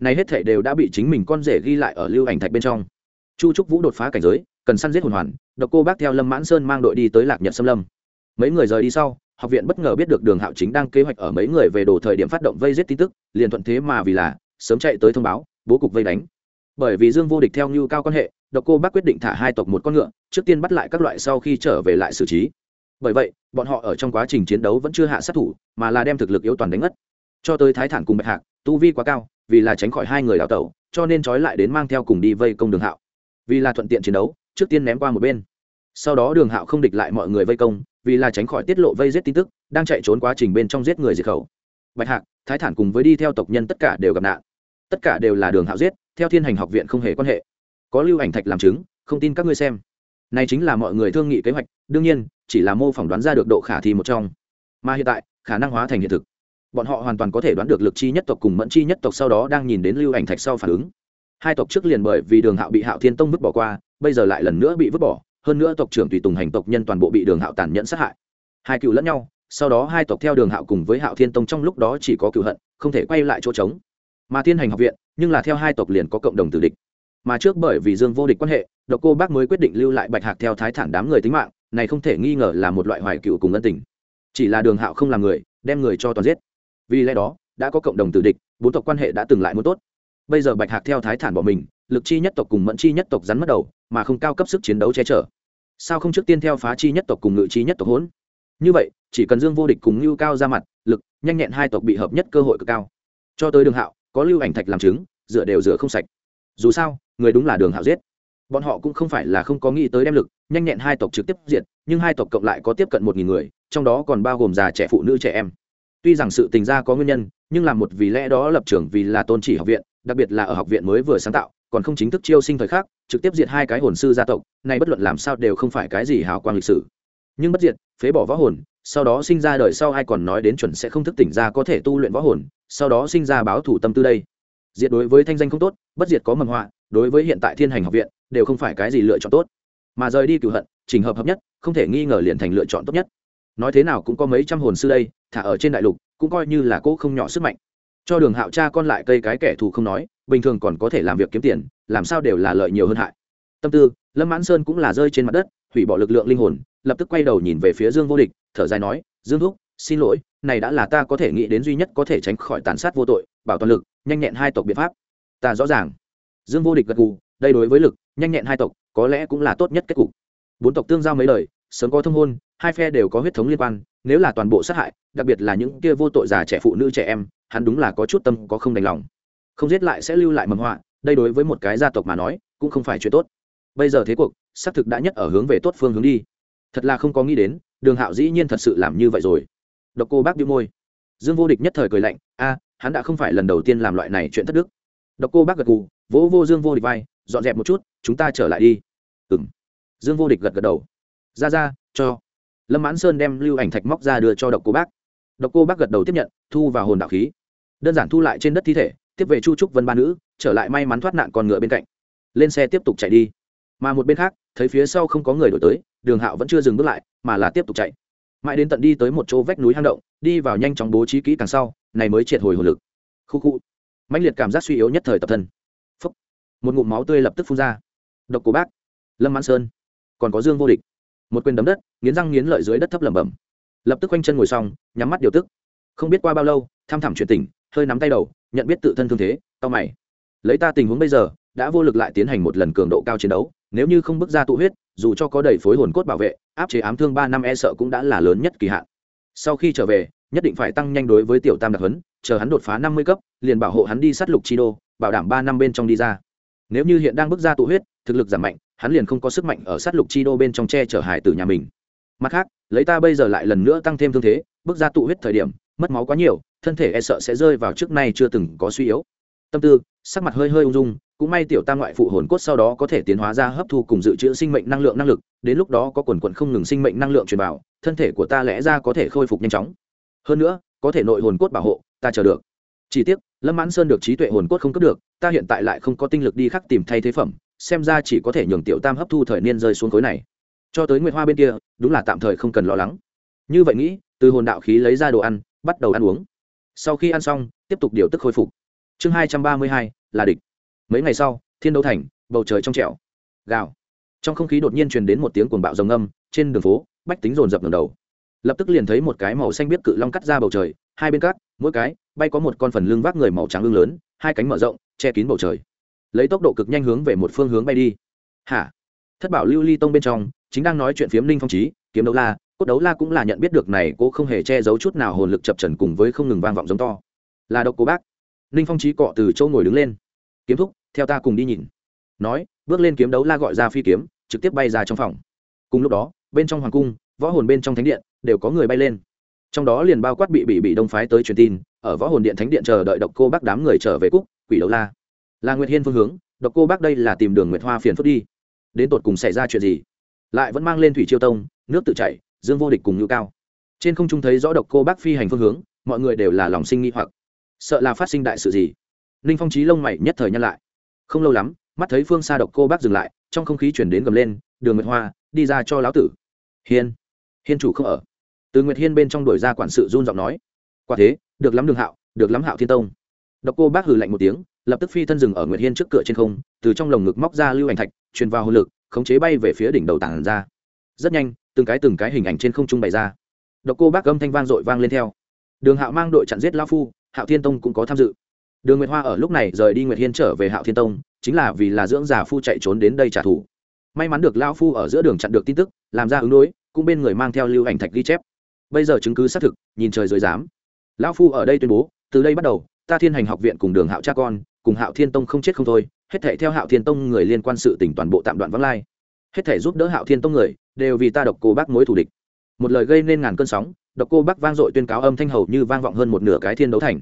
này hết thể đều đã bị chính mình con rể ghi lại ở lưu ảnh thạch bên trong. Chu trúc vũ đột phá cảnh giới, cần săn giết hồn hoàn, độc cô bác theo lâm mãn sơn mang đội đi tới lạc nhật xâm lâm. Mấy người rời đi sau, học viện bất ngờ biết được đường hạo chính đang kế hoạch ở mấy người về đồ thời điểm phát động vây giết tin tức, liền thuận thế mà vì là, sớm chạy tới thông báo, bố cục vây đánh. Bởi vì dương vô địch theo như cao quan hệ, độc cô bác quyết định thả hai tộc một con ngựa, trước tiên bắt lại các loại sau khi trở về lại xử trí. Bởi vậy, bọn họ ở trong quá trình chiến đấu vẫn chưa hạ sát thủ, mà là đem thực lực yếu toàn đánh ngất. Cho tới thái thản cùng bạch hạc, tu vi quá cao vì là tránh khỏi hai người đào tẩu, cho nên trói lại đến mang theo cùng đi vây công đường hạo. Vì là thuận tiện chiến đấu, trước tiên ném qua một bên. Sau đó đường hạo không địch lại mọi người vây công, vì là tránh khỏi tiết lộ vây giết tin tức, đang chạy trốn quá trình bên trong giết người diệt khẩu. Bạch hạc, thái thản cùng với đi theo tộc nhân tất cả đều gặp nạn. Tất cả đều là đường hạo giết, theo thiên hành học viện không hề quan hệ. Có lưu ảnh thạch làm chứng, không tin các ngươi xem. Này chính là mọi người thương nghị kế hoạch, đương nhiên, chỉ là mô phỏng đoán ra được độ khả thi một trong. Mà hiện tại, khả năng hóa thành hiện thực bọn họ hoàn toàn có thể đoán được lực chi nhất tộc cùng mẫn chi nhất tộc sau đó đang nhìn đến lưu ảnh thạch sau phản ứng. Hai tộc trước liền bởi vì đường hạo bị hạo thiên tông vứt bỏ qua, bây giờ lại lần nữa bị vứt bỏ, hơn nữa tộc trưởng tùy tùng hành tộc nhân toàn bộ bị đường hạo tàn nhẫn sát hại. Hai cựu lẫn nhau, sau đó hai tộc theo đường hạo cùng với hạo thiên tông trong lúc đó chỉ có cựu hận, không thể quay lại chỗ trống. Mà thiên hành học viện, nhưng là theo hai tộc liền có cộng đồng tử địch. Mà trước bởi vì dương vô địch quan hệ, độc cô bác mới quyết định lưu lại bạch hạc theo thái thản đám người tính mạng, này không thể nghi ngờ là một loại hoài cựu cùng ân tình. Chỉ là đường hạo không làm người, đem người cho toàn giết vì lẽ đó, đã có cộng đồng tử địch, bốn tộc quan hệ đã từng lại muốn tốt. Bây giờ bạch hạc theo thái thản bỏ mình, lực chi nhất tộc cùng mẫn chi nhất tộc rắn mất đầu, mà không cao cấp sức chiến đấu che chở. Sao không trước tiên theo phá chi nhất tộc cùng ngự chi nhất tộc hỗn? Như vậy, chỉ cần dương vô địch cùng lưu cao ra mặt, lực, nhanh nhẹn hai tộc bị hợp nhất cơ hội cực cao. Cho tới đường hạo, có lưu ảnh thạch làm chứng, rửa đều rửa không sạch. Dù sao, người đúng là đường hạo giết. Bọn họ cũng không phải là không có nghĩ tới đem lực, nhanh nhẹn hai tộc trực tiếp diệt, nhưng hai tộc cộng lại có tiếp cận một nghìn người, trong đó còn bao gồm già trẻ phụ nữ trẻ em tuy rằng sự tình ra có nguyên nhân, nhưng là một vì lẽ đó lập trường vì là tôn chỉ học viện, đặc biệt là ở học viện mới vừa sáng tạo, còn không chính thức chiêu sinh thời khắc, trực tiếp diệt hai cái hồn sư gia tộc, nay bất luận làm sao đều không phải cái gì hào quang lịch sử. Nhưng bất diệt, phế bỏ võ hồn, sau đó sinh ra đời sau ai còn nói đến chuẩn sẽ không thức tỉnh ra có thể tu luyện võ hồn, sau đó sinh ra báo thủ tâm tư đây. Diệt đối với thanh danh không tốt, bất diệt có mầm họa, đối với hiện tại thiên hành học viện, đều không phải cái gì lựa chọn tốt. Mà rời đi cửu hận, trình hợp hợp nhất, không thể nghi ngờ liền thành lựa chọn tốt nhất. Nói thế nào cũng có mấy trăm hồn sư đây thả ở trên đại lục, cũng coi như là cỗ không nhỏ sức mạnh. Cho đường hạo cha con lại cây cái kẻ thù không nói, bình thường còn có thể làm việc kiếm tiền, làm sao đều là lợi nhiều hơn hại. Tâm tư, lâm mãn sơn cũng là rơi trên mặt đất, hủy bỏ lực lượng linh hồn, lập tức quay đầu nhìn về phía dương vô địch, thở dài nói, dương thúc, xin lỗi, này đã là ta có thể nghĩ đến duy nhất có thể tránh khỏi tàn sát vô tội, bảo toàn lực, nhanh nhẹn hai tộc biện pháp. Ta rõ ràng. Dương vô địch gật gù, đây đối với lực, nhanh nhẹn hai tộc, có lẽ cũng là tốt nhất kết cục. Bốn tộc tương giao mấy lời sớm có thông hôn, hai phe đều có huyết thống liên quan, nếu là toàn bộ sát hại, đặc biệt là những kia vô tội già trẻ phụ nữ trẻ em, hắn đúng là có chút tâm có không đành lòng. Không giết lại sẽ lưu lại mầm họa, đây đối với một cái gia tộc mà nói, cũng không phải chuyện tốt. Bây giờ thế cuộc, xác thực đã nhất ở hướng về tốt phương hướng đi. Thật là không có nghĩ đến, đường hạo dĩ nhiên thật sự làm như vậy rồi. Độc cô bác đĩu môi. Dương vô địch nhất thời cười lạnh, a, hắn đã không phải lần đầu tiên làm loại này chuyện thất đức. Độc cô bác gật gù, vỗ vô dương vô địch vai, dọn dẹp một chút, chúng ta trở lại đi. Ừ m dương vô địch gật gật đầu ra ra, cho. Lâm mãn sơn đem lưu ảnh thạch móc ra đưa cho độc cô bác. Độc cô bác gật đầu tiếp nhận, thu vào hồn đạo khí. Đơn giản thu lại trên đất thi thể, tiếp về chu trúc vân ba nữ, trở lại may mắn thoát nạn con ngựa bên cạnh. Lên xe tiếp tục chạy đi. Mà một bên khác, thấy phía sau không có người đổi tới, đường hạo vẫn chưa dừng bước lại, mà là tiếp tục chạy. Mãi đến tận đi tới một chỗ vách núi hang động, đi vào nhanh chóng bố trí kỹ càng sau, này mới triệt hồi hồn lực. Khu khu. Mãnh liệt cảm giác suy yếu nhất thời tập thân. Phúc. một ngụm máu tươi lập tức phun ra. Độc của bác. Lâm mãn sơn. Còn có dương vô địch một quyền đấm đất, nghiến răng nghiến lợi dưới đất thấp lẩm bẩm. Lập tức quanh chân ngồi xong, nhắm mắt điều tức. Không biết qua bao lâu, tham thẳm chuyện tỉnh, hơi nắm tay đầu, nhận biết tự thân thương thế tao mày. Lấy ta tình huống bây giờ, đã vô lực lại tiến hành một lần cường độ cao chiến đấu, nếu như không bước ra tụ huyết, dù cho có đầy phối hồn cốt bảo vệ, áp chế ám thương ba năm e sợ cũng đã là lớn nhất kỳ hạn. Sau khi trở về, nhất định phải tăng nhanh đối với tiểu tam đặc huấn, chờ hắn đột phá năm mươi cấp, liền bảo hộ hắn đi sát lục chi đô, bảo đảm ba năm bên trong đi ra. Nếu như hiện đang bước ra tụ huyết, thực lực giảm mạnh hắn liền không có sức mạnh ở sát lục chi đô bên trong che chở hải tử nhà mình. Mặt khác, lấy ta bây giờ lại lần nữa tăng thêm thương thế, bước ra tụ huyết thời điểm, mất máu quá nhiều, thân thể e sợ sẽ rơi vào trước nay chưa từng có suy yếu. Tâm tư, sắc mặt hơi hơi ung dung, cũng may tiểu tam ngoại phụ hồn cốt sau đó có thể tiến hóa ra hấp thu cùng dự trữ sinh mệnh năng lượng năng lực, đến lúc đó có quần quần không ngừng sinh mệnh năng lượng truyền vào, thân thể của ta lẽ ra có thể khôi phục nhanh chóng. Hơn nữa, có thể nội hồn cốt bảo hộ, ta chờ được. Chỉ tiếc, lâm mãn sơn được trí tuệ hồn cốt không cấp được, ta hiện tại lại không có tinh lực đi khắc tìm thay thế phẩm xem ra chỉ có thể nhường tiểu tam hấp thu thời niên rơi xuống khối này. Cho tới nguyệt hoa bên kia, đúng là tạm thời không cần lo lắng. Như vậy nghĩ, từ hồn đạo khí lấy ra đồ ăn, bắt đầu ăn uống. Sau khi ăn xong, tiếp tục điều tức khôi phục. Chương hai trăm ba mươi hai, là địch. Mấy ngày sau, thiên đấu thành, bầu trời trong trẻo. Gào. Trong không khí đột nhiên truyền đến một tiếng cuồng bạo rồng âm trên đường phố, bách tính rồn rập ngầm đầu. Lập tức liền thấy một cái màu xanh biết cự long cắt ra bầu trời, hai bên cắt mỗi cái bay có một con phần lưng vác người màu trắng lưng lớn, hai cánh mở rộng, che kín bầu trời lấy tốc độ cực nhanh hướng về một phương hướng bay đi. Hả? Thất bảo lưu ly tông bên trong, chính đang nói chuyện phiếm linh phong trí kiếm đấu la, cốt đấu la cũng là nhận biết được này cô không hề che giấu chút nào hồn lực chập trần cùng với không ngừng vang vọng giống to. Là độc cô bác. Ninh phong trí cọ từ chỗ ngồi đứng lên. Kiếm thúc, theo ta cùng đi nhìn. Nói, bước lên kiếm đấu la gọi ra phi kiếm, trực tiếp bay ra trong phòng. Cùng lúc đó, bên trong hoàng cung, võ hồn bên trong thánh điện, đều có người bay lên. Trong đó liền bao quát bị bị bị đông phái tới truyền tin, ở võ hồn điện thánh điện chờ đợi độc cô bác đám người trở về cúc, quỷ đấu la là nguyệt hiên phương hướng, độc cô bác đây là tìm đường nguyệt hoa phiền phức đi. Đến tột cùng xảy ra chuyện gì? Lại vẫn mang lên thủy chiêu tông, nước tự chảy, dương vô địch cùng ngữ cao. Trên không trung thấy rõ độc cô bác phi hành phương hướng, mọi người đều là lòng sinh nghi hoặc. Sợ là phát sinh đại sự gì? Ninh phong trí lông mày nhất thời nhăn lại. Không lâu lắm, mắt thấy phương xa độc cô bác dừng lại, trong không khí chuyển đến gầm lên, đường nguyệt hoa, đi ra cho lão tử. Hiên hiên chủ không ở. Từ nguyệt hiên bên trong đổi ra quản sự run giọng nói. Quả thế, được lắm đường hạo, được lắm hạo thiên tông. Độc cô bác hừ lạnh một tiếng lập tức phi thân dừng ở nguyệt hiên trước cửa trên không, từ trong lồng ngực móc ra lưu ảnh thạch, truyền vào hồn lực, khống chế bay về phía đỉnh đầu tảng ra. Rất nhanh, từng cái từng cái hình ảnh trên không trung bày ra. Độc cô bác âm thanh vang dội vang lên theo. Đường hạo mang đội chặn giết lao phu, hạo thiên tông cũng có tham dự. Đường nguyệt hoa ở lúc này rời đi nguyệt hiên trở về hạo thiên tông, chính là vì là dưỡng giả phu chạy trốn đến đây trả thù. May mắn được lao phu ở giữa đường chặn được tin tức, làm ra ứng đối, cũng bên người mang theo lưu ảnh thạch ghi chép. Bây giờ chứng cứ xác thực, nhìn trời dưới dám lao phu ở đây tuyên bố, từ đây bắt đầu, ta thiên hành học viện cùng đường hạo cha con cùng hạo thiên tông không chết không thôi, hết thể theo hạo thiên tông người liên quan sự tỉnh toàn bộ tạm đoạn vắng lai. Hết thể giúp đỡ hạo thiên tông người, đều vì ta độc cô bác mối thù địch. Một lời gây nên ngàn cơn sóng, độc cô bác vang dội tuyên cáo âm thanh hầu như vang vọng hơn một nửa cái thiên đấu thành.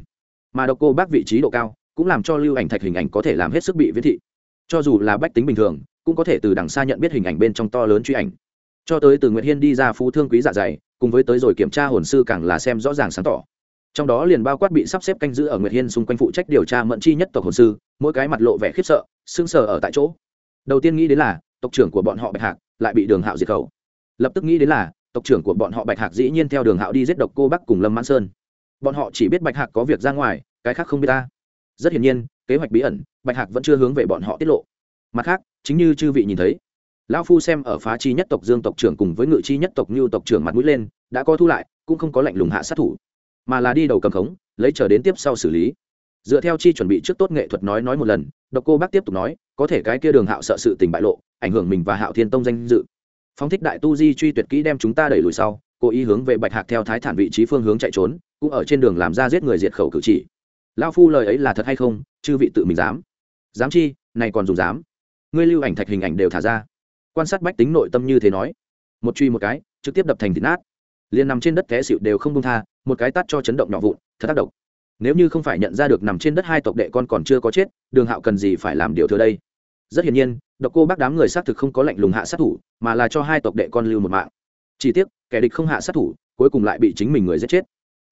Mà độc cô bác vị trí độ cao, cũng làm cho lưu ảnh thạch hình ảnh có thể làm hết sức bị viễn thị. Cho dù là bách tính bình thường, cũng có thể từ đằng xa nhận biết hình ảnh bên trong to lớn truy ảnh. Cho tới từ nguyệt hiên đi ra phú thương quý dạ dày, cùng với tới rồi kiểm tra hồn sư càng là xem rõ ràng sáng tỏ trong đó liền bao quát bị sắp xếp canh giữ ở nguyệt hiên xung quanh phụ trách điều tra mẫn chi nhất tộc hồn sư, mỗi cái mặt lộ vẻ khiếp sợ sưng sờ ở tại chỗ. Đầu tiên nghĩ đến là, tộc trưởng của bọn họ bạch hạc lại bị đường hạo diệt khẩu. Lập tức nghĩ đến là, tộc trưởng của bọn họ bạch hạc dĩ nhiên theo đường hạo đi giết độc cô bắc cùng lâm mãn sơn. Bọn họ chỉ biết bạch hạc có việc ra ngoài, cái khác không biết ta. Rất hiển nhiên, kế hoạch bí ẩn, bạch hạc vẫn chưa hướng về bọn họ tiết lộ. Mặt khác, chính như chư vị nhìn thấy, lão phu xem ở phá chi nhất tộc dương tộc trưởng cùng với ngự chi nhất tộc như tộc trưởng mặt mũi lên, đã có thu lại, cũng không có lệnh lùng hạ sát thủ mà là đi đầu cầm khống, lấy chờ đến tiếp sau xử lý. Dựa theo chi chuẩn bị trước tốt nghệ thuật nói nói một lần, độc cô bác tiếp tục nói, có thể cái kia đường hạo sợ sự tình bại lộ, ảnh hưởng mình và hạo thiên tông danh dự. Phóng thích đại tu di truy tuyệt kỹ đem chúng ta đẩy lùi sau, cố ý hướng về bạch hạc theo thái thản vị trí phương hướng chạy trốn, cũng ở trên đường làm ra giết người diệt khẩu cử chỉ. Lao phu lời ấy là thật hay không, chư vị tự mình dám. Dám chi, này còn dùng dám. Ngươi lưu ảnh thạch hình ảnh đều thả ra. Quan sát bách tính nội tâm như thế nói. Một truy một cái, trực tiếp đập thành thịt nát. Liền nằm trên đất té xịu đều không công tha một cái tắt cho chấn động nhỏ vụn, thật tác động nếu như không phải nhận ra được nằm trên đất hai tộc đệ con còn chưa có chết, đường hạo cần gì phải làm điều thừa đây? Rất hiển nhiên, độc cô bác đám người xác thực không có lệnh lùng hạ sát thủ, mà là cho hai tộc đệ con lưu một mạng. Chỉ tiếc, kẻ địch không hạ sát thủ, cuối cùng lại bị chính mình người giết chết.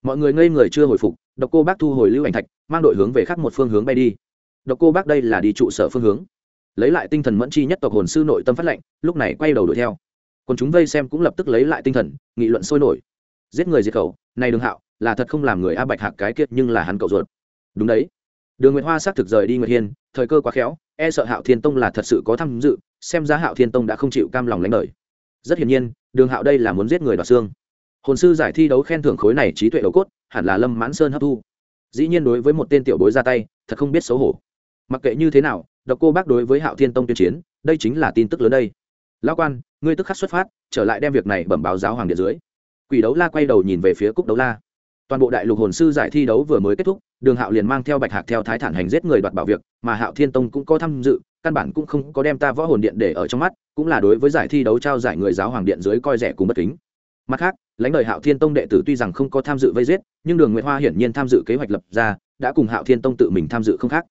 Mọi người ngây người chưa hồi phục, độc cô bác thu hồi lưu ảnh thạch, mang đội hướng về khác một phương hướng bay đi. Độc cô bác đây là đi trụ sở phương hướng. Lấy lại tinh thần mẫn chi nhất tộc hồn sư nội tâm phát lệnh, lúc này quay đầu đuổi theo. Còn chúng vây xem cũng lập tức lấy lại tinh thần, nghị luận sôi nổi giết người diệt khẩu, này đường hạo, là thật không làm người a bạch hạc cái kiệt nhưng là hắn cậu ruột. Đúng đấy. Đường nguyệt hoa xác thực rời đi nguyệt hiên, thời cơ quá khéo e sợ hạo thiên tông là thật sự có tham dự, xem ra hạo thiên tông đã không chịu cam lòng lãnh đời. Rất hiển nhiên, đường hạo đây là muốn giết người đoạt xương. Hồn sư giải thi đấu khen thưởng khối này trí tuệ đầu cốt, hẳn là lâm mãn sơn hấp thu. Dĩ nhiên đối với một tên tiểu bối ra tay, thật không biết xấu hổ. Mặc kệ như thế nào, độc cô bác đối với hạo thiên tông tuyên chiến, đây chính là tin tức lớn đây. Lão quan, ngươi tức khắc xuất phát, trở lại đem việc này bẩm báo giáo hoàng điện dưới quỷ đấu la quay đầu nhìn về phía cúc đấu la. Toàn bộ đại lục hồn sư giải thi đấu vừa mới kết thúc, đường hạo liền mang theo bạch hạc theo thái thản hành giết người đoạt bảo việc, mà hạo thiên tông cũng có tham dự, căn bản cũng không có đem ta võ hồn điện để ở trong mắt, cũng là đối với giải thi đấu trao giải người giáo hoàng điện dưới coi rẻ cùng bất kính. Mặt khác, lãnh đời hạo thiên tông đệ tử tuy rằng không có tham dự vây giết, nhưng đường nguyễn hoa hiển nhiên tham dự kế hoạch lập ra, đã cùng hạo thiên tông tự mình tham dự không khác.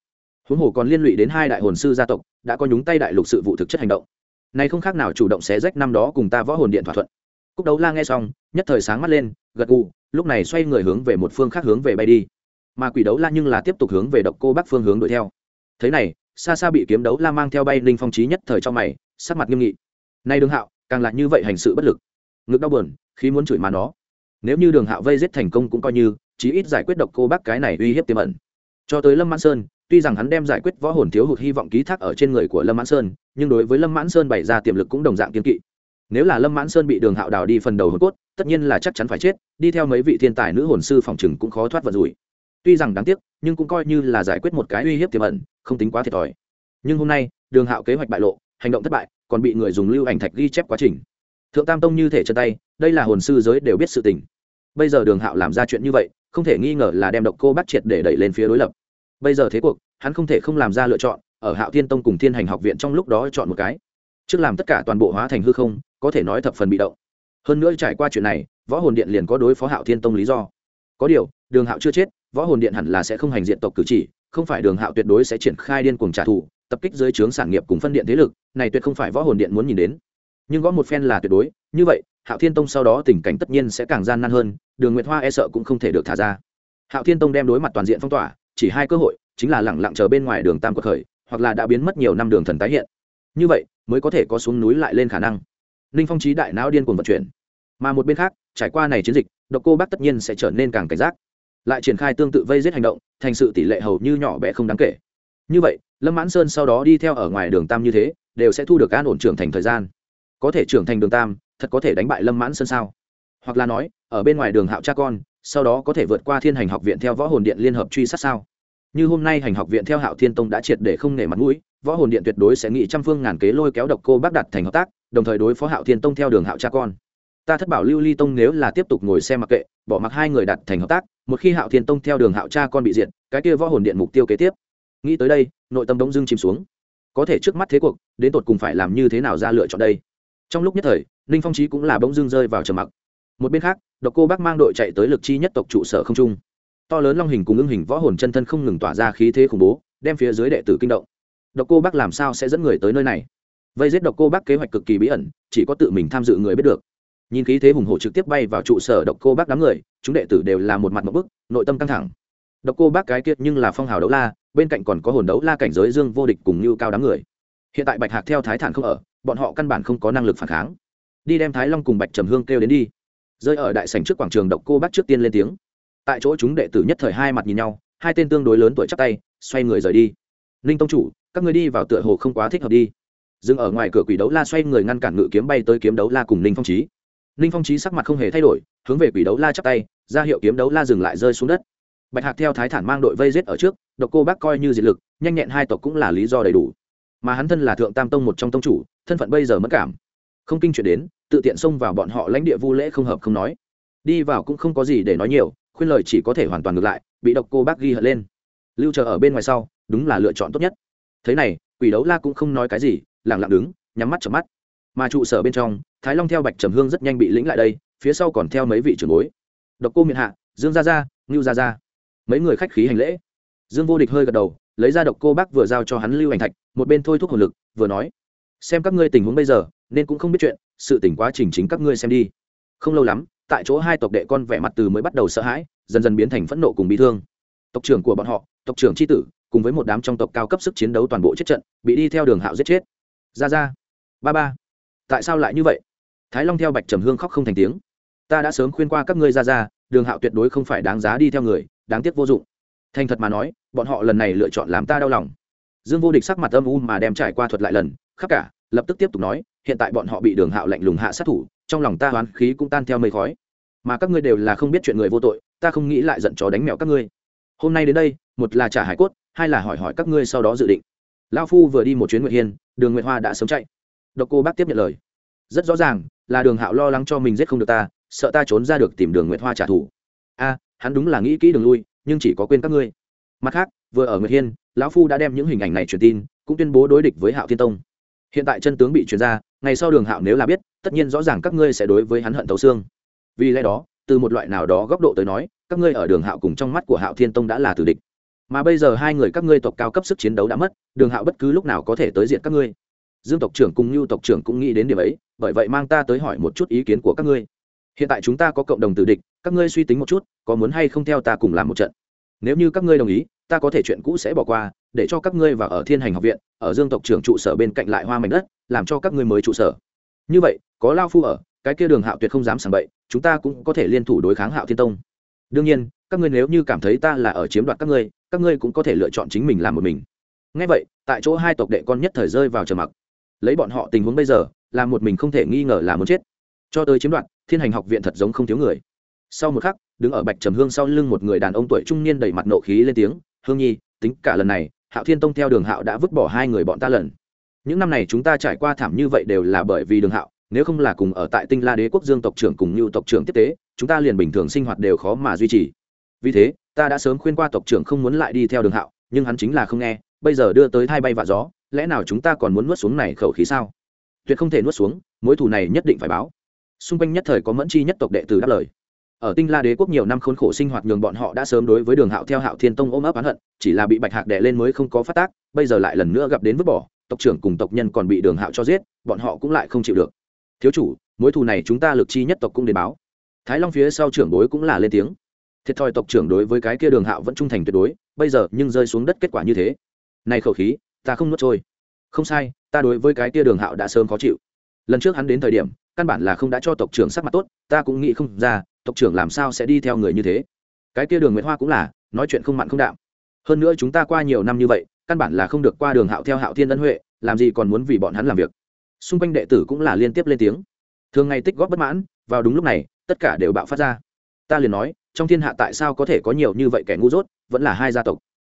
Huống hồ còn liên lụy đến hai đại hồn sư gia tộc, đã có nhúng tay đại lục sự vụ thực chất hành động. Này không khác nào chủ động xé rách năm đó cùng ta võ hồn điện thỏa thuận cúc đấu la nghe xong, nhất thời sáng mắt lên, gật gù, lúc này xoay người hướng về một phương khác hướng về bay đi. Mà quỷ đấu la nhưng là tiếp tục hướng về độc cô bắc phương hướng đuổi theo. Thế này xa xa bị kiếm đấu la mang theo bay linh phong trí nhất thời trong mày, sắc mặt nghiêm nghị. Nay đường hạo, càng là như vậy hành sự bất lực. Ngực đau buồn khi muốn chửi mà nó. Nếu như đường hạo vây giết thành công cũng coi như, chí ít giải quyết độc cô bác cái này uy hiếp tiềm ẩn. Cho tới lâm mãn sơn, tuy rằng hắn đem giải quyết võ hồn thiếu hụt hy vọng ký thác ở trên người của lâm mãn sơn, nhưng đối với lâm mãn sơn bày ra tiềm lực cũng đồng dạng kiên kỵ nếu là lâm mãn sơn bị đường hạo đào đi phần đầu hồn cốt, tất nhiên là chắc chắn phải chết, đi theo mấy vị thiên tài nữ hồn sư phòng chừng cũng khó thoát vận rủi. Tuy rằng đáng tiếc, nhưng cũng coi như là giải quyết một cái uy hiếp tiềm ẩn, không tính quá thiệt thòi. Nhưng hôm nay, đường hạo kế hoạch bại lộ, hành động thất bại, còn bị người dùng lưu ảnh thạch ghi chép quá trình. Thượng tam tông như thể chân tay, đây là hồn sư giới đều biết sự tình. Bây giờ đường hạo làm ra chuyện như vậy, không thể nghi ngờ là đem độc cô bắt triệt để đẩy lên phía đối lập. Bây giờ thế cuộc, hắn không thể không làm ra lựa chọn, ở hạo thiên tông cùng thiên hành học viện trong lúc đó chọn một cái. Trước làm tất cả toàn bộ hóa thành hư không có thể nói thập phần bị động. Hơn nữa trải qua chuyện này, võ hồn điện liền có đối phó hạo thiên tông lý do. Có điều, đường hạo chưa chết, võ hồn điện hẳn là sẽ không hành diện tộc cử chỉ, không phải đường hạo tuyệt đối sẽ triển khai điên cuồng trả thù, tập kích dưới trướng sản nghiệp cùng phân điện thế lực, này tuyệt không phải võ hồn điện muốn nhìn đến. Nhưng gõ một phen là tuyệt đối, như vậy, hạo thiên tông sau đó tình cảnh tất nhiên sẽ càng gian nan hơn, đường nguyệt hoa e sợ cũng không thể được thả ra. Hạo thiên tông đem đối mặt toàn diện phong tỏa, chỉ hai cơ hội, chính là lẳng lặng chờ bên ngoài đường tam quật khởi, hoặc là đã biến mất nhiều năm đường thần tái hiện. Như vậy, mới có thể có xuống núi lại lên khả năng ninh phong trí đại não điên cuồng vận chuyển. Mà một bên khác, trải qua này chiến dịch, độc cô bác tất nhiên sẽ trở nên càng cảnh giác. Lại triển khai tương tự vây giết hành động, thành sự tỷ lệ hầu như nhỏ bé không đáng kể. Như vậy, lâm mãn sơn sau đó đi theo ở ngoài đường tam như thế, đều sẽ thu được an ổn trưởng thành thời gian. Có thể trưởng thành đường tam, thật có thể đánh bại lâm mãn sơn sao? Hoặc là nói, ở bên ngoài đường hạo cha con, sau đó có thể vượt qua thiên hành học viện theo võ hồn điện liên hợp truy sát sao? Như hôm nay hành học viện theo hạo thiên tông đã triệt để không nể mặt mũi võ hồn điện tuyệt đối sẽ nghị trăm phương ngàn kế lôi kéo độc cô bác đặt thành hợp tác, đồng thời đối phó hạo thiên tông theo đường hạo cha con. Ta thất bảo lưu ly tông nếu là tiếp tục ngồi xem mặc kệ, bỏ mặc hai người đặt thành hợp tác, một khi hạo thiên tông theo đường hạo cha con bị diệt, cái kia võ hồn điện mục tiêu kế tiếp. Nghĩ tới đây, nội tâm đống dưng chìm xuống. Có thể trước mắt thế cuộc, đến tột cùng phải làm như thế nào ra lựa chọn đây? Trong lúc nhất thời, ninh phong trí cũng là bỗng dưng rơi vào trầm mặc. Một bên khác, độc cô bác mang đội chạy tới lực chi nhất tộc trụ sở không trung. To lớn long hình cùng ưng hình võ hồn chân thân không ngừng tỏa ra khí thế khủng bố, đem phía dưới đệ tử kinh động độc cô bác làm sao sẽ dẫn người tới nơi này? Vây giết độc cô bác kế hoạch cực kỳ bí ẩn, chỉ có tự mình tham dự người biết được. Nhìn khí thế hùng hổ trực tiếp bay vào trụ sở độc cô bác đám người, chúng đệ tử đều là một mặt một bức, nội tâm căng thẳng. Độc cô bác cái kiệt nhưng là phong hào đấu la, bên cạnh còn có hồn đấu la cảnh giới dương vô địch cùng như cao đám người. Hiện tại bạch hạc theo thái thản không ở, bọn họ căn bản không có năng lực phản kháng. Đi đem thái long cùng bạch trầm hương kêu đến đi. Rơi ở đại sảnh trước quảng trường, độc cô bác trước tiên lên tiếng. Tại chỗ chúng đệ tử nhất thời hai mặt nhìn nhau, hai tên tương đối lớn tuổi chắc tay, xoay người rời đi. Ninh tông chủ các người đi vào tựa hồ không quá thích hợp đi. Dừng ở ngoài cửa quỷ đấu la xoay người ngăn cản ngự kiếm bay tới kiếm đấu la cùng ninh phong trí ninh phong trí sắc mặt không hề thay đổi, hướng về quỷ đấu la chắp tay, ra hiệu kiếm đấu la dừng lại rơi xuống đất. Bạch hạc theo thái thản mang đội vây giết ở trước, độc cô bác coi như diệt lực, nhanh nhẹn hai tộc cũng là lý do đầy đủ. Mà hắn thân là thượng tam tông một trong tông chủ, thân phận bây giờ mất cảm. Không kinh chuyện đến, tự tiện xông vào bọn họ lãnh địa vu lễ không hợp không nói. Đi vào cũng không có gì để nói nhiều, khuyên lời chỉ có thể hoàn toàn ngược lại, bị độc cô bác ghi hận lên. Lưu chờ ở bên ngoài sau, đúng là lựa chọn tốt nhất thế này, quỷ đấu la cũng không nói cái gì, lẳng lặng đứng, nhắm mắt chợp mắt. Mà trụ sở bên trong, thái long theo bạch trầm hương rất nhanh bị lĩnh lại đây, phía sau còn theo mấy vị trưởng bối. Độc cô miệng hạ, dương gia gia, ngưu gia gia. Mấy người khách khí hành lễ. Dương vô địch hơi gật đầu, lấy ra độc cô bác vừa giao cho hắn lưu hành thạch, một bên thôi thúc hồn lực, vừa nói, xem các ngươi tình huống bây giờ, nên cũng không biết chuyện, sự tỉnh quá trình chính các ngươi xem đi. Không lâu lắm, tại chỗ hai tộc đệ con vẻ mặt từ mới bắt đầu sợ hãi, dần dần biến thành phẫn nộ cùng bị thương. Tộc trưởng của bọn họ, tộc trưởng tri tử cùng với một đám trong tộc cao cấp sức chiến đấu toàn bộ chết trận, bị đi theo đường hạo giết chết. Ra ra. Ba ba. Tại sao lại như vậy? Thái long theo bạch trầm hương khóc không thành tiếng. Ta đã sớm khuyên qua các ngươi ra ra, đường hạo tuyệt đối không phải đáng giá đi theo người, đáng tiếc vô dụng. Thành thật mà nói, bọn họ lần này lựa chọn làm ta đau lòng. Dương vô địch sắc mặt âm u mà đem trải qua thuật lại lần khắp cả, lập tức tiếp tục nói, hiện tại bọn họ bị đường hạo lạnh lùng hạ sát thủ, trong lòng ta hoán khí cũng tan theo mây khói. Mà các ngươi đều là không biết chuyện người vô tội, ta không nghĩ lại giận chó đánh mẹo các ngươi. Hôm nay đến đây, một là trả hải cốt hai là hỏi hỏi các ngươi sau đó dự định. Lao phu vừa đi một chuyến nguyệt hiên, đường nguyệt hoa đã sớm chạy. Độc cô bác tiếp nhận lời. Rất rõ ràng, là đường hạo lo lắng cho mình giết không được ta, sợ ta trốn ra được tìm đường nguyệt hoa trả thù. A, hắn đúng là nghĩ kỹ đường lui, nhưng chỉ có quên các ngươi. Mặt khác, vừa ở nguyệt hiên, lão phu đã đem những hình ảnh này truyền tin, cũng tuyên bố đối địch với hạo thiên tông. Hiện tại chân tướng bị truyền ra, ngày sau đường hạo nếu là biết, tất nhiên rõ ràng các ngươi sẽ đối với hắn hận tấu xương. Vì lẽ đó, từ một loại nào đó góc độ tới nói, các ngươi ở đường hạo cùng trong mắt của hạo thiên tông đã là tử địch mà bây giờ hai người các ngươi tộc cao cấp sức chiến đấu đã mất, đường hạo bất cứ lúc nào có thể tới diện các ngươi. Dương tộc trưởng cùng lưu tộc trưởng cũng nghĩ đến điểm ấy, bởi vậy mang ta tới hỏi một chút ý kiến của các ngươi. Hiện tại chúng ta có cộng đồng tử địch, các ngươi suy tính một chút, có muốn hay không theo ta cùng làm một trận? Nếu như các ngươi đồng ý, ta có thể chuyện cũ sẽ bỏ qua, để cho các ngươi vào ở thiên hành học viện, ở dương tộc trưởng trụ sở bên cạnh lại hoa mảnh đất, làm cho các ngươi mới trụ sở. Như vậy, có lao phu ở, cái kia đường hạo tuyệt không dám sảng bậy, chúng ta cũng có thể liên thủ đối kháng hạo thiên tông đương nhiên, các ngươi nếu như cảm thấy ta là ở chiếm đoạt các ngươi các ngươi cũng có thể lựa chọn chính mình làm một mình. Ngay vậy, tại chỗ hai tộc đệ con nhất thời rơi vào trầm mặc. Lấy bọn họ tình huống bây giờ, là một mình không thể nghi ngờ là muốn chết. Cho tới chiếm đoạt, thiên hành học viện thật giống không thiếu người. Sau một khắc, đứng ở bạch trầm hương sau lưng một người đàn ông tuổi trung niên đầy mặt nộ khí lên tiếng, hương nhi, tính cả lần này, hạo thiên tông theo đường hạo đã vứt bỏ hai người bọn ta lần. Những năm này chúng ta trải qua thảm như vậy đều là bởi vì đường hạo nếu không là cùng ở tại tinh la đế quốc dương tộc trưởng cùng như tộc trưởng tiếp tế, chúng ta liền bình thường sinh hoạt đều khó mà duy trì. Vì thế, ta đã sớm khuyên qua tộc trưởng không muốn lại đi theo đường hạo, nhưng hắn chính là không nghe, bây giờ đưa tới thai bay vạ gió, lẽ nào chúng ta còn muốn nuốt xuống này khẩu khí sao? Tuyệt không thể nuốt xuống, mối thù này nhất định phải báo. Xung quanh nhất thời có mẫn chi nhất tộc đệ tử đáp lời. Ở tinh la đế quốc nhiều năm khốn khổ sinh hoạt nhường bọn họ đã sớm đối với đường hạo theo hạo thiên tông ôm ấp oán hận, chỉ là bị bạch hạc đệ lên mới không có phát tác, bây giờ lại lần nữa gặp đến vứt bỏ, tộc trưởng cùng tộc nhân còn bị đường hạo cho giết, bọn họ cũng lại không chịu được thiếu chủ, mối thù này chúng ta lực chi nhất tộc cũng đến báo. Thái long phía sau trưởng đối cũng là lên tiếng. Thiệt thòi tộc trưởng đối với cái kia đường hạo vẫn trung thành tuyệt đối, bây giờ nhưng rơi xuống đất kết quả như thế. Này khẩu khí, ta không nuốt trôi. Không sai, ta đối với cái kia đường hạo đã sớm khó chịu. Lần trước hắn đến thời điểm, căn bản là không đã cho tộc trưởng sắc mặt tốt, ta cũng nghĩ không ra, tộc trưởng làm sao sẽ đi theo người như thế. Cái kia đường nguyễn hoa cũng là, nói chuyện không mặn không đạm. Hơn nữa chúng ta qua nhiều năm như vậy, căn bản là không được qua đường hạo theo hạo thiên ân huệ, làm gì còn muốn vì bọn hắn làm việc xung quanh đệ tử cũng là liên tiếp lên tiếng. Thường ngày tích góp bất mãn, vào đúng lúc này, tất cả đều bạo phát ra. Ta liền nói, trong thiên hạ tại sao có thể có nhiều như vậy kẻ ngu dốt, vẫn là hai gia tộc.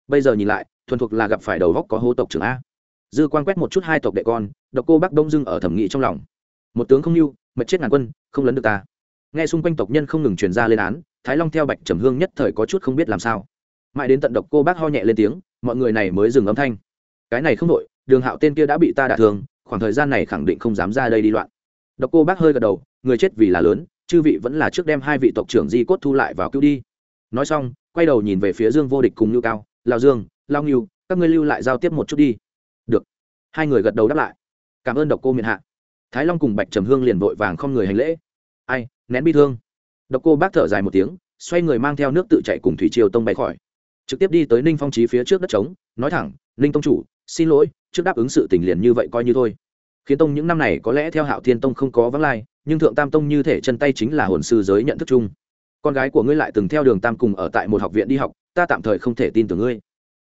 Bây giờ nhìn lại, thuần thuộc là gặp phải đầu góc có hô tộc trưởng a. Dư quan quét một chút hai tộc đệ con, độc cô bác đông dưng ở thẩm nghị trong lòng. Một tướng không mưu mật chết ngàn quân, không lấn được ta. Nghe xung quanh tộc nhân không ngừng truyền ra lên án, thái long theo bạch trầm hương nhất thời có chút không biết làm sao. Mãi đến tận độc cô bác ho nhẹ lên tiếng, mọi người này mới dừng âm thanh. Cái này không đội đường hạo tên kia đã bị ta đả thương khoảng thời gian này khẳng định không dám ra đây đi loạn. Độc cô bác hơi gật đầu, người chết vì là lớn, chư vị vẫn là trước đem hai vị tộc trưởng di cốt thu lại vào cứu đi. Nói xong, quay đầu nhìn về phía dương vô địch cùng lưu cao, lao dương, lao nghiêu các ngươi lưu lại giao tiếp một chút đi. Được. Hai người gật đầu đáp lại. Cảm ơn độc cô miền hạ. Thái long cùng bạch trầm hương liền vội vàng không người hành lễ. Ai, nén bi thương. Độc cô bác thở dài một tiếng, xoay người mang theo nước tự chạy cùng thủy triều tông bay khỏi. Trực tiếp đi tới ninh phong trí phía trước đất trống, nói thẳng, ninh tông chủ, xin lỗi, trước đáp ứng sự tình liền như vậy coi như thôi khiến tông những năm này có lẽ theo hạo thiên tông không có vắng lai, nhưng thượng tam tông như thể chân tay chính là hồn sư giới nhận thức chung. Con gái của ngươi lại từng theo đường tam cùng ở tại một học viện đi học, ta tạm thời không thể tin tưởng ngươi.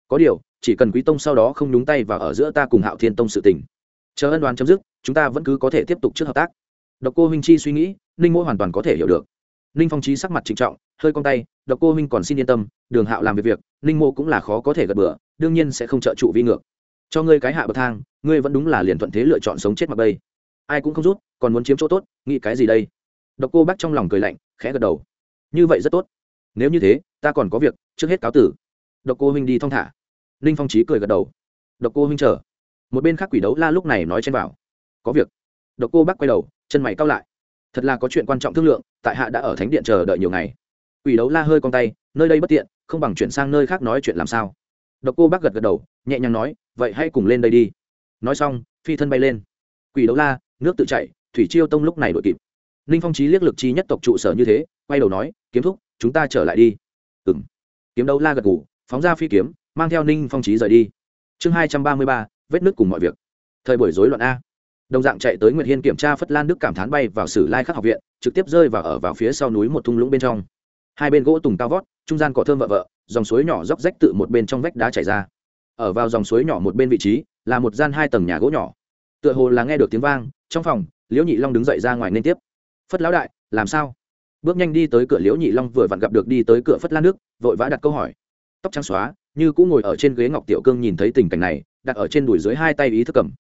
Có điều, chỉ cần quý tông sau đó không nhúng tay và ở giữa ta cùng hạo thiên tông sự tình. Chờ ân đoán chấm dứt, chúng ta vẫn cứ có thể tiếp tục trước hợp tác. Độc cô huynh chi suy nghĩ, ninh mỗi hoàn toàn có thể hiểu được. Ninh phong trí sắc mặt trịnh trọng, hơi cong tay, độc cô huynh còn xin yên tâm, đường hạo làm việc việc, ninh mô cũng là khó có thể gật bừa, đương nhiên sẽ không trợ trụ vi ngược cho ngươi cái hạ bậc thang, ngươi vẫn đúng là liền thuận thế lựa chọn sống chết mặc bây ai cũng không rút, còn muốn chiếm chỗ tốt, nghĩ cái gì đây? Độc cô bác trong lòng cười lạnh, khẽ gật đầu. Như vậy rất tốt. Nếu như thế, ta còn có việc, trước hết cáo tử. Độc cô huynh đi thong thả. Ninh phong trí cười gật đầu. Độc cô huynh chờ. Một bên khác quỷ đấu la lúc này nói trên bảo có việc. Độc cô bác quay đầu, chân mày cao lại. Thật là có chuyện quan trọng thương lượng, tại hạ đã ở thánh điện chờ đợi nhiều ngày. Quỷ đấu la hơi con tay, nơi đây bất tiện, không bằng chuyển sang nơi khác nói chuyện làm sao. Độc cô bác gật gật đầu, nhẹ nhàng nói vậy hãy cùng lên đây đi. Nói xong, phi thân bay lên. Quỷ đấu la, nước tự chạy thủy chiêu tông lúc này đội kịp. Ninh phong trí liếc lực chi nhất tộc trụ sở như thế, quay đầu nói, kiếm thúc, chúng ta trở lại đi. Ừng kiếm đấu la gật ngủ phóng ra phi kiếm, mang theo ninh phong trí rời đi. Chương hai trăm ba mươi ba, vết nước cùng mọi việc. Thời buổi rối loạn a. Đồng dạng chạy tới nguyệt hiên kiểm tra phất lan đức cảm thán bay vào sử lai khắc học viện, trực tiếp rơi vào ở vào phía sau núi một thung lũng bên trong. Hai bên gỗ tùng cao vót, trung gian cỏ thơm vợ vợ dòng suối nhỏ róc rách tự một bên trong vách đá chảy ra ở vào dòng suối nhỏ một bên vị trí, là một gian hai tầng nhà gỗ nhỏ. Tựa hồ là nghe được tiếng vang, trong phòng, liễu nhị long đứng dậy ra ngoài nên tiếp. Phất lão đại, làm sao? Bước nhanh đi tới cửa liễu nhị long vừa vặn gặp được đi tới cửa phất lan nước, vội vã đặt câu hỏi. Tóc trắng xóa, như cũng ngồi ở trên ghế ngọc tiểu cương nhìn thấy tình cảnh này, đặt ở trên đùi dưới hai tay ý thức cầm.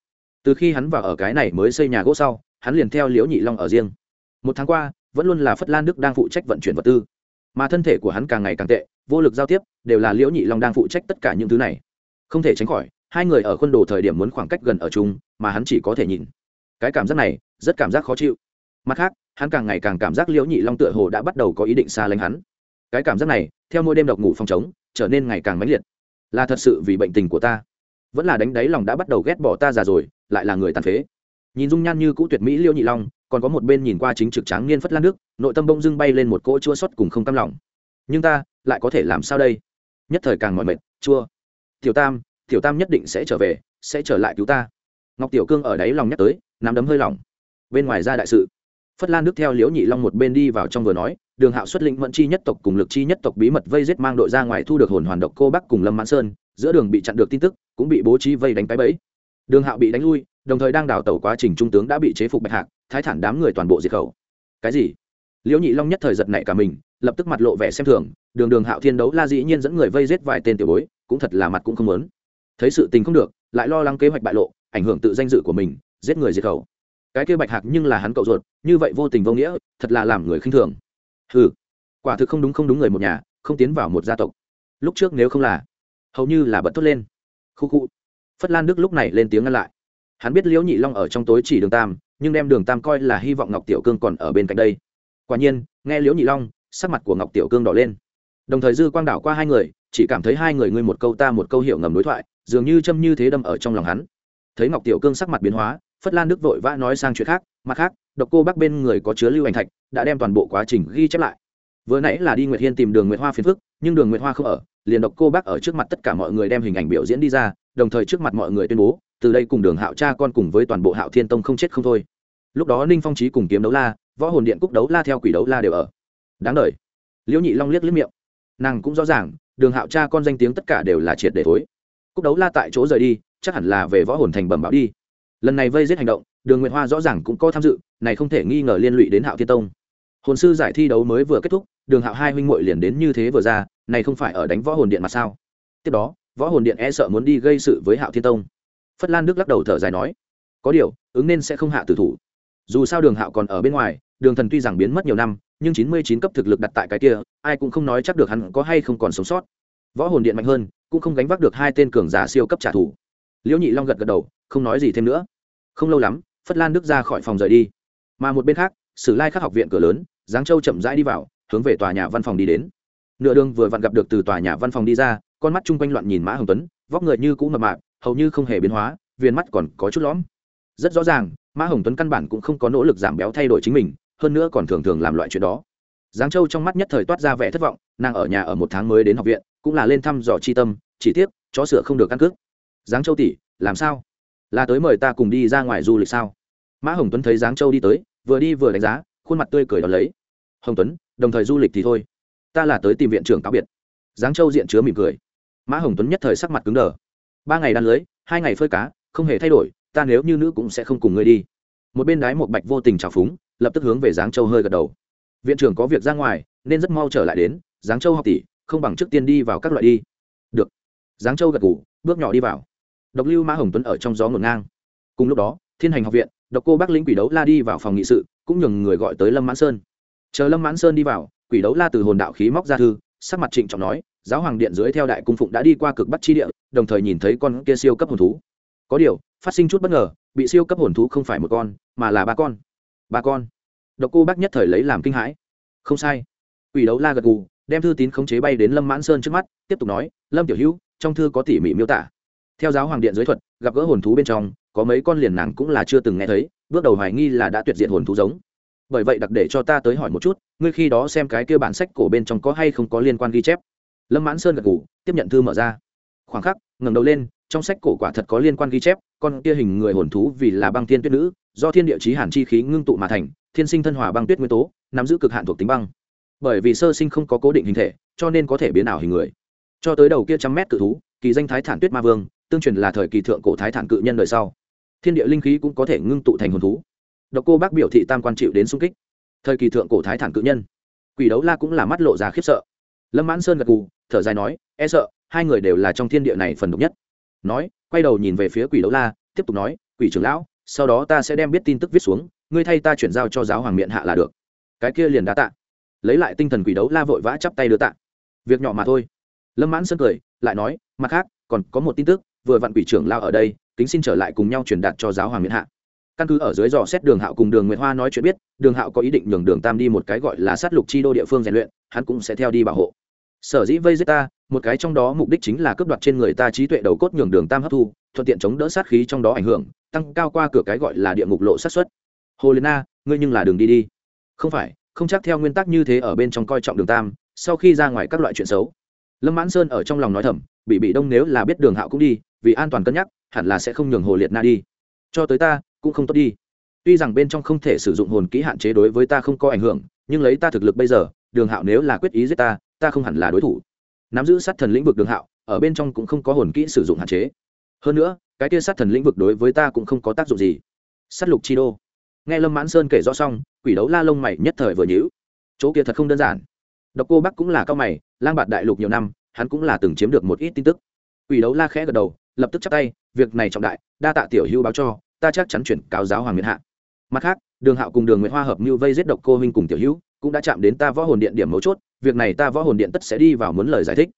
Từ khi hắn vào ở cái này mới xây nhà gỗ sau, hắn liền theo liễu nhị long ở riêng. Một tháng qua, vẫn luôn là phất lan đức đang phụ trách vận chuyển vật tư. Mà thân thể của hắn càng ngày càng tệ, vô lực giao tiếp, đều là liễu nhị long đang phụ trách tất cả những thứ này không thể tránh khỏi, hai người ở khuôn đồ thời điểm muốn khoảng cách gần ở chung, mà hắn chỉ có thể nhìn. Cái cảm giác này, rất cảm giác khó chịu. Mặt khác, hắn càng ngày càng cảm giác liễu nhị long tựa hồ đã bắt đầu có ý định xa lánh hắn. Cái cảm giác này, theo mỗi đêm độc ngủ phòng chống trở nên ngày càng mãnh liệt. Là thật sự vì bệnh tình của ta. Vẫn là đánh đáy lòng đã bắt đầu ghét bỏ ta già rồi, lại là người tàn phế. Nhìn dung nhan như cũ tuyệt mỹ liễu nhị long, còn có một bên nhìn qua chính trực tráng niên phất lan nước nội tâm bông dưng bay lên một cỗ chua xót cùng không cam lòng. Nhưng ta, lại có thể làm sao đây? Nhất thời càng mỏi mệt, chua tiểu tam tiểu tam nhất định sẽ trở về, sẽ trở lại cứu ta. Ngọc tiểu cương ở đáy lòng nhắc tới, nắm đấm hơi lòng bên ngoài ra đại sự. Phất lan nước theo liễu nhị long một bên đi vào trong vừa nói, đường hạo xuất lĩnh mẫn chi nhất tộc cùng lực chi nhất tộc bí mật vây giết mang đội ra ngoài thu được hồn hoàn độc cô bắc cùng lâm mãn sơn, giữa đường bị chặn được tin tức, cũng bị bố trí vây đánh cái bẫy. Đường hạo bị đánh lui, đồng thời đang đào tẩu quá trình trung tướng đã bị chế phục bạch hạc, thái thản đám người toàn bộ diệt khẩu. Cái gì? Liễu nhị long nhất thời giật nảy cả mình, lập tức mặt lộ vẻ xem thường, đường đường hạo thiên đấu la dĩ nhiên dẫn người vây giết vài tên tiểu bối cũng thật là mặt cũng không lớn thấy sự tình không được, lại lo lắng kế hoạch bại lộ, ảnh hưởng tự danh dự của mình, giết người diệt khẩu. Cái kia bạch hạc nhưng là hắn cậu ruột, như vậy vô tình vô nghĩa, thật là làm người khinh thường. Ừ quả thực không đúng không đúng người một nhà, không tiến vào một gia tộc. Lúc trước nếu không là, hầu như là bật thốt lên. Khu khu. Phất lan đức lúc này lên tiếng ngăn lại. Hắn biết liễu nhị long ở trong tối chỉ đường tam, nhưng đem đường tam coi là hy vọng ngọc tiểu cương còn ở bên cạnh đây. Quả nhiên, nghe liễu nhị long, sắc mặt của ngọc tiểu cương đỏ lên. Đồng thời dư quang đảo qua hai người chỉ cảm thấy hai người ngươi một câu ta một câu hiểu ngầm đối thoại, dường như châm như thế đâm ở trong lòng hắn. Thấy ngọc tiểu cương sắc mặt biến hóa, phất lan đức vội vã nói sang chuyện khác, mặt khác, độc cô bác bên người có chứa lưu ảnh thạch, đã đem toàn bộ quá trình ghi chép lại. Vừa nãy là đi nguyệt hiên tìm đường nguyệt hoa phiền phức, nhưng đường nguyệt hoa không ở, liền độc cô bác ở trước mặt tất cả mọi người đem hình ảnh biểu diễn đi ra, đồng thời trước mặt mọi người tuyên bố, từ đây cùng đường hạo cha con cùng với toàn bộ hạo thiên tông không chết không thôi. Lúc đó ninh phong trí cùng kiếm đấu la, võ hồn điện cúc đấu la theo quỷ đấu la đều ở. Đáng đ liễu nhị long liếc liếc miệng. Nàng cũng rõ ràng đường hạo cha con danh tiếng tất cả đều là triệt để thối. Cúc đấu la tại chỗ rời đi, chắc hẳn là về võ hồn thành bẩm báo đi. Lần này vây giết hành động, đường nguyệt hoa rõ ràng cũng có tham dự, này không thể nghi ngờ liên lụy đến hạo thiên tông. Hồn sư giải thi đấu mới vừa kết thúc, đường hạo hai huynh muội liền đến như thế vừa ra, này không phải ở đánh võ hồn điện mà sao? Tiếp đó, võ hồn điện e sợ muốn đi gây sự với hạo thiên tông. Phất lan đức lắc đầu thở dài nói, có điều, ứng nên sẽ không hạ tử thủ. Dù sao đường hạo còn ở bên ngoài, đường thần tuy rằng biến mất nhiều năm nhưng chín mươi chín cấp thực lực đặt tại cái kia, ai cũng không nói chắc được hắn có hay không còn sống sót. Võ hồn điện mạnh hơn, cũng không gánh vác được hai tên cường giả siêu cấp trả thù. Liễu nhị long gật gật đầu, không nói gì thêm nữa. Không lâu lắm, phất lan đức ra khỏi phòng rời đi. Mà một bên khác, sử lai khắc học viện cửa lớn, giáng châu chậm rãi đi vào, hướng về tòa nhà văn phòng đi đến. Nửa đường vừa vặn gặp được từ tòa nhà văn phòng đi ra, con mắt chung quanh loạn nhìn mã hồng tuấn, vóc người như cũ mập mạp, hầu như không hề biến hóa viên mắt còn có chút lõm. Rất rõ ràng, mã hồng tuấn căn bản cũng không có nỗ lực giảm béo thay đổi chính mình hơn nữa còn thường thường làm loại chuyện đó. Giáng châu trong mắt nhất thời toát ra vẻ thất vọng, nàng ở nhà ở một tháng mới đến học viện, cũng là lên thăm dò chi tâm, chỉ tiếc, chó sửa không được căn cước giáng châu tỷ, làm sao? Là tới mời ta cùng đi ra ngoài du lịch sao? Mã hồng tuấn thấy giáng châu đi tới, vừa đi vừa đánh giá, khuôn mặt tươi cười đón lấy. Hồng tuấn, đồng thời du lịch thì thôi. Ta là tới tìm viện trưởng cáo biệt. Giáng châu diện chứa mỉm cười. Mã hồng tuấn nhất thời sắc mặt cứng đờ. Ba ngày đan lưới, hai ngày phơi cá, không hề thay đổi, ta nếu như nữ cũng sẽ không cùng ngươi đi. Một bên đái một bạch vô tình trào phúng lập tức hướng về giáng châu hơi gật đầu. Viện trưởng có việc ra ngoài, nên rất mau trở lại đến, giáng châu học tỷ, không bằng trước tiên đi vào các loại đi. Được. Giáng châu gật ngủ bước nhỏ đi vào. Độc lưu mã hồng tuấn ở trong gió ngổn ngang. Cùng lúc đó, thiên hành học viện, độc cô bác lĩnh quỷ đấu la đi vào phòng nghị sự, cũng nhường người gọi tới lâm mãn sơn. Chờ lâm mãn sơn đi vào, quỷ đấu la từ hồn đạo khí móc ra thư, sắc mặt trịnh trọng nói, giáo hoàng điện dưới theo đại cung phụng đã đi qua cực bắc chi địa, đồng thời nhìn thấy con kia siêu cấp hồn thú. Có điều, phát sinh chút bất ngờ, bị siêu cấp hồn thú không phải một con, mà là ba con ba con. Độc cô bác nhất thời lấy làm kinh hãi. Không sai. Quỷ đấu la gật gù, đem thư tín khống chế bay đến lâm mãn sơn trước mắt, tiếp tục nói, lâm tiểu hữu, trong thư có tỉ mỉ miêu tả. Theo giáo hoàng điện giới thuật, gặp gỡ hồn thú bên trong, có mấy con liền nàng cũng là chưa từng nghe thấy, bước đầu hoài nghi là đã tuyệt diệt hồn thú giống. Bởi vậy đặc để cho ta tới hỏi một chút, ngươi khi đó xem cái kia bản sách cổ bên trong có hay không có liên quan ghi chép? Lâm mãn sơn gật ngủ tiếp nhận thư mở ra. Khoảng khắc, ngẩng đầu lên, trong sách cổ quả thật có liên quan ghi chép, con kia hình người hồn thú vì là băng tiên tuyết nữ do thiên địa chí hàn chi khí ngưng tụ mà thành, thiên sinh thân hòa băng tuyết nguyên tố, nắm giữ cực hạn thuộc tính băng. Bởi vì sơ sinh không có cố định hình thể, cho nên có thể biến ảo hình người. Cho tới đầu kia trăm mét cự thú, kỳ danh thái thản tuyết ma vương, tương truyền là thời kỳ thượng cổ thái thản cự nhân đời sau. Thiên địa linh khí cũng có thể ngưng tụ thành hồn thú. Độc cô bác biểu thị tam quan chịu đến sung kích. Thời kỳ thượng cổ thái thản cự nhân. Quỷ đấu la cũng là mắt lộ ra khiếp sợ. Lâm mãn sơn gật gù, thở dài nói e sợ, hai người đều là trong thiên địa này phần độc nhất. Nói, quay đầu nhìn về phía quỷ đấu la, tiếp tục nói, quỷ trưởng lão sau đó ta sẽ đem biết tin tức viết xuống, ngươi thay ta chuyển giao cho giáo hoàng miệng hạ là được. Cái kia liền đã tạ. Lấy lại tinh thần quỷ đấu, la vội vã chắp tay đưa tạ. Việc nhỏ mà thôi. Lâm mãn sơn cười, lại nói, mặt khác, còn có một tin tức, vừa vặn quỷ trưởng lao ở đây, kính xin trở lại cùng nhau truyền đạt cho giáo hoàng miễn hạ. Căn cứ ở dưới dò xét đường hạo cùng đường nguyệt hoa nói chuyện biết, đường hạo có ý định nhường đường tam đi một cái gọi là sát lục chi đô địa phương rèn luyện, hắn cũng sẽ theo đi bảo hộ. Sở dĩ vây giết ta một cái trong đó mục đích chính là cướp đoạt trên người ta trí tuệ đầu cốt nhường đường tam hấp thu, thuận tiện chống đỡ sát khí trong đó ảnh hưởng, tăng cao qua cửa cái gọi là địa ngục lộ sát xuất. Hồ liên na, ngươi nhưng là đường đi đi. Không phải, không chắc theo nguyên tắc như thế ở bên trong coi trọng đường tam, sau khi ra ngoài các loại chuyện xấu. Lâm mãn sơn ở trong lòng nói thầm, bị bị đông nếu là biết đường hạo cũng đi, vì an toàn cân nhắc, hẳn là sẽ không nhường hồ liệt na đi. Cho tới ta, cũng không tốt đi. Tuy rằng bên trong không thể sử dụng hồn kỹ hạn chế đối với ta không có ảnh hưởng, nhưng lấy ta thực lực bây giờ, đường hạo nếu là quyết ý giết ta ta không hẳn là đối thủ nắm giữ sát thần lĩnh vực đường hạo, ở bên trong cũng không có hồn kỹ sử dụng hạn chế. Hơn nữa, cái kia sát thần lĩnh vực đối với ta cũng không có tác dụng gì. S á t lục chi đô. Nghe lâm mãn sơn kể rõ xong, quỷ đấu la lông mày nhất thời vừa nhữ chỗ kia thật không đơn giản. Độc cô bắc cũng là cao mày, lang bạt đại lục nhiều năm, hắn cũng là từng chiếm được một ít tin tức. Quỷ đấu la khẽ gật đầu, lập tức chắp tay, việc này trọng đại, đa tạ tiểu hưu báo cho, ta chắc chắn chuyển cáo giáo hoàng miền hạ. Mặt khác, đường hạo cùng đường nguyễn hoa hợp như vây giết độc cô huynh cùng tiểu hữu, cũng đã chạm đến ta võ hồn điện điểm mấu chốt việc này ta võ hồn điện tất sẽ đi vào muốn lời giải thích.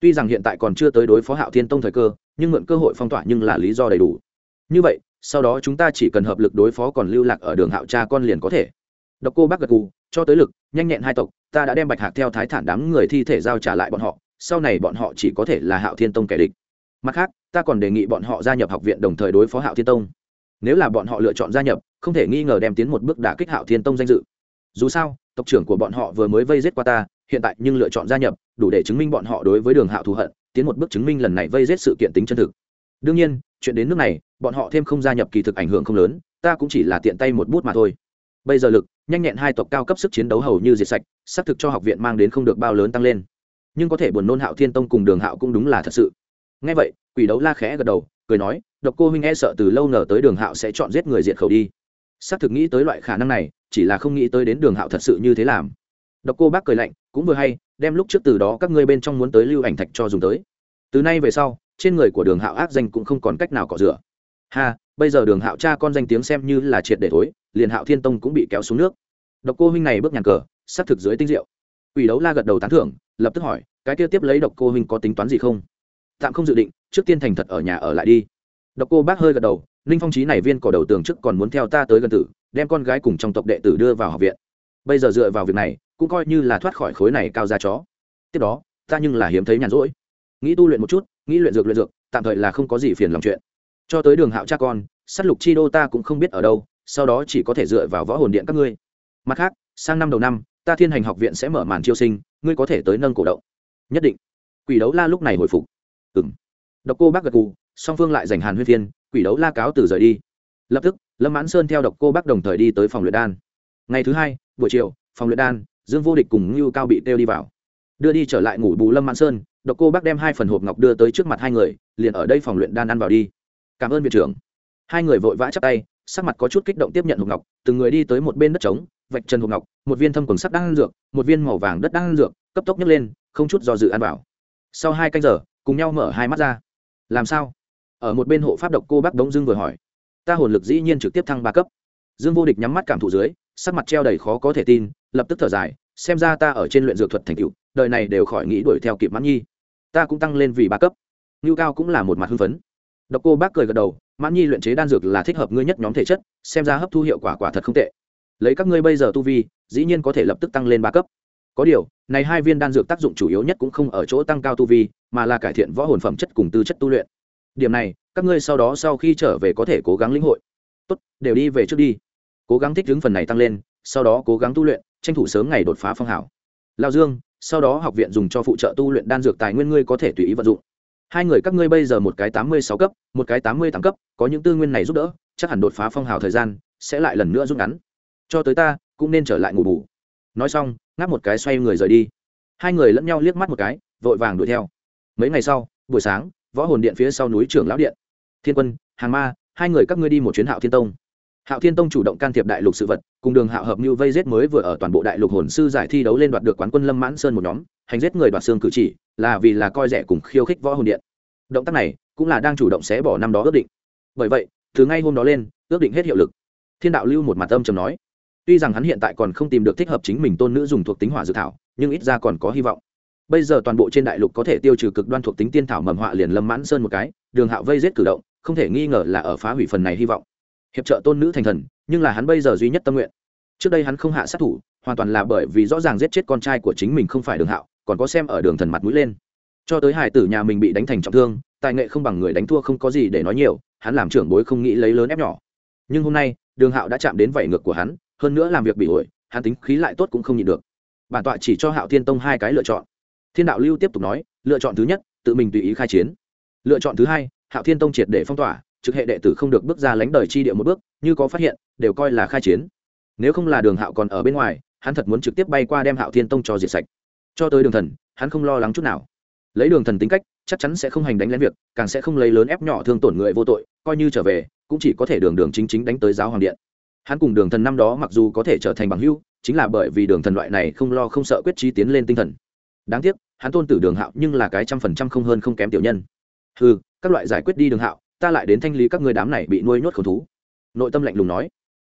Tuy rằng hiện tại còn chưa tới đối phó hạo thiên tông thời cơ, nhưng mượn cơ hội phong tỏa nhưng là lý do đầy đủ. Như vậy, sau đó chúng ta chỉ cần hợp lực đối phó còn lưu lạc ở đường hạo cha con liền có thể. Độc cô bác gật cù cho tới lực, nhanh nhẹn hai tộc, ta đã đem bạch hạc theo thái thản đám người thi thể giao trả lại bọn họ, sau này bọn họ chỉ có thể là hạo thiên tông kẻ địch. Mặt khác, ta còn đề nghị bọn họ gia nhập học viện đồng thời đối phó hạo thiên tông. Nếu là bọn họ lựa chọn gia nhập, không thể nghi ngờ đem tiến một bước đả kích hạo thiên tông danh dự. Dù sao, tộc trưởng của bọn họ vừa mới vây giết qua ta hiện tại nhưng lựa chọn gia nhập, đủ để chứng minh bọn họ đối với đường hạo thù hận, tiến một bước chứng minh lần này vây giết sự kiện tính chân thực. Đương nhiên, chuyện đến nước này, bọn họ thêm không gia nhập kỳ thực ảnh hưởng không lớn, ta cũng chỉ là tiện tay một bút mà thôi. Bây giờ lực, nhanh nhẹn hai tộc cao cấp sức chiến đấu hầu như diệt sạch, xác thực cho học viện mang đến không được bao lớn tăng lên. Nhưng có thể buồn nôn hạo thiên tông cùng đường hạo cũng đúng là thật sự. Ngay vậy, quỷ đấu la khẽ gật đầu, cười nói, độc cô huynh e sợ từ lâu nở tới đường hạo sẽ chọn giết người diệt khẩu đi. Xác thực nghĩ tới loại khả năng này, chỉ là không nghĩ tới đến đường hạo thật sự như thế làm. Độc cô bác cười lạnh cũng vừa hay, đem lúc trước từ đó các ngươi bên trong muốn tới lưu ảnh thạch cho dùng tới. Từ nay về sau, trên người của đường hạo ác danh cũng không còn cách nào cọ rửa. Ha, bây giờ đường hạo cha con danh tiếng xem như là triệt để thối, liền hạo thiên tông cũng bị kéo xuống nước. Độc cô huynh này bước nhàn cờ xác thực dưới tinh diệu. Ủy đấu la gật đầu tán thưởng, lập tức hỏi, cái kia tiếp lấy độc cô huynh có tính toán gì không? Tạm không dự định, trước tiên thành thật ở nhà ở lại đi. Độc cô bác hơi gật đầu, ninh phong trí này viên cỏ đầu tường trước còn muốn theo ta tới gần tử, đem con gái cùng trong tộc đệ tử đưa vào học viện. Bây giờ dựa vào việc này cũng coi như là thoát khỏi khối này cao ra chó. Tiếp đó, ta nhưng là hiếm thấy nhàn rỗi. Nghĩ tu luyện một chút, nghĩ luyện dược luyện dược, tạm thời là không có gì phiền lòng chuyện. Cho tới đường hạo cha con s á t lục chi đô ta cũng không biết ở đâu, sau đó chỉ có thể dựa vào võ hồn điện các ngươi. Mặt khác, sang năm đầu năm, ta thiên hành học viện sẽ mở màn chiêu sinh, ngươi có thể tới nâng cổ động. Nhất định. Quỷ đấu la lúc này hồi phục. Ừng độc cô bác gật cù song phương lại giành hàn Huyên viên quỷ đấu la cáo từ rời đi. Lập tức, lâm mãn sơn theo độc cô bác đồng thời đi tới phòng luyện đan. Ngày thứ hai, buổi chiều, phòng luyện đan dương vô địch cùng ngưu cao bị têu đi vào. Đưa đi trở lại ngủ bù lâm mãn sơn, độc cô bác đem hai phần hộp ngọc đưa tới trước mặt hai người, liền ở đây phòng luyện đan ăn vào đi. Cảm ơn viện trưởng. Hai người vội vã chắp tay, sắc mặt có chút kích động tiếp nhận hộp ngọc, từng người đi tới một bên đất trống, vạch chân hộp ngọc, một viên thâm quần sắc đang dược, một viên màu vàng đất đang dược, cấp tốc nhấc lên, không chút do dự ăn vào. Sau hai canh giờ, cùng nhau mở hai mắt ra. Làm sao? Ở một bên hộ pháp độc cô bác đống dương vừa hỏi. Ta hồn lực dĩ nhiên trực tiếp thăng ba cấp. Dương vô địch nhắm mắt cảm thụ dưới, sắc mặt treo đầy khó có thể tin lập tức thở dài, xem ra ta ở trên luyện dược thuật thành cựu đời này đều khỏi nghĩ đuổi theo kịp mãn nhi. Ta cũng tăng lên vì ba cấp. Ngưu cao cũng là một mặt hưng phấn. Độc cô bác cười gật đầu, mãn nhi luyện chế đan dược là thích hợp ngươi nhất nhóm thể chất, xem ra hấp thu hiệu quả quả thật không tệ. Lấy các ngươi bây giờ tu vi, dĩ nhiên có thể lập tức tăng lên ba cấp. Có điều, này hai viên đan dược tác dụng chủ yếu nhất cũng không ở chỗ tăng cao tu vi, mà là cải thiện võ hồn phẩm chất cùng tư chất tu luyện. Điểm này, các ngươi sau đó sau khi trở về có thể cố gắng lĩnh hội. Tốt, đều đi về trước đi. Cố gắng thích ứng phần này tăng lên, sau đó cố gắng tu luyện tranh thủ sớm ngày đột phá phong hảo lao dương, sau đó học viện dùng cho phụ trợ tu luyện đan dược tài nguyên ngươi có thể tùy ý vận dụng. Hai người các ngươi bây giờ một cái tám mươi sáu cấp, một cái tám mươi tám cấp, có những tư nguyên này giúp đỡ, chắc hẳn đột phá phong hào thời gian sẽ lại lần nữa rút ngắn. Cho tới ta, cũng nên trở lại ngủ bù. Nói xong, ngáp một cái xoay người rời đi. Hai người lẫn nhau liếc mắt một cái, vội vàng đuổi theo. Mấy ngày sau, buổi sáng, võ hồn điện phía sau núi trưởng lão điện. Thiên quân, hàng ma, hai người các ngươi đi một chuyến hạo thiên tông. Hạo thiên tông chủ động can thiệp đại lục sự vật cùng đường hạo hợp như vây giết mới vừa ở toàn bộ đại lục hồn sư giải thi đấu lên đoạt được quán quân lâm mãn sơn một nhóm, hành giết người đoạt xương cử chỉ, là vì là coi rẻ cùng khiêu khích võ hồn điện. Động tác này cũng là đang chủ động xé bỏ năm đó ước định. Bởi vậy, từ ngay hôm đó lên, ước định hết hiệu lực. Thiên đạo lưu một mặt âm trầm nói, tuy rằng hắn hiện tại còn không tìm được thích hợp chính mình tôn nữ dùng thuộc tính hỏa dự thảo, nhưng ít ra còn có hy vọng. Bây giờ toàn bộ trên đại lục có thể tiêu trừ cực đoan thuộc tính tiên thảo mầm họa liền lâm mãn sơn một cái, đường hạo vây giết cử động, không thể nghi ngờ là ở phá hủy phần này hy vọng. Hiệp trợ tôn nữ thành thần nhưng là hắn bây giờ duy nhất tâm nguyện. Trước đây hắn không hạ sát thủ, hoàn toàn là bởi vì rõ ràng giết chết con trai của chính mình không phải đường hạo, còn có xem ở đường thần mặt mũi lên. Cho tới hải tử nhà mình bị đánh thành trọng thương, tài nghệ không bằng người đánh thua không có gì để nói nhiều, hắn làm trưởng bối không nghĩ lấy lớn ép nhỏ. Nhưng hôm nay, đường hạo đã chạm đến vảy ngược của hắn, hơn nữa làm việc bị ổi, hắn tính khí lại tốt cũng không nhịn được. Bản tọa chỉ cho hạo thiên tông hai cái lựa chọn. Thiên đạo lưu tiếp tục nói, lựa chọn thứ nhất, tự mình tùy ý khai chiến. Lựa chọn thứ hai, hạo thiên tông triệt để phong tỏa trực hệ đệ tử không được bước ra lánh đời chi địa một bước, như có phát hiện, đều coi là khai chiến. Nếu không là đường hạo còn ở bên ngoài, hắn thật muốn trực tiếp bay qua đem hạo thiên tông cho diệt sạch. Cho tới đường thần, hắn không lo lắng chút nào. Lấy đường thần tính cách, chắc chắn sẽ không hành đánh lén việc, càng sẽ không lấy lớn ép nhỏ thương tổn người vô tội, coi như trở về, cũng chỉ có thể đường đường chính chính đánh tới giáo hoàng điện. Hắn cùng đường thần năm đó mặc dù có thể trở thành bằng hưu chính là bởi vì đường thần loại này không lo không sợ quyết trí tiến lên tinh thần. Đáng tiếc, hắn tôn tử đường hạo nhưng là cái trăm phần trăm không hơn không kém tiểu nhân. Ừ các loại giải quyết đi đường hạo ta lại đến thanh lý các người đám này bị nuôi nhốt khẩu thú. Nội tâm lạnh lùng nói,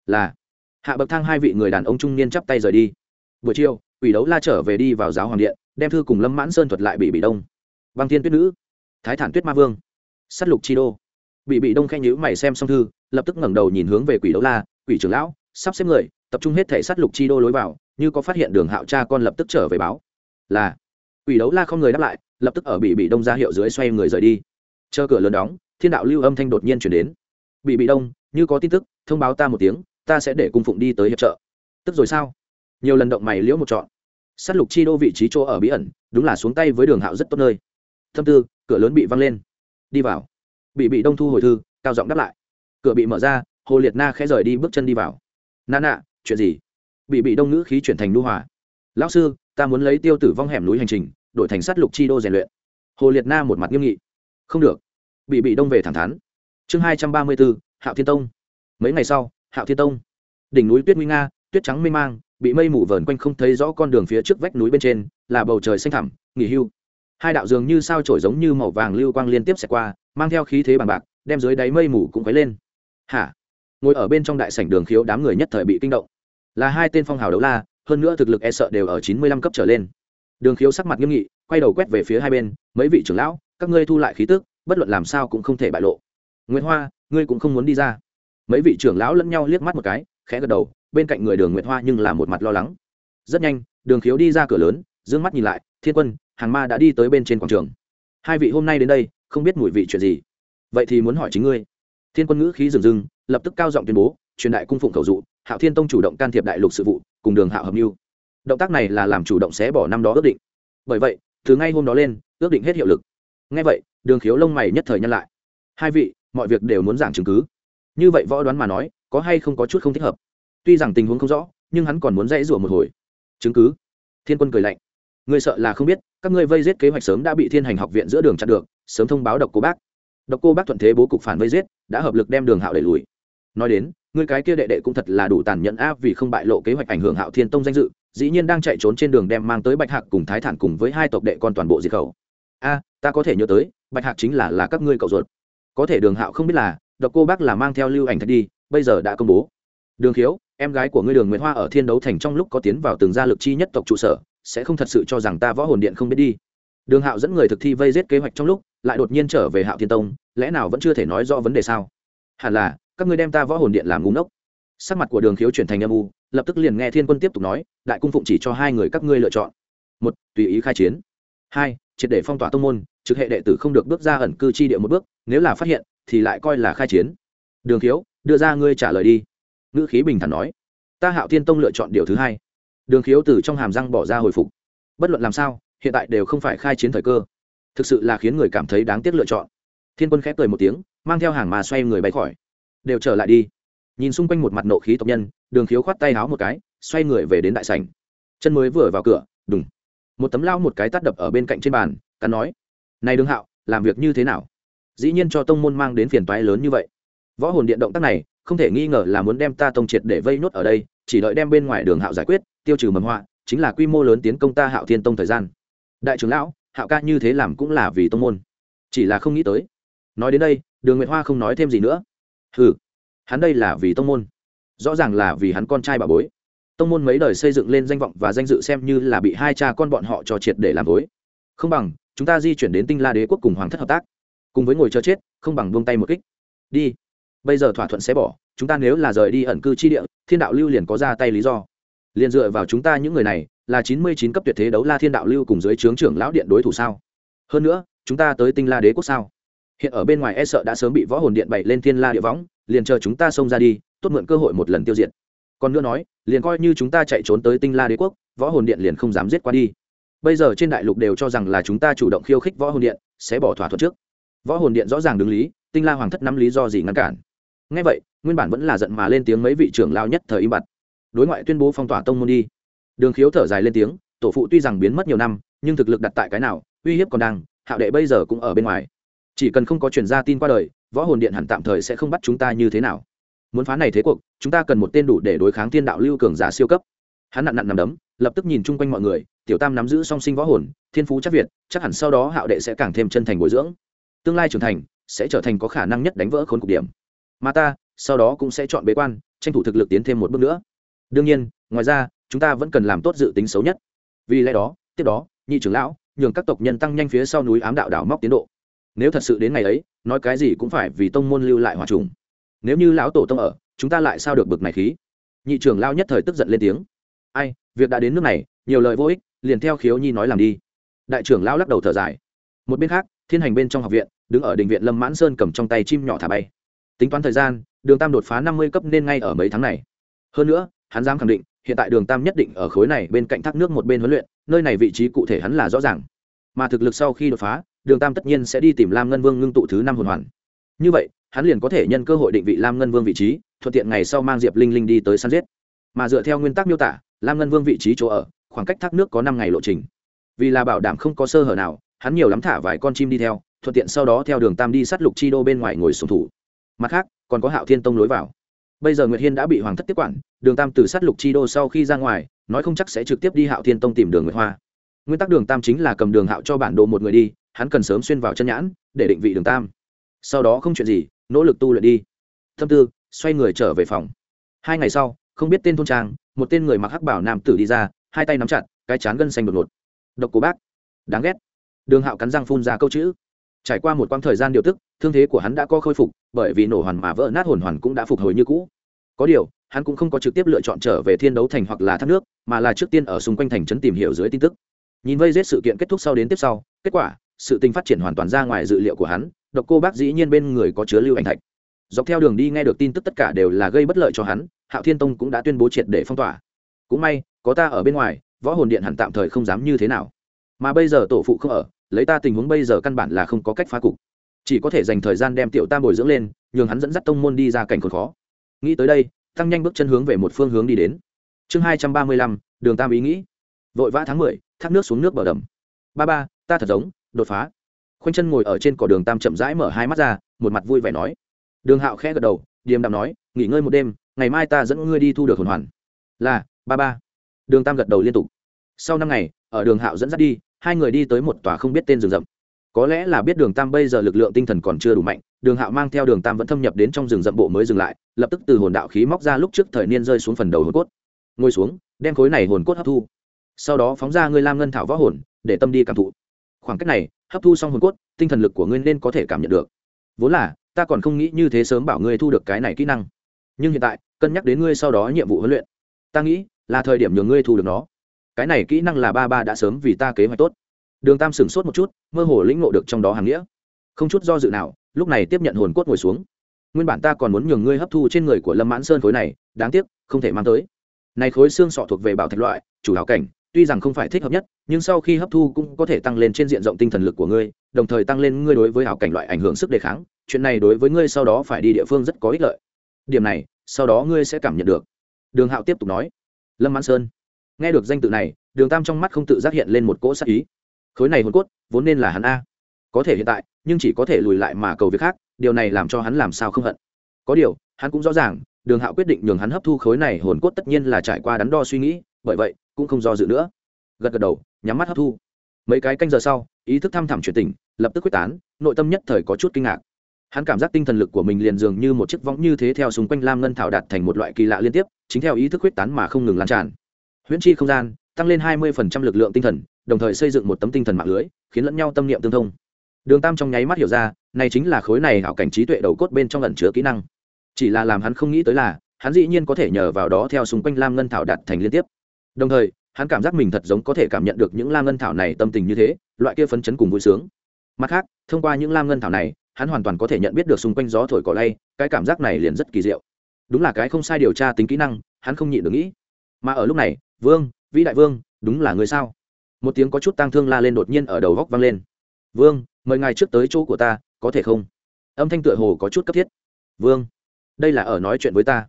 là. Hạ bậc thang hai vị người đàn ông trung niên chắp tay rời đi. Buổi chiều ủy đấu la trở về đi vào giáo hoàng điện, đem thư cùng lâm mãn sơn thuật lại bị bị đông. Băng thiên tuyết nữ, thái thản tuyết ma vương s á t lục chi đô. Bị bị đông khen nhữ mày xem xong thư, lập tức ngẩng đầu nhìn hướng về quỷ đấu la, quỷ trưởng lão, sắp xếp người, tập trung hết thể s á t lục chi đô lối vào, như có phát hiện đường hạo cha con lập tức trở về báo. Là. Quỷ đấu la không người đáp lại, lập tức ở bị bị đông ra hiệu dưới xoay người rời đi. Chờ cửa lớn đóng thiên đạo lưu âm thanh đột nhiên chuyển đến. Bị bị đông, như có tin tức, thông báo ta một tiếng, ta sẽ để cung phụng đi tới hiệp trợ. Tức rồi sao? Nhiều lần động mày liễu một chọn s á t lục chi đô vị trí chỗ ở bí ẩn, đúng là xuống tay với đường hạo rất tốt nơi. Thâm tư, cửa lớn bị văng lên. Đi vào. Bị bị đông thu hồi thư, cao giọng đáp lại. Cửa bị mở ra, hồ liệt na khẽ rời đi bước chân đi vào. Na nạ chuyện gì? Bị bị đông ngữ khí chuyển thành nu hòa. Lão sư, ta muốn lấy tiêu tử vong hẻm núi hành trình, đổi thành sắt lục chi đô rèn luyện. Hồ liệt na một mặt nghiêm nghị. Không được bị bị đông về thẳng thắn. Chương hai trăm ba mươi bốn, hạo thiên tông. Mấy ngày sau, hạo thiên tông. Đỉnh núi tuyết nguy nga, tuyết trắng mê mang, bị mây mù vờn quanh không thấy rõ con đường phía trước vách núi bên trên, là bầu trời xanh thẳm, nghỉ hưu. Hai đạo dường như sao trổi giống như màu vàng lưu quang liên tiếp xẹt qua, mang theo khí thế bằng bạc, đem dưới đáy mây mù cũng quấy lên. Hả? Ngồi ở bên trong đại sảnh đường khiếu đám người nhất thời bị kinh động. Là hai tên phong hào đấu la, hơn nữa thực lực e sợ đều ở chín mươi lăm cấp trở lên. Đường khiếu sắc mặt nghiêm nghị, quay đầu quét về phía hai bên, mấy vị trưởng lão, các ngươi thu lại khí tức bất luận làm sao cũng không thể bại lộ. Nguyễn hoa, ngươi cũng không muốn đi ra. Mấy vị trưởng lão lẫn nhau liếc mắt một cái, khẽ gật đầu, bên cạnh người đường nguyệt hoa nhưng là một mặt lo lắng. Rất nhanh, đường khiếu đi ra cửa lớn d ư ơ n g mắt nhìn lại, thiên quân, hàng ma đã đi tới bên trên quảng trường. Hai vị hôm nay đến đây, không biết mùi vị chuyện gì. Vậy thì muốn hỏi chính ngươi. Thiên quân ngữ khí dừng dừng lập tức cao giọng tuyên bố, truyền đại cung phụng khẩu dụ, hạo thiên tông chủ động can thiệp đại lục sự vụ, cùng đường hạo hợp mưu động tác này là làm chủ động xé bỏ năm đó ước định. Bởi vậy, từ ngay hôm đó lên, ước định hết hiệu lực. Ngay vậy đường khiếu lông mày nhất thời nhân lại. Hai vị, mọi việc đều muốn giảng chứng cứ. Như vậy võ đoán mà nói, có hay không có chút không thích hợp? Tuy rằng tình huống không rõ, nhưng hắn còn muốn dãy rủa một hồi. Chứng cứ. Thiên quân cười lạnh. Người sợ là không biết, các ngươi vây giết kế hoạch sớm đã bị thiên hành học viện giữa đường chặn được, sớm thông báo độc cô bác. Độc cô bác thuận thế bố cục phản vây giết, đã hợp lực đem đường hạo đẩy lùi. Nói đến người cái kia đệ đệ cũng thật là đủ tàn nhẫn áp vì không bại lộ kế hoạch ảnh hưởng hạo thiên tông danh dự, dĩ nhiên đang chạy trốn trên đường đem mang tới bạch hạc cùng thái thản cùng với hai tộc đệ con toàn bộ diệt khẩu. A, ta có thể nhớ tới bạch hạc chính là là các ngươi cậu ruột. Có thể đường hạo không biết là, độc cô bác là mang theo lưu ảnh thạch đi, bây giờ đã công bố. Đường khiếu, em gái của ngươi đường nguyễn hoa ở thiên đấu thành trong lúc có tiến vào từng gia lực chi nhất tộc trụ sở, sẽ không thật sự cho rằng ta võ hồn điện không biết đi. Đường hạo dẫn người thực thi vây giết kế hoạch trong lúc, lại đột nhiên trở về hạo thiên tông, lẽ nào vẫn chưa thể nói rõ vấn đề sao? Hẳn là, các ngươi đem ta võ hồn điện làm ngu ngốc. Sắc mặt của đường khiếu chuyển thành âm u, lập tức liền nghe thiên quân tiếp tục nói, đại cung phụng chỉ cho hai người các ngươi lựa chọn. Một, tùy ý khai chiến. Hai triệt để phong tỏa tông môn, trực hệ đệ tử không được bước ra ẩn cư chi địa một bước, nếu là phát hiện, thì lại coi là khai chiến. Đường khiếu, đưa ra ngươi trả lời đi. Ngữ khí bình thản nói. Ta hạo thiên tông lựa chọn điều thứ hai. Đường khiếu từ trong hàm răng bỏ ra hồi phục. Bất luận làm sao, hiện tại đều không phải khai chiến thời cơ. Thực sự là khiến người cảm thấy đáng tiếc lựa chọn. Thiên quân khép cười một tiếng, mang theo hàng mà xoay người bay khỏi. Đều trở lại đi. Nhìn xung quanh một mặt nộ khí tộc nhân, đường khiếu khoát tay háo một cái, xoay người về đến đại sảnh. Chân mới vừa vào cửa, đùng một tấm lao một cái tắt đập ở bên cạnh trên bàn, cắn nói, này đường hạo, làm việc như thế nào? Dĩ nhiên cho tông môn mang đến phiền toái lớn như vậy. Võ hồn điện động tác này, không thể nghi ngờ là muốn đem ta tông triệt để vây nốt ở đây, chỉ đợi đem bên ngoài đường hạo giải quyết, tiêu trừ mầm họa, chính là quy mô lớn tiến công ta hạo thiên tông thời gian. Đại trưởng lão, hạo ca như thế làm cũng là vì tông môn. Chỉ là không nghĩ tới. Nói đến đây, đường nguyệt hoa không nói thêm gì nữa. Ừ hắn đây là vì tông môn. Rõ ràng là vì hắn con trai bà bối tông môn mấy đời xây dựng lên danh vọng và danh dự xem như là bị hai cha con bọn họ cho triệt để làm bối không bằng, chúng ta di chuyển đến tinh la đế quốc cùng hoàng thất hợp tác. Cùng với ngồi chờ chết, không bằng buông tay một kích. Đi. Bây giờ thỏa thuận sẽ bỏ, chúng ta nếu là rời đi ẩn cư chi địa, thiên đạo lưu liền có ra tay lý do. Liền dựa vào chúng ta những người này, là chín mươi chín cấp tuyệt thế đấu la thiên đạo lưu cùng dưới trướng trưởng lão điện đối thủ sao? Hơn nữa, chúng ta tới tinh la đế quốc sao? Hiện ở bên ngoài e sợ đã sớm bị võ hồn điện bày lên thiên la địa võng, liền chờ chúng ta xông ra đi, tốt mượn cơ hội một lần tiêu diệt. Còn nữa nói liền coi như chúng ta chạy trốn tới tinh la đế quốc, võ hồn điện liền không dám giết qua đi. Bây giờ trên đại lục đều cho rằng là chúng ta chủ động khiêu khích võ hồn điện, sẽ bỏ thỏa thuận trước. Võ hồn điện rõ ràng đứng lý, tinh la hoàng thất nắm lý do gì ngăn cản. Ngay vậy, nguyên bản vẫn là giận mà lên tiếng mấy vị trưởng lao nhất thời im bặt. Đối ngoại tuyên bố phong tỏa tông môn đi. Đường khiếu thở dài lên tiếng, tổ phụ tuy rằng biến mất nhiều năm, nhưng thực lực đặt tại cái nào, uy hiếp còn đang, hạo đệ bây giờ cũng ở bên ngoài. Chỉ cần không có chuyển ra tin qua đời, võ hồn điện hẳn tạm thời sẽ không bắt chúng ta như thế nào muốn phá này thế cuộc, chúng ta cần một tên đủ để đối kháng thiên đạo lưu cường giả siêu cấp. Hắn nặn nặn nằm đấm, lập tức nhìn chung quanh mọi người, tiểu tam nắm giữ song sinh võ hồn, thiên phú chắc việt, chắc hẳn sau đó hạo đệ sẽ càng thêm chân thành bồi dưỡng. Tương lai trưởng thành, sẽ trở thành có khả năng nhất đánh vỡ khốn cục điểm. Mà ta, sau đó cũng sẽ chọn bế quan, tranh thủ thực lực tiến thêm một bước nữa. Đương nhiên, ngoài ra, chúng ta vẫn cần làm tốt dự tính xấu nhất. Vì lẽ đó, tiếp đó, nhị trưởng lão, nhường các tộc nhân tăng nhanh phía sau núi ám đạo đảo móc tiến độ. Nếu thật sự đến ngày ấy, nói cái gì cũng phải vì tông môn lưu lại hòa trùng nếu như lão tổ tông ở, chúng ta lại sao được bực này khí? Nhị trưởng lao nhất thời tức giận lên tiếng. Ai, việc đã đến nước này, nhiều lời vô ích, liền theo khiếu nhi nói làm đi. Đại trưởng lao lắc đầu thở dài. Một bên khác, thiên hành bên trong học viện, đứng ở đình viện lâm mãn sơn cầm trong tay chim nhỏ thả bay. Tính toán thời gian, đường tam đột phá năm mươi cấp nên ngay ở mấy tháng này. Hơn nữa, hắn dám khẳng định, hiện tại đường tam nhất định ở khối này bên cạnh thác nước một bên huấn luyện, nơi này vị trí cụ thể hắn là rõ ràng. Mà thực lực sau khi đột phá, đường tam tất nhiên sẽ đi tìm lam ngân vương ngưng tụ thứ năm hồn hoàn. Như vậy hắn liền có thể nhân cơ hội định vị lam ngân vương vị trí, thuận tiện ngày sau mang diệp linh linh đi tới săn giết. Mà dựa theo nguyên tắc miêu tả, lam ngân vương vị trí chỗ ở, khoảng cách thác nước có năm ngày lộ trình. Vì là bảo đảm không có sơ hở nào, hắn nhiều lắm thả vài con chim đi theo, thuận tiện sau đó theo đường tam đi sát lục chi đô bên ngoài ngồi sùng thủ. Mặt khác, còn có hạo thiên tông lối vào. Bây giờ nguyệt hiên đã bị hoàng thất tiếp quản, đường tam từ sát lục chi đô sau khi ra ngoài, nói không chắc sẽ trực tiếp đi hạo thiên tông tìm đường nguyệt hoa. Nguyên tắc đường tam chính là cầm đường hạo cho bản đồ một người đi, hắn cần sớm xuyên vào chân nhãn, để định vị đường tam. Sau đó không chuyện gì nỗ lực tu luyện đi. Thâm tư, xoay người trở về phòng. Hai ngày sau, không biết tên thôn trang, một tên người mặc hắc bảo nam tử đi ra, hai tay nắm chặt, cái chán gân xanh đột ngột. Độc của bác. Đáng ghét. Đường hạo cắn răng phun ra câu chữ. Trải qua một quãng thời gian điều tức, thương thế của hắn đã có khôi phục, bởi vì nổ hoàn mà vỡ nát hồn hoàn cũng đã phục hồi như cũ. Có điều, hắn cũng không có trực tiếp lựa chọn trở về thiên đấu thành hoặc là thác nước, mà là trước tiên ở xung quanh thành trấn tìm hiểu dưới tin tức. Nhìn vây rết sự kiện kết thúc sau đến tiếp sau, kết quả, sự tình phát triển hoàn toàn ra ngoài dự liệu của hắn độc cô bác dĩ nhiên bên người có chứa lưu ảnh thạch. Dọc theo đường đi nghe được tin tức tất cả đều là gây bất lợi cho hắn, hạo thiên tông cũng đã tuyên bố triệt để phong tỏa. Cũng may, có ta ở bên ngoài, võ hồn điện hẳn tạm thời không dám như thế nào. Mà bây giờ tổ phụ không ở, lấy ta tình huống bây giờ căn bản là không có cách phá cục. Chỉ có thể dành thời gian đem tiểu tam bồi dưỡng lên, nhường hắn dẫn dắt tông môn đi ra cảnh còn khó. Nghĩ tới đây, tăng nhanh bước chân hướng về một phương hướng đi đến. Chương hai trăm ba mươi lăm, đường tam ý nghĩ. Vội vã tháng mười, thác nước xuống nước bờ đầm. Ba ba, ta thật giống, đột phá khoanh chân ngồi ở trên cỏ đường tam chậm rãi mở hai mắt ra, một mặt vui vẻ nói. Đường hạo khẽ gật đầu, điềm đạm nói, nghỉ ngơi một đêm, ngày mai ta dẫn ngươi đi thu được hồn hoàn. Là, ba ba. Đường tam gật đầu liên tục. Sau năm ngày, ở đường hạo dẫn dắt đi, hai người đi tới một tòa không biết tên rừng rậm. Có lẽ là biết đường tam bây giờ lực lượng tinh thần còn chưa đủ mạnh, đường hạo mang theo đường tam vẫn thâm nhập đến trong rừng rậm bộ mới dừng lại, lập tức từ hồn đạo khí móc ra lúc trước thời niên rơi xuống phần đầu hồn cốt. Ngồi xuống, đem khối này hồn cốt hấp thu. Sau đó phóng ra ngươi lam ngân thảo võ hồn, để tâm đi cảm thụ. Khoảng cách này hấp thu xong hồn cốt, tinh thần lực của ngươi nên có thể cảm nhận được. Vốn là, ta còn không nghĩ như thế sớm bảo ngươi thu được cái này kỹ năng. Nhưng hiện tại, cân nhắc đến ngươi sau đó nhiệm vụ huấn luyện. Ta nghĩ, là thời điểm nhường ngươi thu được nó. Cái này kỹ năng là ba ba đã sớm vì ta kế hoạch tốt. Đường tam sửng sốt một chút, mơ hồ lĩnh ngộ được trong đó hàng nghĩa. Không chút do dự nào, lúc này tiếp nhận hồn cốt ngồi xuống. Nguyên bản ta còn muốn nhường ngươi hấp thu trên người của lâm mãn sơn khối này, đáng tiếc, không thể mang tới. Này khối xương sọ thuộc về bảo thạch loại, chủ hảo cảnh tuy rằng không phải thích hợp nhất, nhưng sau khi hấp thu cũng có thể tăng lên trên diện rộng tinh thần lực của ngươi, đồng thời tăng lên ngươi đối với hảo cảnh loại ảnh hưởng sức đề kháng. Chuyện này đối với ngươi sau đó phải đi địa phương rất có ích lợi. Điểm này, sau đó ngươi sẽ cảm nhận được. Đường hạo tiếp tục nói. Lâm mãn sơn. Nghe được danh tự này, đường tam trong mắt không tự giác hiện lên một cỗ sắc ý. Khối này hồn cốt, vốn nên là hắn a. Có thể hiện tại, nhưng chỉ có thể lùi lại mà cầu việc khác, điều này làm cho hắn làm sao không hận. Có điều, hắn cũng rõ ràng, đường hạo quyết định nhường hắn hấp thu khối này hồn cốt tất nhiên là trải qua đắn đo suy nghĩ bởi vậy, cũng không do dự nữa. Gật gật đầu, nhắm mắt hấp thu. Mấy cái canh giờ sau, ý thức thăm thẳm chuyển tỉnh, lập tức quyết tán, nội tâm nhất thời có chút kinh ngạc. Hắn cảm giác tinh thần lực của mình liền dường như một chiếc võng như thế theo xung quanh lam ngân thảo đạt thành một loại kỳ lạ liên tiếp, chính theo ý thức quyết tán mà không ngừng lan tràn. Huyễn chi không gian, tăng lên hai mươi lực lượng tinh thần, đồng thời xây dựng một tấm tinh thần mạng lưới, khiến lẫn nhau tâm niệm tương thông. Đường tam trong nháy mắt hiểu ra, này chính là khối này hảo cảnh trí tuệ đầu cốt bên trong ẩn chứa kỹ năng. Chỉ là làm hắn không nghĩ tới là, hắn dĩ nhiên có thể nhờ vào đó theo xung quanh lam ngân thảo đạt thành liên tiếp đồng thời, hắn cảm giác mình thật giống có thể cảm nhận được những lam ngân thảo này tâm tình như thế, loại kia phấn chấn cùng vui sướng. Mặt khác, thông qua những lam ngân thảo này, hắn hoàn toàn có thể nhận biết được xung quanh gió thổi cỏ lay, cái cảm giác này liền rất kỳ diệu. Đúng là cái không sai điều tra tính kỹ năng, hắn không nhịn được nghĩ. Mà ở lúc này, vương, vĩ đại vương, đúng là người sao? Một tiếng có chút tang thương la lên đột nhiên ở đầu góc vang lên. Vương, mời ngài trước tới chỗ của ta, có thể không? Âm thanh tựa hồ có chút cấp thiết. Vương, đây là ở nói chuyện với ta.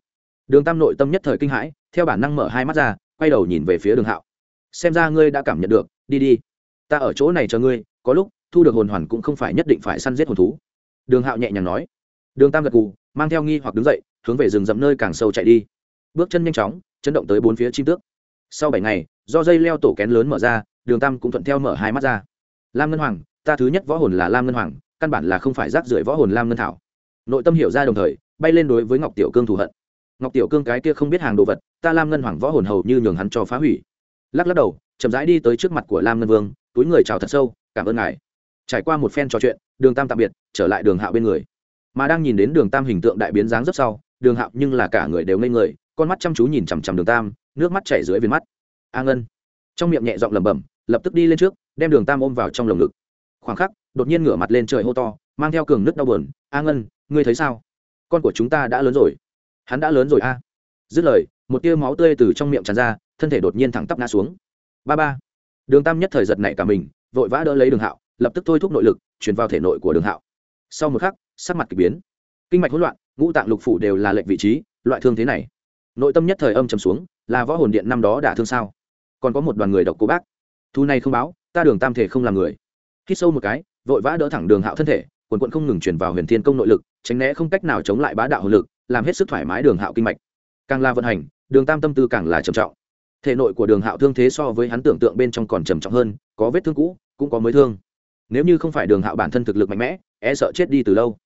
Đường tam nội tâm nhất thời kinh hãi, theo bản năng mở hai mắt ra quay đầu nhìn về phía đường hạo. Xem ra ngươi đã cảm nhận được, đi đi. Ta ở chỗ này chờ ngươi, có lúc, thu được hồn hoàn cũng không phải nhất định phải săn giết hồn thú. Đường hạo nhẹ nhàng nói. Đường tam gật gù, mang theo nghi hoặc đứng dậy, hướng về rừng rậm nơi càng sâu chạy đi. Bước chân nhanh chóng, chấn động tới bốn phía chim tước. Sau bảy ngày, do dây leo tổ kén lớn mở ra, đường tam cũng thuận theo mở hai mắt ra. Lam ngân hoàng, ta thứ nhất võ hồn là lam ngân hoàng, căn bản là không phải rác rưởi võ hồn lam ngân thảo. Nội tâm hiểu ra đồng thời, bay lên đối với ngọc tiểu cương thù hận ngọc tiểu cương cái kia không biết hàng đồ vật, ta lam ngân hoàng võ hồn hầu như nhường hắn cho phá hủy. Lắc lắc đầu, chậm rãi đi tới trước mặt của lam ngân vương, túi người chào thật sâu, cảm ơn ngài. Trải qua một phen trò chuyện, đường tam tạm biệt, trở lại đường hạo bên người. Mà đang nhìn đến đường tam hình tượng đại biến dáng rất sau, đường hạo nhưng là cả người đều ngây người, con mắt chăm chú nhìn chằm chằm đường tam, nước mắt chảy dưới viên mắt. A ngân. Trong miệng nhẹ giọng lẩm bẩm, lập tức đi lên trước, đem đường tam ôm vào trong lồng ngực. Khoảng khắc, đột nhiên ngửa mặt lên trời hô to, mang theo cường nước đau buồn, a ngân, ngươi thấy sao? Con của chúng ta đã lớn rồi hắn đã lớn rồi a. Dứt lời, một tia máu tươi từ trong miệng tràn ra, thân thể đột nhiên thẳng tắp ngã xuống. Ba ba. Đường tam nhất thời giật nảy cả mình, vội vã đỡ lấy đường hạo, lập tức thôi thúc nội lực, chuyển vào thể nội của đường hạo. Sau một khắc, sắc mặt k ỳ biến. Kinh mạch hỗn loạn, ngũ tạng lục phủ đều là lệnh vị trí, loại thương thế này. Nội tâm nhất thời âm trầm xuống, là võ hồn điện năm đó đả thương sao? Còn có một đoàn người độc cô bác. Thu này không báo, ta đường tam thể không làm người. Hít sâu một cái, vội vã đỡ thẳng đường hạo thân thể, quần quận không ngừng chuyển vào huyền thiên công nội lực, tránh né không cách nào chống lại bá đạo hồn lực làm hết sức thoải mái đường hạo kinh mạch. Càng là vận hành, đường tam tâm tư càng là trầm trọng. Thể nội của đường hạo thương thế so với hắn tưởng tượng bên trong còn trầm trọng hơn, có vết thương cũ, cũng có mới thương. Nếu như không phải đường hạo bản thân thực lực mạnh mẽ e sợ chết đi từ lâu.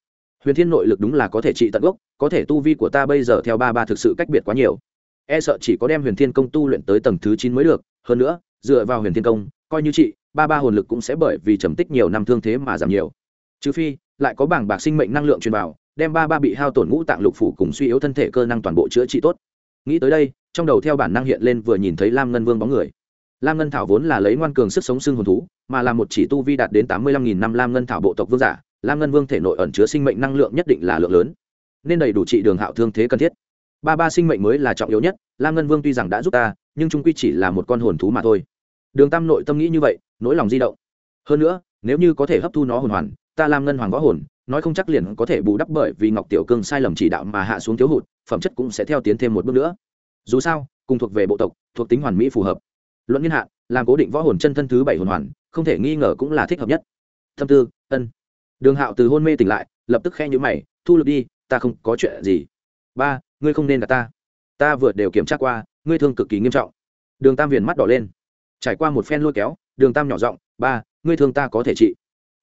Huyền thiên nội lực đúng là có thể trị tận gốc, có thể tu vi của ta bây giờ theo ba ba thực sự cách biệt quá nhiều. E sợ chỉ có đem huyền thiên công tu luyện tới tầng thứ chín mới được, hơn nữa, dựa vào huyền thiên công, coi như chị ba ba hồn lực cũng sẽ bởi vì trầm tích nhiều năm thương thế mà giảm nhiều. Trừ phi, lại có bảng bạc sinh mệnh năng lượng truyền vào đem ba ba bị hao tổn ngũ tạng lục phủ cùng suy yếu thân thể cơ năng toàn bộ chữa trị tốt. Nghĩ tới đây, trong đầu theo bản năng hiện lên vừa nhìn thấy lam ngân vương bóng người. Lam ngân thảo vốn là lấy ngoan cường sức sống xương hồn thú, mà là một chỉ tu vi đạt đến tám mươi lăm nghìn năm lam ngân thảo bộ tộc vương giả, lam ngân vương thể nội ẩn chứa sinh mệnh năng lượng nhất định là lượng lớn, nên đầy đủ trị đường hạo thương thế cần thiết. Ba ba sinh mệnh mới là trọng yếu nhất, lam ngân vương tuy rằng đã giúp ta, nhưng trung quy chỉ là một con hồn thú mà thôi. Đường tam nội tâm nghĩ như vậy, nỗi lòng di động. Hơn nữa, nếu như có thể hấp thu nó hồn hoàn, ta lam ngân hoàng võ hồn nói không chắc liền có thể bù đắp bởi vì ngọc tiểu cương sai lầm chỉ đạo mà hạ xuống thiếu hụt, phẩm chất cũng sẽ theo tiến thêm một bước nữa. Dù sao, cùng thuộc về bộ tộc, thuộc tính hoàn mỹ phù hợp. Luận niên hạn, làm cố định võ hồn chân thân thứ bảy hồn hoàn, không thể nghi ngờ cũng là thích hợp nhất. Thâm tư, ân. Đường hạo từ hôn mê tỉnh lại, lập tức khe nhữ mày, thu lực đi, ta không có chuyện gì. Ba, ngươi không nên gặp ta. Ta vừa đều kiểm tra qua, ngươi thương cực kỳ nghiêm trọng. Đường tam viền mắt đỏ lên. Trải qua một phen lôi kéo, đường tam nhỏ giọng, ba, ngươi thương ta có thể trị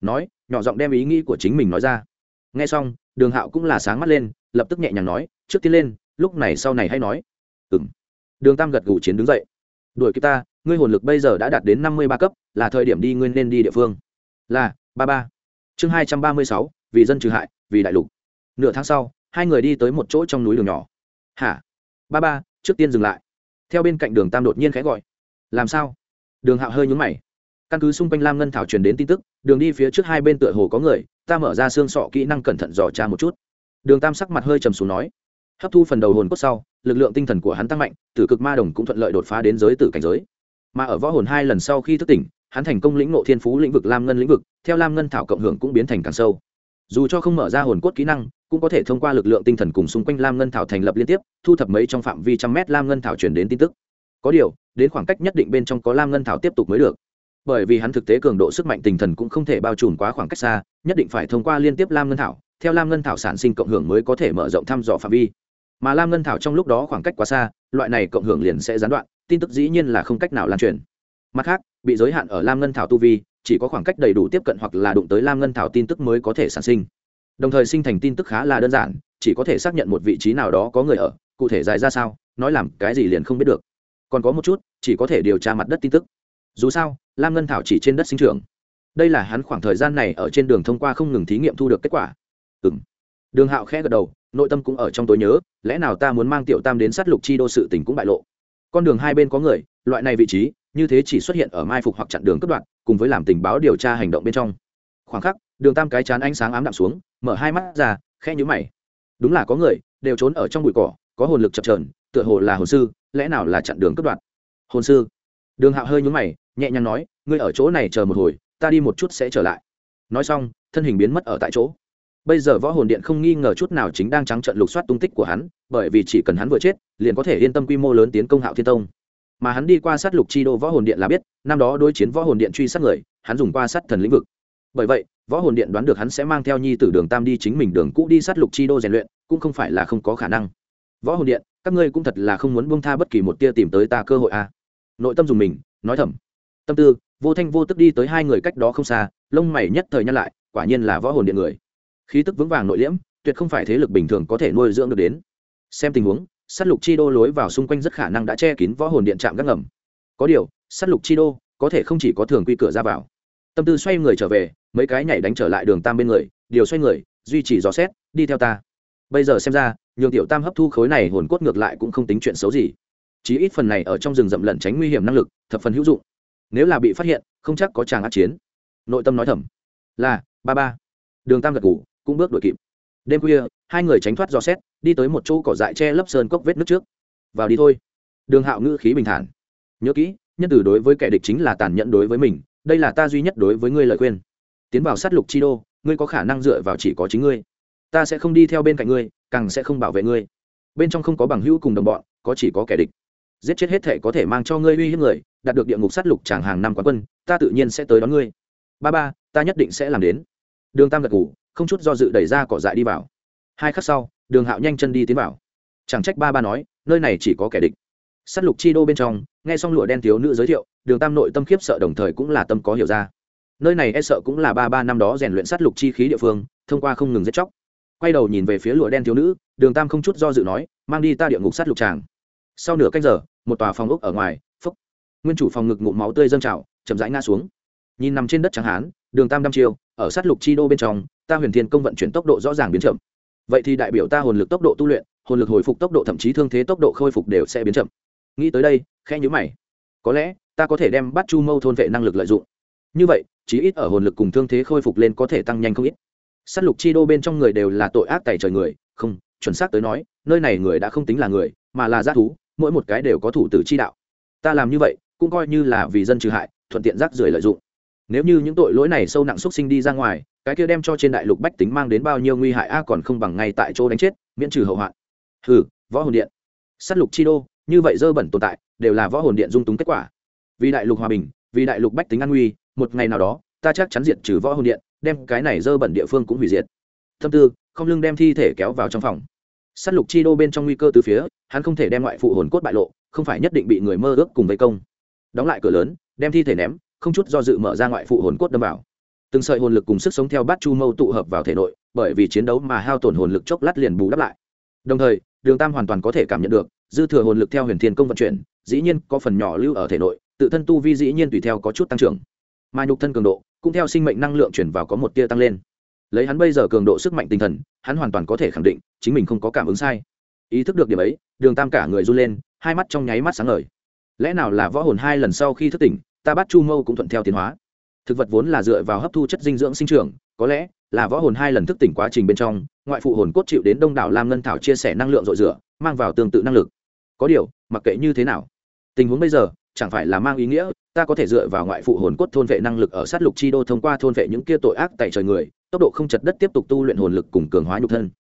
nói, nhỏ giọng đem ý nghĩ của chính mình nói ra. Nghe xong, đường hạo cũng là sáng mắt lên, lập tức nhẹ nhàng nói, trước tiên lên, lúc này sau này hay nói. Ừ m đường tam gật gù chiến đứng dậy. Đuổi kịp ta, ngươi hồn lực bây giờ đã đạt đến năm mươi ba cấp, là thời điểm đi, ngươi nên đi địa phương. Là, ba ba. Chương hai trăm ba mươi sáu, vì dân trừ hại, vì đại lục. Nửa tháng sau, hai người đi tới một chỗ trong núi đường nhỏ. Hả? Ba ba, trước tiên dừng lại. Theo bên cạnh đường tam đột nhiên khẽ gọi. Làm sao? Đường hạo hơi nhúng mày căn cứ xung quanh lam ngân thảo truyền đến tin tức, đường đi phía trước hai bên tựa hồ có người, ta mở ra xương sọ kỹ năng cẩn thận dò tra một chút. Đường tam sắc mặt hơi trầm xuống nói, hấp thu phần đầu hồn cốt sau, lực lượng tinh thần của hắn tăng mạnh, tử cực ma đồng cũng thuận lợi đột phá đến giới tử cảnh giới. Mà ở võ hồn hai lần sau khi thức tỉnh, hắn thành công lĩnh ngộ thiên phú lĩnh vực lam ngân lĩnh vực, theo lam ngân thảo cộng hưởng cũng biến thành càng sâu. Dù cho không mở ra hồn cốt kỹ năng, cũng có thể thông qua lực lượng tinh thần cùng xung quanh lam ngân thảo thành lập liên tiếp, thu thập mấy trong phạm vi trăm mét lam ngân thảo truyền đến tin tức. Có điều, đến khoảng cách nhất định bên trong có lam ngân thảo tiếp tục mới được bởi vì hắn thực tế cường độ sức mạnh tinh thần cũng không thể bao trùm quá khoảng cách xa, nhất định phải thông qua liên tiếp lam ngân thảo. Theo lam ngân thảo sản sinh cộng hưởng mới có thể mở rộng thăm dò phạm vi. Mà lam ngân thảo trong lúc đó khoảng cách quá xa, loại này cộng hưởng liền sẽ gián đoạn, tin tức dĩ nhiên là không cách nào lan truyền. Mặt khác, bị giới hạn ở lam ngân thảo tu vi, chỉ có khoảng cách đầy đủ tiếp cận hoặc là đụng tới lam ngân thảo tin tức mới có thể sản sinh. Đồng thời sinh thành tin tức khá là đơn giản, chỉ có thể xác nhận một vị trí nào đó có người ở, cụ thể dài ra sao, nói làm cái gì liền không biết được. Còn có một chút, chỉ có thể điều tra mặt đất tin tức. Dù sao lam ngân thảo chỉ trên đất sinh trưởng. Đây là hắn khoảng thời gian này ở trên đường thông qua không ngừng thí nghiệm thu được kết quả. Ừ m đường hạo khẽ gật đầu, nội tâm cũng ở trong tối nhớ, lẽ nào ta muốn mang tiểu tam đến sát lục chi đô sự tình cũng bại lộ? Con đường hai bên có người, loại này vị trí, như thế chỉ xuất hiện ở mai phục hoặc chặn đường cất đoạn cùng với làm tình báo điều tra hành động bên trong. Khoảng khắc, đường tam cái chán ánh sáng ám đạm xuống, mở hai mắt ra khe nhũ mày. Đúng là có người, đều trốn ở trong bụi cỏ, có hồn lực chập trờn tựa hồ là hồn sư, lẽ nào là chặn đường cất đoạn hồn sư? Đường hạo hơi nhúng mày, nhẹ nhàng nói, ngươi ở chỗ này chờ một hồi, ta đi một chút sẽ trở lại. Nói xong, thân hình biến mất ở tại chỗ. Bây giờ võ hồn điện không nghi ngờ chút nào chính đang trắng trận lục soát tung tích của hắn, bởi vì chỉ cần hắn vừa chết, liền có thể yên tâm quy mô lớn tiến công hạo thiên tông. Mà hắn đi qua sát lục chi đô võ hồn điện là biết, năm đó đối chiến võ hồn điện truy sát người, hắn dùng qua sát thần lĩnh vực. Bởi vậy, võ hồn điện đoán được hắn sẽ mang theo nhi tử đường tam đi chính mình đường cũ đi sát lục chi đô rèn luyện, cũng không phải là không có khả năng. Võ hồn điện, các ngươi cũng thật là không muốn buông tha bất kỳ một tia tìm tới ta cơ hội a à nội tâm dùng mình, nói thầm. Tâm tư, vô thanh vô tức đi tới hai người cách đó không xa, lông mày nhất thời nhăn lại, quả nhiên là võ hồn điện người. Khí tức vững vàng nội liễm, tuyệt không phải thế lực bình thường có thể nuôi dưỡng được đến. Xem tình huống s á t lục chi đô lối vào xung quanh rất khả năng đã che kín võ hồn điện trạm gác ngầm. Có điều s á t lục chi đô có thể không chỉ có thường quy cửa ra vào. Tâm tư xoay người trở về, mấy cái nhảy đánh trở lại đường tam bên người, điều xoay người, duy trì dò xét, đi theo ta. Bây giờ xem ra, nhường tiểu tam hấp thu khối này hồn cốt ngược lại cũng không tính chuyện xấu gì chí ít phần này ở trong rừng rậm lẩn tránh nguy hiểm năng lực, thập phần hữu dụng. Nếu là bị phát hiện, không chắc có chàng át chiến. Nội tâm nói thầm. Là, ba ba. Đường tam gật ngủ cũng bước đuổi kịp. Đêm khuya, hai người tránh thoát dò xét, đi tới một chỗ cỏ dại che lấp sơn cốc vết nước trước. Vào đi thôi. Đường hạo ngữ khí bình thản. Nhớ kỹ, nhân tử đối với kẻ địch chính là tàn nhẫn đối với mình, đây là ta duy nhất đối với ngươi lời khuyên. Tiến vào sát lục chi đô, ngươi có khả năng dựa vào chỉ có chính ngươi. Ta sẽ không đi theo bên cạnh ngươi, càng sẽ không bảo vệ ngươi. Bên trong không có bằng hữu cùng đồng bọn, có chỉ có kẻ địch giết chết hết thể có thể mang cho ngươi uy hiếp người, đạt được địa ngục sát lục chẳng hàng năm quán quân, ta tự nhiên sẽ tới đón ngươi. Ba ba, ta nhất định sẽ làm đến. Đường tam gật ngủ không chút do dự đẩy ra cỏ dại đi vào. Hai khắc sau, đường hạo nhanh chân đi tiến vào. Chẳng trách ba ba nói, nơi này chỉ có kẻ địch. S á t lục chi đô bên trong, nghe xong lụa đen thiếu nữ giới thiệu, đường tam nội tâm khiếp sợ đồng thời cũng là tâm có hiểu ra. Nơi này e sợ cũng là ba ba năm đó rèn luyện s á t lục chi khí địa phương, thông qua không ngừng giết chóc. Quay đầu nhìn về phía lụa đen thiếu nữ, đường tam không chút do dự nói, mang đi ta địa ngục s á t lục tràng sau nửa canh giờ, một tòa phòng ốc ở ngoài phúc nguyên chủ phòng ngực ngụm máu tươi dâng trào, chậm rãi ngã xuống. Nhìn nằm trên đất trắng hán, đường tam đăm chiêu, ở sát lục chi đô bên trong, ta huyền thiên công vận chuyển tốc độ rõ ràng biến chậm. Vậy thì đại biểu ta hồn lực tốc độ tu luyện, hồn lực hồi phục tốc độ thậm chí thương thế tốc độ khôi phục đều sẽ biến chậm. Nghĩ tới đây khe nhữ mày. Có lẽ, ta có thể đem bắt chu mâu thôn vệ năng lực lợi dụng. Như vậy, chí ít ở hồn lực cùng thương thế khôi phục lên có thể tăng nhanh không ít. S á t lục chi đô bên trong người đều là tội ác tài trời người, không, chuẩn xác tới nói, nơi này người đã không tính là người, mà là g thú mỗi một cái đều có thủ tử chi đạo. Ta làm như vậy, cũng coi như là vì dân trừ hại, thuận tiện rác rưởi lợi dụng. Nếu như những tội lỗi này sâu nặng xúc sinh đi ra ngoài, cái kia đem cho trên đại lục bách tính mang đến bao nhiêu nguy hại a còn không bằng ngay tại chỗ đánh chết, miễn trừ hậu hoạn. Hừ, võ hồn điện. S á t lục chi đô, như vậy dơ bẩn tồn tại, đều là võ hồn điện dung túng kết quả. Vì đại lục hòa bình, vì đại lục bách tính an nguy, một ngày nào đó, ta chắc chắn diệt trừ võ hồn điện, đem cái này dơ bẩn địa phương cũng hủy diệt. Thâm tư, không lưng đem thi thể kéo vào trong phòng s á t lục chi đô bên trong nguy cơ từ phía, hắn không thể đem ngoại phụ hồn cốt bại lộ, không phải nhất định bị người mơ ước cùng vây công. Đóng lại cửa lớn, đem thi thể ném, không chút do dự mở ra ngoại phụ hồn cốt đâm vào. Từng sợi hồn lực cùng sức sống theo bát chu mâu tụ hợp vào thể nội, bởi vì chiến đấu mà hao tổn hồn lực chốc lát liền bù đắp lại. Đồng thời, đường tam hoàn toàn có thể cảm nhận được, dư thừa hồn lực theo huyền thiên công vận chuyển, dĩ nhiên có phần nhỏ lưu ở thể nội, tự thân tu vi dĩ nhiên tùy theo có chút tăng trưởng. Mà nhục thân cường độ, cũng theo sinh mệnh năng lượng chuyển vào có một tia tăng lên lấy hắn bây giờ cường độ sức mạnh tinh thần, hắn hoàn toàn có thể khẳng định, chính mình không có cảm ứng sai. Ý thức được điểm ấy, đường tam cả người run lên, hai mắt trong nháy mắt sáng ngời. Lẽ nào là võ hồn hai lần sau khi thức tỉnh, ta bắt chu mâu cũng thuận theo tiến hóa? Thực vật vốn là dựa vào hấp thu chất dinh dưỡng sinh trưởng, có lẽ là võ hồn hai lần thức tỉnh quá trình bên trong, ngoại phụ hồn cốt chịu đến đông đảo lam ngân thảo chia sẻ năng lượng dội rửa, mang vào tương tự năng lực. Có điều, mặc kệ như thế nào, tình huống bây giờ chẳng phải là mang ý nghĩa, ta có thể dựa vào ngoại phụ hồn cốt thôn vệ năng lực ở sát lục chi đô thông qua thôn vệ những kia tội ác tại trời người, tốc độ không chật đất tiếp tục tu luyện hồn lực cùng cường hóa nhục thân.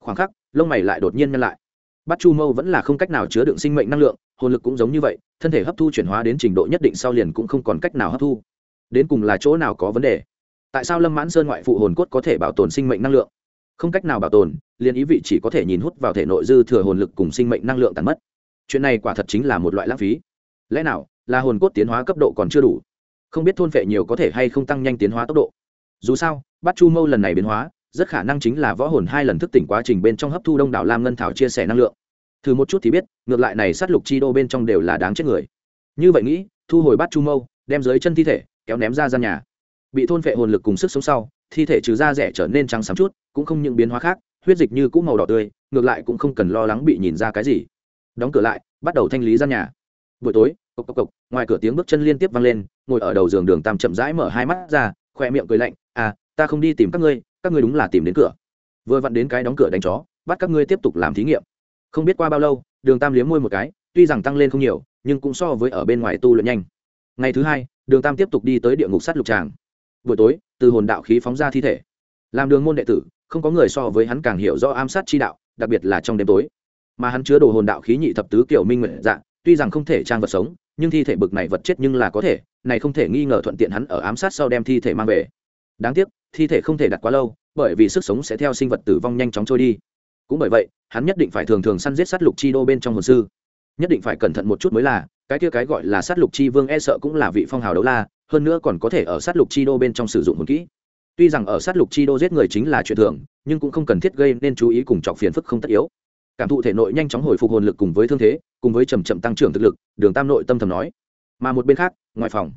Khoảng khắc, lông mày lại đột nhiên nhân lại. Bắt chu mâu vẫn là không cách nào chứa đựng sinh mệnh năng lượng, hồn lực cũng giống như vậy, thân thể hấp thu chuyển hóa đến trình độ nhất định sau liền cũng không còn cách nào hấp thu. Đến cùng là chỗ nào có vấn đề? Tại sao lâm mãn sơn ngoại phụ hồn cốt có thể bảo tồn sinh mệnh năng lượng? Không cách nào bảo tồn, liền ý vị chỉ có thể nhìn hút vào thể nội dư thừa hồn lực cùng sinh mệnh năng lượng tàn mất. Chuyện này quả thật chính là một loại lãng phí lẽ nào là hồn cốt tiến hóa cấp độ còn chưa đủ? Không biết thôn phệ nhiều có thể hay không tăng nhanh tiến hóa tốc độ. Dù sao bắt chu mâu lần này biến hóa, rất khả năng chính là võ hồn hai lần thức tỉnh quá trình bên trong hấp thu đông đảo lam ngân thảo chia sẻ năng lượng. Thử một chút thì biết, ngược lại này sát lục chi đô bên trong đều là đáng chết người. Như vậy nghĩ, thu hồi bắt chu mâu, đem dưới chân thi thể, kéo ném ra gian nhà. Bị thôn phệ hồn lực cùng sức sống sau, thi thể trừ da rẻ trở nên trắng sáng chút, cũng không những biến hóa khác, huyết dịch như cũ màu đỏ tươi, ngược lại cũng không cần lo lắng bị nhìn ra cái gì. Đóng cửa lại, bắt đầu thanh lý gian nhà. Buổi tối cộc cộc cộc, ngoài cửa tiếng bước chân liên tiếp vang lên, ngồi ở đầu giường đường tam chậm rãi mở hai mắt ra khoe miệng cười lạnh à ta không đi tìm các ngươi các ngươi đúng là tìm đến cửa. Vừa vặn đến cái đóng cửa đánh chó, bắt các ngươi tiếp tục làm thí nghiệm. Không biết qua bao lâu, đường tam liếm môi một cái, tuy rằng tăng lên không nhiều, nhưng cũng so với ở bên ngoài tu luyện nhanh. Ngày thứ hai, đường tam tiếp tục đi tới địa ngục sắt lục tràng. Buổi tối, từ hồn đạo khí phóng ra thi thể. Làm đường môn đệ tử, không có người so với hắn càng hiểu rõ ám sát chi đạo, đặc biệt là trong đêm tối. Mà hắn chứa đồ hồn đạo khí nhị thập tứ kiểu minh nguyện dạng tuy rằng không thể trang vật sống nhưng thi thể bực này vật chết nhưng là có thể, này không thể nghi ngờ thuận tiện hắn ở ám sát sau đem thi thể mang về. Đáng tiếc, thi thể không thể đặt quá lâu, bởi vì sức sống sẽ theo sinh vật tử vong nhanh chóng trôi đi. Cũng bởi vậy, hắn nhất định phải thường thường săn giết sát lục chi đô bên trong hồn sư. Nhất định phải cẩn thận một chút mới là, cái kia cái gọi là sát lục chi vương e sợ cũng là vị phong hào đấu la, hơn nữa còn có thể ở sát lục chi đô bên trong sử dụng hồn kỹ. Tuy rằng ở sát lục chi đô giết người chính là chuyện thường, nhưng cũng không cần thiết gây nên chú ý cùng chọc phiền phức không tất yếu cảm thụ thể nội nhanh chóng hồi phục hồn lực cùng với thương thế, cùng với chầm chậm tăng trưởng thực lực, đường tam nội tâm thầm nói. Mà một bên khác, ngoài phòng,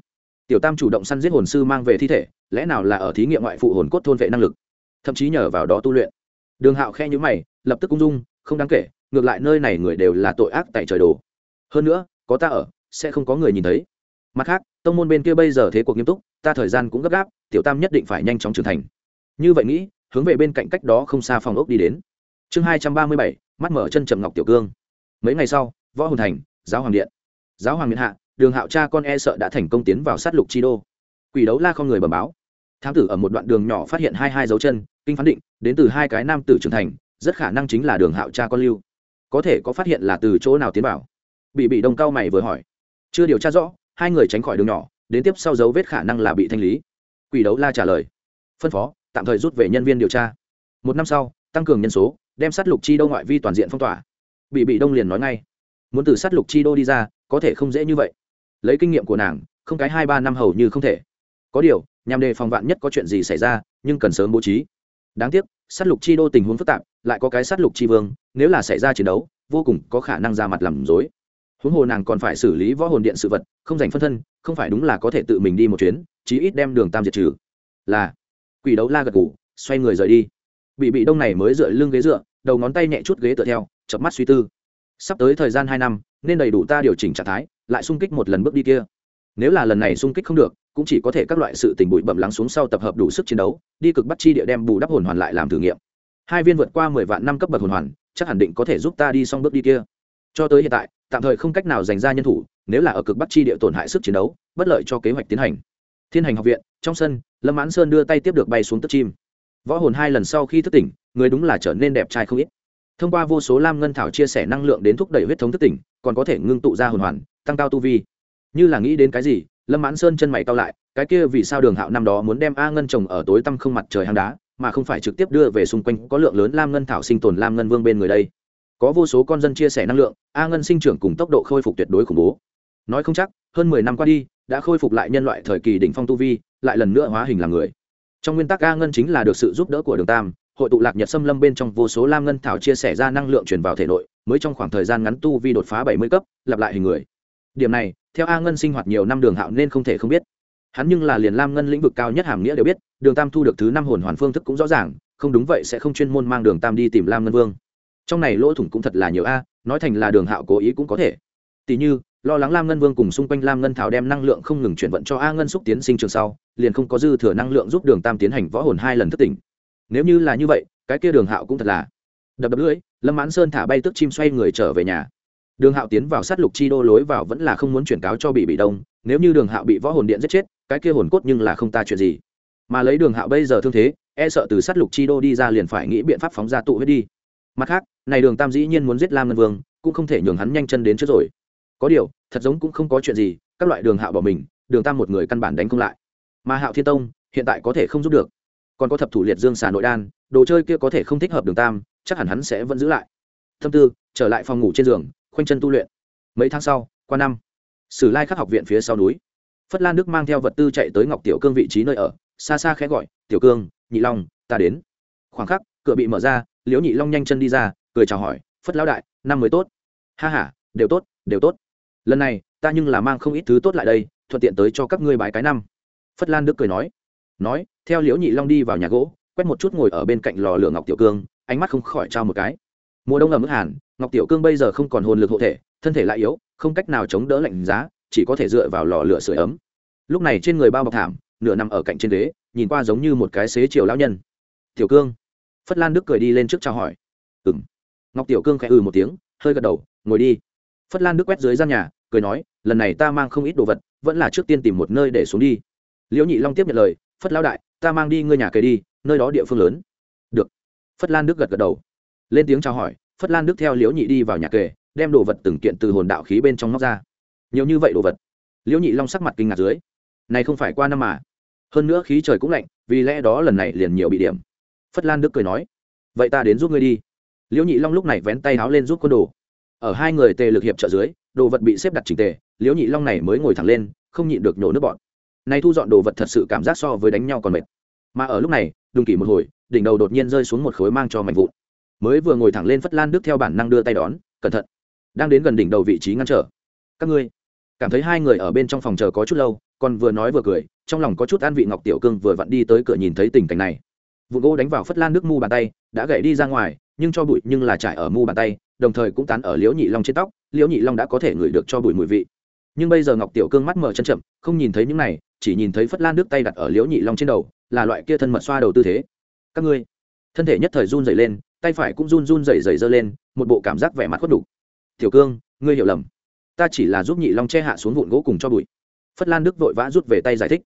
tiểu tam chủ động săn giết hồn sư mang về thi thể, lẽ nào là ở thí nghiệm ngoại phụ hồn cốt thôn vệ năng lực? Thậm chí nhờ vào đó tu luyện. Đường hạo khe nhữ mày, lập tức cung dung, không đáng kể, ngược lại nơi này người đều là tội ác tại trời đồ. Hơn nữa, có ta ở, sẽ không có người nhìn thấy. Mặt khác, tông môn bên kia bây giờ thế cuộc nghiêm túc, ta thời gian cũng gấp gáp, tiểu tam nhất định phải nhanh chóng trưởng thành. Như vậy nghĩ, hướng về bên cạnh cách đó không xa phòng ốc đi đến. Chương hai trăm ba mươi bảy mắt mở chân trầm ngọc tiểu cương. Mấy ngày sau, võ hồn thành, giáo hoàng điện. Giáo hoàng miền hạ, đường hạo cha con e sợ đã thành công tiến vào sát lục chi đô. Quỷ đấu la không người bẩm báo. Thám tử ở một đoạn đường nhỏ phát hiện hai hai dấu chân, kinh phán định, đến từ hai cái nam tử trưởng thành, rất khả năng chính là đường hạo cha con lưu. Có thể có phát hiện là từ chỗ nào tiến vào? Bị bị đông cao mày vừa hỏi. Chưa điều tra rõ, hai người tránh khỏi đường nhỏ, đến tiếp sau dấu vết khả năng là bị thanh lý. Quỷ đấu la trả lời. Phân phó, tạm thời rút về nhân viên điều tra. Một năm sau, tăng cường nhân số đem sát lục chi đô ngoại vi toàn diện phong tỏa. Bị bị đông liền nói ngay, muốn từ sát lục chi đô đi ra, có thể không dễ như vậy. Lấy kinh nghiệm của nàng, không cái hai ba năm hầu như không thể. Có điều, nhằm đề phòng vạn nhất có chuyện gì xảy ra, nhưng cần sớm bố trí. Đáng tiếc, sát lục chi đô tình huống phức tạp, lại có cái sát lục chi vương, nếu là xảy ra chiến đấu, vô cùng có khả năng ra mặt làm dối huống hồ nàng còn phải xử lý võ hồn điện sự vật, không dành phân thân, không phải đúng là có thể tự mình đi một chuyến, chí ít đem đường tam diệt trừ. Là, quỷ đấu la gật ngủ xoay người rời đi bị bị đông này mới dựa lưng ghế dựa, đầu ngón tay nhẹ chút ghế tựa theo chập mắt suy tư. Sắp tới thời gian hai năm, nên đầy đủ ta điều chỉnh trạng thái, lại sung kích một lần bước đi kia. Nếu là lần này sung kích không được, cũng chỉ có thể các loại sự tình bụi bẩm lắng xuống sau tập hợp đủ sức chiến đấu, đi cực bắt chi địa đem bù đắp hồn hoàn lại làm thử nghiệm. Hai viên vượt qua mười vạn năm cấp bậc hồn hoàn, chắc hẳn định có thể giúp ta đi xong bước đi kia. Cho tới hiện tại, tạm thời không cách nào dành ra nhân thủ, nếu là ở cực bắc chi địa tổn hại sức chiến đấu, bất lợi cho kế hoạch tiến hành. Thiên hành học viện, trong sân, lâm mãn sơn đưa tay tiếp được bay xuống tức chim võ hồn hai lần sau khi thức tỉnh, người đúng là trở nên đẹp trai không ít. Thông qua vô số lam ngân thảo chia sẻ năng lượng đến thúc đẩy huyết thống thức tỉnh, còn có thể ngưng tụ ra hồn hoàn, tăng cao tu vi. Như là nghĩ đến cái gì, lâm mãn sơn chân mày cao lại, cái kia vì sao đường hạo năm đó muốn đem a ngân trồng ở tối tăm không mặt trời hang đá, mà không phải trực tiếp đưa về xung quanh, có lượng lớn lam ngân thảo sinh tồn lam ngân vương bên người đây. Có vô số con dân chia sẻ năng lượng, a ngân sinh trưởng cùng tốc độ khôi phục tuyệt đối khủng bố. Nói không chắc, hơn mười năm qua đi, đã khôi phục lại nhân loại thời kỳ đỉnh phong tu vi, lại lần nữa hóa hình làm người trong nguyên tắc a ngân chính là được sự giúp đỡ của đường tam, hội tụ lạc nhật xâm lâm bên trong vô số lam ngân thảo chia sẻ ra năng lượng truyền vào thể nội, mới trong khoảng thời gian ngắn tu vi đột phá bảy mươi cấp, lặp lại hình người. Điểm này, theo a ngân sinh hoạt nhiều năm đường hạo nên không thể không biết. Hắn nhưng là liền lam ngân lĩnh vực cao nhất hàm nghĩa đều biết, đường tam thu được thứ năm hồn hoàn phương thức cũng rõ ràng, không đúng vậy sẽ không chuyên môn mang đường tam đi tìm lam ngân vương. Trong này lỗ thủng cũng thật là nhiều a, nói thành là đường hạo cố ý cũng có thể. Tỷ như lo lắng lam ngân vương cùng xung quanh lam ngân thảo đem năng lượng không ngừng chuyển vận cho a ngân xúc tiến sinh trường sau, liền không có dư thừa năng lượng giúp đường tam tiến hành võ hồn hai lần thất tỉnh. Nếu như là như vậy, cái kia đường hạo cũng thật là đập đập lưỡi, lâm mãn sơn thả bay tức chim xoay người trở về nhà. Đường hạo tiến vào sát lục chi đô lối vào vẫn là không muốn chuyển cáo cho bị bị đông, nếu như đường hạo bị võ hồn điện giết chết, cái kia hồn cốt nhưng là không ta chuyện gì. Mà lấy đường hạo bây giờ thương thế e sợ từ sát lục chi đô đi ra liền phải nghĩ biện pháp phóng ra tụ huyết đi. Mặt khác, này đường tam dĩ nhiên muốn giết lam ngân vương, cũng không thể nhường hắn nhanh chân đến trước rồi có điều, thật giống cũng không có chuyện gì, các loại đường hạo bỏ mình, đường tam một người căn bản đánh không lại. Mà hạo thiên tông, hiện tại có thể không giúp được. Còn có thập thủ liệt dương xà nội đan, đồ chơi kia có thể không thích hợp đường tam, chắc hẳn hắn sẽ vẫn giữ lại. Thâm tư, trở lại phòng ngủ trên giường, khoanh chân tu luyện. Mấy tháng sau, qua năm, sử lai khắc học viện phía sau núi. Phất lan đức mang theo vật tư chạy tới ngọc tiểu cương vị trí nơi ở, xa xa khẽ gọi, tiểu cương, nhị long, ta đến. Khoảng khắc, cửa bị mở ra, liễu nhị long nhanh chân đi ra, cười chào hỏi, phất lão đại, năm mới tốt. Ha h a đều tốt đều tốt lần này ta nhưng là mang không ít thứ tốt lại đây thuận tiện tới cho các ngươi bài cái năm phất lan đức cười nói nói theo liễu nhị long đi vào nhà gỗ quét một chút ngồi ở bên cạnh lò lửa ngọc tiểu cương ánh mắt không khỏi trao một cái mùa đông ở mức hàn ngọc tiểu cương bây giờ không còn hồn lực hộ thể thân thể lại yếu không cách nào chống đỡ lạnh giá chỉ có thể dựa vào lò lửa sưởi ấm lúc này trên người bao bọc thảm nửa nằm ở cạnh trên ghế nhìn qua giống như một cái xế chiều lão nhân tiểu cương phất lan đức cười đi lên trước chào hỏi ừ m ngọc tiểu cương khẽ ừ một tiếng hơi gật đầu ngồi đi phất lan đức quét dưới gian nhà, cười nói, lần này ta mang không ít đồ vật, vẫn là trước tiên tìm một nơi để xuống đi. Liễu nhị long tiếp nhận lời, phất lão đại, ta mang đi ngươi nhà kề đi, nơi đó địa phương lớn. Được. Phất lan đức gật gật đầu. Lên tiếng chào hỏi, phất lan đức theo liễu nhị đi vào nhà kề, đem đồ vật từng kiện từ hồn đạo khí bên trong móc ra. Nhiều như vậy đồ vật? Liễu nhị long sắc mặt kinh ngạc dưới. Này không phải qua năm mà. Hơn nữa khí trời cũng lạnh, vì lẽ đó lần này liền nhiều bị điểm. Phất lan đức cười nói, vậy ta đến giúp ngươi đi. Liễu nhị long lúc này vén tay háo lên giúp quân đồ ở hai người tề lực hiệp trợ dưới, đồ vật bị xếp đặt trình tề, liễu nhị long này mới ngồi thẳng lên, không nhịn được nổ nước bọn. Này thu dọn đồ vật thật sự cảm giác so với đánh nhau còn mệt. Mà ở lúc này, đùng kỷ một hồi, đỉnh đầu đột nhiên rơi xuống một khối mang cho mạnh vụn. Mới vừa ngồi thẳng lên phất lan đức theo bản năng đưa tay đón, cẩn thận, đang đến gần đỉnh đầu vị trí ngăn trở. Các ngươi cảm thấy hai người ở bên trong phòng chờ có chút lâu, còn vừa nói vừa cười, trong lòng có chút an vị ngọc tiểu cương vừa vặn đi tới cửa nhìn thấy tình cảnh này. Vụ gỗ đánh vào phất lan nước mu bàn tay, đã gãy đi ra ngoài, nhưng cho bụi nhưng là trải ở mu bàn tay đồng thời cũng tán ở liễu nhị long trên tóc, liễu nhị long đã có thể ngửi được cho bụi mùi vị. Nhưng bây giờ ngọc tiểu cương mắt mở chân chậm, không nhìn thấy những này, chỉ nhìn thấy phất lan nước tay đặt ở liễu nhị long trên đầu, là loại kia thân mật xoa đầu tư thế. Các ngươi, thân thể nhất thời run dày lên, tay phải cũng run run dày dày dơ lên, một bộ cảm giác vẻ mặt khuất đục tiểu cương, ngươi hiểu lầm. Ta chỉ là giúp nhị long che hạ xuống vụn gỗ cùng cho bụi. Phất lan đức vội vã rút về tay giải thích.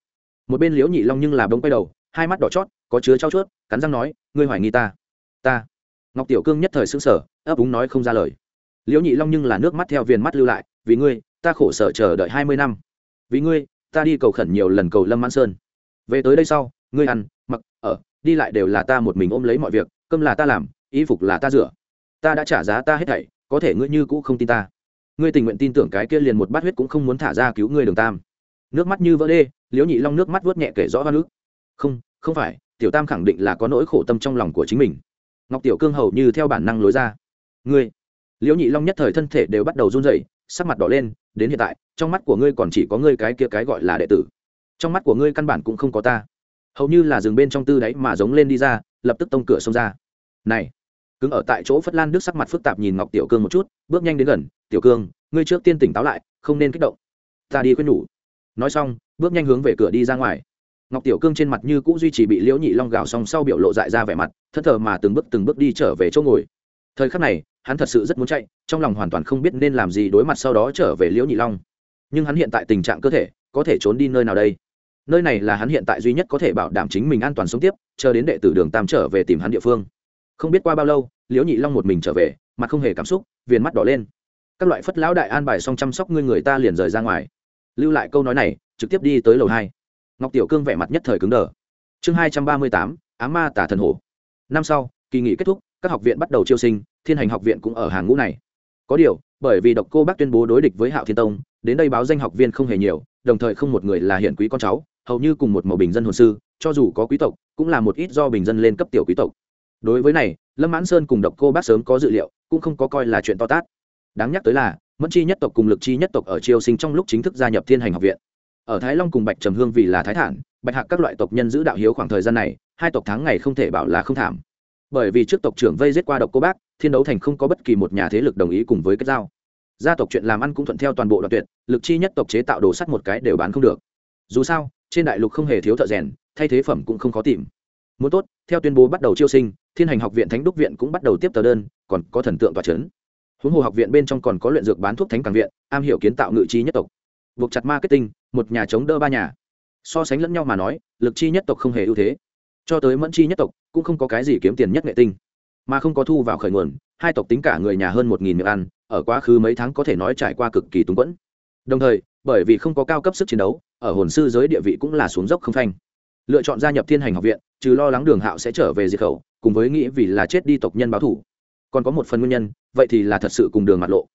Một bên liễu nhị long nhưng là bông quay đầu, hai mắt đỏ chót, có chứa trao chuốt, cắn răng nói, ngươi hoài nghi ta. Ta ngọc tiểu cương nhất thời xứng sở ấp úng nói không ra lời. Liễu nhị long nhưng là nước mắt theo viền mắt lưu lại, vì ngươi, ta khổ sở chờ đợi hai mươi năm. Vì ngươi, ta đi cầu khẩn nhiều lần cầu lâm mãn sơn. Về tới đây sau, ngươi ăn, mặc, ở, đi lại đều là ta một mình ôm lấy mọi việc, cơm là ta làm, y phục là ta rửa. Ta đã trả giá ta hết thảy, có thể ngươi như cũ không tin ta. Ngươi tình nguyện tin tưởng cái kia liền một bát huyết cũng không muốn thả ra cứu ngươi đường tam. Nước mắt như vỡ đê, liễu nhị long nước mắt vớt nhẹ kể rõ hoa nước không không phải, tiểu tam khẳng định là có nỗi khổ tâm trong lòng của chính mình ngọc tiểu cương hầu như theo bản năng lối ra. Ngươi? Liễu nhị long nhất thời thân thể đều bắt đầu run rẩy, sắc mặt đỏ lên, đến hiện tại, trong mắt của ngươi còn chỉ có ngươi cái kia cái gọi là đệ tử. Trong mắt của ngươi căn bản cũng không có ta. Hầu như là dừng bên trong tư đấy mà giống lên đi ra, lập tức tông cửa xông ra. Này! Cứng ở tại chỗ phất lan đức sắc mặt phức tạp nhìn ngọc tiểu cương một chút, bước nhanh đến gần, tiểu cương, ngươi trước tiên tỉnh táo lại, không nên kích động. Ta đi khuyên nhủ. Nói xong, bước nhanh hướng về cửa đi ra ngoài ngọc tiểu cương trên mặt như cũ duy trì bị liễu nhị long gào xong sau biểu lộ dại ra vẻ mặt, thất thờ mà từng bước từng bước đi trở về chỗ ngồi. Thời khắc này, hắn thật sự rất muốn chạy, trong lòng hoàn toàn không biết nên làm gì đối mặt sau đó trở về liễu nhị long. Nhưng hắn hiện tại tình trạng cơ thể, có thể trốn đi nơi nào đây? Nơi này là hắn hiện tại duy nhất có thể bảo đảm chính mình an toàn sống tiếp, chờ đến đệ tử đường tam trở về tìm hắn địa phương. Không biết qua bao lâu, liễu nhị long một mình trở về, mặt không hề cảm xúc, viền mắt đỏ lên. Các loại phất lão đại an bài xong chăm sóc ngươi người ta liền rời ra ngoài. Lưu lại câu nói này, trực tiếp đi tới lầu hai ngọc tiểu cương vẻ mặt nhất thời cứng đờ. Chương hai trăm ba mươi tám, á ma tả thần hổ. Năm sau, kỳ nghỉ kết thúc, các học viện bắt đầu chiêu sinh, thiên hành học viện cũng ở hàng ngũ này. Có điều, bởi vì độc cô bác tuyên bố đối địch với hạo thiên tông, đến đây báo danh học viên không hề nhiều, đồng thời không một người là hiện quý con cháu, hầu như cùng một màu bình dân hồn sư, cho dù có quý tộc, cũng là một ít do bình dân lên cấp tiểu quý tộc. Đối với này, lâm mãn sơn cùng độc cô bác sớm có dự liệu, cũng không có coi là chuyện to tát. Đáng nhắc tới là, mẫn chi nhất tộc cùng lực chi nhất tộc ở triều sinh trong lúc chính thức gia nhập thiên hành học viện ở thái long cùng bạch trầm hương vì là thái thản, bạch hạc các loại tộc nhân giữ đạo hiếu khoảng thời gian này, hai tộc tháng ngày không thể bảo là không thảm. Bởi vì trước tộc trưởng vây giết qua độc cô bác, thiên đấu thành không có bất kỳ một nhà thế lực đồng ý cùng với kết giao. Gia tộc chuyện làm ăn cũng thuận theo toàn bộ đoạn tuyệt, lực chi nhất tộc chế tạo đồ sắt một cái đều bán không được. Dù sao, trên đại lục không hề thiếu thợ rèn, thay thế phẩm cũng không khó tìm. Muốn tốt, theo tuyên bố bắt đầu chiêu sinh, thiên hành học viện thánh đúc viện cũng bắt đầu tiếp tờ đơn, còn có thần tượng tòa c h ấ n huống hồ học viện bên trong còn có luyện dược bán thuốc thánh càng viện, am hiểu kiến tạo ngự chi nhất tộc buộc chặt marketing, một nhà chống đỡ ba nhà. So sánh lẫn nhau mà nói, lực chi nhất tộc không hề ưu thế. Cho tới mẫn chi nhất tộc, cũng không có cái gì kiếm tiền nhất nghệ tinh. Mà không có thu vào khởi nguồn, hai tộc tính cả người nhà hơn một nghìn miệng ăn, ở quá khứ mấy tháng có thể nói trải qua cực kỳ túng quẫn. Đồng thời, bởi vì không có cao cấp sức chiến đấu, ở hồn sư giới địa vị cũng là xuống dốc không phanh. Lựa chọn gia nhập thiên hành học viện, trừ lo lắng đường hạo sẽ trở về diệt khẩu, cùng với nghĩ vì là chết đi tộc nhân báo thủ. Còn có một phần nguyên nhân, vậy thì là thật sự cùng đường mặt lộ.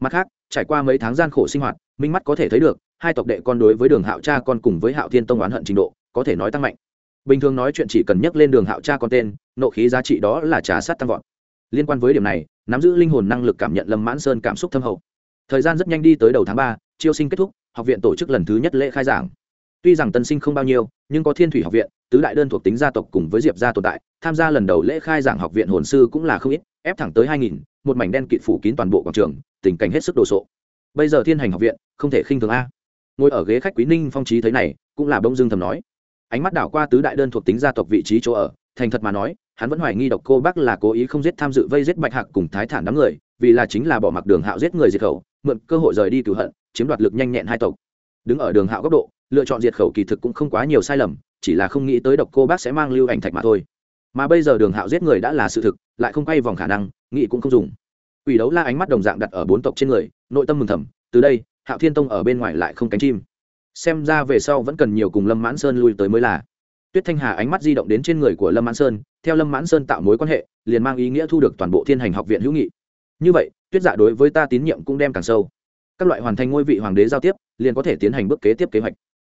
Mặt khác, trải qua mấy tháng gian khổ sinh hoạt minh mắt có thể thấy được, hai tộc đệ con đối với đường hạo cha con cùng với hạo thiên tông oán hận trình độ, có thể nói tăng mạnh. Bình thường nói chuyện chỉ cần nhắc lên đường hạo cha con tên, nộ khí giá trị đó là trà sát tăng vọt. Liên quan với điểm này, nắm giữ linh hồn năng lực cảm nhận lâm mãn sơn cảm xúc thâm hậu. Thời gian rất nhanh đi tới đầu tháng ba, chiêu sinh kết thúc, học viện tổ chức lần thứ nhất lễ khai giảng. Tuy rằng tân sinh không bao nhiêu, nhưng có thiên thủy học viện, tứ đại đơn thuộc tính gia tộc cùng với diệp gia tồn tại, tham gia lần đầu lễ khai giảng học viện hồn sư cũng là không ít, ép thẳng tới hai nghìn, một mảnh đen kịt phủ kín toàn bộ quảng trường, tình cảnh hết sức đồ sộ bây giờ thiên hành học viện, không thể khinh thường a. Ngồi ở ghế khách quý ninh phong trí thấy này, cũng là bông dương thầm nói. Ánh mắt đảo qua tứ đại đơn thuộc tính gia tộc vị trí chỗ ở, thành thật mà nói, hắn vẫn hoài nghi độc cô bác là cố ý không giết tham dự vây giết bạch hạc cùng thái thản đám người, vì là chính là bỏ mặc đường hạo giết người diệt khẩu, mượn cơ hội rời đi cửu hận, chiếm đoạt lực nhanh nhẹn hai tộc. Đứng ở đường hạo góc độ, lựa chọn diệt khẩu kỳ thực cũng không quá nhiều sai lầm, chỉ là không nghĩ tới độc cô bác sẽ mang lưu ảnh thạch mà thôi. Mà bây giờ đường hạo giết người đã là sự thực, lại không quay vòng khả năng, nghĩ cũng không dùng. Quỷ đấu la ánh mắt đồng dạng đặt ở bốn tộc trên người, nội tâm mừng thầm, từ đây, hạo thiên tông ở bên ngoài lại không cánh chim. Xem ra về sau vẫn cần nhiều cùng lâm mãn sơn lui tới mới là. Tuyết thanh hà ánh mắt di động đến trên người của lâm mãn sơn, theo lâm mãn sơn tạo mối quan hệ, liền mang ý nghĩa thu được toàn bộ thiên hành học viện hữu nghị. Như vậy, tuyết dạ đối với ta tín nhiệm cũng đem càng sâu. Các loại hoàn thành ngôi vị hoàng đế giao tiếp, liền có thể tiến hành bước kế tiếp kế hoạch.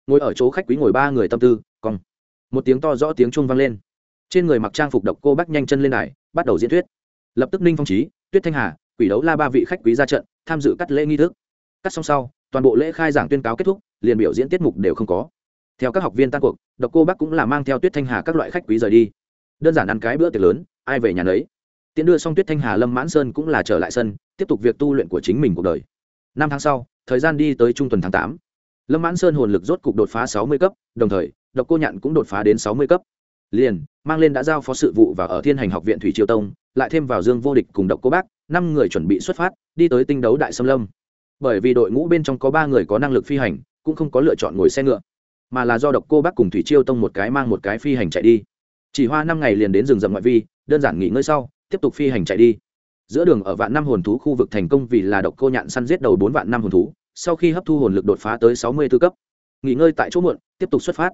Ngồi ở chỗ khách quý ngồi ba người tâm tư, cong. Một tiếng to rõ tiếng chuông vang lên. Trên người mặc trang phục độc cô bác nhanh chân lên đài, bắt đầu diễn thuyết. Lập tức ninh phong trí tuyết thanh hà, quỷ đấu la ba vị khách quý ra trận, tham dự cắt lễ nghi thức. Cắt xong sau, toàn bộ lễ khai giảng tuyên cáo kết thúc, liền biểu diễn tiết mục đều không có. Theo các học viên tan cuộc, độc cô bác cũng là mang theo tuyết thanh hà các loại khách quý rời đi. Đơn giản ăn cái bữa tiệc lớn, ai về nhà nấy. Tiễn đưa xong tuyết thanh hà lâm mãn sơn cũng là trở lại sân, tiếp tục việc tu luyện của chính mình cuộc đời. Năm tháng sau, thời gian đi tới trung tuần tháng tám. Lâm mãn sơn hồn lực rốt cục đột phá sáu mươi cấp, đồng thời, độc cô nhạn cũng đột phá đến sáu mươi cấp liền, mang lên đã giao phó sự vụ và ở thiên hành học viện thủy triều tông, lại thêm vào dương vô địch cùng độc cô bác, năm người chuẩn bị xuất phát, đi tới tinh đấu đại sâm lâm. Bởi vì đội ngũ bên trong có ba người có năng lực phi hành, cũng không có lựa chọn ngồi xe ngựa, mà là do độc cô bác cùng thủy chiêu tông một cái mang một cái phi hành chạy đi. Chỉ hoa năm ngày liền đến rừng rậm ngoại vi, đơn giản nghỉ ngơi sau, tiếp tục phi hành chạy đi. Giữa đường ở vạn năm hồn thú khu vực thành công vì là độc cô nhạn săn giết đầu bốn vạn năm hồn thú, sau khi hấp thu hồn lực đột phá tới sáu mươi tư cấp. Nghỉ ngơi tại chỗ muộn, tiếp tục xuất phát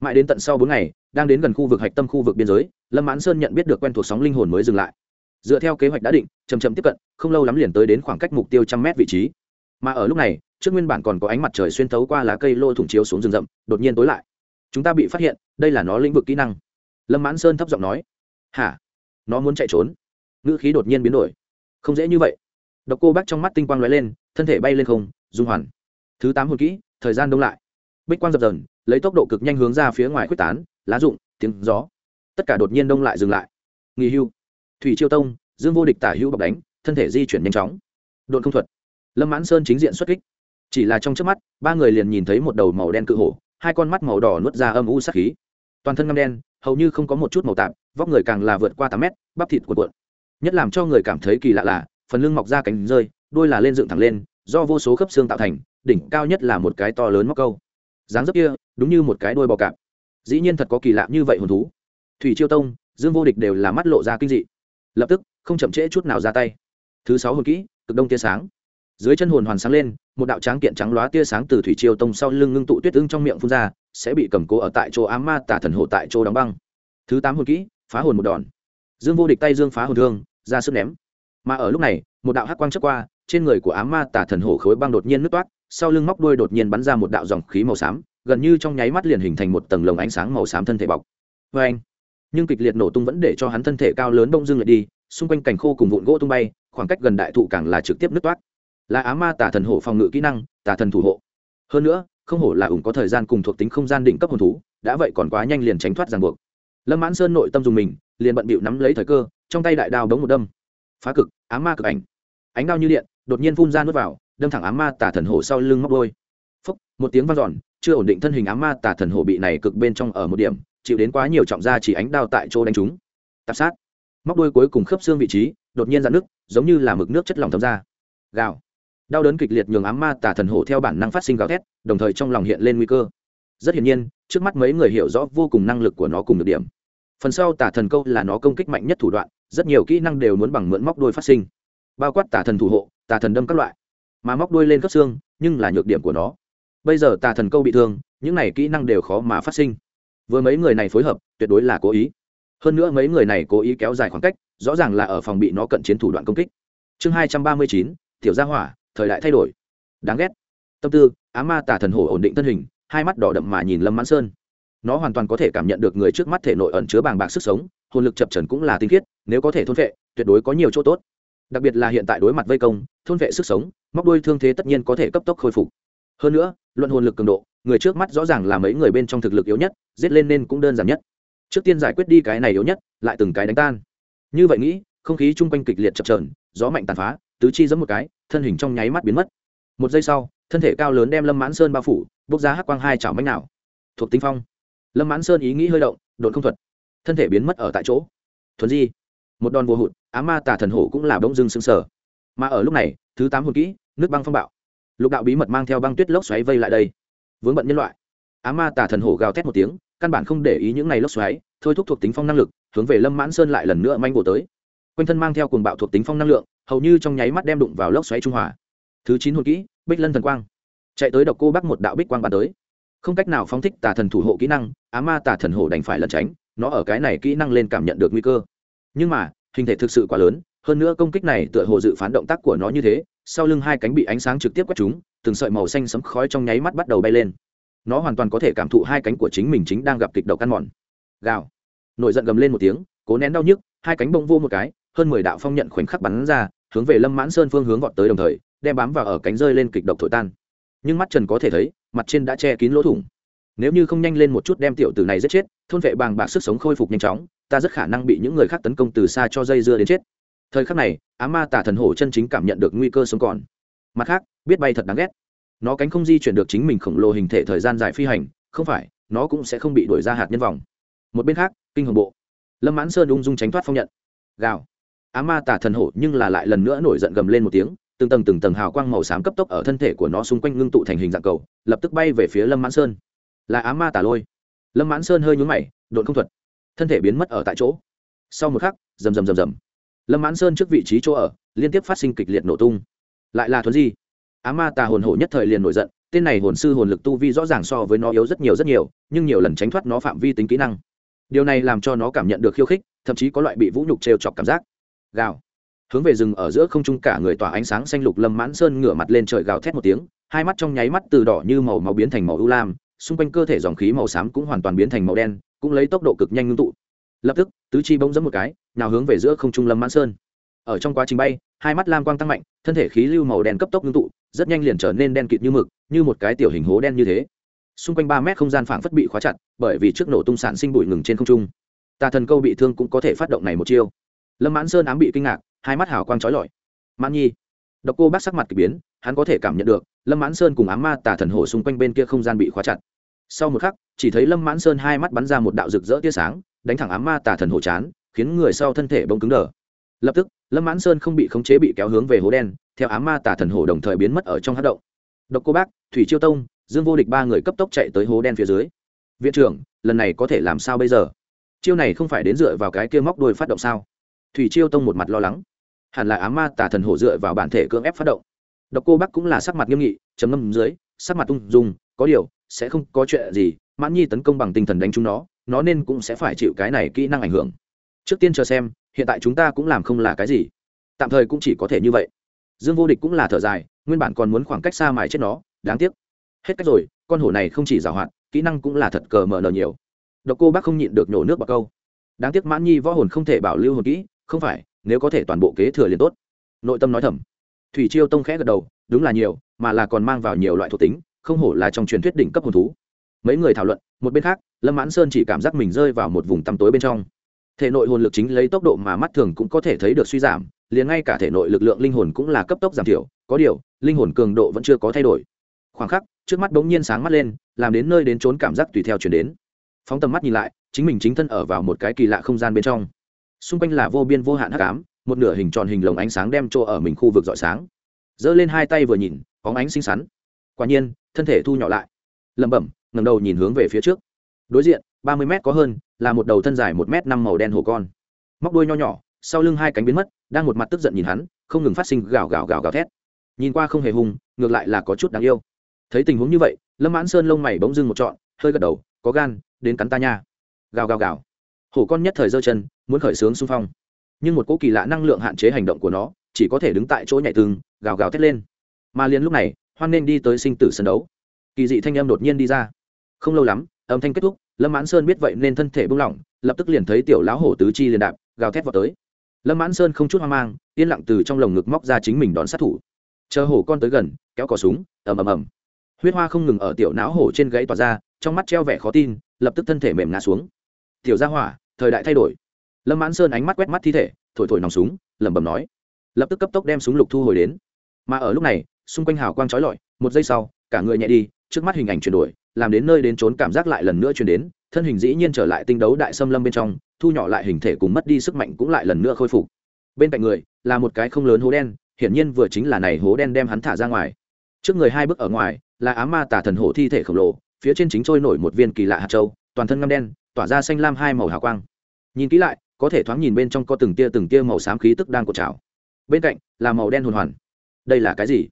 mãi đến tận sau bốn ngày, đang đến gần khu vực hạch tâm khu vực biên giới, lâm mãn sơn nhận biết được quen thuộc sóng linh hồn mới dừng lại. Dựa theo kế hoạch đã định chầm chậm tiếp cận, không lâu lắm liền tới đến khoảng cách mục tiêu trăm mét vị trí. Mà ở lúc này, trước nguyên bản còn có ánh mặt trời xuyên thấu qua lá cây lô thủng chiếu xuống rừng rậm, đột nhiên tối lại. Chúng ta bị phát hiện, đây là nó lĩnh vực kỹ năng. Lâm mãn sơn thấp giọng nói. Hả? Nó muốn chạy trốn. Ngữ khí đột nhiên biến đổi. Không dễ như vậy. Độc cô bác trong mắt tinh quang lóe lên, thân thể bay lên không, dung hoàn. Thứ tám hồn kỹ, thời gian đông lại. Bích quang dập dần lấy tốc độ cực nhanh hướng ra phía ngoài quyết tán, lá rụng, tiếng gió. Tất cả đột nhiên đông lại dừng lại. Nghỉ hưu. Thủy chiêu tông, dương vô địch tả hữu bọc đánh, thân thể di chuyển nhanh chóng. Đột không thuật. Lâm mãn sơn chính diện xuất kích. Chỉ là trong trước mắt, ba người liền nhìn thấy một đầu màu đen cự hổ, hai con mắt màu đỏ nuốt ra âm u sát khí. Toàn thân ngâm đen, hầu như không có một chút màu tạp, vóc người càng là vượt qua tám mét, bắp thịt cuộn cuộn. Nhất làm cho người cảm thấy kỳ lạ là, phần lưng mọc ra cánh rơi đuôi là lên dựng thẳng lên, do vô số khớp xương tạo thành, đỉnh cao nhất là một cái to lớn móc câu dáng dấp kia, đúng như một cái đuôi bò cạp. Dĩ nhiên thật có kỳ lạ như vậy hồn thú. Thủy chiêu tông, dương vô địch đều là mắt lộ ra kinh dị. Lập tức, không chậm trễ chút nào ra tay. Thứ sáu hồn kỹ, cực đông tia sáng. Dưới chân hồn hoàn sáng lên, một đạo tráng kiện trắng loá tia sáng từ thủy chiêu tông sau lưng ngưng tụ tuyết ưng trong miệng phun ra, sẽ bị cầm cố ở tại chỗ ám ma tả thần hộ tại chỗ đóng băng. Thứ tám hồn kỹ, phá hồn một đòn. Dương vô địch tay dương phá hồn thương, ra sức ném. Mà ở lúc này, một đạo hắc quang chất qua, trên người của ám ma tả thần hổ khối băng đột nhiên nứt toát sau lưng móc đuôi đột nhiên bắn ra một đạo dòng khí màu xám, gần như trong nháy mắt liền hình thành một tầng lồng ánh sáng màu xám thân thể bọc. Vê anh nhưng kịch liệt nổ tung vẫn để cho hắn thân thể cao lớn đông dương lại đi, xung quanh cảnh khô cùng vụn gỗ tung bay, khoảng cách gần đại thụ càng là trực tiếp nứt toát là á ma tả thần hổ phòng ngự kỹ năng tả thần thủ hộ. Hơn nữa, không hổ là ủng có thời gian cùng thuộc tính không gian định cấp hồn thú, đã vậy còn quá nhanh liền tránh thoát ràng buộc. Lâm mãn sơn nội tâm dùng mình, liền bận bịu nắm lấy thời cơ, trong tay đại đao bấm một đâm. Phá cực, á ma cực ảnh. Ánh đao như điện, đột nhiên phun ra nước vào đâm thẳng ám ma tả thần hổ sau lưng móc đôi. Phúc, một tiếng vang dọn, chưa ổn định thân hình ám ma tả thần hổ bị này cực bên trong ở một điểm, chịu đến quá nhiều trọng ra chỉ ánh đao tại chỗ đánh trúng tạp sát. Móc đôi cuối cùng khớp xương vị trí, đột nhiên dạn nước giống như là mực nước chất lỏng thấm ra. Gào. Đau đớn kịch liệt nhường ám ma tả thần hổ theo bản năng phát sinh gào thét, đồng thời trong lòng hiện lên nguy cơ. Rất hiển nhiên, trước mắt mấy người hiểu rõ vô cùng năng lực của nó cùng được điểm. Phần sau tả thần câu là nó công kích mạnh nhất thủ đoạn, rất nhiều kỹ năng đều muốn bằng mượn móc đuôi phát sinh. Bao quát tả thần thủ hộ tả thần đâm các loại mà móc đuôi lên cấp xương, nhưng là nhược điểm của nó. Bây giờ tà thần câu bị thương, những này kỹ năng đều khó mà phát sinh. Với mấy người này phối hợp, tuyệt đối là cố ý. Hơn nữa mấy người này cố ý kéo dài khoảng cách, rõ ràng là ở phòng bị nó cận chiến thủ đoạn công kích. Chương hai trăm ba mươi chín, tiểu gia hỏa, thời đại thay đổi. Đáng ghét. Tâm tư, á ma tà thần hổ ổn định thân hình, hai mắt đỏ đậm mà nhìn lâm mãn sơn. Nó hoàn toàn có thể cảm nhận được người trước mắt thể nội ẩn chứa bàng bạc sức sống, hồn lực chập trần cũng là tinh khiết, nếu có thể thôn vệ tuyệt đối có nhiều chỗ tốt đặc biệt là hiện tại đối mặt vây công, thôn vệ sức sống, móc đuôi thương thế tất nhiên có thể cấp tốc khôi phục. Hơn nữa, luận hồn lực cường độ, người trước mắt rõ ràng là mấy người bên trong thực lực yếu nhất, giết lên nên cũng đơn giản nhất. Trước tiên giải quyết đi cái này yếu nhất, lại từng cái đánh tan. Như vậy nghĩ, không khí chung quanh kịch liệt chập trờn gió mạnh tàn phá, tứ chi giẫm một cái, thân hình trong nháy mắt biến mất. Một giây sau, thân thể cao lớn đem lâm mãn sơn bao phủ, bốc ra hắc quang hai chảo mánh nào. Thuộc tinh phong. Lâm mãn sơn ý nghĩ hơi động, đột không thuật. Thân thể biến mất ở tại chỗ. Thuần di một đòn vô hụt, á ma tà thần hổ cũng là bỗng dưng sưng sờ. Mà ở lúc này, thứ tám hồn kỹ, nước băng phong bạo. Lục đạo bí mật mang theo băng tuyết lốc xoáy vây lại đây. Vướng bận nhân loại. Á ma tà thần hổ gào thét một tiếng, căn bản không để ý những ngày lốc xoáy, thôi thúc thuộc tính phong năng lực, hướng về lâm mãn sơn lại lần nữa manh bổ tới. Quanh thân mang theo cuồng bạo thuộc tính phong năng lượng, hầu như trong nháy mắt đem đụng vào lốc xoáy trung hòa. Thứ chín hồn kỹ, bích lân thần quang. Chạy tới độc cô bắc một đạo bích quang bàn tới. Không cách nào phóng thích tà thần thủ hộ kỹ năng, á ma tà thần hổ đành phải lẩn tránh, nó ở cái này kỹ năng lên cảm nhận được nguy cơ nhưng mà, hình thể thực sự quá lớn, hơn nữa công kích này tựa hồ dự phán động tác của nó như thế, sau lưng hai cánh bị ánh sáng trực tiếp quét chúng, từng sợi màu xanh sấm khói trong nháy mắt bắt đầu bay lên. Nó hoàn toàn có thể cảm thụ hai cánh của chính mình chính đang gặp kịch độc ăn mòn. Gào. Nổi giận gầm lên một tiếng, cố nén đau nhức, hai cánh bông vô một cái, hơn mười đạo phong nhận khoảnh khắc bắn ra, hướng về lâm mãn sơn phương hướng vọt tới đồng thời, đem bám vào ở cánh rơi lên kịch độc thổi tan. Nhưng mắt trần có thể thấy, mặt trên đã che kín lỗ thủng nếu như không nhanh lên một chút đem tiểu tử này giết chết, thôn vệ bàng bạc sức sống khôi phục nhanh chóng, ta rất khả năng bị những người khác tấn công từ xa cho dây dưa đến chết. Thời khắc này, á ma tả thần hổ chân chính cảm nhận được nguy cơ sống còn. Mặt khác, biết bay thật đáng ghét. Nó cánh không di chuyển được chính mình khổng lồ hình thể thời gian dài phi hành, không phải, nó cũng sẽ không bị đuổi ra hạt nhân vòng. Một bên khác, kinh hồng bộ. Lâm mãn sơn ung dung tránh thoát phong nhận. Gào. Á ma tả thần hổ nhưng là lại lần nữa nổi giận gầm lên một tiếng, từng tầng từng tầng hào quang màu xám cấp tốc ở thân thể của nó xung quanh ngưng tụ thành hình dạng cầu, lập tức bay về phía lâm mãn sơn là á ma tả lôi. Lâm mãn sơn hơi nhún mày đột không thuật. Thân thể biến mất ở tại chỗ. Sau một khắc, rầm rầm rầm rầm. Lâm mãn sơn trước vị trí chỗ ở, liên tiếp phát sinh kịch liệt nổ tung. Lại là thuấn di. Á ma tà hồn hổ nhất thời liền nổi giận, tên này hồn sư hồn lực tu vi rõ ràng so với nó yếu rất nhiều rất nhiều, nhưng nhiều lần tránh thoát nó phạm vi tính kỹ năng. Điều này làm cho nó cảm nhận được khiêu khích, thậm chí có loại bị vũ nhục trêu chọc cảm giác. Gào. Hướng về rừng ở giữa không trung cả người tỏa ánh sáng xanh lục, lâm mãn sơn ngửa mặt lên trời gào thét một tiếng, hai mắt trong nháy mắt từ đỏ như màu máu biến thành màu ưu lam xung quanh cơ thể dòng khí màu xám cũng hoàn toàn biến thành màu đen, cũng lấy tốc độ cực nhanh ngưng tụ. Lập tức, tứ chi bỗng dẫm một cái, nào hướng về giữa không trung lâm mãn sơn. Ở trong quá trình bay, hai mắt lam quang tăng mạnh, thân thể khí lưu màu đen cấp tốc ngưng tụ, rất nhanh liền trở nên đen kịt như mực, như một cái tiểu hình hố đen như thế. Xung quanh ba mét không gian phảng phất bị khóa chặt, bởi vì trước nổ tung sản sinh bụi ngừng trên không trung. Tà thần câu bị thương cũng có thể phát động này một chiêu. Lâm mãn sơn ám bị kinh ngạc, hai mắt hào quang trói lọi. Mãn nhi độc cô bác sắc mặt kỳ biến, hắn có thể cảm nhận được, lâm mãn sơn cùng ám ma tà thần hổ xung quanh bên kia không gian bị khóa chặt. Sau một khắc, chỉ thấy lâm mãn sơn hai mắt bắn ra một đạo rực rỡ tia sáng, đánh thẳng ám ma tà thần hổ chán, khiến người sau thân thể bông cứng đờ. Lập tức, lâm mãn sơn không bị khống chế bị kéo hướng về hố đen, theo ám ma tà thần hổ đồng thời biến mất ở trong hắc động. Độc cô bác, thủy chiêu tông, dương vô địch ba người cấp tốc chạy tới hố đen phía dưới. Viện trưởng, lần này có thể làm sao bây giờ? Chiêu này không phải đến dựa vào cái kia móc đuôi phát động sao? Thủy chiêu tông một mặt lo lắng hẳn là á ma tà thần hổ dựa vào bản thể cưỡng ép phát động. Độc cô bắc cũng là sắc mặt nghiêm nghị chấm ngâm dưới, sắc mặt ung dung, có điều, sẽ không có chuyện gì, mãn nhi tấn công bằng tinh thần đánh chúng nó nó nên cũng sẽ phải chịu cái này kỹ năng ảnh hưởng. Trước tiên chờ xem, hiện tại chúng ta cũng làm không là cái gì. Tạm thời cũng chỉ có thể như vậy. Dương vô địch cũng là thở dài, nguyên bản còn muốn khoảng cách xa mài chết nó, đáng tiếc. Hết cách rồi, con hổ này không chỉ giảo hoạt, kỹ năng cũng là thật cờ mờ nờ nhiều. Độc cô bác không nhịn được nhổ nước bọc câu. Đáng tiếc mãn nhi võ hồn không thể bảo lưu hồn kỹ, không phải nếu có thể toàn bộ kế thừa liền tốt. Nội tâm nói thầm. Thủy chiêu tông khẽ gật đầu, đúng là nhiều, mà là còn mang vào nhiều loại thuộc tính, không hổ là trong truyền thuyết đỉnh cấp hồn thú. Mấy người thảo luận, một bên khác, lâm mãn sơn chỉ cảm giác mình rơi vào một vùng tăm tối bên trong. Thể nội hồn lực chính lấy tốc độ mà mắt thường cũng có thể thấy được suy giảm, liền ngay cả thể nội lực lượng linh hồn cũng là cấp tốc giảm thiểu, có điều, linh hồn cường độ vẫn chưa có thay đổi. Khoảng khắc, trước mắt bỗng nhiên sáng mắt lên, làm đến nơi đến trốn cảm giác tùy theo chuyển đến. Phóng tầm mắt nhìn lại, chính mình chính thân ở vào một cái kỳ lạ không gian bên trong xung quanh là vô biên vô hạn hắc ám, một nửa hình tròn hình lồng ánh sáng đem chỗ ở mình khu vực rọi sáng. Giơ lên hai tay vừa nhìn có ánh xinh xắn. Quả nhiên, thân thể thu nhỏ lại. Lẩm bẩm ngầm đầu nhìn hướng về phía trước. Đối diện, ba mươi m có hơn, là một đầu thân dài một m năm màu đen hổ con. Móc đuôi nho nhỏ, sau lưng hai cánh biến mất, đang một mặt tức giận nhìn hắn, không ngừng phát sinh gào gào gào gào thét. Nhìn qua không hề hung ngược lại là có chút đáng yêu. Thấy tình huống như vậy, lâm mãn sơn lông mày bỗng dưng một trọn, hơi gật đầu, có gan, đến cắn ta nha. Gào gào gào hổ con nhất thời giơ chân, muốn khởi xướng xung phong. Nhưng một cỗ kỳ lạ năng lượng hạn chế hành động của nó, chỉ có thể đứng tại chỗ nhảy tương gào gào thét lên. Mà liền lúc này, hoan nên đi tới sinh tử sân đấu. Kỳ dị thanh âm đột nhiên đi ra. Không lâu lắm, âm thanh kết thúc, lâm mãn sơn biết vậy nên thân thể buông lỏng, lập tức liền thấy tiểu lão hổ tứ chi liền đạp, gào thét vào tới. Lâm mãn sơn không chút hoang mang, yên lặng từ trong lồng ngực móc ra chính mình đón sát thủ. Chờ hổ con tới gần, kéo cò súng, ầm ầm ầm. Huyết hoa không ngừng ở tiểu não hổ trên gãy tỏa ra, trong mắt treo vẻ khó tin, lập tức thân thể mềm ngã xuống. Tiểu gia hỏa thời đại thay đổi. Lâm mãn sơn ánh mắt quét mắt thi thể, thổi thổi nòng súng, lẩm bẩm nói. Lập tức cấp tốc đem súng lục thu hồi đến. Mà ở lúc này, xung quanh hào quang trói lọi, một giây sau, cả người nhẹ đi, trước mắt hình ảnh chuyển đổi, làm đến nơi đến trốn cảm giác lại lần nữa chuyển đến, thân hình dĩ nhiên trở lại tinh đấu đại xâm lâm bên trong, thu nhỏ lại hình thể cùng mất đi sức mạnh cũng lại lần nữa khôi phục. Bên cạnh người, là một cái không lớn hố đen, hiển nhiên vừa chính là này hố đen đem hắn thả ra ngoài. Trước người hai bước ở ngoài, là á ma tả thần hổ thi thể khổng lồ, phía trên chính trôi nổi một viên kỳ lạ hạt châu, toàn thân ngâm đen tỏa ra xanh lam hai màu hào quang. Nhìn kỹ lại, có thể thoáng nhìn bên trong có từng tia từng tia màu xám khí tức đang cột trào. Bên cạnh là màu đen hồn hoàn. Đây là cái gì?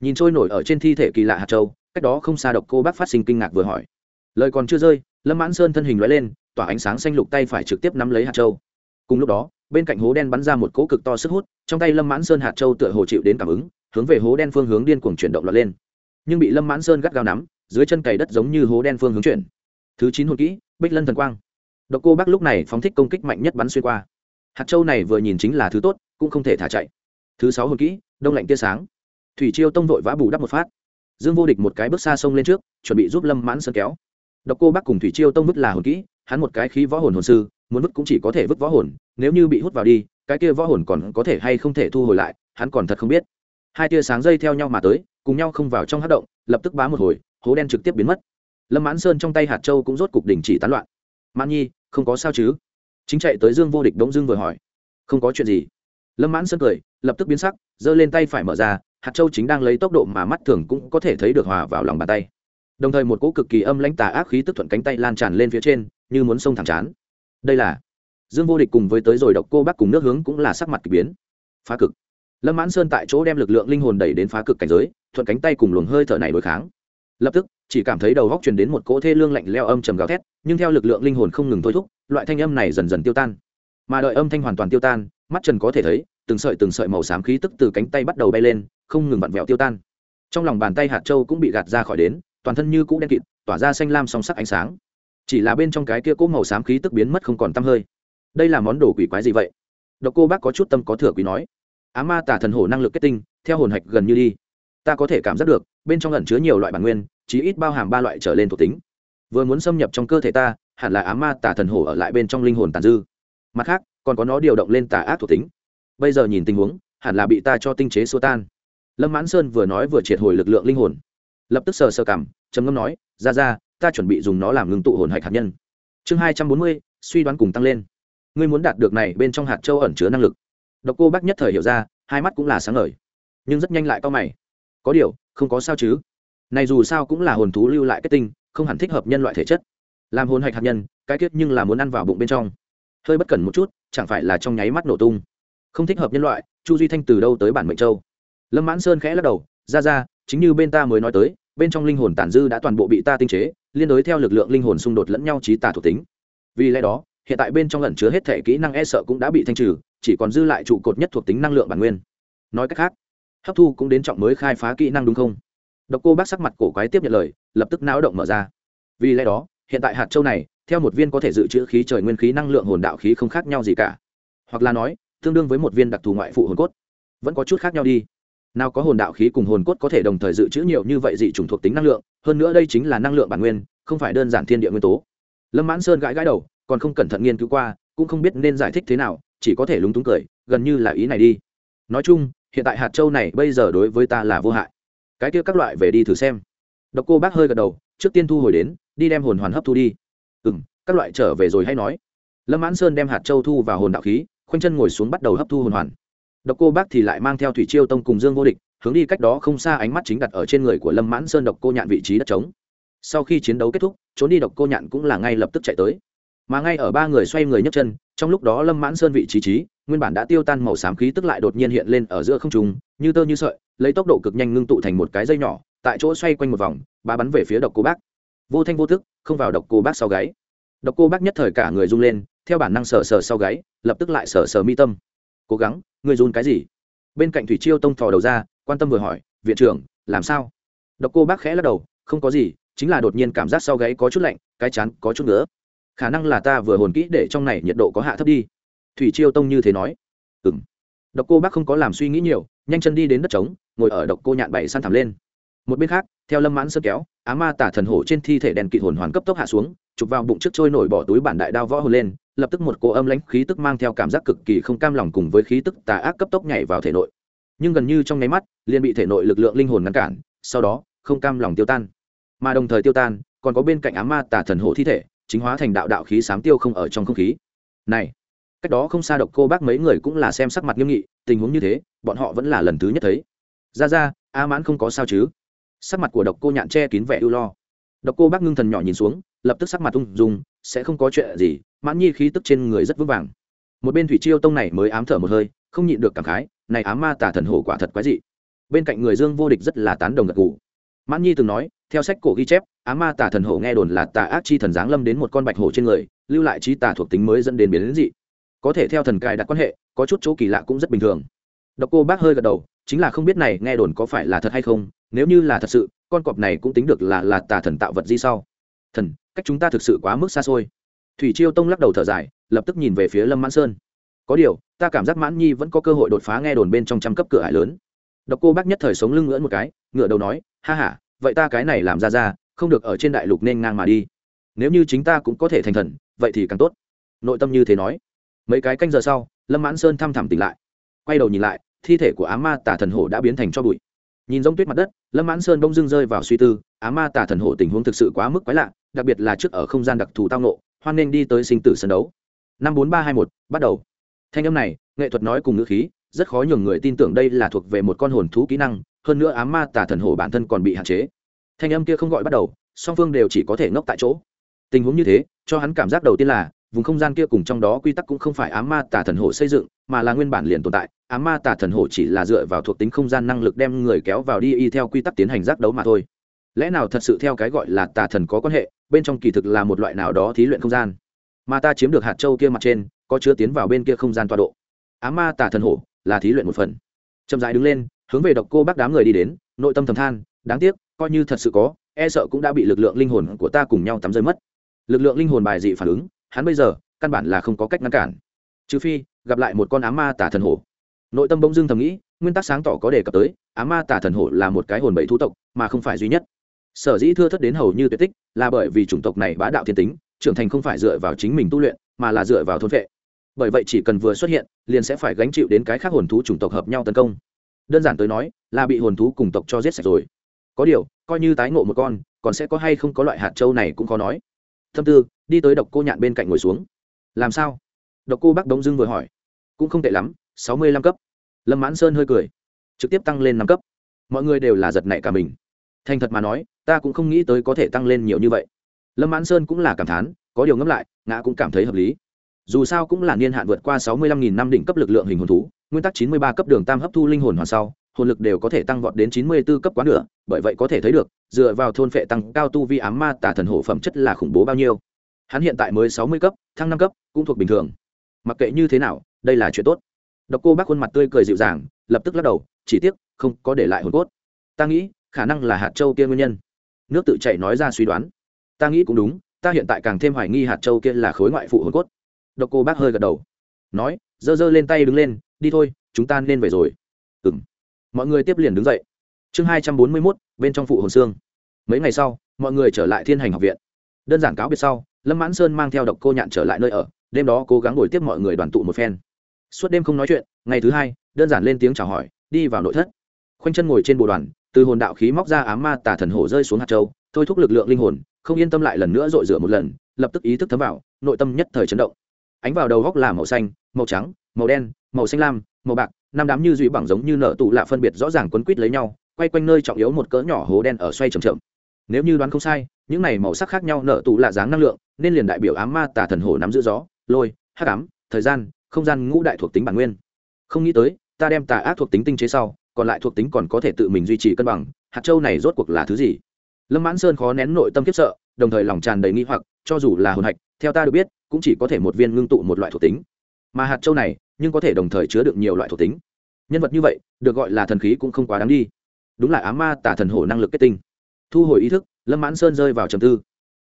Nhìn trôi nổi ở trên thi thể kỳ lạ hạt châu, cách đó không xa độc cô bác phát sinh kinh ngạc vừa hỏi. Lời còn chưa rơi, lâm mãn sơn thân hình loại lên, tỏa ánh sáng xanh lục tay phải trực tiếp nắm lấy hạt châu. Cùng lúc đó, bên cạnh hố đen bắn ra một cỗ cực to sức hút, trong tay lâm mãn sơn hạt châu tựa hồ chịu đến cảm ứng, hướng về hố đen phương hướng điên cuồng chuyển động lọt lên. Nhưng bị lâm mãn sơn gắt gao nắm, dưới chân cày đất giống như hố đen phương hướng chuyển. Thứ chín hồn kỹ bích lân thần quang. Độc cô bác lúc này phóng thích công kích mạnh nhất bắn xuyên qua. Hạt châu này vừa nhìn chính là thứ tốt, cũng không thể thả chạy. Thứ sáu hồn kỹ, đông lạnh tia sáng. Thủy chiêu tông vội vã bù đắp một phát. Dương vô địch một cái bước xa sông lên trước, chuẩn bị giúp lâm mãn sơn kéo. Độc cô bác cùng thủy chiêu tông vứt là hồn kỹ, hắn một cái khí võ hồn hồn sư, muốn vứt cũng chỉ có thể vứt võ hồn, nếu như bị hút vào đi, cái kia võ hồn còn có thể hay không thể thu hồi lại, hắn còn thật không biết. Hai tia sáng dây theo nhau mà tới, cùng nhau không vào trong hát động, lập tức bá một hồi, hố đen trực tiếp biến mất lâm mãn sơn trong tay hạt châu cũng rốt cục đình chỉ tán loạn. Mãn nhi, không có sao chứ? Chính chạy tới dương vô địch đống dương vừa hỏi. Không có chuyện gì. Lâm mãn sơn cười, lập tức biến sắc, giơ lên tay phải mở ra, hạt châu chính đang lấy tốc độ mà mắt thường cũng có thể thấy được hòa vào lòng bàn tay. Đồng thời một cỗ cực kỳ âm lãnh tà ác khí tức thuận cánh tay lan tràn lên phía trên, như muốn sông thẳng chán. Đây là dương vô địch cùng với tới rồi độc cô bác cùng nước hướng cũng là sắc mặt k ỳ biến. Phá cực. Lâm mãn sơn tại chỗ đem lực lượng linh hồn đẩy đến phá cực cảnh giới, thuận cánh tay cùng luồng hơi thở này đối kháng lập tức, chỉ cảm thấy đầu góc truyền đến một cỗ thê lương lạnh leo âm trầm gào thét, nhưng theo lực lượng linh hồn không ngừng thôi thúc, loại thanh âm này dần dần tiêu tan. Mà đợi âm thanh hoàn toàn tiêu tan, mắt trần có thể thấy, từng sợi từng sợi màu xám khí tức từ cánh tay bắt đầu bay lên, không ngừng vặn vẹo tiêu tan. Trong lòng bàn tay hạt châu cũng bị gạt ra khỏi đến, toàn thân như cũ đen kịt, tỏa ra xanh lam song sắc ánh sáng. Chỉ là bên trong cái kia cỗ màu xám khí tức biến mất không còn t hơi. Đây là món đồ quỷ quái gì vậy? Độc cô bác có chút tâm có thừa quý nói. Á ma tả thần hổ năng lực kết tinh, theo hồn hạch gần như đi. Ta có thể cảm giác được bên trong ẩn chứa nhiều loại bản nguyên, chí ít bao hàm ba loại trở lên thuộc tính. Vừa muốn xâm nhập trong cơ thể ta, hẳn là á ma tả thần hổ ở lại bên trong linh hồn tàn dư. Mặt khác, còn có nó điều động lên tà ác thuộc tính. Bây giờ nhìn tình huống, hẳn là bị ta cho tinh chế xua tan. Lâm mãn sơn vừa nói vừa triệt hồi lực lượng linh hồn. Lập tức sờ sờ cảm, trầm ngâm nói, ra ra, ta chuẩn bị dùng nó làm ngưng tụ hồn hạch hạt nhân. Chương hai trăm bốn mươi, suy đoán cùng tăng lên. Ngươi muốn đạt được này bên trong hạt châu ẩn chứa năng lực. Độc cô bác nhất thời hiểu ra, hai mắt cũng là sáng ngời. Nhưng rất nhanh lại to mày có điều, không có sao chứ. Này dù sao cũng là hồn thú lưu lại kết tinh, không hẳn thích hợp nhân loại thể chất. Làm hồn hạch hạt nhân, cái kết nhưng là muốn ăn vào bụng bên trong. Hơi bất cẩn một chút, chẳng phải là trong nháy mắt nổ tung. Không thích hợp nhân loại, chu duy thanh từ đâu tới bản mệnh châu? Lâm mãn sơn khẽ lắc đầu, ra ra, chính như bên ta mới nói tới, bên trong linh hồn tản dư đã toàn bộ bị ta tinh chế, liên đối theo lực lượng linh hồn xung đột lẫn nhau trí tà thuộc tính. Vì lẽ đó, hiện tại bên trong lẩn chứa hết thể kỹ năng e sợ cũng đã bị thanh trừ, chỉ còn dư lại trụ cột nhất thuộc tính năng lượng bản nguyên. Nói cách khác hấp thu cũng đến trọng mới khai phá kỹ năng đúng không? Độc cô bác sắc mặt cổ quái tiếp nhận lời, lập tức não động mở ra. Vì lẽ đó, hiện tại hạt châu này, theo một viên có thể dự trữ khí trời nguyên khí năng lượng hồn đạo khí không khác nhau gì cả. Hoặc là nói, tương đương với một viên đặc thù ngoại phụ hồn cốt. Vẫn có chút khác nhau đi. Nào có hồn đạo khí cùng hồn cốt có thể đồng thời dự trữ nhiều như vậy dị chủng thuộc tính năng lượng, hơn nữa đây chính là năng lượng bản nguyên, không phải đơn giản thiên địa nguyên tố. Lâm mãn sơn gãi gãi đầu, còn không cẩn thận nghiên cứu qua, cũng không biết nên giải thích thế nào, chỉ có thể lúng túng cười, gần như là ý này đi. Nói chung hiện tại hạt châu này bây giờ đối với ta là vô hại. Cái kia các loại về đi thử xem. Độc cô bác hơi gật đầu, trước tiên thu hồi đến, đi đem hồn hoàn hấp thu đi. Ừ m các loại trở về rồi hay nói. Lâm mãn sơn đem hạt châu thu vào hồn đạo khí, khoanh chân ngồi xuống bắt đầu hấp thu hồn hoàn. Độc cô bác thì lại mang theo thủy chiêu tông cùng dương vô địch, hướng đi cách đó không xa ánh mắt chính đặt ở trên người của lâm mãn sơn độc cô nhạn vị trí đất trống. Sau khi chiến đấu kết thúc, trốn đi độc cô nhạn cũng là ngay lập tức chạy tới. Mà ngay ở ba người xoay người nhấc chân, trong lúc đó lâm mãn sơn vị trí trí nguyên bản đã tiêu tan màu xám khí tức lại đột nhiên hiện lên ở giữa không trung, như tơ như sợi, lấy tốc độ cực nhanh ngưng tụ thành một cái dây nhỏ, tại chỗ xoay quanh một vòng ba bắn về phía độc cô bác. Vô thanh vô thức không vào độc cô bác sau gáy. Độc cô bác nhất thời cả người run lên, theo bản năng sờ sờ sau gáy, lập tức lại sờ sờ mi tâm. Cố gắng người run cái gì? Bên cạnh thủy chiêu tông thò đầu ra, quan tâm vừa hỏi, viện trưởng, làm sao? Độc cô bác khẽ lắc đầu, không có gì, chính là đột nhiên cảm giác sau gáy có chút lạnh, cái chán có chút nữa khả năng là ta vừa hồn kỹ để trong này nhiệt độ có hạ thấp đi thủy chiêu tông như thế nói. Ừ m độc cô bác không có làm suy nghĩ nhiều, nhanh chân đi đến đất trống, ngồi ở độc cô nhạn bảy săn thẳm lên. Một bên khác, theo lâm mãn sơ kéo, á ma tả thần hổ trên thi thể đèn kịt hồn hoàn cấp tốc hạ xuống, chụp vào bụng trước trôi nổi bỏ túi bản đại đao võ hồn lên, lập tức một cô âm lãnh khí tức mang theo cảm giác cực kỳ không cam lòng cùng với khí tức tà ác cấp tốc nhảy vào thể nội. Nhưng gần như trong nháy mắt, liền bị thể nội lực lượng linh hồn ngăn cản, sau đó, không cam lòng tiêu tan. Mà đồng thời tiêu tan, còn có bên cạnh á ma tả thần hổ thi thể, chính hóa thành đạo đạo khí sám tiêu không ở trong không khí. Này! Cách đó không xa độc cô bác mấy người cũng là xem sắc mặt nghiêm nghị, tình huống như thế, bọn họ vẫn là lần thứ nhất thấy. Ra ra, a mãn không có sao chứ? Sắc mặt của độc cô nhạn che kín vẻ ưu lo. Độc cô bác ngưng thần nhỏ nhìn xuống, lập tức sắc mặt ung dung, sẽ không có chuyện gì, mãn nhi khí tức trên người rất vững vàng. Một bên thủy chiêu tông này mới ám thở một hơi, không nhịn được cảm khái, này ám ma tà thần hổ quả thật quái dị. Bên cạnh người dương vô địch rất là tán đồng gật gù. Mãn nhi từng nói, theo sách cổ ghi chép á ma tà thần hổ nghe đồn là tà ác chi thần giáng lâm đến một con bạch hổ trên người, lưu lại trí tà thuộc tính mới dẫn đến biến đến dị có thể theo thần cài đặt quan hệ, có chút chỗ kỳ lạ cũng rất bình thường. Độc cô bác hơi gật đầu, chính là không biết này nghe đồn có phải là thật hay không, nếu như là thật sự, con cọp này cũng tính được là là tà thần tạo vật di sau thần, cách chúng ta thực sự quá mức xa xôi. Thủy chiêu tông lắc đầu thở dài, lập tức nhìn về phía lâm mãn sơn. Có điều, ta cảm giác mãn nhi vẫn có cơ hội đột phá nghe đồn bên trong trăm cấp cửa hải lớn. Độc cô bác nhất thời sống lưng ngưỡn một cái ngựa đầu nói, ha h a vậy ta cái này làm ra ra, không được ở trên đại lục nên ngang mà đi. Nếu như chính ta cũng có thể thành thần, vậy thì càng tốt. Nội tâm như thế nói mấy cái canh giờ sau, lâm mãn sơn thăm thẳm tỉnh lại. Quay đầu nhìn lại, thi thể của á ma tả thần hổ đã biến thành cho bụi. Nhìn giống tuyết mặt đất, lâm mãn sơn đông dưng rơi vào suy tư, á ma tả thần hổ tình huống thực sự quá mức quái lạ, đặc biệt là trước ở không gian đặc thù tao nộ hoan nên đi tới sinh tử sân đấu. Năm bốn ba hai một, bắt đầu. Thanh âm này, nghệ thuật nói cùng ngữ khí, rất khó nhường người tin tưởng đây là thuộc về một con hồn thú kỹ năng, hơn nữa á ma tả thần hổ bản thân còn bị hạn chế. Thanh âm kia không gọi bắt đầu, song phương đều chỉ có thể ngốc tại chỗ. Tình huống như thế, cho hắn cảm giác đầu tiên là vùng không gian kia cùng trong đó quy tắc cũng không phải ám ma tà thần hổ xây dựng, mà là nguyên bản liền tồn tại. Ám ma tà thần hổ chỉ là dựa vào thuộc tính không gian năng lực đem người kéo vào đi y theo quy tắc tiến hành giác đấu mà thôi. Lẽ nào thật sự theo cái gọi là tà thần có quan hệ, bên trong kỳ thực là một loại nào đó thí luyện không gian? Mà ta chiếm được hạt châu kia mặt trên, có chứa tiến vào bên kia không gian tọa độ. Ám ma tà thần hổ là thí luyện một phần. Chậm dãi đứng lên, hướng về độc cô bác đám người đi đến, nội tâm thầm than, đáng tiếc, coi như thật sự có e sợ cũng đã bị lực lượng linh hồn của ta cùng nhau tắm rơi mất. Lực lượng linh hồn bài dị phản ứng hắn bây giờ căn bản là không có cách ngăn cản. Trừ phi, gặp lại một con á ma tả thần hổ. Nội tâm bỗng dưng thầm nghĩ, nguyên tắc sáng tỏ có đề cập tới á ma tả thần hổ là một cái hồn bẫy thú tộc, mà không phải duy nhất. Sở dĩ thưa thất đến hầu như tuyệt tích, là bởi vì chủng tộc này bá đạo thiên tính, trưởng thành không phải dựa vào chính mình tu luyện, mà là dựa vào thôn vệ. Bởi vậy chỉ cần vừa xuất hiện, liền sẽ phải gánh chịu đến cái khác hồn thú chủng tộc hợp nhau tấn công. Đơn giản tới nói, là bị hồn thú cùng tộc cho giết sạch rồi. Có điều, coi như tái ngộ một con, còn sẽ có hay không có loại hạt châu này cũng khó nói thâm tư đi tới độc cô nhạn bên cạnh ngồi xuống. Làm sao? Độc cô bác đống dưng vừa hỏi. Cũng không tệ lắm sáu mươi lăm cấp. Lâm mãn sơn hơi cười. Trực tiếp tăng lên năm cấp. Mọi người đều là giật nảy cả mình. Thành thật mà nói ta cũng không nghĩ tới có thể tăng lên nhiều như vậy. Lâm mãn sơn cũng là cảm thán có điều ngẫm lại ngã cũng cảm thấy hợp lý. Dù sao cũng là niên hạn vượt qua sáu mươi lăm nghìn năm đỉnh cấp lực lượng hình hồn thú nguyên tắc chín mươi ba cấp đường tam hấp thu linh hồn hoàn sau hồn lực đều có thể tăng vọt đến chín mươi 94 cấp quá nửa, bởi vậy có thể thấy được, dựa vào thôn phệ tăng cao tu vi ám ma tà thần hổ phẩm chất là khủng bố bao nhiêu. Hắn hiện tại mới sáu mươi cấp, thăng năm cấp, cũng thuộc bình thường. Mặc kệ như thế nào, đây là chuyện tốt. Độc Cô Bác khuôn mặt tươi cười dịu dàng, lập tức lắc đầu, chỉ tiếc, không có để lại hồn cốt. Ta nghĩ, khả năng là hạt châu kia nguyên nhân. Nước tự chảy nói ra suy đoán. Ta nghĩ cũng đúng, ta hiện tại càng thêm hoài nghi hạt châu kia là khối ngoại phụ hồn cốt. Độc Cô Bác hơi gật đầu, nói, giơ giơ lên tay đứng lên, đi thôi, chúng ta nên về rồi. Ừm mọi người tiếp liền đứng dậy chương hai trăm bốn mươi mốt, bên trong phụ hồn xương. Mấy ngày sau, mọi người trở lại thiên hành học viện. Đơn giản cáo biệt sau, lâm mãn sơn mang theo độc cô nhạn trở lại nơi ở, đêm đó cố gắng ngồi tiếp mọi người đoàn tụ một phen. Suốt đêm không nói chuyện, ngày thứ hai, đơn giản lên tiếng chào hỏi, đi vào nội thất. Khoanh chân ngồi trên bộ đoàn, từ hồn đạo khí móc ra ám ma tà thần hổ rơi xuống hạt châu, thôi thúc lực lượng linh hồn, không yên tâm lại lần nữa dội rửa một lần, lập tức ý thức thấm vào, nội tâm nhất thời chấn động. Ánh vào đầu góc là màu xanh, màu trắng, màu đen, màu xanh lam, màu bạc, năm đám như duy bằng giống như nợ tụ lạ phân biệt rõ ràng quấn quít lấy nhau quay quanh nơi trọng yếu một cỡ nhỏ hố đen ở xoay chậm chậm. Nếu như đoán không sai, những này màu sắc khác nhau nợ tụ lạ dáng năng lượng, nên liền đại biểu ám ma tà thần hổ nắm giữ gió, lôi, hắc ám, thời gian, không gian ngũ đại thuộc tính bản nguyên. Không nghĩ tới, ta đem tà ác thuộc tính tinh chế sau, còn lại thuộc tính còn có thể tự mình duy trì cân bằng, hạt châu này rốt cuộc là thứ gì? Lâm mãn sơn khó nén nội tâm kiếp sợ, đồng thời lòng tràn đầy nghi hoặc, cho dù là hồn hạch, theo ta được biết, cũng chỉ có thể một viên ngưng tụ một loại thuộc tính. Mà hạt châu này, nhưng có thể đồng thời chứa được nhiều loại thuộc tính. Nhân vật như vậy, được gọi là thần khí cũng không quá đáng đi đúng là á ma tả thần hổ năng lực kết tinh. Thu hồi ý thức, lâm mãn sơn rơi vào trầm tư.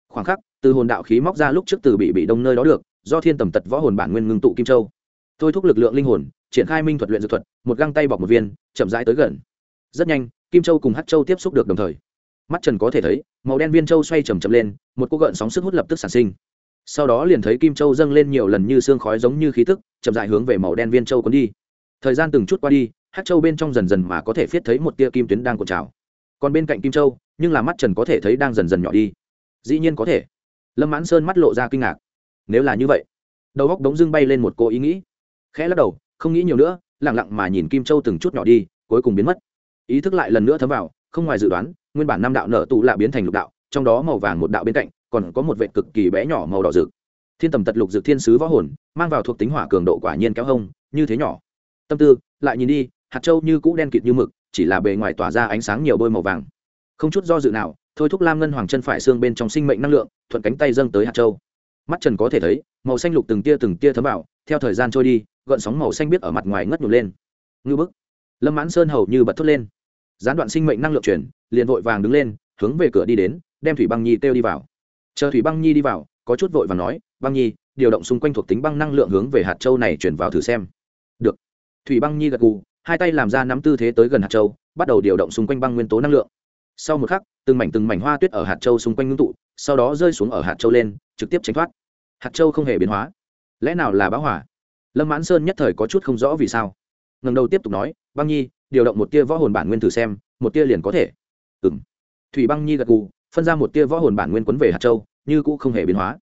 Khoảng khắc, từ hồn đạo khí móc ra lúc trước từ bị bị đông nơi đó được, do thiên tầm tật võ hồn bản nguyên ngưng tụ kim châu. Thôi thúc lực lượng linh hồn, triển khai minh thuật luyện dược thuật, một găng tay bọc một viên, chậm rãi tới gần. Rất nhanh, kim châu cùng hát châu tiếp xúc được đồng thời. Mắt trần có thể thấy, màu đen viên châu xoay chầm chậm lên, một cô gợn sóng sức hút lập tức sản sinh. Sau đó liền thấy kim châu dâng lên nhiều lần như xương khói giống như khí tức, chậm dại hướng về màu đen viên châu cuốn đi. Thời gian từng chút qua đi hát châu bên trong dần dần mà có thể viết thấy một tia kim tuyến đang cuộn trào. Còn bên cạnh kim châu, nhưng là mắt trần có thể thấy đang dần dần nhỏ đi. Dĩ nhiên có thể. Lâm mãn sơn mắt lộ ra kinh ngạc. Nếu là như vậy, đầu góc đống dưng bay lên một cô ý nghĩ. Khẽ lắc đầu, không nghĩ nhiều nữa lẳng lặng mà nhìn kim châu từng chút nhỏ đi, cuối cùng biến mất. Ý thức lại lần nữa thấm vào, không ngoài dự đoán, nguyên bản năm đạo nở tụ lạ biến thành lục đạo, trong đó màu vàng một đạo bên cạnh, còn có một vệ cực kỳ bé nhỏ màu đỏ rực. Thiên tầm tật lục dược thiên sứ võ hồn, mang vào thuộc tính hỏa cường độ quả nhiên kéo hông, như thế nhỏ. Tâm tư, lại nhìn đi hạt châu như cũ đen kịt như mực, chỉ là bề ngoài tỏa ra ánh sáng nhiều bôi màu vàng. Không chút do dự nào, thôi thúc lam ngân hoàng chân phải xương bên trong sinh mệnh năng lượng, thuận cánh tay dâng tới hạt châu. Mắt trần có thể thấy, màu xanh lục từng tia từng tia thấm vào, theo thời gian trôi đi, gợn sóng màu xanh biết ở mặt ngoài ngất nhụt lên. Ngư bức. Lâm mãn sơn hầu như bật thốt lên. Gián đoạn sinh mệnh năng lượng chuyển, liền vội vàng đứng lên, hướng về cửa đi đến, đem thủy băng nhi kêu đi vào. Chờ thủy băng nhi đi vào, có chút vội và nói, băng nhi, điều động xung quanh thuộc tính băng năng lượng hướng về hạt châu này chuyển vào thử xem. Được. Thủy băng nhi gật gù hai tay làm ra nắm tư thế tới gần hạt châu, bắt đầu điều động xung quanh băng nguyên tố năng lượng. Sau một khắc, từng mảnh từng mảnh hoa tuyết ở hạt châu xung quanh ngưng tụ, sau đó rơi xuống ở hạt châu lên, trực tiếp tránh thoát. Hạt châu không hề biến hóa. Lẽ nào là báo hỏa lâm mãn sơn nhất thời có chút không rõ vì sao. Ngần đầu tiếp tục nói, băng nhi, điều động một tia võ hồn bản nguyên thử xem, một tia liền có thể. Ừ m thủy băng nhi gật gù, phân ra một tia võ hồn bản nguyên quấn về hạt châu, như cũ không hề biến hóa.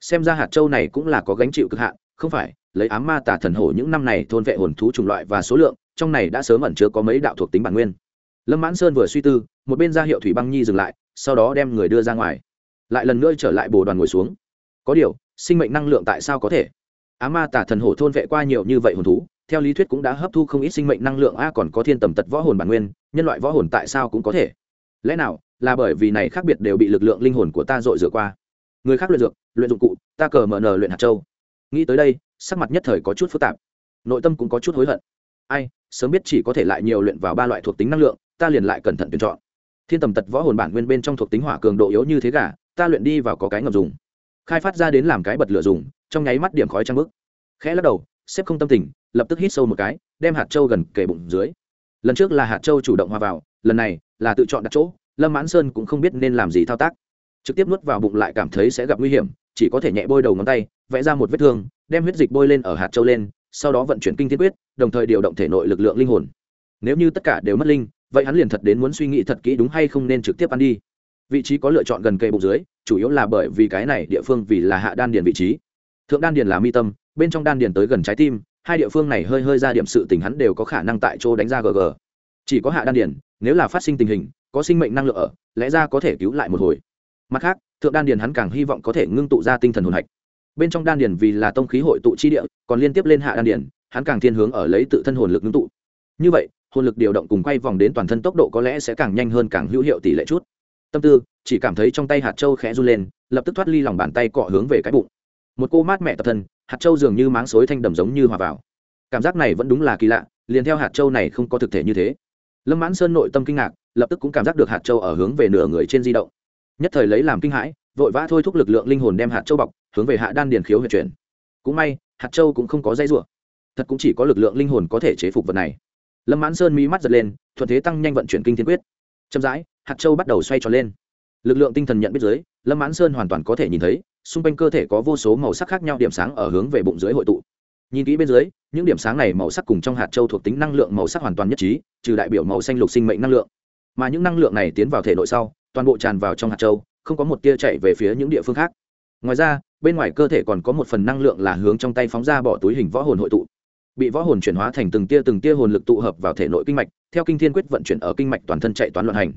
Xem ra hạt châu này cũng là có gánh chịu cực hạn, không phải, lấy ám ma tà thần hổ những năm này thôn vệ hồn thú chủng loại và số lượng trong này đã sớm ẩn chứa có mấy đạo thuộc tính bản nguyên. Lâm mãn sơn vừa suy tư, một bên ra hiệu thủy băng nhi dừng lại, sau đó đem người đưa ra ngoài. Lại lần nữa trở lại bồ đoàn ngồi xuống. Có điều, sinh mệnh năng lượng tại sao có thể? Á ma tả thần hổ thôn vệ qua nhiều như vậy hồn thú, theo lý thuyết cũng đã hấp thu không ít sinh mệnh năng lượng, a còn có thiên tầm tật võ hồn bản nguyên, nhân loại võ hồn tại sao cũng có thể? Lẽ nào là bởi vì này khác biệt đều bị lực lượng linh hồn của ta dội rửa qua? Người khác luyện dược, luyện dụng cụ, ta cờ mở nờ luyện hạt châu. Nghĩ tới đây, sắc mặt nhất thời có chút phức tạp. Nội tâm cũng có chút hối hận ai, sớm biết chỉ có thể lại nhiều luyện vào ba loại thuộc tính năng lượng, ta liền lại cẩn thận tuyển chọn. Thiên tầm tật võ hồn bản nguyên bên trong thuộc tính hỏa cường độ yếu như thế gà, ta luyện đi vào có cái ngầm dùng. Khai phát ra đến làm cái bật lửa dùng, trong nháy mắt điểm khói trăng bức khẽ lắc đầu, xếp không tâm tình, lập tức hít sâu một cái, đem hạt trâu gần kề bụng dưới. Lần trước là hạt trâu chủ động hòa vào, lần này là tự chọn đặt chỗ, lâm mãn sơn cũng không biết nên làm gì thao tác. Trực tiếp nuốt vào bụng lại cảm thấy sẽ gặp nguy hiểm, chỉ có thể nhẹ bôi đầu ngón tay, vẽ ra một vết thương, đem huyết dịch bôi lên ở hạt trâu lên, sau đó vận chuyển kinh thiên quyết đồng thời điều động thể nội lực lượng linh hồn. Nếu như tất cả đều mất linh, vậy hắn liền thật đến muốn suy nghĩ thật kỹ đúng hay không nên trực tiếp ăn đi. Vị trí có lựa chọn gần cây bụng dưới, chủ yếu là bởi vì cái này địa phương vì là hạ đan điền vị trí. Thượng đan điền là mi tâm, bên trong đan điền tới gần trái tim, hai địa phương này hơi hơi ra điểm sự tình hắn đều có khả năng tại chỗ đánh ra gg chỉ có hạ đan điền, nếu là phát sinh tình hình, có sinh mệnh năng lượng ở, lẽ ra có thể cứu lại một hồi. Mặt khác, thượng đan điền hắn càng hy vọng có thể ngưng tụ ra tinh thần hồn hạch. Bên trong đan điền vì là tông khí hội tụ chi địa, còn liên tiếp lên hạ đan điền hắn càng thiên hướng ở lấy tự thân hồn lực ngưng tụ. Như vậy, hồn lực điều động cùng quay vòng đến toàn thân tốc độ có lẽ sẽ càng nhanh hơn, càng hữu hiệu tỷ lệ chút. Tâm tư, chỉ cảm thấy trong tay hạt châu khẽ run lên, lập tức thoát ly lòng bàn tay cọ hướng về cái bụng. Một cô mát mẹ tập thân, hạt châu dường như máng xối thanh đầm giống như hòa vào. Cảm giác này vẫn đúng là kỳ lạ, liền theo hạt châu này không có thực thể như thế. Lâm mãn sơn nội tâm kinh ngạc, lập tức cũng cảm giác được hạt châu ở hướng về nửa người trên di động. Nhất thời lấy làm kinh hãi, vội vã thôi thúc lực lượng linh hồn đem hạt châu bọc, hướng về hạ đan điền khiếu huyệt chuyển. Cũng may, hạt châu cũng không có dây rủa thật cũng chỉ có lực lượng linh hồn có thể chế phục vật này. Lâm mãn sơn mí mắt giật lên, thuận thế tăng nhanh vận chuyển kinh thiên quyết. Chậm rãi, hạt châu bắt đầu xoay tròn lên. Lực lượng tinh thần nhận biết dưới, lâm mãn sơn hoàn toàn có thể nhìn thấy, xung quanh cơ thể có vô số màu sắc khác nhau điểm sáng ở hướng về bụng dưới hội tụ. Nhìn kỹ bên dưới, những điểm sáng này màu sắc cùng trong hạt châu thuộc tính năng lượng màu sắc hoàn toàn nhất trí, trừ đại biểu màu xanh lục sinh mệnh năng lượng. Mà những năng lượng này tiến vào thể nội sau, toàn bộ tràn vào trong hạt châu, không có một tia chạy về phía những địa phương khác. Ngoài ra, bên ngoài cơ thể còn có một phần năng lượng là hướng trong tay phóng ra bỏ túi hình võ hồn hội tụ bị võ hồn chuyển hóa thành từng tia từng tia hồn lực tụ hợp vào thể nội kinh mạch, theo kinh thiên quyết vận chuyển ở kinh mạch toàn thân chạy toán luận hành.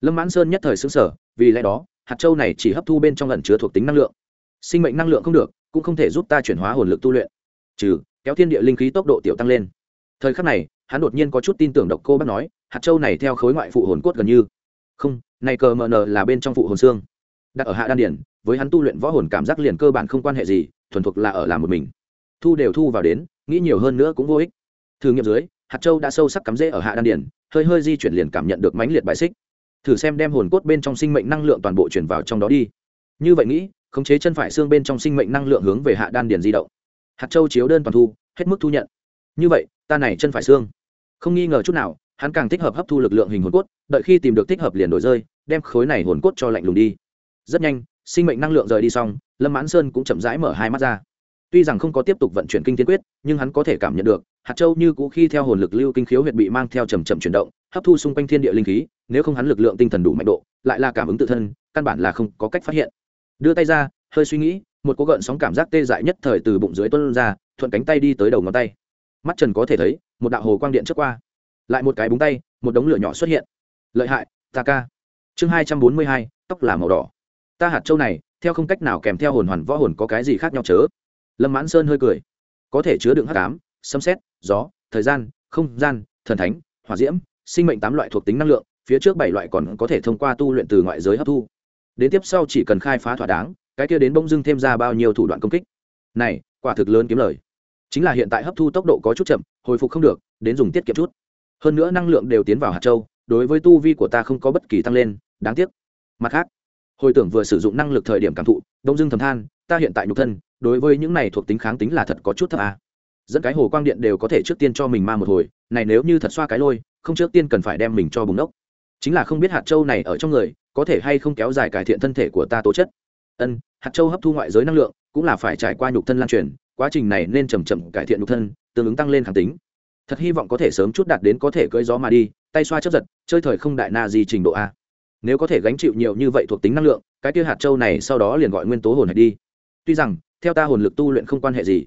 Lâm mãn sơn nhất thời xứng sở vì lẽ đó, hạt châu này chỉ hấp thu bên trong lần chứa thuộc tính năng lượng. Sinh mệnh năng lượng không được, cũng không thể giúp ta chuyển hóa hồn lực tu luyện. Trừ, kéo thiên địa linh khí tốc độ tiểu tăng lên. Thời khắc này, hắn đột nhiên có chút tin tưởng độc cô bác nói, hạt châu này theo khối ngoại phụ hồn cốt gần như. Không, này cờ mờ nờ là bên trong phụ hồn xương. Đặt ở hạ đan điển, với hắn tu luyện võ hồn cảm giác liền cơ bản không quan hệ gì, thuần thuộc là ở làm một mình. Thu đều thu vào đến nghĩ nhiều hơn nữa cũng vô ích. Thử nghiệm dưới, hạt châu đã sâu sắc cắm rễ ở hạ đan điển hơi hơi di chuyển liền cảm nhận được mãnh liệt bài xích. Thử xem đem hồn cốt bên trong sinh mệnh năng lượng toàn bộ chuyển vào trong đó đi. Như vậy nghĩ, khống chế chân phải xương bên trong sinh mệnh năng lượng hướng về hạ đan điền di động. Hạt châu chiếu đơn toàn thu, hết mức thu nhận. Như vậy, ta này chân phải xương. Không nghi ngờ chút nào, hắn càng thích hợp hấp thu lực lượng hình hồn cốt, đợi khi tìm được thích hợp liền đổi rơi, đem khối này hồn cốt cho lạnh lùng đi. Rất nhanh, sinh mệnh năng lượng rời đi xong, lâm mãn sơn cũng chậm rãi mở hai mắt ra tuy rằng không có tiếp tục vận chuyển kinh thiên quyết, nhưng hắn có thể cảm nhận được, hạt châu như cũ khi theo hồn lực lưu kinh khiếu huyệt bị mang theo chầm chậm chuyển động, hấp thu xung quanh thiên địa linh khí, nếu không hắn lực lượng tinh thần đủ mạnh độ, lại là cảm ứng tự thân, căn bản là không có cách phát hiện. Đưa tay ra, hơi suy nghĩ, một cố gợn sóng cảm giác tê dại nhất thời từ bụng dưới tuân ra, thuận cánh tay đi tới đầu ngón tay. Mắt trần có thể thấy, một đạo hồ quang điện trước qua. Lại một cái búng tay, một đống lửa nhỏ xuất hiện. Lợi hại, ta ca. Chương hai trăm bốn mươi hai, tóc là màu đỏ. Ta hạt châu này, theo không cách nào kèm theo hồn hoàn võ hồn có cái gì khác nhau chớ? Lâm mãn sơn hơi cười. Có thể chứa đựng hắc ám, sấm xét gió, thời gian, không gian, thần thánh, hỏa diễm, sinh mệnh tám loại thuộc tính năng lượng, phía trước bảy loại còn có thể thông qua tu luyện từ ngoại giới hấp thu. Đến tiếp sau chỉ cần khai phá thỏa đáng, cái kia đến bông dưng thêm ra bao nhiêu thủ đoạn công kích. Này, quả thực lớn kiếm lời. Chính là hiện tại hấp thu tốc độ có chút chậm, hồi phục không được, đến dùng tiết kiệm chút. Hơn nữa năng lượng đều tiến vào hạt châu, đối với tu vi của ta không có bất kỳ tăng lên, đáng tiếc. Mặt khác, hồi tưởng vừa sử dụng năng lực thời điểm cảm thụ đông dưng thầm than, ta hiện tại nhục thân, đối với những này thuộc tính kháng tính là thật có chút thấp à. dẫn cái hồ quang điện đều có thể trước tiên cho mình ma một hồi, này nếu như thật xoa cái lôi, không trước tiên cần phải đem mình cho bùng đốc chính là không biết hạt châu này ở trong người, có thể hay không kéo dài cải thiện thân thể của ta tố chất. Ân, hạt châu hấp thu ngoại giới năng lượng, cũng là phải trải qua nhục thân lan truyền, quá trình này nên chầm chậm cải thiện nhục thân, tương ứng tăng lên kháng tính. Thật hy vọng có thể sớm chút đạt đến có thể cưỡi gió mà đi, tay xoa chấp giật, chơi thời không đại na gì trình độ a nếu có thể gánh chịu nhiều như vậy thuộc tính năng lượng, cái kia hạt châu này sau đó liền gọi nguyên tố hồn hạch đi. Tuy rằng, theo ta hồn lực tu luyện không quan hệ gì.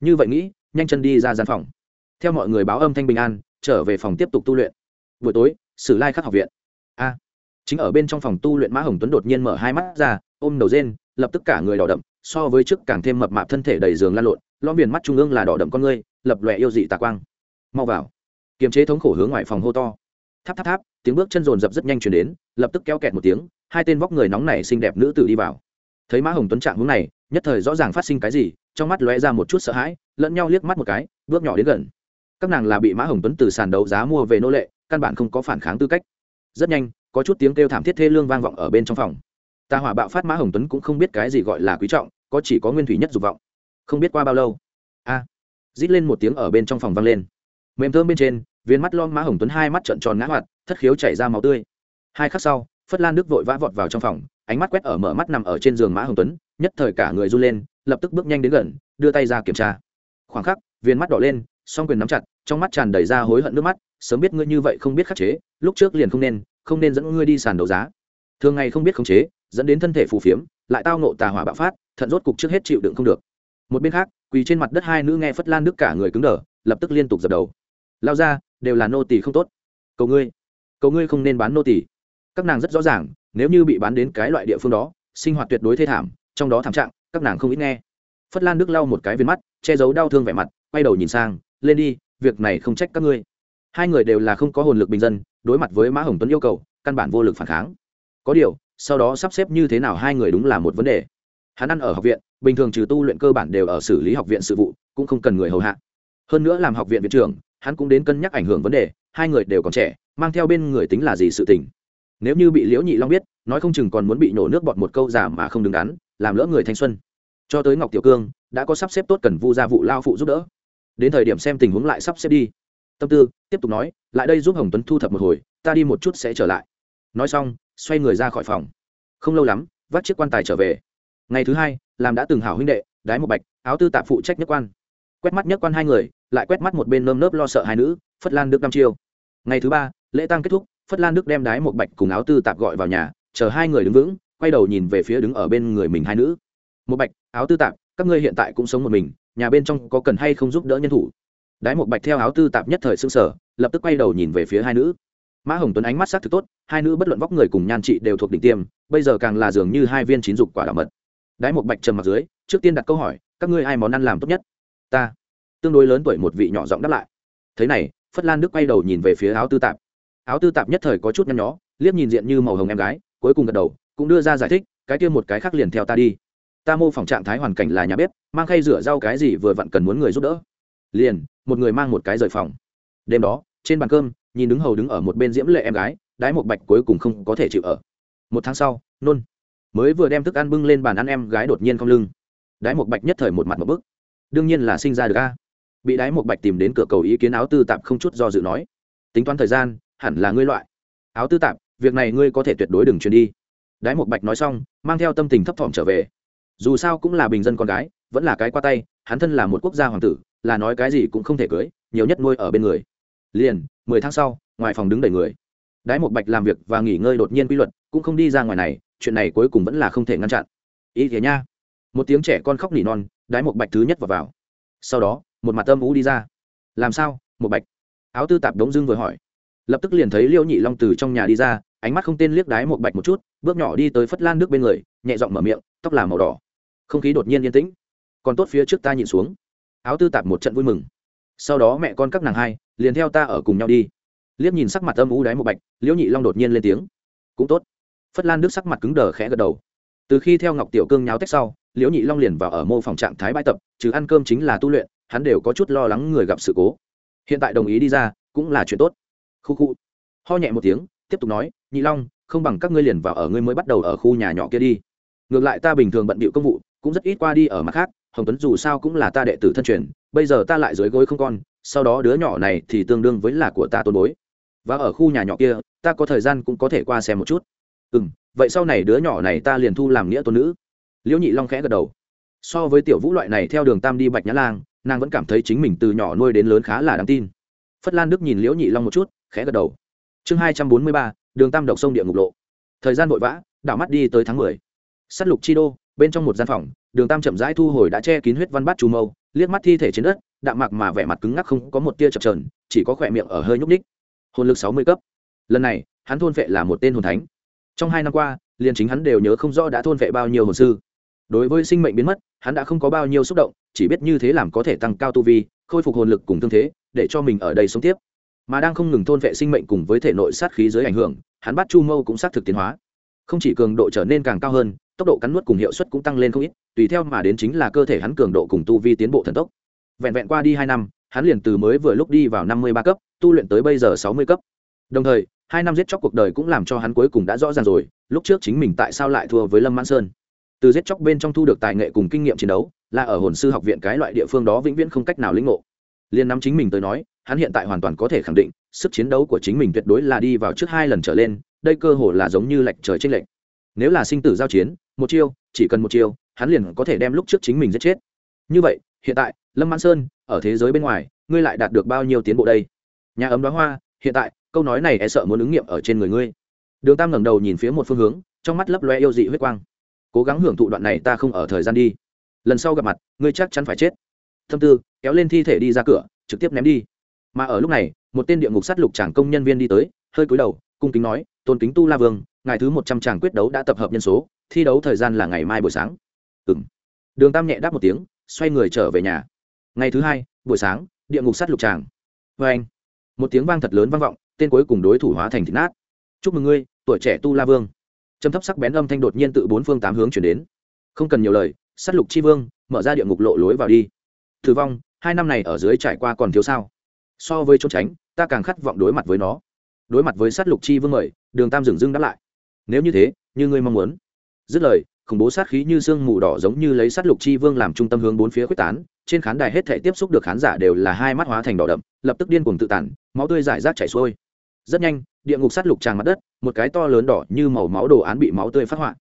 Như vậy nghĩ, nhanh chân đi ra gian phòng. Theo mọi người báo âm thanh bình an, trở về phòng tiếp tục tu luyện. Buổi tối, sử lai khắc học viện. A. Chính ở bên trong phòng tu luyện mã hồng tuấn đột nhiên mở hai mắt ra, ôm đầu rên, lập tức cả người đỏ đậm, so với trước càng thêm mập mạp thân thể đầy giường lan lộn, lõm biển mắt trung ương là đỏ đậm con ngươi, lập lòe yêu dị tà quang. Mau vào. Kiềm chế thống khổ hướng ngoài phòng hô to tháp tháp tháp tiếng bước chân rồn rập rất nhanh chuyển đến lập tức kéo kẹt một tiếng hai tên vóc người nóng này xinh đẹp nữ tử đi vào. Thấy mã hồng tuấn trạng hướng này nhất thời rõ ràng phát sinh cái gì trong mắt lóe ra một chút sợ hãi lẫn nhau liếc mắt một cái bước nhỏ đến gần. Các nàng là bị mã hồng tuấn từ sàn đấu giá mua về nô lệ căn bản không có phản kháng tư cách. Rất nhanh có chút tiếng kêu thảm thiết thê lương vang vọng ở bên trong phòng. Ta hỏa bạo phát mã hồng tuấn cũng không biết cái gì gọi là quý trọng có chỉ có nguyên thủy nhất dục vọng. Không biết qua bao lâu. A. À, rít lên một tiếng ở bên trong phòng vang lên. Mềm thơm bên trên viên mắt lom mã hồng tuấn hai mắt trợn tròn ngã hoạt, thất khiếu chảy ra máu tươi. Hai khắc sau, phất lan đức vội vã vọt vào trong phòng, ánh mắt quét ở mở mắt nằm ở trên giường mã hồng tuấn, nhất thời cả người run lên, lập tức bước nhanh đến gần, đưa tay ra kiểm tra. Khoảng khắc, viên mắt đỏ lên, song quyền nắm chặt, trong mắt tràn đầy ra hối hận nước mắt, sớm biết ngươi như vậy không biết khắc chế, lúc trước liền không nên không nên dẫn ngươi đi sàn đấu giá. Thường ngày không biết khống chế, dẫn đến thân thể phù phiếm, lại tao nộ tà hỏa bạo phát thận rốt cục trước hết chịu đựng không được. Một bên khác, quỳ trên mặt đất hai nữ nghe phất lan đức cả người cứng đờ, lập tức liên tục dập đầu. Lao ra đều là nô tỳ không tốt. Cầu ngươi cầu ngươi không nên bán nô tỳ. Các nàng rất rõ ràng, nếu như bị bán đến cái loại địa phương đó, sinh hoạt tuyệt đối thê thảm, trong đó thảm trạng, các nàng không ít nghe. Phất lan đức lau một cái viên mắt, che giấu đau thương vẻ mặt, quay đầu nhìn sang, lên đi, việc này không trách các ngươi. Hai người đều là không có hồn lực bình dân, đối mặt với mã hồng tuấn yêu cầu, căn bản vô lực phản kháng. Có điều, sau đó sắp xếp như thế nào hai người đúng là một vấn đề. Hắn ăn ở học viện, bình thường trừ tu luyện cơ bản đều ở xử lý học viện sự vụ, cũng không cần người hầu hạ. Hơn nữa làm học viện viện trưởng hắn cũng đến cân nhắc ảnh hưởng vấn đề, hai người đều còn trẻ, mang theo bên người tính là gì sự tình. Nếu như bị liễu nhị long biết, nói không chừng còn muốn bị nhổ nước bọt một câu giả mà không đứng đắn, làm lỡ người thanh xuân. Cho tới ngọc tiểu cương, đã có sắp xếp tốt cần vu gia vụ lao phụ giúp đỡ. Đến thời điểm xem tình huống lại sắp xếp đi. Tâm tư tiếp tục nói, lại đây giúp hồng tuấn thu thập một hồi, ta đi một chút sẽ trở lại. Nói xong, xoay người ra khỏi phòng. Không lâu lắm, vắt chiếc quan tài trở về. Ngày thứ hai, làm đã từng hảo huynh đệ, đái một bạch, áo tư tạp phụ trách nhất quan. Quét mắt nhất quan hai người lại quét mắt một bên nơm nớp lo sợ hai nữ, phất lan đức năm chiêu. Ngày thứ ba, lễ tăng kết thúc, phất lan đức đem đái một bạch cùng áo tư tạp gọi vào nhà, chờ hai người đứng vững, quay đầu nhìn về phía đứng ở bên người mình hai nữ. Một bạch, áo tư tạp, các ngươi hiện tại cũng sống một mình, nhà bên trong có cần hay không giúp đỡ nhân thủ? Đái một bạch theo áo tư tạp nhất thời xương sở lập tức quay đầu nhìn về phía hai nữ. Mã hồng tuấn ánh mắt s ắ c thực tốt, hai nữ bất luận vóc người cùng nhan trị đều thuộc đỉnh tiêm, bây giờ càng là dường như hai viên chín dục quả đạo mật. Đái một bạch trầm mặt dưới, trước tiên đặt câu hỏi, các ngươi ai món ăn làm tốt nhất? Ta tương đối lớn tuổi một vị nhỏ giọng đáp lại. Thế này, phất lan đức quay đầu nhìn về phía áo tư tạp. Áo tư tạp nhất thời có chút nhăn nhó, liếc nhìn diện như màu hồng em gái, cuối cùng gật đầu, cũng đưa ra giải thích, cái kia một cái khác liền theo ta đi. Ta mô phỏng trạng thái hoàn cảnh là nhà bếp, mang khay rửa rau cái gì vừa vặn cần muốn người giúp đỡ. Liền, một người mang một cái rời phòng. Đêm đó, trên bàn cơm, nhìn đứng hầu đứng ở một bên diễm lệ em gái, đái một bạch cuối cùng không có thể chịu ở. Một tháng sau, nôn. Mới vừa đem thức ăn bưng lên bàn ăn em gái đột nhiên không lưng. Đái một bạch nhất thời một mặt một bức. Đương nhiên là sinh ra được a bị đái một bạch tìm đến cửa cầu ý kiến áo tư tạp không chút do dự nói, tính toán thời gian, hẳn là ngươi loại. Áo tư tạp, việc này ngươi có thể tuyệt đối đừng truyền đi. Đái một bạch nói xong, mang theo tâm tình thấp thỏm trở về. Dù sao cũng là bình dân con gái, vẫn là cái qua tay, hắn thân là một quốc gia hoàng tử, là nói cái gì cũng không thể cưới, nhiều nhất nuôi ở bên người. Liền, mười tháng sau, ngoài phòng đứng đầy người. Đái một bạch làm việc và nghỉ ngơi đột nhiên quy luật, cũng không đi ra ngoài này, chuyện này cuối cùng vẫn là không thể ngăn chặn. Ý thế nha. Một tiếng trẻ con khóc nỉ non, đái một bạch thứ nhất vào vào. Sau đó một mặt âm ú đi ra. Làm sao một bạch? Áo tư tạp đống dưng vừa hỏi. Lập tức liền thấy liêu nhị long từ trong nhà đi ra, ánh mắt không tên liếc đái một bạch một chút, bước nhỏ đi tới phất lan nước bên người, nhẹ giọng mở miệng, tóc là màu đỏ. Không khí đột nhiên yên tĩnh. Còn tốt phía trước ta nhìn xuống. Áo tư tạp một trận vui mừng. Sau đó mẹ con các nàng hai, liền theo ta ở cùng nhau đi. Liếc nhìn sắc mặt âm ú đáy một bạch liễu nhị long đột nhiên lên tiếng. Cũng tốt. Phất lan nước sắc mặt cứng đờ khẽ gật đầu. Từ khi theo ngọc tiểu cương nháo tách sau liễu nhị long liền vào ở mô phòng trạng thái bãi tập, trừ ăn cơm chính là tu luyện hắn đều có chút lo lắng người gặp sự cố. Hiện tại đồng ý đi ra, cũng là chuyện tốt. Khu khu. Ho nhẹ một tiếng, tiếp tục nói, nhị long, không bằng các ngươi liền vào ở ngươi mới bắt đầu ở khu nhà nhỏ kia đi. Ngược lại ta bình thường bận bịu công vụ, cũng rất ít qua đi ở mặt khác. Hồng tuấn dù sao cũng là ta đệ tử thân truyền, bây giờ ta lại dưới gối không con, sau đó đứa nhỏ này thì tương đương với là của ta tôn bối. Và ở khu nhà nhỏ kia, ta có thời gian cũng có thể qua xem một chút. Ừ m vậy sau này đứa nhỏ này ta liền thu làm nghĩa tôn nữ. Liễu nhị long khẽ gật đầu. So với tiểu vũ loại này theo đường tam đi bạch nhã lang nàng vẫn cảm thấy chính mình từ nhỏ nuôi đến lớn khá là đáng tin. Phất lan đức nhìn liễu nhị long một chút, khẽ gật đầu. Chương hai trăm bốn mươi ba, đường tam độc sông địa ngục lộ. Thời gian vội vã, đảo mắt đi tới tháng mười. S á t lục chi đô, bên trong một gian phòng, đường tam chậm rãi thu hồi đã che kín huyết văn bát chu mâu, liếc mắt thi thể trên đất, đạm mạc mà vẻ mặt cứng ngắc không có một tia chập trờn chỉ có khỏe miệng ở hơi nhúc ních hồn lực sáu mươi cấp. Lần này, hắn thôn vệ là một tên hồn thánh. Trong hai năm qua, liền chính hắn đều nhớ không rõ đã thôn vệ bao nhiêu hồn sư đối với sinh mệnh biến mất, hắn đã không có bao nhiêu xúc động, chỉ biết như thế làm có thể tăng cao tu vi, khôi phục hồn lực cùng thương thế, để cho mình ở đây sống tiếp. Mà đang không ngừng thôn vệ sinh mệnh cùng với thể nội sát khí dưới ảnh hưởng, hắn bắt chu mâu cũng xác thực tiến hóa. Không chỉ cường độ trở nên càng cao hơn, tốc độ cắn nuốt cùng hiệu suất cũng tăng lên không ít, tùy theo mà đến chính là cơ thể hắn cường độ cùng tu vi tiến bộ thần tốc. Vẹn vẹn qua đi hai năm, hắn liền từ mới vừa lúc đi vào năm mươi ba cấp, tu luyện tới bây giờ sáu mươi cấp. Đồng thời, hai năm giết chóc cuộc đời cũng làm cho hắn cuối cùng đã rõ ràng rồi, lúc trước chính mình tại sao lại thua với lâm mãn sơn từ giết chóc bên trong thu được tài nghệ cùng kinh nghiệm chiến đấu, là ở hồn sư học viện cái loại địa phương đó vĩnh viễn không cách nào lĩnh ngộ. Liên nắm chính mình tới nói, hắn hiện tại hoàn toàn có thể khẳng định, sức chiến đấu của chính mình tuyệt đối là đi vào trước hai lần trở lên, đây cơ hồ là giống như lệch trời trên lệch. Nếu là sinh tử giao chiến, một chiêu, chỉ cần một chiêu, hắn liền có thể đem lúc trước chính mình giết chết. Như vậy, hiện tại, lâm mãn sơn, ở thế giới bên ngoài, ngươi lại đạt được bao nhiêu tiến bộ đây? Nhà ấm đoá hoa, hiện tại, câu nói này e sợ muốn ứng nghiệm ở trên người ngươi. Đường tam ngẩng đầu nhìn phía một phương hướng, trong mắt lấp loe yêu dị huyết quang cố gắng hưởng thụ đoạn này ta không ở thời gian đi. Lần sau gặp mặt, ngươi chắc chắn phải chết. Thâm tư, kéo lên thi thể đi ra cửa, trực tiếp ném đi. Mà ở lúc này, một tên địa ngục sát lục tràng công nhân viên đi tới, hơi cúi đầu, cung kính nói, tôn kính tu la vương ngày thứ một trăm tràng quyết đấu đã tập hợp nhân số, thi đấu thời gian là ngày mai buổi sáng. Ừng đường tam nhẹ đáp một tiếng, xoay người trở về nhà. Ngày thứ hai, buổi sáng, địa ngục sát lục tràng vê anh, một tiếng vang thật lớn vang vọng, tên cuối cùng đối thủ hóa thành thịt nát. Chúc mừng ngươi, tuổi trẻ tu la vương trầm thấp sắc bén âm thanh đột nhiên tự bốn phương tám hướng chuyển đến. Không cần nhiều lời, sát lục chi vương, mở ra địa ngục lộ lối vào đi. Thử vong, hai năm này ở dưới trải qua còn thiếu sao? So với trốn tránh, ta càng khát vọng đối mặt với nó. Đối mặt với sát lục chi vương mời, đường tam dừng dưng đáp lại. Nếu như thế, như ngươi mong muốn. Dứt lời, khủng bố sát khí như sương mù đỏ giống như lấy sát lục chi vương làm trung tâm hướng bốn phía quyết tán, trên khán đài hết thể tiếp xúc được khán giả đều là hai mắt hóa thành đỏ đậm, lập tức điên cuồng tự tản, máu tươi giải rác chảy xuôi rất nhanh, địa ngục sát lục tràn mặt đất, một cái to lớn đỏ như màu máu đồ án bị máu tươi phát họa.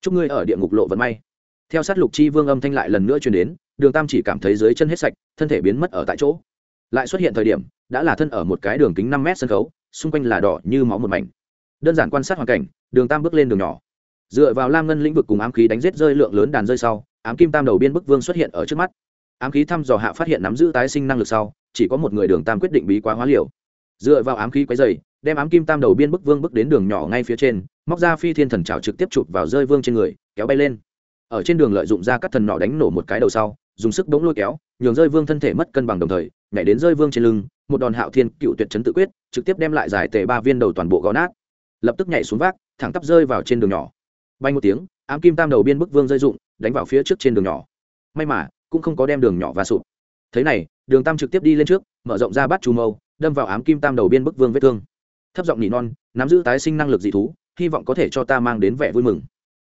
Chúc ngươi ở địa ngục lộ vận may. Theo sát lục chi vương âm thanh lại lần nữa truyền đến, đường tam chỉ cảm thấy dưới chân hết sạch, thân thể biến mất ở tại chỗ. Lại xuất hiện thời điểm, đã là thân ở một cái đường kính năm mét sân khấu, xung quanh là đỏ như máu một mảnh. Đơn giản quan sát hoàn cảnh, đường tam bước lên đường nhỏ. Dựa vào lam ngân lĩnh vực cùng ám khí đánh giết rơi lượng lớn đàn rơi sau, ám kim tam đầu biên bức vương xuất hiện ở trước mắt. Ám khí thăm dò hạ phát hiện nắm giữ tái sinh năng lực sau, chỉ có một người đường tam quyết định bí quá hóa liều. Dựa vào ám khí quấy dày đem ám kim tam đầu biên bức vương bước đến đường nhỏ ngay phía trên, móc ra phi thiên thần trào trực tiếp chụp vào rơi vương trên người, kéo bay lên. Ở trên đường lợi dụng ra các thần nỏ đánh nổ một cái đầu sau, dùng sức bỗng lôi kéo, nhường rơi vương thân thể mất cân bằng đồng thời, nhảy đến rơi vương trên lưng, một đòn hạo thiên cựu tuyệt chấn tự quyết, trực tiếp đem lại giải tề ba viên đầu toàn bộ gõ nát. Lập tức nhảy xuống vác, thẳng tắp rơi vào trên đường nhỏ. Bay một tiếng, ám kim tam đầu biên bức vương rơi dụng đánh vào phía trước trên đường nhỏ. May mà, cũng không có đem đường nhỏ và sụp. Thế này, đường tam trực tiếp đi lên trước, mở rộng ra bắt chu mâu, đâm vào ám kim tam đầu biên bức vương vết thương thấp giọng nỉ non, nắm giữ tái sinh năng lực dị thú, hy vọng có thể cho ta mang đến vẻ vui mừng.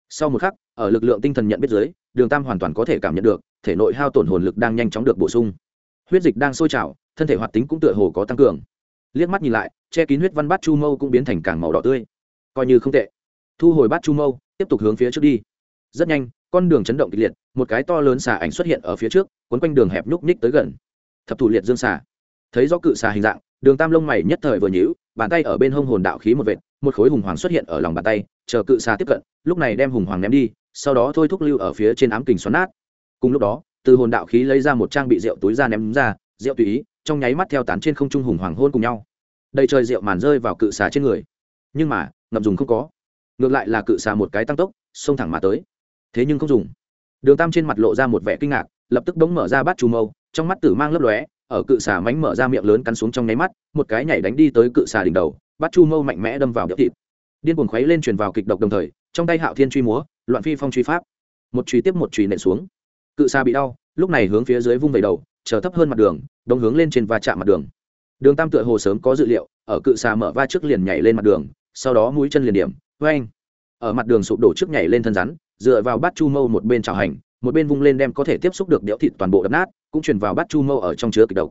Sau một khắc, ở lực lượng tinh thần nhận biết giới đường tam hoàn toàn có thể cảm nhận được, thể nội hao tổn hồn lực đang nhanh chóng được bổ sung. Huyết dịch đang sôi trào, thân thể hoạt tính cũng tựa hồ có tăng cường. Liếc mắt nhìn lại, che kín huyết văn bát chu mâu cũng biến thành càng màu đỏ tươi. Coi như không tệ. Thu hồi bát chu mâu, tiếp tục hướng phía trước đi. Rất nhanh, con đường chấn động kịch liệt, một cái to lớn xà ảnh xuất hiện ở phía trước quấn quanh đường hẹp nhúc nhích tới gần. Thập thủ liệt dương xà. Thấy do cự xà hình dạng, đường tam lông mày nhất thời vừa nhíu bàn tay ở bên hông hồn đạo khí một vệt, một khối hùng hoàng xuất hiện ở lòng bàn tay, chờ cự xà tiếp cận, lúc này đem hùng hoàng ném đi, sau đó thôi thúc lưu ở phía trên ám kình xoắn nát. Cùng lúc đó, từ hồn đạo khí lấy ra một trang bị rượu túi ra ném ra, rượu tùy ý, trong nháy mắt theo tán trên không trung hùng hoàng hôn cùng nhau. Đầy trời rượu màn rơi vào cự xà trên người. Nhưng mà ngập dùng không có. Ngược lại là cự xà một cái tăng tốc, xông thẳng mà tới. Thế nhưng không dùng. Đường tam trên mặt lộ ra một vẻ kinh ngạc, lập tức bỗng mở ra bát trù mâu, trong mắt tử mang lấp lóe ở cự xà mánh mở ra miệng lớn cắn xuống trong nháy mắt, một cái nhảy đánh đi tới cự xà đỉnh đầu, bắt chu mâu mạnh mẽ đâm vào đĩa thịt. Điên cuồng khuấy lên truyền vào kịch độc đồng thời, trong tay hạo thiên truy múa, loạn phi phong truy pháp. Một truy tiếp một truy nện xuống. Cự xà bị đau, lúc này hướng phía dưới vung về đầu, chờ thấp hơn mặt đường đồng hướng lên trên va chạm mặt đường. Đường tam tựa hồ sớm có dự liệu, ở cự xà mở va trước liền nhảy lên mặt đường, sau đó mũi chân liền điểm vê anh ở mặt đường sụp đổ trước nhảy lên thân rắn, dựa vào bát chu mâu một bên trào hành, một bên vung lên đem có thể tiếp xúc được đẽo thịt toàn bộ đập nát cũng chuyển vào bát chu mâu ở trong chứa kịch độc.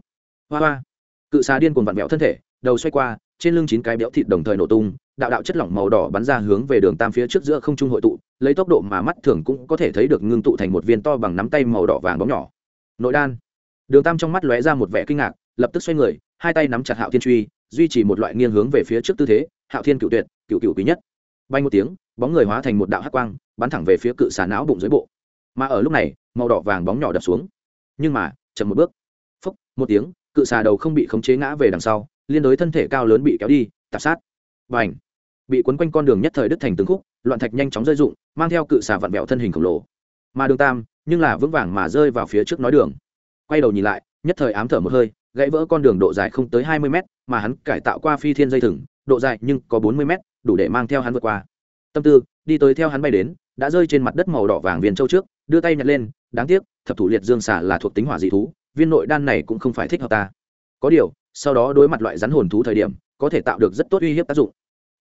Hoa hoa. Cự xà điên cuồng vặn vẹo thân thể, đầu xoay qua, trên lưng chín cái béo thịt đồng thời nổ tung, đạo đạo chất lỏng màu đỏ bắn ra hướng về đường tam phía trước giữa không trung hội tụ, lấy tốc độ mà mắt thường cũng có thể thấy được ngưng tụ thành một viên to bằng nắm tay màu đỏ vàng bóng nhỏ. Nội đan. Đường tam trong mắt lóe ra một vẻ kinh ngạc, lập tức xoay người, hai tay nắm chặt hạo thiên truy, duy trì một loại nghiêng hướng về phía trước tư thế, hạo thiên cựu tuyệt cựu cựu quý nhất. Bay một tiếng, bóng người hóa thành một đạo hắc quang, bắn thẳng về phía cự xà não bụng dưới bộ. Mà ở lúc này, màu đỏ vàng bóng nhỏ đập xuống nhưng mà, chậm một bước. Phốc một tiếng, cự xà đầu không bị khống chế ngã về đằng sau, liên đối thân thể cao lớn bị kéo đi, tạp sát. Và ảnh bị quấn quanh con đường nhất thời đứt thành từng khúc, loạn thạch nhanh chóng rơi rụng, mang theo cự xà vặn vẹo thân hình khổng lồ. Mà đường tam, nhưng là vững vàng mà rơi vào phía trước nói đường. Quay đầu nhìn lại, nhất thời ám thở một hơi, gãy vỡ con đường độ dài không tới hai mươi mét, mà hắn cải tạo qua phi thiên dây thừng, độ dài nhưng có bốn mươi mét, đủ để mang theo hắn vượt qua. Tâm tư, đi tới theo hắn bay đến, đã rơi trên mặt đất màu đỏ vàng viền châu trước, đưa tay nhặt lên đáng tiếc, thập thủ liệt dương xả là thuộc tính hỏa dị thú, viên nội đan này cũng không phải thích hợp ta. Có điều, sau đó đối mặt loại rắn hồn thú thời điểm, có thể tạo được rất tốt uy hiếp tác dụng.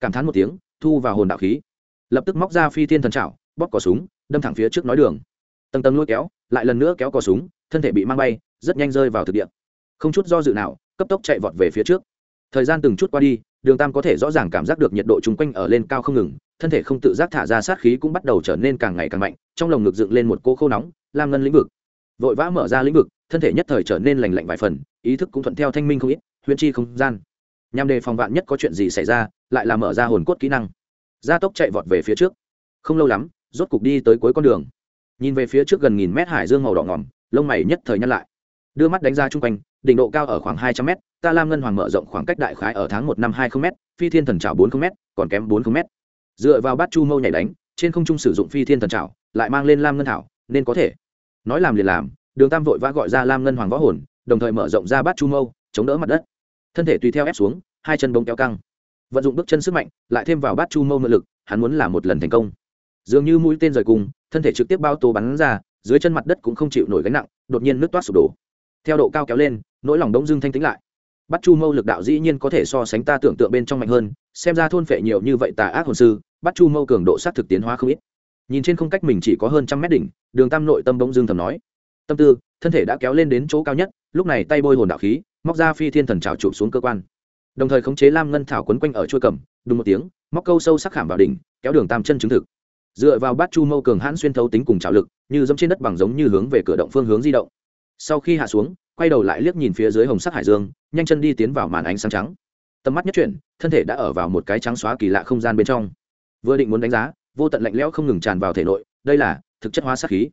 Cảm thán một tiếng, thu vào hồn đạo khí. Lập tức móc ra phi thiên thần trảo bóp cỏ súng, đâm thẳng phía trước nói đường. Tầng tầng lôi kéo, lại lần nữa kéo cỏ súng, thân thể bị mang bay, rất nhanh rơi vào thực địa. Không chút do dự nào, cấp tốc chạy vọt về phía trước. Thời gian từng chút qua đi, đường tam có thể rõ ràng cảm giác được nhiệt độ chung quanh ở lên cao không ngừng thân thể không tự giác thả ra sát khí cũng bắt đầu trở nên càng ngày càng mạnh, trong lồng ngực dựng lên một cô khô nóng, lam ngân lĩnh vực. Vội vã mở ra lĩnh vực, thân thể nhất thời trở nên lành lạnh vài phần, ý thức cũng thuận theo thanh minh không ít huyễn chi không gian. Nhằm đề phòng vạn nhất có chuyện gì xảy ra, lại là mở ra hồn cốt kỹ năng. Gia tốc chạy vọt về phía trước. Không lâu lắm, rốt cục đi tới cuối con đường. Nhìn về phía trước gần nghìn mét hải dương màu đỏ ngỏm, lông mày nhất thời nhăn lại. Đưa mắt đánh ra chung quanh, đỉnh độ cao ở khoảng hai trăm m ta lam ngân hoàng mở rộng khoảng cách đại khái ở tháng một năm hai mươi m phi thiên thần trào bốn mươi m còn kém bốn mươi m dựa vào bát chu mâu nhảy đánh, trên không trung sử dụng phi thiên thần trảo, lại mang lên lam ngân thảo, nên có thể. Nói làm liền làm, đường tam vội vã gọi ra lam ngân hoàng võ hồn, đồng thời mở rộng ra bát chu mâu, chống đỡ mặt đất. Thân thể tùy theo ép xuống, hai chân bông kéo căng. Vận dụng bước chân sức mạnh, lại thêm vào bát chu mâu mượn lực, hắn muốn làm một lần thành công. Dường như mũi tên rời cùng, thân thể trực tiếp bao tố bắn ra, dưới chân mặt đất cũng không chịu nổi gánh nặng, đột nhiên nước toát sụp đổ. Theo độ cao kéo lên, nỗi lòng đông Dương thanh tính lại. Bắt chu mâu lực đạo dĩ nhiên có thể so sánh ta tưởng tượng bên trong mạnh hơn xem ra thôn phệ nhiều như vậy tà ác hồn sư, bắt chu mâu cường độ sát thực tiến hóa không ít. Nhìn trên không cách mình chỉ có hơn trăm mét đỉnh, đường tam nội tâm bỗng dưng thầm nói. Tâm tư, thân thể đã kéo lên đến chỗ cao nhất, lúc này tay bôi hồn đạo khí, móc ra phi thiên thần trào chụp xuống cơ quan. Đồng thời khống chế lam ngân thảo quấn quanh ở chuôi cầm đúng một tiếng, móc câu sâu sắc khảm vào đỉnh, kéo đường tam chân chứng thực. Dựa vào bát chu mâu cường hãn xuyên thấu tính cùng trào lực, như dẫm trên đất bằng giống như hướng về cửa động phương hướng di động. Sau khi hạ xuống, quay đầu lại liếc nhìn phía dưới hồng sắc hải dương, nhanh chân đi tiến vào màn ánh sáng trắng tầm mắt nhất chuyển, thân thể đã ở vào một cái trắng xóa kỳ lạ không gian bên trong. Vừa định muốn đánh giá, vô tận lạnh lẽo không ngừng tràn vào thể nội, đây là thực chất hóa sát khí.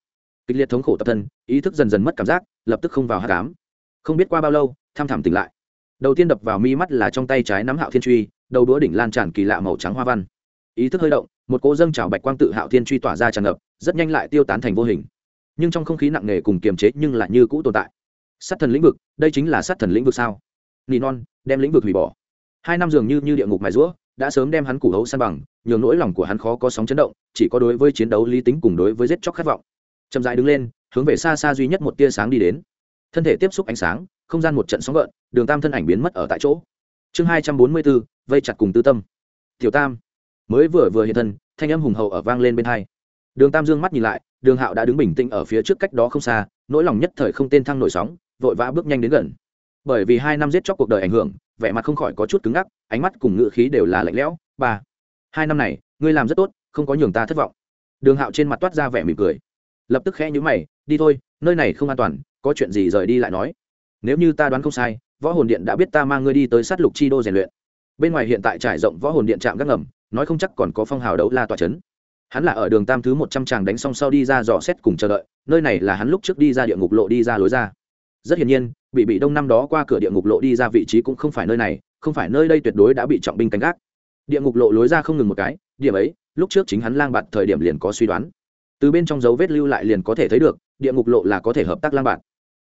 Kịch liệt thống khổ tập thân, ý thức dần dần mất cảm giác, lập tức không vào hát cám không biết qua bao lâu, tham thảm tỉnh lại. Đầu tiên đập vào mi mắt là trong tay trái nắm hạo thiên truy, đầu đũa đỉnh lan tràn kỳ lạ màu trắng hoa văn. Ý thức hơi động, một cỗ dâng trào bạch quang tự hạo thiên truy tỏa ra tràn ngập, rất nhanh lại tiêu tán thành vô hình. Nhưng trong không khí nặng nề cùng kiềm chế nhưng lại như cũ tồn tại. Sát thần lĩnh vực, đây chính là sát thần lĩnh vực sao? Nỉ non đem lĩnh vực hủy bỏ hai năm dường như như địa ngục mài rũa, đã sớm đem hắn củ hấu san bằng, nhường nỗi lòng của hắn khó có sóng chấn động, chỉ có đối với chiến đấu lý tính cùng đối với giết chóc khát vọng. Chậm dại đứng lên, hướng về xa xa duy nhất một tia sáng đi đến. Thân thể tiếp xúc ánh sáng, không gian một trận sóng gợn, đường tam thân ảnh biến mất ở tại chỗ. Chương hai trăm bốn mươi bốn, vây chặt cùng tư tâm. Tiểu tam, mới vừa vừa hiện thân, thanh âm hùng hậu ở vang lên bên hai. Đường tam dương mắt nhìn lại, đường hạo đã đứng bình tĩnh ở phía trước cách đó không xa, nỗi lòng nhất thời không tên thăng nổi sóng, vội vã bước nhanh đến gần bởi vì hai năm giết chóc cuộc đời ảnh hưởng, vẻ mặt không khỏi có chút cứng ngắc, ánh mắt cùng ngự khí đều là lạnh lẽo. Ba, hai năm này, ngươi làm rất tốt, không có nhường ta thất vọng. Đường hạo trên mặt toát ra vẻ mỉm cười. Lập tức khẽ nhữ mày, đi thôi, nơi này không an toàn, có chuyện gì rời đi lại nói. Nếu như ta đoán không sai, võ hồn điện đã biết ta mang ngươi đi tới sát lục chi đô rèn luyện. Bên ngoài hiện tại trải rộng võ hồn điện trạm gác ngầm, nói không chắc còn có phong hào đấu la tòa c h ấ n hắn là ở đường tam thứ một trăm tràng đánh xong sau đi ra dò xét cùng chờ đợi, nơi này là hắn lúc trước đi ra địa ngục lộ đi ra lối ra rất hiển nhiên, bị bị đông năm đó qua cửa địa ngục lộ đi ra vị trí cũng không phải nơi này, không phải nơi đây tuyệt đối đã bị trọng binh canh gác. Địa ngục lộ lối ra không ngừng một cái, điểm ấy, lúc trước chính hắn lang bạt thời điểm liền có suy đoán. Từ bên trong dấu vết lưu lại liền có thể thấy được, địa ngục lộ là có thể hợp tác lang bạt.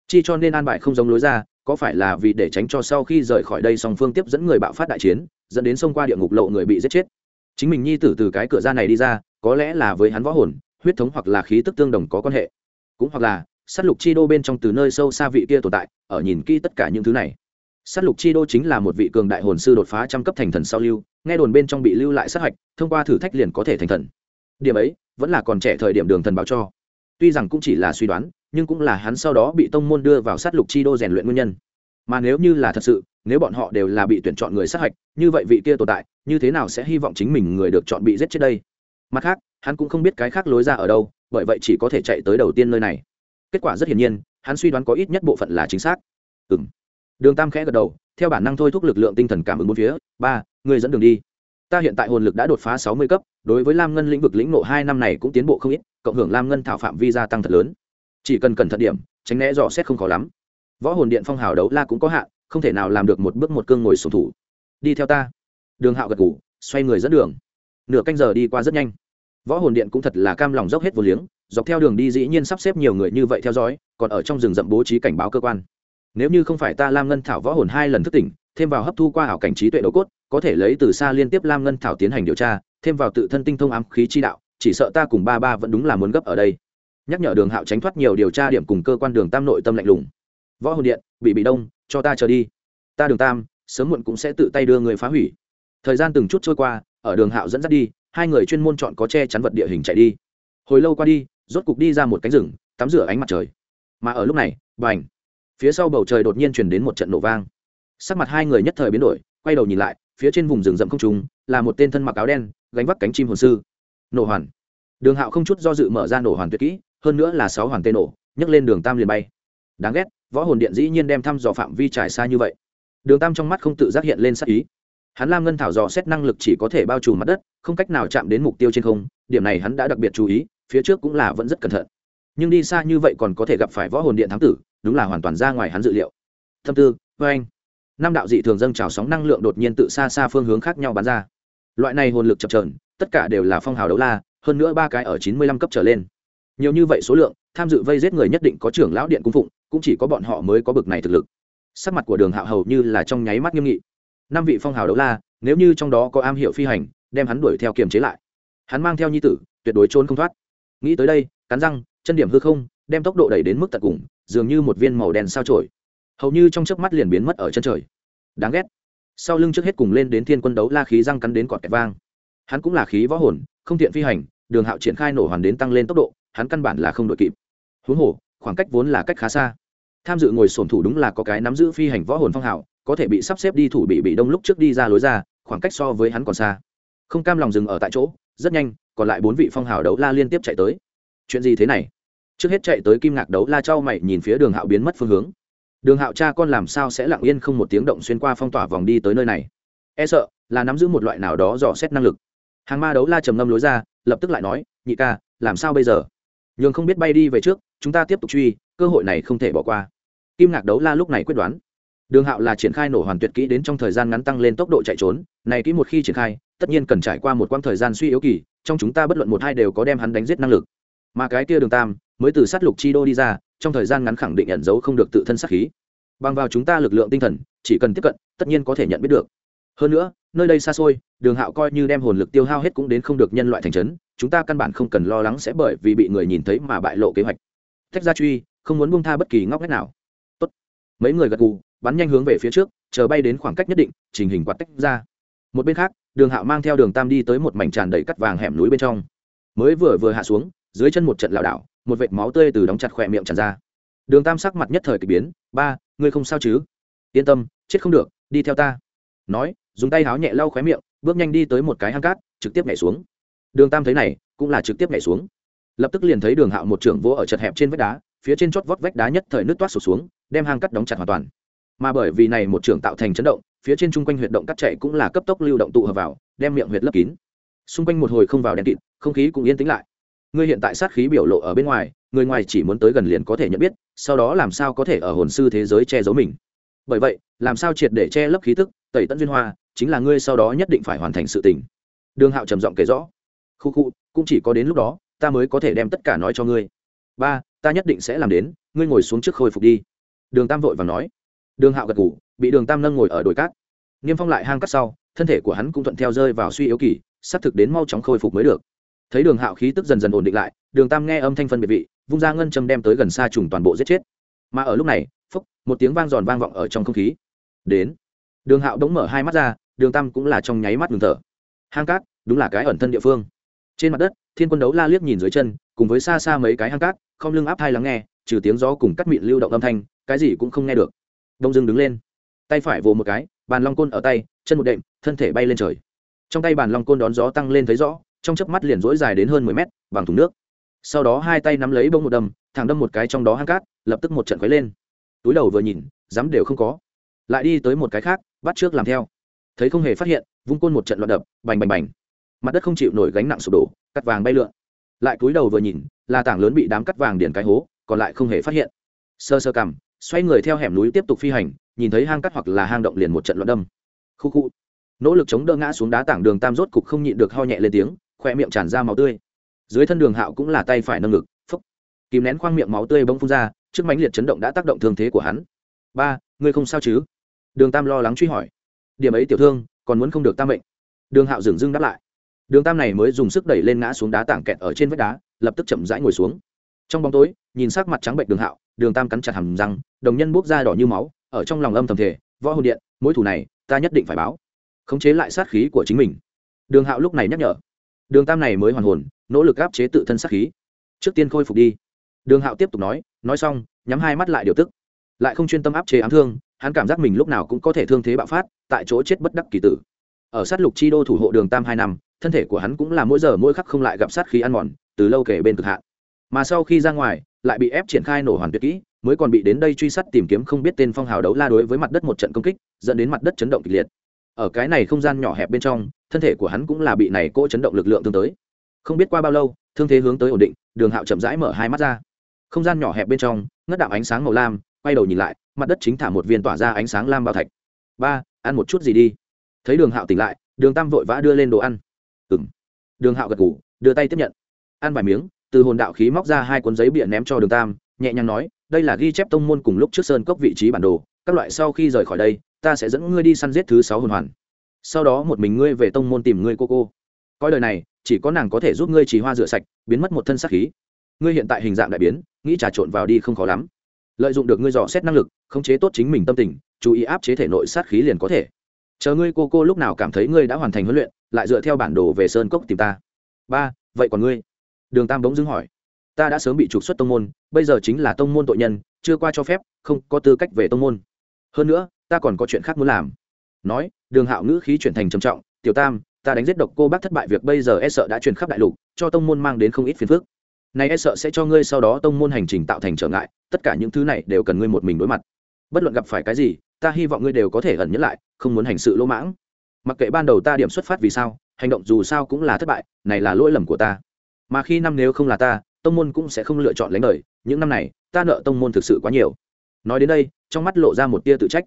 Chi cho nên an bài không giống lối ra, có phải là vì để tránh cho sau khi rời khỏi đây song phương tiếp dẫn người bạo phát đại chiến, dẫn đến xông qua địa ngục lộ người bị giết chết. Chính mình nhi tử từ cái cửa ra này đi ra, có lẽ là với hắn võ hồn, huyết thống hoặc là khí tức tương đồng có quan hệ. Cũng hoặc là s á t lục chi đô bên trong từ nơi sâu xa vị kia tồn tại, ở nhìn kỹ tất cả những thứ này. S á t lục chi đô chính là một vị cường đại hồn sư đột phá trăm cấp thành thần sau lưu, nghe đồn bên trong bị lưu lại sát hạch, thông qua thử thách liền có thể thành thần. Điểm ấy, vẫn là còn trẻ thời điểm đường thần báo cho. Tuy rằng cũng chỉ là suy đoán, nhưng cũng là hắn sau đó bị tông môn đưa vào sát lục chi đô rèn luyện nguyên nhân. Mà nếu như là thật sự, nếu bọn họ đều là bị tuyển chọn người sát hạch, như vậy vị kia tồn tại, như thế nào sẽ hy vọng chính mình người được chọn bị giết chết đây? Mặt khác, hắn cũng không biết cái khác lối ra ở đâu, bởi vậy chỉ có thể chạy tới đầu tiên nơi này kết quả rất hiển nhiên, hắn suy đoán có ít nhất bộ phận là chính xác. Ừ m đường tam khẽ gật đầu, theo bản năng thôi thúc lực lượng tinh thần cảm ứng bốn phía. Ba, người dẫn đường đi. Ta hiện tại hồn lực đã đột phá sáu mươi cấp, đối với lam ngân lĩnh vực lĩnh nộ hai năm này cũng tiến bộ không ít, cộng hưởng lam ngân thảo phạm vi gia tăng thật lớn. Chỉ cần cẩn thận điểm, tránh né dò xét không khó lắm. Võ hồn điện phong hào đấu la cũng có hạn, không thể nào làm được một bước một cương ngồi sổ thủ. Đi theo ta. Đường hạo gật ngủ xoay người dẫn đường. Nửa canh giờ đi qua rất nhanh. Võ hồn điện cũng thật là cam lòng dốc hết vô liếng dọc theo đường đi dĩ nhiên sắp xếp nhiều người như vậy theo dõi, còn ở trong rừng rậm bố trí cảnh báo cơ quan. Nếu như không phải ta lam ngân thảo võ hồn hai lần thức tỉnh, thêm vào hấp thu qua ảo cảnh trí tuệ đầu cốt, có thể lấy từ xa liên tiếp lam ngân thảo tiến hành điều tra, thêm vào tự thân tinh thông ám khí chi đạo, chỉ sợ ta cùng ba ba vẫn đúng là muốn gấp ở đây. Nhắc nhở đường hạo tránh thoát nhiều điều tra điểm cùng cơ quan đường tam nội tâm lạnh lùng. Võ hồn điện, bị bị đông, cho ta chờ đi. Ta đường tam, sớm muộn cũng sẽ tự tay đưa người phá hủy. Thời gian từng chút trôi qua, ở đường hạo dẫn dắt đi, hai người chuyên môn chọn có che chắn vật địa hình chạy đi. Hồi lâu qua đi rốt cục đi ra một cánh rừng, tắm rửa ánh mặt trời. Mà ở lúc này b à n h phía sau bầu trời đột nhiên chuyển đến một trận nổ vang. Sắc mặt hai người nhất thời biến đổi, quay đầu nhìn lại, phía trên vùng rừng rậm không trùng, là một tên thân mặc áo đen, gánh vác cánh chim hồn sư. Nổ hoàn. Đường hạo không chút do dự mở ra nổ hoàn tuyệt kỹ, hơn nữa là sáu hoàn tê nổ, nhấc lên đường tam liền bay. Đáng ghét, võ hồn điện dĩ nhiên đem thăm dò phạm vi trải xa như vậy. Đường tam trong mắt không tự giác hiện lên sắc ý. Hắn lam ngân thảo dò xét năng lực chỉ có thể bao trùm mặt đất, không cách nào chạm đến mục tiêu trên không, điểm này hắn đã đặc biệt chú ý phía trước cũng là vẫn rất cẩn thận. Nhưng đi xa như vậy còn có thể gặp phải võ hồn điện thám tử, đúng là hoàn toàn ra ngoài hắn dự liệu. Thâm tư vê anh. Năm đạo dị thường dâng trào sóng năng lượng đột nhiên tự xa xa phương hướng khác nhau bắn ra. Loại này hồn lực chập trờn tất cả đều là phong hào đấu la, hơn nữa ba cái ở chín mươi lăm cấp trở lên. Nhiều như vậy số lượng, tham dự vây giết người nhất định có trưởng lão điện cung phụng, cũng chỉ có bọn họ mới có bực này thực lực. Sắc mặt của đường hạo hầu như là trong nháy mắt nghiêm nghị. Năm vị phong hào đấu la, nếu như trong đó có am hiểu phi hành, đem hắn đuổi theo kiềm chế lại. Hắn mang theo nhi tử, tuyệt đối trốn không thoát nghĩ tới đây, cắn răng, chân điểm hư không, đem tốc độ đẩy đến mức tận cùng, dường như một viên màu đen sao trổi hầu như trong chớp mắt liền biến mất ở chân trời. Đáng ghét. Sau lưng trước hết cùng lên đến thiên quân đấu la khí răng cắn đến cọt kẹt vang. Hắn cũng là khí võ hồn, không tiện phi hành, đường hạo triển khai nổ hoàn đến tăng lên tốc độ, hắn căn bản là không đội kịp. Huống hồ, khoảng cách vốn là cách khá xa. Tham dự ngồi sổn thủ đúng là có cái nắm giữ phi hành võ hồn phong hào, có thể bị sắp xếp đi thủ bị bị đông lúc trước đi ra lối ra, khoảng cách so với hắn còn xa. Không cam lòng dừng ở tại chỗ, rất nhanh còn lại bốn vị phong hào đấu la liên tiếp chạy tới. Chuyện gì thế này? Trước hết chạy tới kim ngạc đấu la trao mày nhìn phía đường hạo biến mất phương hướng. Đường hạo cha con làm sao sẽ lặng yên không một tiếng động xuyên qua phong tỏa vòng đi tới nơi này? E sợ là nắm giữ một loại nào đó dò xét năng lực. Hàng ma đấu la trầm ngâm lối ra, lập tức lại nói, nhị ca, làm sao bây giờ? Nhường không biết bay đi về trước, chúng ta tiếp tục truy, cơ hội này không thể bỏ qua. Kim ngạc đấu la lúc này quyết đoán. Đường hạo là triển khai nổ hoàn tuyệt kỹ đến trong thời gian ngắn tăng lên tốc độ chạy trốn, này kỹ một khi triển khai, tất nhiên cần trải qua một quãng thời gian suy yếu kỳ trong chúng ta bất luận một hai đều có đem hắn đánh giết năng lực. Mà cái kia đường tam mới từ sát lục chi đô đi ra, trong thời gian ngắn khẳng định nhận dấu không được tự thân sát khí. Bằng vào chúng ta lực lượng tinh thần, chỉ cần tiếp cận, tất nhiên có thể nhận biết được. Hơn nữa, nơi đây xa xôi, đường hạo coi như đem hồn lực tiêu hao hết cũng đến không được nhân loại thành trấn, chúng ta căn bản không cần lo lắng sẽ bởi vì bị người nhìn thấy mà bại lộ kế hoạch. Thách gia truy, không muốn buông tha bất kỳ ngóc ngách nào. Tốt. mấy người gật gù, bắn nhanh hướng về phía trước, chờ bay đến khoảng cách nhất định, trình hình quạt tách ra một bên khác, đường hạo mang theo đường tam đi tới một mảnh tràn đầy cắt vàng hẻm núi bên trong. Mới vừa vừa hạ xuống, dưới chân một trận lảo đảo, một vệt máu tươi từ đóng chặt khỏe miệng tràn ra. Đường tam sắc mặt nhất thời k ỳ biến, ba, ngươi không sao chứ? Yên tâm, chết không được, đi theo ta. Nói, dùng tay háo nhẹ lau khóe miệng, bước nhanh đi tới một cái hang cát, trực tiếp nhảy xuống. Đường tam thấy này, cũng là trực tiếp nhảy xuống. Lập tức liền thấy đường hạo một trưởng vỗ ở chật hẹp trên vách đá, phía trên chót vót vách đá nhất thời nước toát sụt xuống, đem hang cắt đóng chặt hoàn toàn mà bởi vì này một trưởng tạo thành chấn động, phía trên chung quanh huyệt động cắt chạy cũng là cấp tốc lưu động tụ hợp vào, đem miệng huyệt lấp kín. Xung quanh một hồi không vào đen kịt, không khí cũng yên tĩnh lại. Ngươi hiện tại sát khí biểu lộ ở bên ngoài, người ngoài chỉ muốn tới gần liền có thể nhận biết, sau đó làm sao có thể ở hồn sư thế giới che giấu mình? Bởi vậy, làm sao triệt để che lấp khí tức, tẩy tận duyên hoa, chính là ngươi sau đó nhất định phải hoàn thành sự tình. Đường hạo trầm giọng kể rõ. Khu khu, cũng chỉ có đến lúc đó, ta mới có thể đem tất cả nói cho ngươi. Ba, ta nhất định sẽ làm đến, ngươi ngồi xuống trước khôi phục đi. Đường tam vội và nói đường hạo gật ngủ bị đường tam nâng ngồi ở đồi cát. Niêm phong lại hang cắt sau, thân thể của hắn cũng thuận theo rơi vào suy yếu kỳ, sắp thực đến mau chóng khôi phục mới được. Thấy đường hạo khí tức dần dần ổn định lại, đường tam nghe âm thanh phân biệt vị, vung ra ngân châm đem tới gần xa trùng toàn bộ giết chết. Mà ở lúc này phúc một tiếng vang giòn vang vọng ở trong không khí. Đến. Đường hạo đống mở hai mắt ra, đường tam cũng là trong nháy mắt ngừng thở. Hang cát, đúng là cái ẩn thân địa phương. Trên mặt đất, thiên quân đấu la liếc nhìn dưới chân, cùng với xa xa mấy cái hang cát, không lưng áp thai lắng nghe, trừ tiếng gió cùng cắt mịn lưu động âm thanh, cái gì cũng không nghe được đông dưng đứng lên. Tay phải vồ một cái, bàn long côn ở tay, chân một đệm, thân thể bay lên trời. Trong tay bàn long côn đón gió tăng lên thấy rõ, trong chớp mắt liền dỗi dài đến hơn mười mét, bằng thùng nước. Sau đó hai tay nắm lấy bông một đầm, thẳng đâm một cái trong đó hang cát, lập tức một trận khuấy lên. Túi đầu vừa nhìn, dám đều không có. Lại đi tới một cái khác, bắt trước làm theo. Thấy không hề phát hiện, vung côn một trận loạn đập, bành bành bành. Mặt đất không chịu nổi gánh nặng sụp đổ, cắt vàng bay lượn. Lại cúi đầu vừa nhìn, là tảng lớn bị đám cắt vàng điền cái hố, còn lại không hề phát hiện. Sơ sơ cằm xoay người theo hẻm núi tiếp tục phi hành, nhìn thấy hang cắt hoặc là hang động liền một trận loạn đâm. Khu khu. Nỗ lực chống đỡ ngã xuống đá tảng đường tam rốt cục không nhịn được ho nhẹ lên tiếng khoe miệng tràn ra máu tươi. Dưới thân đường hạo cũng là tay phải nâng ngực, phúc. Kìm nén khoang miệng máu tươi bông phun ra, trước mánh liệt chấn động đã tác động thương thế của hắn. Ba, ngươi không sao chứ? Đường tam lo lắng truy hỏi. Điểm ấy tiểu thương, còn muốn không được tam mệnh. Đường hạo dừng dưng đáp lại. Đường tam này mới dùng sức đẩy lên ngã xuống đá tảng kẹt ở trên vách đá, lập tức chậm rãi ngồi xuống trong bóng tối, nhìn sắc mặt trắng bệnh đường hạo, đường tam cắn chặt hầm răng, đồng nhân bốc ra đỏ như máu, ở trong lòng âm thầm thể võ hồn điện, mối thủ này, ta nhất định phải báo. Khống chế lại sát khí của chính mình. Đường hạo lúc này nhắc nhở. Đường tam này mới hoàn hồn, nỗ lực áp chế tự thân sát khí. Trước tiên khôi phục đi. Đường hạo tiếp tục nói nói xong, nhắm hai mắt lại điều tức. Lại không chuyên tâm áp chế ám thương, hắn cảm giác mình lúc nào cũng có thể thương thế bạo phát, tại chỗ chết bất đắc kỳ tử. Ở sát lục chi đô thủ hộ đường tam hai năm, thân thể của hắn cũng là mỗi giờ mỗi khắc không lại gặp sát khí ăn mòn, từ lâu kể bên cực hạn mà sau khi ra ngoài, lại bị ép triển khai nổ hoàn tuyệt kỹ, mới còn bị đến đây truy sát tìm kiếm không biết tên phong hào đấu la đối với mặt đất một trận công kích, dẫn đến mặt đất chấn động kịch liệt. Ở cái này không gian nhỏ hẹp bên trong, thân thể của hắn cũng là bị này cỗ chấn động lực lượng tương tới. Không biết qua bao lâu, thương thế hướng tới ổn định, đường hạo chậm rãi mở hai mắt ra. Không gian nhỏ hẹp bên trong, ngất đạm ánh sáng màu lam, quay đầu nhìn lại, mặt đất chính thả một viên tỏa ra ánh sáng lam bảo thạch. Ba, ăn một chút gì đi. Thấy đường hạo tỉnh lại, đường tam vội vã đưa lên đồ ăn. Ừ m đường hạo gật ngủ đưa tay tiếp nhận. Ăn vài miếng từ hồn đạo khí móc ra hai cuốn giấy bịa ném cho đường tam, nhẹ nhàng nói, đây là ghi chép tông môn cùng lúc trước sơn cốc vị trí bản đồ, các loại sau khi rời khỏi đây, ta sẽ dẫn ngươi đi săn giết thứ sáu hồn hoàn. Sau đó một mình ngươi về tông môn tìm ngươi cô cô. Coi lời này, chỉ có nàng có thể giúp ngươi chỉ hoa rửa sạch, biến mất một thân sắc khí. Ngươi hiện tại hình dạng đại biến, nghĩ trà trộn vào đi không khó lắm. Lợi dụng được ngươi dò xét năng lực, khống chế tốt chính mình tâm tình, chú ý áp chế thể nội sát khí liền có thể. Chờ ngươi cô cô lúc nào cảm thấy ngươi đã hoàn thành huấn luyện, lại dựa theo bản đồ về sơn cốc tìm ta. Ba, vậy còn ngươi? Đường tam bỗng dưng hỏi. Ta đã sớm bị trục xuất tông môn, bây giờ chính là tông môn tội nhân, chưa qua cho phép, không có tư cách về tông môn. Hơn nữa, ta còn có chuyện khác muốn làm. Nói, đường hạo ngữ khí chuyển thành trầm trọng, tiểu tam, ta đánh giết độc cô bác thất bại việc bây giờ e sợ đã truyền khắp đại lục, cho tông môn mang đến không ít phiền phức. Này e sợ sẽ cho ngươi sau đó tông môn hành trình tạo thành trở ngại, tất cả những thứ này đều cần ngươi một mình đối mặt. Bất luận gặp phải cái gì, ta hy vọng ngươi đều có thể ẩn nhẫn lại, không muốn hành sự lỗ mãng. Mặc kệ ban đầu ta điểm xuất phát vì sao, hành động dù sao cũng là thất bại, này là lỗi lầm của ta mà khi năm nếu không là ta, tông môn cũng sẽ không lựa chọn lánh đời. Những năm này, ta nợ tông môn thực sự quá nhiều. Nói đến đây, trong mắt lộ ra một tia tự trách.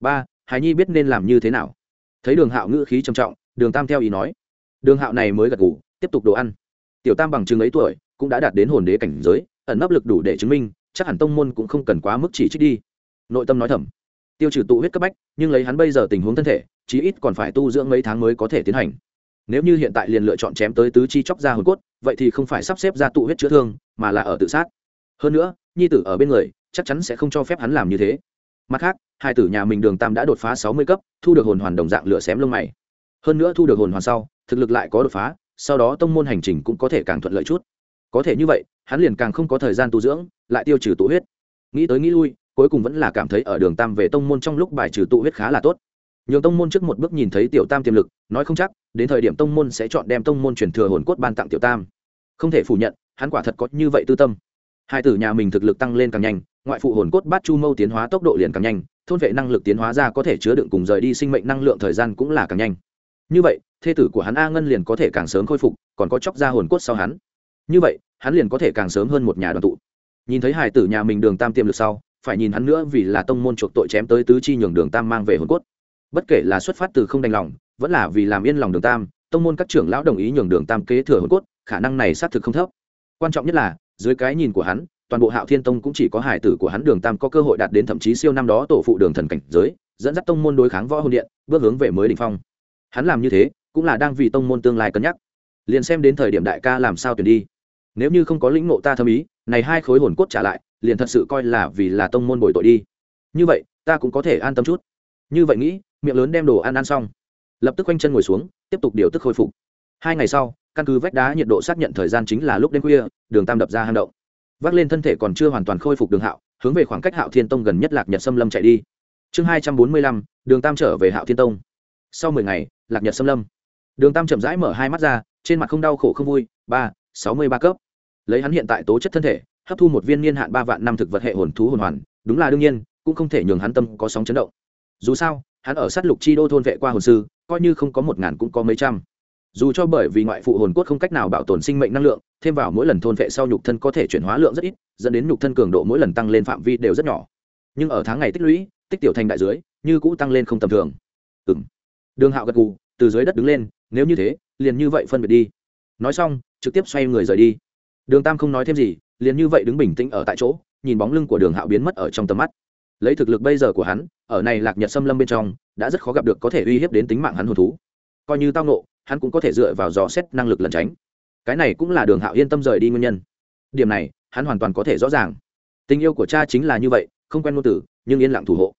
Ba, hải nhi biết nên làm như thế nào? Thấy đường hạo ngữ khí trầm trọng, đường tam theo ý nói. Đường hạo này mới gật ngủ tiếp tục đồ ăn. Tiểu tam bằng chừng ấy tuổi, cũng đã đạt đến hồn đế cảnh giới, ẩn nấp lực đủ để chứng minh, chắc hẳn tông môn cũng không cần quá mức chỉ trích đi. Nội tâm nói thầm. Tiêu trừ tụ huyết cấp bách, nhưng lấy hắn bây giờ tình huống thân thể, chí ít còn phải tu dưỡng mấy tháng mới có thể tiến hành. Nếu như hiện tại liền lựa chọn chém tới tứ chi chóc ra hồn cốt vậy thì không phải sắp xếp ra tụ huyết chữa thương, mà là ở tự sát. Hơn nữa, nhi tử ở bên người, chắc chắn sẽ không cho phép hắn làm như thế. Mặt khác, hai tử nhà mình đường tam đã đột phá sáu mươi cấp, thu được hồn hoàn đồng dạng lửa xém lông mày. Hơn nữa thu được hồn hoàn sau, thực lực lại có đột phá, sau đó tông môn hành trình cũng có thể càng thuận lợi chút. Có thể như vậy, hắn liền càng không có thời gian tu dưỡng, lại tiêu trừ tụ huyết. Nghĩ tới nghĩ lui, cuối cùng vẫn là cảm thấy ở đường tam về tông môn trong lúc bài trừ tụ huyết khá là tốt nhường tông môn trước một bước nhìn thấy tiểu tam tiềm lực, nói không chắc, đến thời điểm tông môn sẽ chọn đem tông môn truyền thừa hồn cốt ban tặng tiểu tam. Không thể phủ nhận, hắn quả thật có như vậy tư tâm. Hai tử nhà mình thực lực tăng lên càng nhanh, ngoại phụ hồn cốt bát chu mâu tiến hóa tốc độ liền càng nhanh, thôn vệ năng lực tiến hóa ra có thể chứa đựng cùng rời đi sinh mệnh năng lượng thời gian cũng là càng nhanh. Như vậy, thê tử của hắn a ngân liền có thể càng sớm khôi phục, còn có chóc ra hồn cốt sau hắn. Như vậy, hắn liền có thể càng sớm hơn một nhà đoàn tụ. Nhìn thấy hải tử nhà mình đường tam tiềm lực sau, phải nhìn hắn nữa vì là tông môn chuộc tội chém tới tứ chi nhường đường tam mang về hồn cốt bất kể là xuất phát từ không đành lòng, vẫn là vì làm yên lòng đường tam, tông môn các trưởng lão đồng ý nhường đường tam kế thừa hồn cốt, khả năng này xác thực không thấp. Quan trọng nhất là, dưới cái nhìn của hắn, toàn bộ hạo thiên tông cũng chỉ có hải tử của hắn đường tam có cơ hội đạt đến thậm chí siêu năm đó tổ phụ đường thần cảnh giới, dẫn dắt tông môn đối kháng võ hồn điện, bước hướng về mới đ ỉ n h phong. Hắn làm như thế, cũng là đang vì tông môn tương lai cân nhắc. Liền xem đến thời điểm đại ca làm sao tuyển đi. Nếu như không có lĩnh ngộ ta thâm ý, này hai khối hồn cốt trả lại, liền thật sự coi là vì là tông môn bồi tội đi. Như vậy, ta cũng có thể an tâm chút. Như vậy nghĩ miệng lớn đem đồ ăn ăn xong. Lập tức quanh chân ngồi xuống, tiếp tục điều tức khôi phục. Hai ngày sau, căn cứ vách đá nhiệt độ xác nhận thời gian chính là lúc đêm khuya, đường tam đập ra hang động. Vác lên thân thể còn chưa hoàn toàn khôi phục đường hạo, hướng về khoảng cách hạo thiên tông gần nhất lạc nhật xâm lâm chạy đi. Chương hai trăm bốn mươi lăm, đường tam trở về hạo thiên tông. Sau mười ngày, lạc nhật xâm lâm. Đường tam chậm rãi mở hai mắt ra, trên mặt không đau khổ không vui, ba, sáu mươi ba cấp. Lấy hắn hiện tại tố chất thân thể, hấp thu một viên niên hạn ba vạn năm thực vật hệ hồn thú hồn hoàn, đúng là đương nhiên, cũng không thể nhường hắn tâm có sóng chấn động. Dù sao hắn ở sát lục chi đô thôn vệ qua hồn sư, coi như không có một ngàn cũng có mấy trăm. Dù cho bởi vì ngoại phụ hồn cốt không cách nào bảo tồn sinh mệnh năng lượng, thêm vào mỗi lần thôn vệ sau nhục thân có thể chuyển hóa lượng rất ít, dẫn đến nhục thân cường độ mỗi lần tăng lên phạm vi đều rất nhỏ. Nhưng ở tháng ngày tích lũy, tích tiểu thành đại dưới, như cũ tăng lên không tầm thường. Ừ m đường hạo gật gù, từ dưới đất đứng lên, nếu như thế, liền như vậy phân biệt đi. Nói xong, trực tiếp xoay người rời đi. Đường tam không nói thêm gì, liền như vậy đứng bình tĩnh ở tại chỗ, nhìn bóng lưng của đường hạo biến mất ở trong tầm mắt lấy thực lực bây giờ của hắn, ở này lạc nhật xâm lâm bên trong, đã rất khó gặp được có thể uy hiếp đến tính mạng hắn hồn thú. Coi như tao nộ hắn cũng có thể dựa vào dò xét năng lực lẩn tránh. Cái này cũng là đường hạo yên tâm rời đi nguyên nhân. Điểm này, hắn hoàn toàn có thể rõ ràng. Tình yêu của cha chính là như vậy, không quen ngôn tử nhưng yên lặng thủ hộ.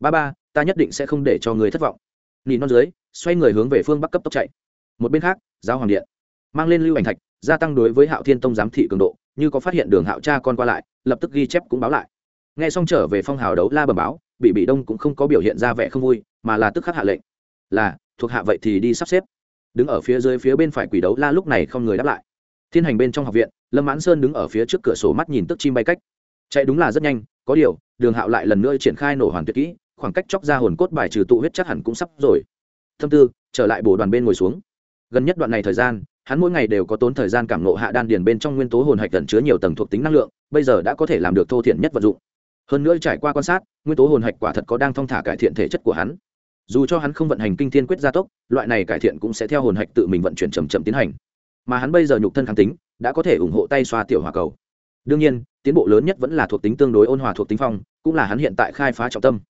Ba ba, ta nhất định sẽ không để cho người thất vọng. Nị non dưới, xoay người hướng về phương bắc cấp tốc chạy. Một bên khác giao hoàng điện. Mang lên lưu ảnh thạch, gia tăng đối với hạo thiên tông giám thị cường độ, như có phát hiện đường hạo cha con qua lại, lập tức ghi chép cũng báo lại nghe xong trở về phong hào đấu la bầm báo bị bị đông cũng không có biểu hiện ra vẻ không vui, mà là tức khắc hạ lệnh. Là, thuộc hạ vậy thì đi sắp xếp. Đứng ở phía dưới phía bên phải quỷ đấu la lúc này không người đáp lại. Thiên hành bên trong học viện, lâm mãn sơn đứng ở phía trước cửa sổ mắt nhìn tức chim bay cách. Chạy đúng là rất nhanh, có điều, đường hạo lại lần nữa triển khai nổ hoàn tuyệt kỹ, khoảng cách chóc ra hồn cốt bài trừ tụ huyết chắc hẳn cũng sắp rồi. Thâm tư, trở lại bổ đoàn bên ngồi xuống. Gần nhất đoạn này thời gian, hắn mỗi ngày đều có tốn thời gian cảm nộ hạ đan điền bên trong nguyên tố hồn hạch tẩn chứa nhiều tầng thuộc tính năng lượng, bây giờ đã có thể làm được thô thiện nhất vật dụng hơn nữa trải qua quan sát, nguyên tố hồn hạch quả thật có đang thong thả cải thiện thể chất của hắn. Dù cho hắn không vận hành kinh thiên quyết gia tốc, loại này cải thiện cũng sẽ theo hồn hạch tự mình vận chuyển chầm chậm tiến hành. Mà hắn bây giờ nhục thân kháng tính, đã có thể ủng hộ tay xoa tiểu hòa cầu. Đương nhiên, tiến bộ lớn nhất vẫn là thuộc tính tương đối ôn hòa thuộc tính phong, cũng là hắn hiện tại khai phá trọng tâm.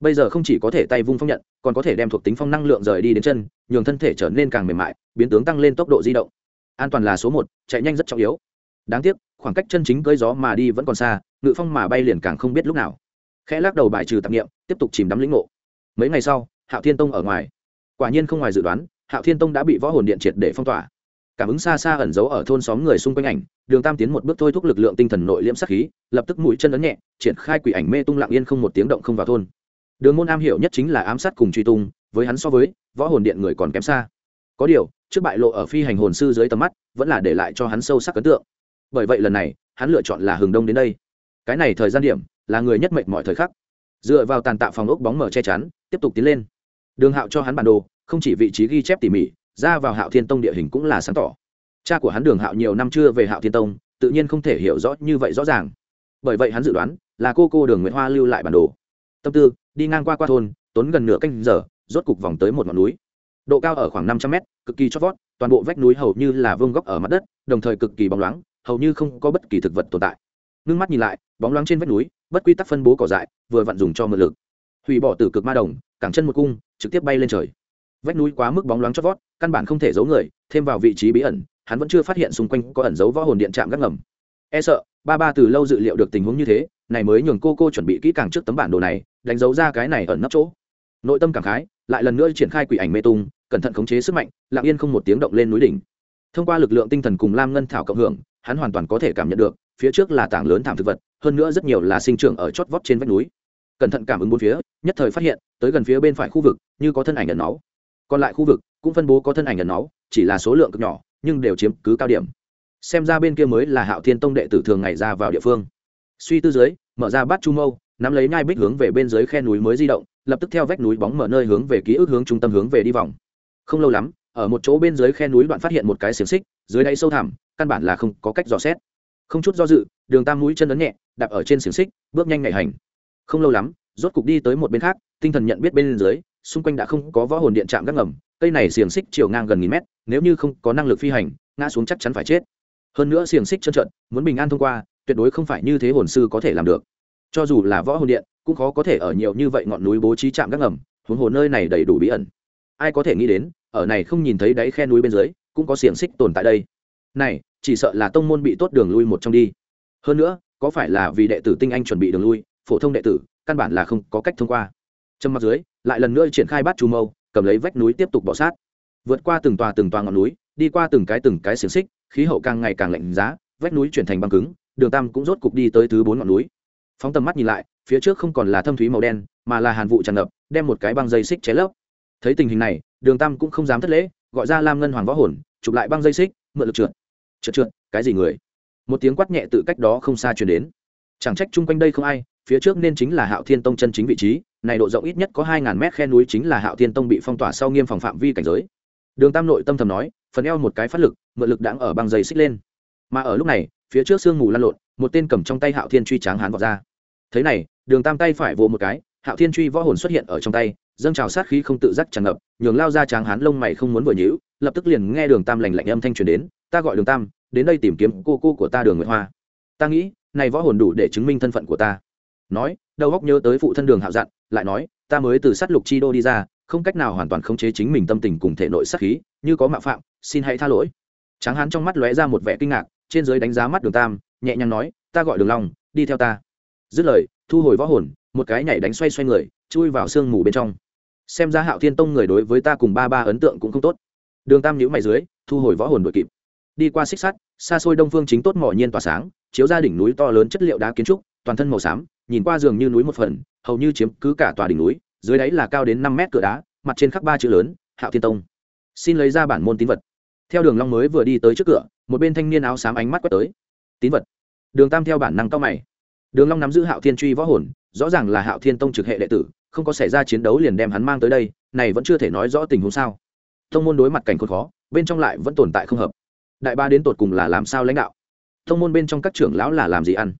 Bây giờ không chỉ có thể tay vung phong nhận, còn có thể đem thuộc tính phong năng lượng rời đi đến chân, nhường thân thể trở nên càng mềm mại, biến tướng tăng lên tốc độ di động. An toàn là số một, chạy nhanh rất trọng yếu đáng tiếc, khoảng cách chân chính cơi gió mà đi vẫn còn xa, ngự phong mà bay liền càng không biết lúc nào. Khẽ lắc đầu bài trừ tạp nghiệm tiếp tục chìm đắm lĩnh ngộ. Mấy ngày sau, hạo thiên tông ở ngoài. Quả nhiên không ngoài dự đoán, hạo thiên tông đã bị võ hồn điện triệt để phong tỏa. Cảm ứng xa xa ẩn giấu ở thôn xóm người xung quanh ảnh, đường tam tiến một bước thôi thúc lực lượng tinh thần nội liễm sắc khí, lập tức mũi chân ấn nhẹ, triển khai quỷ ảnh mê tung lặng yên không một tiếng động không vào thôn. Đường môn am hiểu nhất chính là ám sát cùng truy tung, với hắn so với, võ hồn điện người còn kém xa. Có điều, trước bại lộ ở phi hành hồn sư dưới tầm mắt, vẫn là để lại cho hắn sâu sắc ấn tượng bởi vậy lần này, hắn lựa chọn là hừng đông đến đây. Cái này thời gian điểm, là người nhất mệnh mọi thời khắc. Dựa vào tàn tạo phòng ốc bóng mở che chắn, tiếp tục tiến lên. Đường hạo cho hắn bản đồ, không chỉ vị trí ghi chép tỉ mỉ, ra vào hạo thiên tông địa hình cũng là sáng tỏ. Cha của hắn đường hạo nhiều năm chưa về hạo thiên tông, tự nhiên không thể hiểu rõ như vậy rõ ràng. Bởi vậy hắn dự đoán, là cô cô đường nguyễn hoa lưu lại bản đồ. Tâm tư, đi ngang qua qua thôn, tốn gần nửa canh giờ, rốt cục vòng tới một ngọn núi. Độ cao ở khoảng năm trăm mét, cực kỳ chót vót, toàn bộ vách núi hầu như là vương góc ở mặt đất, đồng thời cực kỳ bóng loáng hầu như không có bất kỳ thực vật tồn tại. Ngưng mắt nhìn lại, bóng loáng trên vách núi, bất quy tắc phân bố cỏ dại, vừa vặn dùng cho mượn lực. Hủy bỏ từ cực ma đồng, cẳng chân một cung, trực tiếp bay lên trời. Vách núi quá mức bóng loáng chót vót, căn bản không thể giấu người, thêm vào vị trí bí ẩn, hắn vẫn chưa phát hiện xung quanh có ẩn giấu võ hồn điện trạm gác ngầm. E sợ, ba ba từ lâu dự liệu được tình huống như thế, này mới nhường cô cô chuẩn bị kỹ càng trước tấm bản đồ này, đánh dấu ra cái này ẩn nấp chỗ. Nội tâm cảm khái, lại lần nữa triển khai quỷ ảnh mê tung, cẩn thận khống chế sức mạnh, lặng yên không một tiếng động lên núi đỉnh thông qua lực lượng tinh thần cùng lam ngân thảo cộng hưởng, hắn hoàn toàn có thể cảm nhận được, phía trước là tảng lớn thảm thực vật, hơn nữa rất nhiều là sinh trưởng ở chót vót trên vách núi. Cẩn thận cảm ứng bốn phía, nhất thời phát hiện, tới gần phía bên phải khu vực, như có thân ảnh ẩn náu. Còn lại khu vực, cũng phân bố có thân ảnh ẩn náu, chỉ là số lượng cực nhỏ, nhưng đều chiếm cứ cao điểm. Xem ra bên kia mới là hạo thiên tông đệ tử thường ngày ra vào địa phương. Suy tư dưới, mở ra bát chu mâu, nắm lấy nhai bích hướng về bên dưới khe núi mới di động, lập tức theo vách núi bóng mở nơi hướng về ký ức hướng trung tâm hướng về đi vòng. Không lâu lắm ở một chỗ bên dưới khe núi đoạn phát hiện một cái xiềng xích, dưới đáy sâu thẳm, căn bản là không có cách dò xét. Không chút do dự, đường tam mũi chân ấn nhẹ, đạp ở trên xiềng xích, bước nhanh ngày hành. Không lâu lắm, rốt cục đi tới một bên khác, tinh thần nhận biết bên dưới, xung quanh đã không có võ hồn điện chạm gác ngầm, cây này xiềng xích chiều ngang gần nghìn mét, nếu như không có năng lực phi hành, ngã xuống chắc chắn phải chết. Hơn nữa xiềng xích chân trận muốn bình an thông qua, tuyệt đối không phải như thế hồn sư có thể làm được. Cho dù là võ hồn điện, cũng khó có thể ở nhiều như vậy ngọn núi bố trí chạm gác ngầm, huống hồ nơi này đầy đủ bí ẩn ai có thể nghĩ đến, ở này không nhìn thấy đáy khe núi bên dưới, cũng có xiềng xích tồn tại đây. Này, chỉ sợ là tông môn bị tốt đường lui một trong đi. Hơn nữa, có phải là vì đệ tử tinh anh chuẩn bị đường lui, phổ thông đệ tử, căn bản là không có cách thông qua. Trầm mặt dưới, lại lần nữa triển khai bát chu mâu, cầm lấy vách núi tiếp tục bỏ sát. Vượt qua từng tòa từng tòa ngọn núi, đi qua từng cái từng cái xiềng xích, khí hậu càng ngày càng lạnh giá, vách núi chuyển thành băng cứng, đường tam cũng rốt cục đi tới thứ bốn ngọn núi. Phóng tầm mắt nhìn lại, phía trước không còn là thâm thúy màu đen, mà là hàn vụ tràn ngập, đem một cái băng dây xích ché lấp thấy tình hình này, đường tam cũng không dám thất lễ, gọi ra lam ngân hoàng võ hồn, chụp lại băng dây xích, mượn lực trượt. Trượt trượt, cái gì người? Một tiếng quát nhẹ tự cách đó không xa chuyển đến. Chẳng trách chung quanh đây không ai, phía trước nên chính là hạo thiên tông chân chính vị trí, này độ rộng ít nhất có hai ngàn mét khe núi chính là hạo thiên tông bị phong tỏa sau nghiêm phòng phạm vi cảnh giới. Đường tam nội tâm thầm nói, phần eo một cái phát lực, mượn lực đáng ở băng dây xích lên. Mà ở lúc này, phía trước sương mù lan lộn, một tên cầm trong tay hạo thiên truy tráng hán vọt ra. Thế này, đường tam tay phải vỗ một cái, hạo thiên truy võ hồn xuất hiện ở trong tay dâng trào sát khí không tự giác tràn ngập, nhường lao ra tráng hán lông mày không muốn vừa nhữ lập tức liền nghe đường tam lành lạnh âm thanh truyền đến, ta gọi đường tam, đến đây tìm kiếm cô cô của ta đường nguyệt hoa. Ta nghĩ, này võ hồn đủ để chứng minh thân phận của ta. Nói, đầu góc nhớ tới phụ thân đường hạo dặn lại nói, ta mới từ sát lục chi đô đi ra, không cách nào hoàn toàn khống chế chính mình tâm tình cùng thể nội sát khí, như có mạo phạm, xin hãy tha lỗi. Tráng hán trong mắt lóe ra một vẻ kinh ngạc, trên dưới đánh giá mắt đường tam, nhẹ nhàng nói, ta gọi đường long, đi theo ta. Dứt lời, thu hồi võ hồn, một cái nhảy đánh xoay xoay người, chui vào sương mù bên trong xem ra hạo thiên tông người đối với ta cùng ba ba ấn tượng cũng không tốt. Đường tam nhữ mày dưới, thu hồi võ hồn đội kịp. Đi qua xích sắt, xa xôi đông phương chính tốt mỏ nhiên tỏa sáng, chiếu ra đỉnh núi to lớn chất liệu đá kiến trúc, toàn thân màu xám, nhìn qua giường như núi một phần, hầu như chiếm cứ cả tòa đỉnh núi, dưới đáy là cao đến năm mét cửa đá, mặt trên khắc ba chữ lớn, hạo thiên tông. Xin lấy ra bản môn tín vật. Theo đường long mới vừa đi tới trước cửa, một bên thanh niên áo xám ánh mắt quét tới. Tín vật. Đường tam theo bản năng cao mày. Đường long nắm giữ hạo thiên truy võ hồn, rõ ràng là hạo thiên tông trực hệ đệ tử không có xảy ra chiến đấu liền đem hắn mang tới đây, này vẫn chưa thể nói rõ tình huống sao. Thông môn đối mặt cảnh khốn khó, bên trong lại vẫn tồn tại không hợp. Đại ba đến tột cùng là làm sao lãnh đạo? Thông môn bên trong các trưởng lão là làm gì ăn?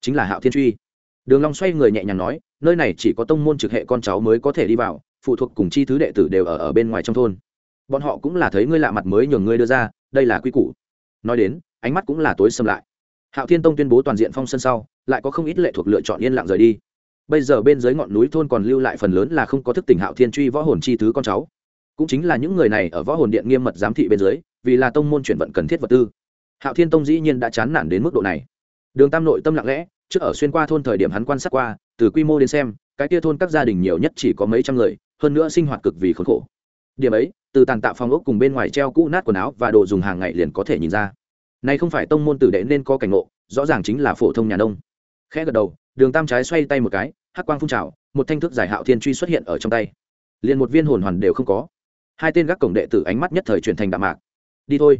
Chính là hạo thiên truy. Đường long xoay người nhẹ nhàng nói, nơi này chỉ có tông môn trực hệ con cháu mới có thể đi vào, phụ thuộc cùng chi thứ đệ tử đều ở ở bên ngoài trong thôn. Bọn họ cũng là thấy ngươi lạ mặt mới nhường ngươi đưa ra, đây là quy củ. Nói đến, ánh mắt cũng là tối sầm lại. Hạo thiên tông tuyên bố toàn diện phong sân sau, lại có không ít lệ thuộc lựa chọn yên lặng rời đi bây giờ bên dưới ngọn núi thôn còn lưu lại phần lớn là không có thức tỉnh hạo thiên truy võ hồn chi thứ con cháu. Cũng chính là những người này ở võ hồn điện nghiêm mật giám thị bên dưới, vì là tông môn chuyển vận cần thiết vật tư. Hạo thiên tông dĩ nhiên đã chán nản đến mức độ này. Đường tam nội tâm lặng lẽ, trước ở xuyên qua thôn thời điểm hắn quan sát qua, từ quy mô đến xem, cái kia thôn các gia đình nhiều nhất chỉ có mấy trăm người, hơn nữa sinh hoạt cực vì khốn khổ. Điểm ấy, từ tàn tạo phòng ốc cùng bên ngoài treo cũ nát quần áo và đồ dùng hàng ngày liền có thể nhìn ra. Này không phải tông môn tử đệ nên có cảnh ngộ, rõ ràng chính là phổ thông nhà nông. Khẽ gật đầu, đường tam trái xoay tay một cái hắc quang phun trào, một thanh thức giải hạo thiên truy xuất hiện ở trong tay. Liền một viên hồn hoàn đều không có. Hai tên gác cổng đệ tử ánh mắt nhất thời chuyển thành đạm mạc. Đi thôi.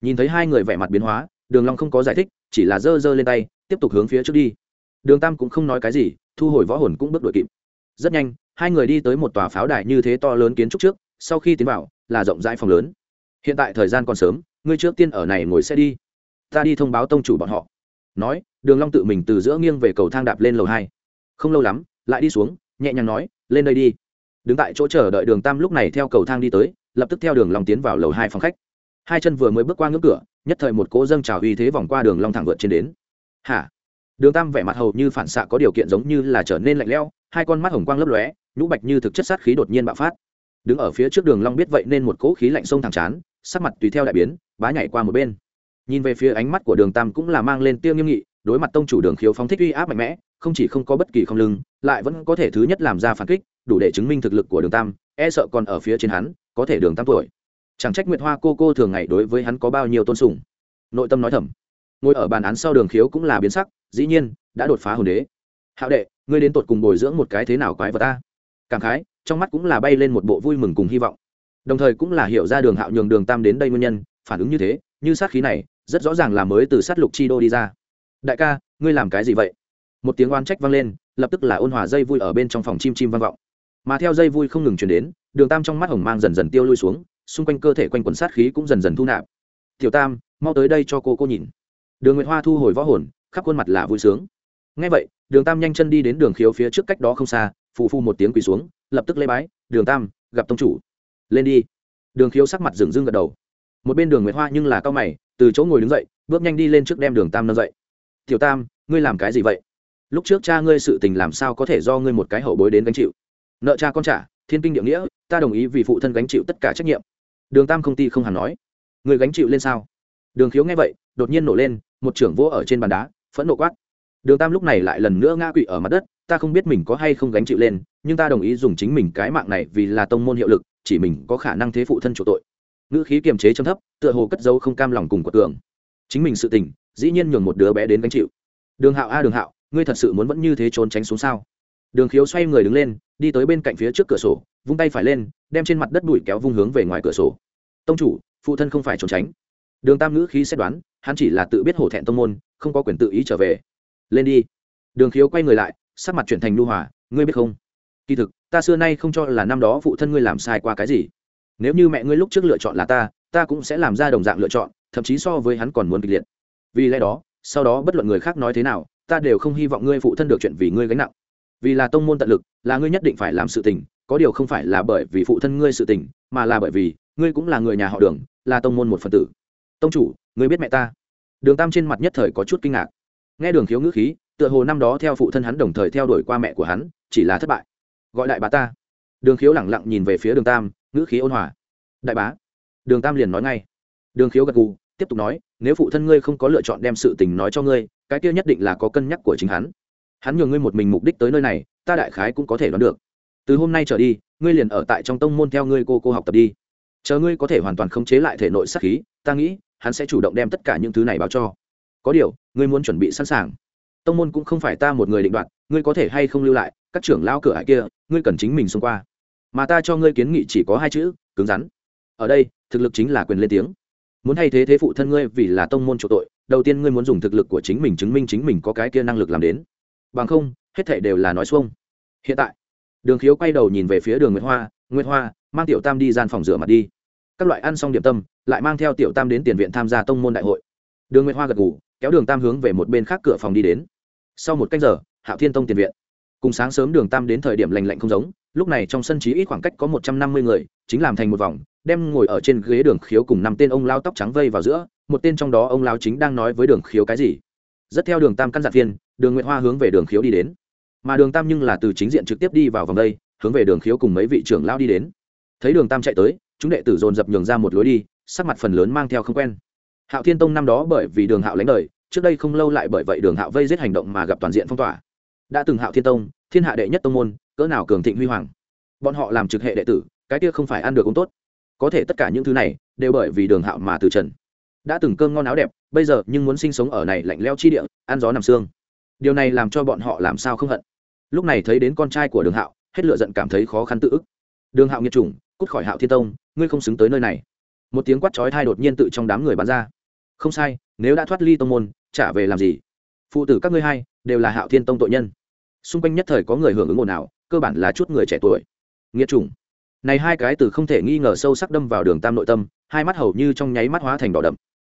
Nhìn thấy hai người vẻ mặt biến hóa, đường long không có giải thích, chỉ là giơ giơ lên tay, tiếp tục hướng phía trước đi. Đường tam cũng không nói cái gì, thu hồi võ hồn cũng bước đuổi kịp. Rất nhanh, hai người đi tới một tòa pháo đài như thế to lớn kiến trúc trước, sau khi tiến vào, là rộng rãi phòng lớn. Hiện tại thời gian còn sớm, ngươi trước tiên ở này ngồi xe đi. Ta đi thông báo tông chủ bọn họ. Nói, đường long tự mình từ giữa nghiêng về cầu thang đạp lên lầu hai không lâu lắm, lại đi xuống, nhẹ nhàng nói, lên đây đi. Đứng tại chỗ chờ đợi đường tam lúc này theo cầu thang đi tới, lập tức theo đường long tiến vào lầu hai phòng khách. Hai chân vừa mới bước qua ngưỡng cửa, nhất thời một cỗ dâng trào uy thế vòng qua đường long thẳng vượt trên đến. Hả? Đường tam vẻ mặt hầu như phản xạ có điều kiện giống như là trở nên lạnh lẽo, hai con mắt hồng quang lấp lóe, nhũ bạch như thực chất sát khí đột nhiên bạo phát. Đứng ở phía trước đường long biết vậy nên một cỗ khí lạnh sông thẳng chán, sắc mặt tùy theo đại biến, bá nhảy qua một bên. Nhìn về phía ánh mắt của đường tam cũng là mang lên tiêu nghiêm nghị đối mặt tông chủ đường khiếu phóng thích uy áp mạnh mẽ, không chỉ không có bất kỳ không lưng, lại vẫn có thể thứ nhất làm ra phản kích, đủ để chứng minh thực lực của đường tam e sợ còn ở phía trên hắn, có thể đường tam tuổi. Chẳng trách nguyệt hoa cô cô thường ngày đối với hắn có bao nhiêu tôn sùng. Nội tâm nói thầm. Ngồi ở bàn án sau đường khiếu cũng là biến sắc, dĩ nhiên, đã đột phá hồn đế. Hạo đệ, ngươi đến tột cùng bồi dưỡng một cái thế nào quái vật ta? Cảm khái, trong mắt cũng là bay lên một bộ vui mừng cùng hy vọng. Đồng thời cũng là hiểu ra đường hạo nhường đường tam đến đây nguyên nhân, phản ứng như thế, như sát khí này, rất rõ ràng là mới từ sát lục chi đô đi ra đại ca, ngươi làm cái gì vậy? Một tiếng oan trách vang lên, lập tức là ôn hòa dây vui ở bên trong phòng chim chim vang vọng. Mà theo dây vui không ngừng chuyển đến, đường tam trong mắt hồng mang dần dần tiêu lui xuống, xung quanh cơ thể quanh quần sát khí cũng dần dần thu nạp. Tiểu tam, mau tới đây cho cô cô nhìn. Đường nguyệt hoa thu hồi võ hồn, khắp khuôn mặt là vui sướng. Ngay vậy, đường tam nhanh chân đi đến đường khiếu phía trước cách đó không xa, phù phu một tiếng quỳ xuống, lập tức lê bái, đường tam, gặp tông chủ. Lên đi. Đường khiếu sắc mặt dừng dưng gật đầu. Một bên đường nguyệt hoa nhưng là cao mày, từ chỗ ngồi đứng dậy, bước nhanh đi lên trước đem đường tam nâng dậy tiểu tam, ngươi làm cái gì vậy? Lúc trước cha ngươi sự tình làm sao có thể do ngươi một cái hậu bối đến gánh chịu? Nợ cha con trả, thiên kinh địa nghĩa, ta đồng ý vì phụ thân gánh chịu tất cả trách nhiệm. Đường tam không ti không hẳn nói. Người gánh chịu lên sao? Đường khiếu nghe vậy, đột nhiên nổ lên, một trưởng vô ở trên bàn đá, phẫn nộ quát. Đường tam lúc này lại lần nữa ngã quỵ ở mặt đất, ta không biết mình có hay không gánh chịu lên, nhưng ta đồng ý dùng chính mình cái mạng này vì là tông môn hiệu lực, chỉ mình có khả năng thế phụ thân chủ tội. Ngữ khí kiềm chế chấm thấp, tựa hồ cất dấu không cam lòng cùng của tường chính mình sự tình dĩ nhiên nhường một đứa bé đến gánh chịu. Đường hạo a, đường hạo, ngươi thật sự muốn vẫn như thế trốn tránh xuống sao? Đường khiếu xoay người đứng lên, đi tới bên cạnh phía trước cửa sổ, vung tay phải lên, đem trên mặt đất bụi kéo vung hướng về ngoài cửa sổ. Tông chủ, phụ thân không phải trốn tránh. Đường tam ngữ khí xét đoán, hắn chỉ là tự biết hổ thẹn tông môn, không có quyền tự ý trở về. Lên đi. Đường khiếu quay người lại, sắc mặt chuyển thành nu hòa, ngươi biết không? Kỳ thực, ta xưa nay không cho là năm đó phụ thân ngươi làm sai qua cái gì. Nếu như mẹ ngươi lúc trước lựa chọn là ta ta cũng sẽ làm ra đồng dạng lựa chọn, thậm chí so với hắn còn muốn kịch liệt vì lẽ đó, sau đó bất luận người khác nói thế nào, ta đều không hy vọng ngươi phụ thân được chuyện vì ngươi gánh nặng. Vì là tông môn tận lực, là ngươi nhất định phải làm sự tình, có điều không phải là bởi vì phụ thân ngươi sự tình, mà là bởi vì ngươi cũng là người nhà họ đường, là tông môn một phần tử. Tông chủ, ngươi biết mẹ ta. Đường tam trên mặt nhất thời có chút kinh ngạc. Nghe đường khiếu ngữ khí, tựa hồ năm đó theo phụ thân hắn đồng thời theo đuổi qua mẹ của hắn, chỉ là thất bại. Gọi đại bá ta. Đường khiếu lẳng lặng nhìn về phía đường tam, ngữ khí ôn hòa. Đại bá. Đường tam liền nói ngay. Đường khiếu gật gù, tiếp tục nói nếu phụ thân ngươi không có lựa chọn đem sự tình nói cho ngươi, cái kia nhất định là có cân nhắc của chính hắn. Hắn nhường ngươi một mình mục đích tới nơi này, ta đại khái cũng có thể đoán được. Từ hôm nay trở đi, ngươi liền ở tại trong tông môn theo ngươi cô cô học tập đi. Chờ ngươi có thể hoàn toàn khống chế lại thể nội sắc khí, ta nghĩ, hắn sẽ chủ động đem tất cả những thứ này báo cho. Có điều, ngươi muốn chuẩn bị sẵn sàng. Tông môn cũng không phải ta một người định đoạt, ngươi có thể hay không lưu lại, các trưởng lao cửa hải kia, ngươi cần chính mình xông qua. Mà ta cho ngươi kiến nghị chỉ có hai chữ, cứng rắn. Ở đây, thực lực chính là quyền lên tiếng muốn thay thế thế phụ thân ngươi vì là tông môn chủ tội, đầu tiên ngươi muốn dùng thực lực của chính mình chứng minh chính mình có cái kia năng lực làm đến. Bằng không, hết thảy đều là nói xuông. Hiện tại, đường khiếu quay đầu nhìn về phía đường nguyễn hoa nguyễn hoa, mang tiểu tam đi gian phòng rửa mặt đi. Các loại ăn xong điểm tâm, lại mang theo tiểu tam đến tiền viện tham gia tông môn đại hội. Đường nguyễn hoa gật ngủ kéo đường tam hướng về một bên khác cửa phòng đi đến. Sau một cách giờ, hạo thiên tông tiền viện. Cùng sáng sớm đường tam đến thời điểm lành lạnh không giống lúc này trong sân trí ít khoảng cách có một trăm năm mươi người, chính làm thành một vòng, đem ngồi ở trên ghế đường khiếu cùng năm tên ông lao tóc trắng vây vào giữa, một tên trong đó ông lao chính đang nói với đường khiếu cái gì. Rất theo đường tam căn dặn viên đường nguyễn hoa hướng về đường khiếu đi đến. Mà đường tam nhưng là từ chính diện trực tiếp đi vào vòng đây, hướng về đường khiếu cùng mấy vị trưởng lao đi đến. Thấy đường tam chạy tới, chúng đệ tử dồn dập nhường ra một lối đi, sắc mặt phần lớn mang theo không quen. Hạo thiên tông năm đó bởi vì đường hạo lãnh đời, trước đây không lâu lại bởi vậy đường hạo vây giết hành động mà gặp toàn diện phong tỏa. Đã từng hạo thiên tông thiên hạ đệ nhất tông môn, cỡ nào cường thịnh huy hoàng. Bọn họ làm trực hệ đệ tử, cái kia không phải ăn được cũng tốt. Có thể tất cả những thứ này, đều bởi vì đường hạo mà từ trần. Đã từng cơm ngon áo đẹp, bây giờ nhưng muốn sinh sống ở này lạnh leo chi địa, ăn gió nằm xương. Điều này làm cho bọn họ làm sao không hận. Lúc này thấy đến con trai của đường hạo, hết lựa giận cảm thấy khó khăn tự ức. Đường hạo nghiệt chủng, cút khỏi hạo thiên tông, ngươi không xứng tới nơi này. Một tiếng quát chói thai đột nhiên tự trong đám người bắn ra. Không sai, nếu đã thoát ly tông môn, trả về làm gì? Phụ tử các ngươi hai, đều là hạo thiên tông tội nhân xung quanh nhất thời có người hưởng ứng ồn ào, cơ bản là chút người trẻ tuổi. Nghiệt chủng. Này hai cái từ không thể nghi ngờ sâu sắc đâm vào đường tam nội tâm, hai mắt hầu như trong nháy mắt hóa thành đỏ đậm.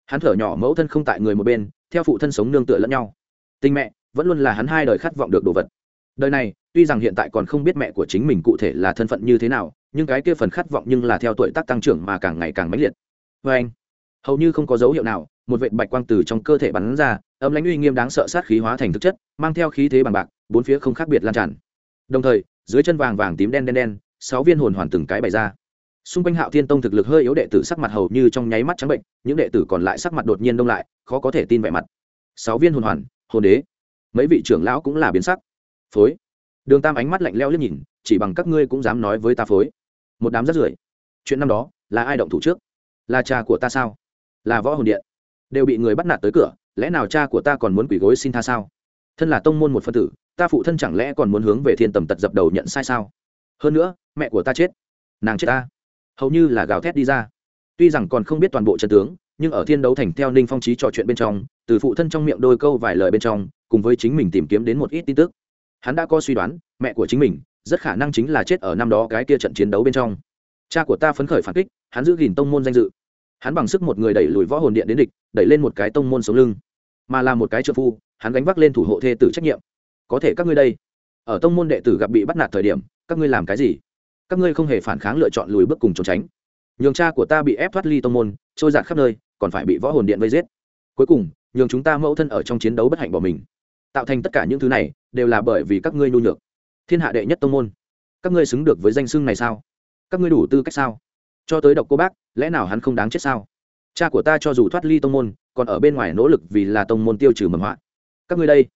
Hắn thở nhỏ mẫu thân không tại người một bên, theo phụ thân sống nương tựa lẫn nhau. Tình mẹ, vẫn luôn là hắn hai đời khát vọng được đồ vật. Đời này, tuy rằng hiện tại còn không biết mẹ của chính mình cụ thể là thân phận như thế nào, nhưng cái kia phần khát vọng nhưng là theo tuổi tác tăng trưởng mà càng ngày càng mãnh liệt. Vê anh, hầu như không có dấu hiệu nào, một vệ bạch quang từ trong cơ thể bắn ra ấm lãnh uy nghiêm đáng sợ sát khí hóa thành thực chất, mang theo khí thế bằng bạc bốn phía không khác biệt lan tràn. Đồng thời, dưới chân vàng vàng tím đen đen đen, sáu viên hồn hoàn từng cái bày ra. Xung quanh hạo thiên tông thực lực hơi yếu đệ tử sắc mặt hầu như trong nháy mắt trắng bệnh, những đệ tử còn lại sắc mặt đột nhiên đông lại, khó có thể tin vẻ mặt. Sáu viên hồn hoàn, hồn đế. Mấy vị trưởng lão cũng là biến sắc. Phối. Đường tam ánh mắt lạnh leo liếc nhìn, chỉ bằng các ngươi cũng dám nói với ta phối. Một đám rất rưởi. Chuyện năm đó, là ai động thủ trước? Là cha của ta sao? Là võ hồn điện. Đều bị người bắt nạt tới cửa, lẽ nào cha của ta còn muốn quỷ gối xin tha sao? Thân là tông môn một phân tử ta phụ thân chẳng lẽ còn muốn hướng về thiên tầm tật dập đầu nhận sai sao? Hơn nữa, mẹ của ta chết. Nàng chết ta. Hầu như là gào thét đi ra. Tuy rằng còn không biết toàn bộ trận tướng, nhưng ở thiên đấu thành theo ninh phong trí trò chuyện bên trong, từ phụ thân trong miệng đôi câu vài lời bên trong, cùng với chính mình tìm kiếm đến một ít tin tức. Hắn đã có suy đoán, mẹ của chính mình rất khả năng chính là chết ở năm đó cái kia trận chiến đấu bên trong. Cha của ta phấn khởi phản kích, hắn giữ gìn tông môn danh dự. Hắn bằng sức một người đẩy lùi võ hồn điện đến địch, đẩy lên một cái tông môn sống lưng. Mà là một cái trợ phu, hắn gánh vác lên thủ hộ thê tử trách nhiệm có thể các ngươi đây. Ở tông môn đệ tử gặp bị bắt nạt thời điểm, các ngươi làm cái gì? Các ngươi không hề phản kháng lựa chọn lùi bước cùng trốn tránh. Nhường cha của ta bị ép thoát ly tông môn, trôi giạt khắp nơi, còn phải bị võ hồn điện vây giết. Cuối cùng, nhường chúng ta mẫu thân ở trong chiến đấu bất hạnh bỏ mình. Tạo thành tất cả những thứ này, đều là bởi vì các ngươi nhu nhược. Thiên hạ đệ nhất tông môn, các ngươi xứng được với danh xưng này sao? Các ngươi đủ tư cách sao? Cho tới độc cô bác, lẽ nào hắn không đáng chết sao? Cha của ta cho dù thoát ly tông môn, còn ở bên ngoài nỗ lực vì là tông môn tiêu trừ mầm họa. Các ngươi đây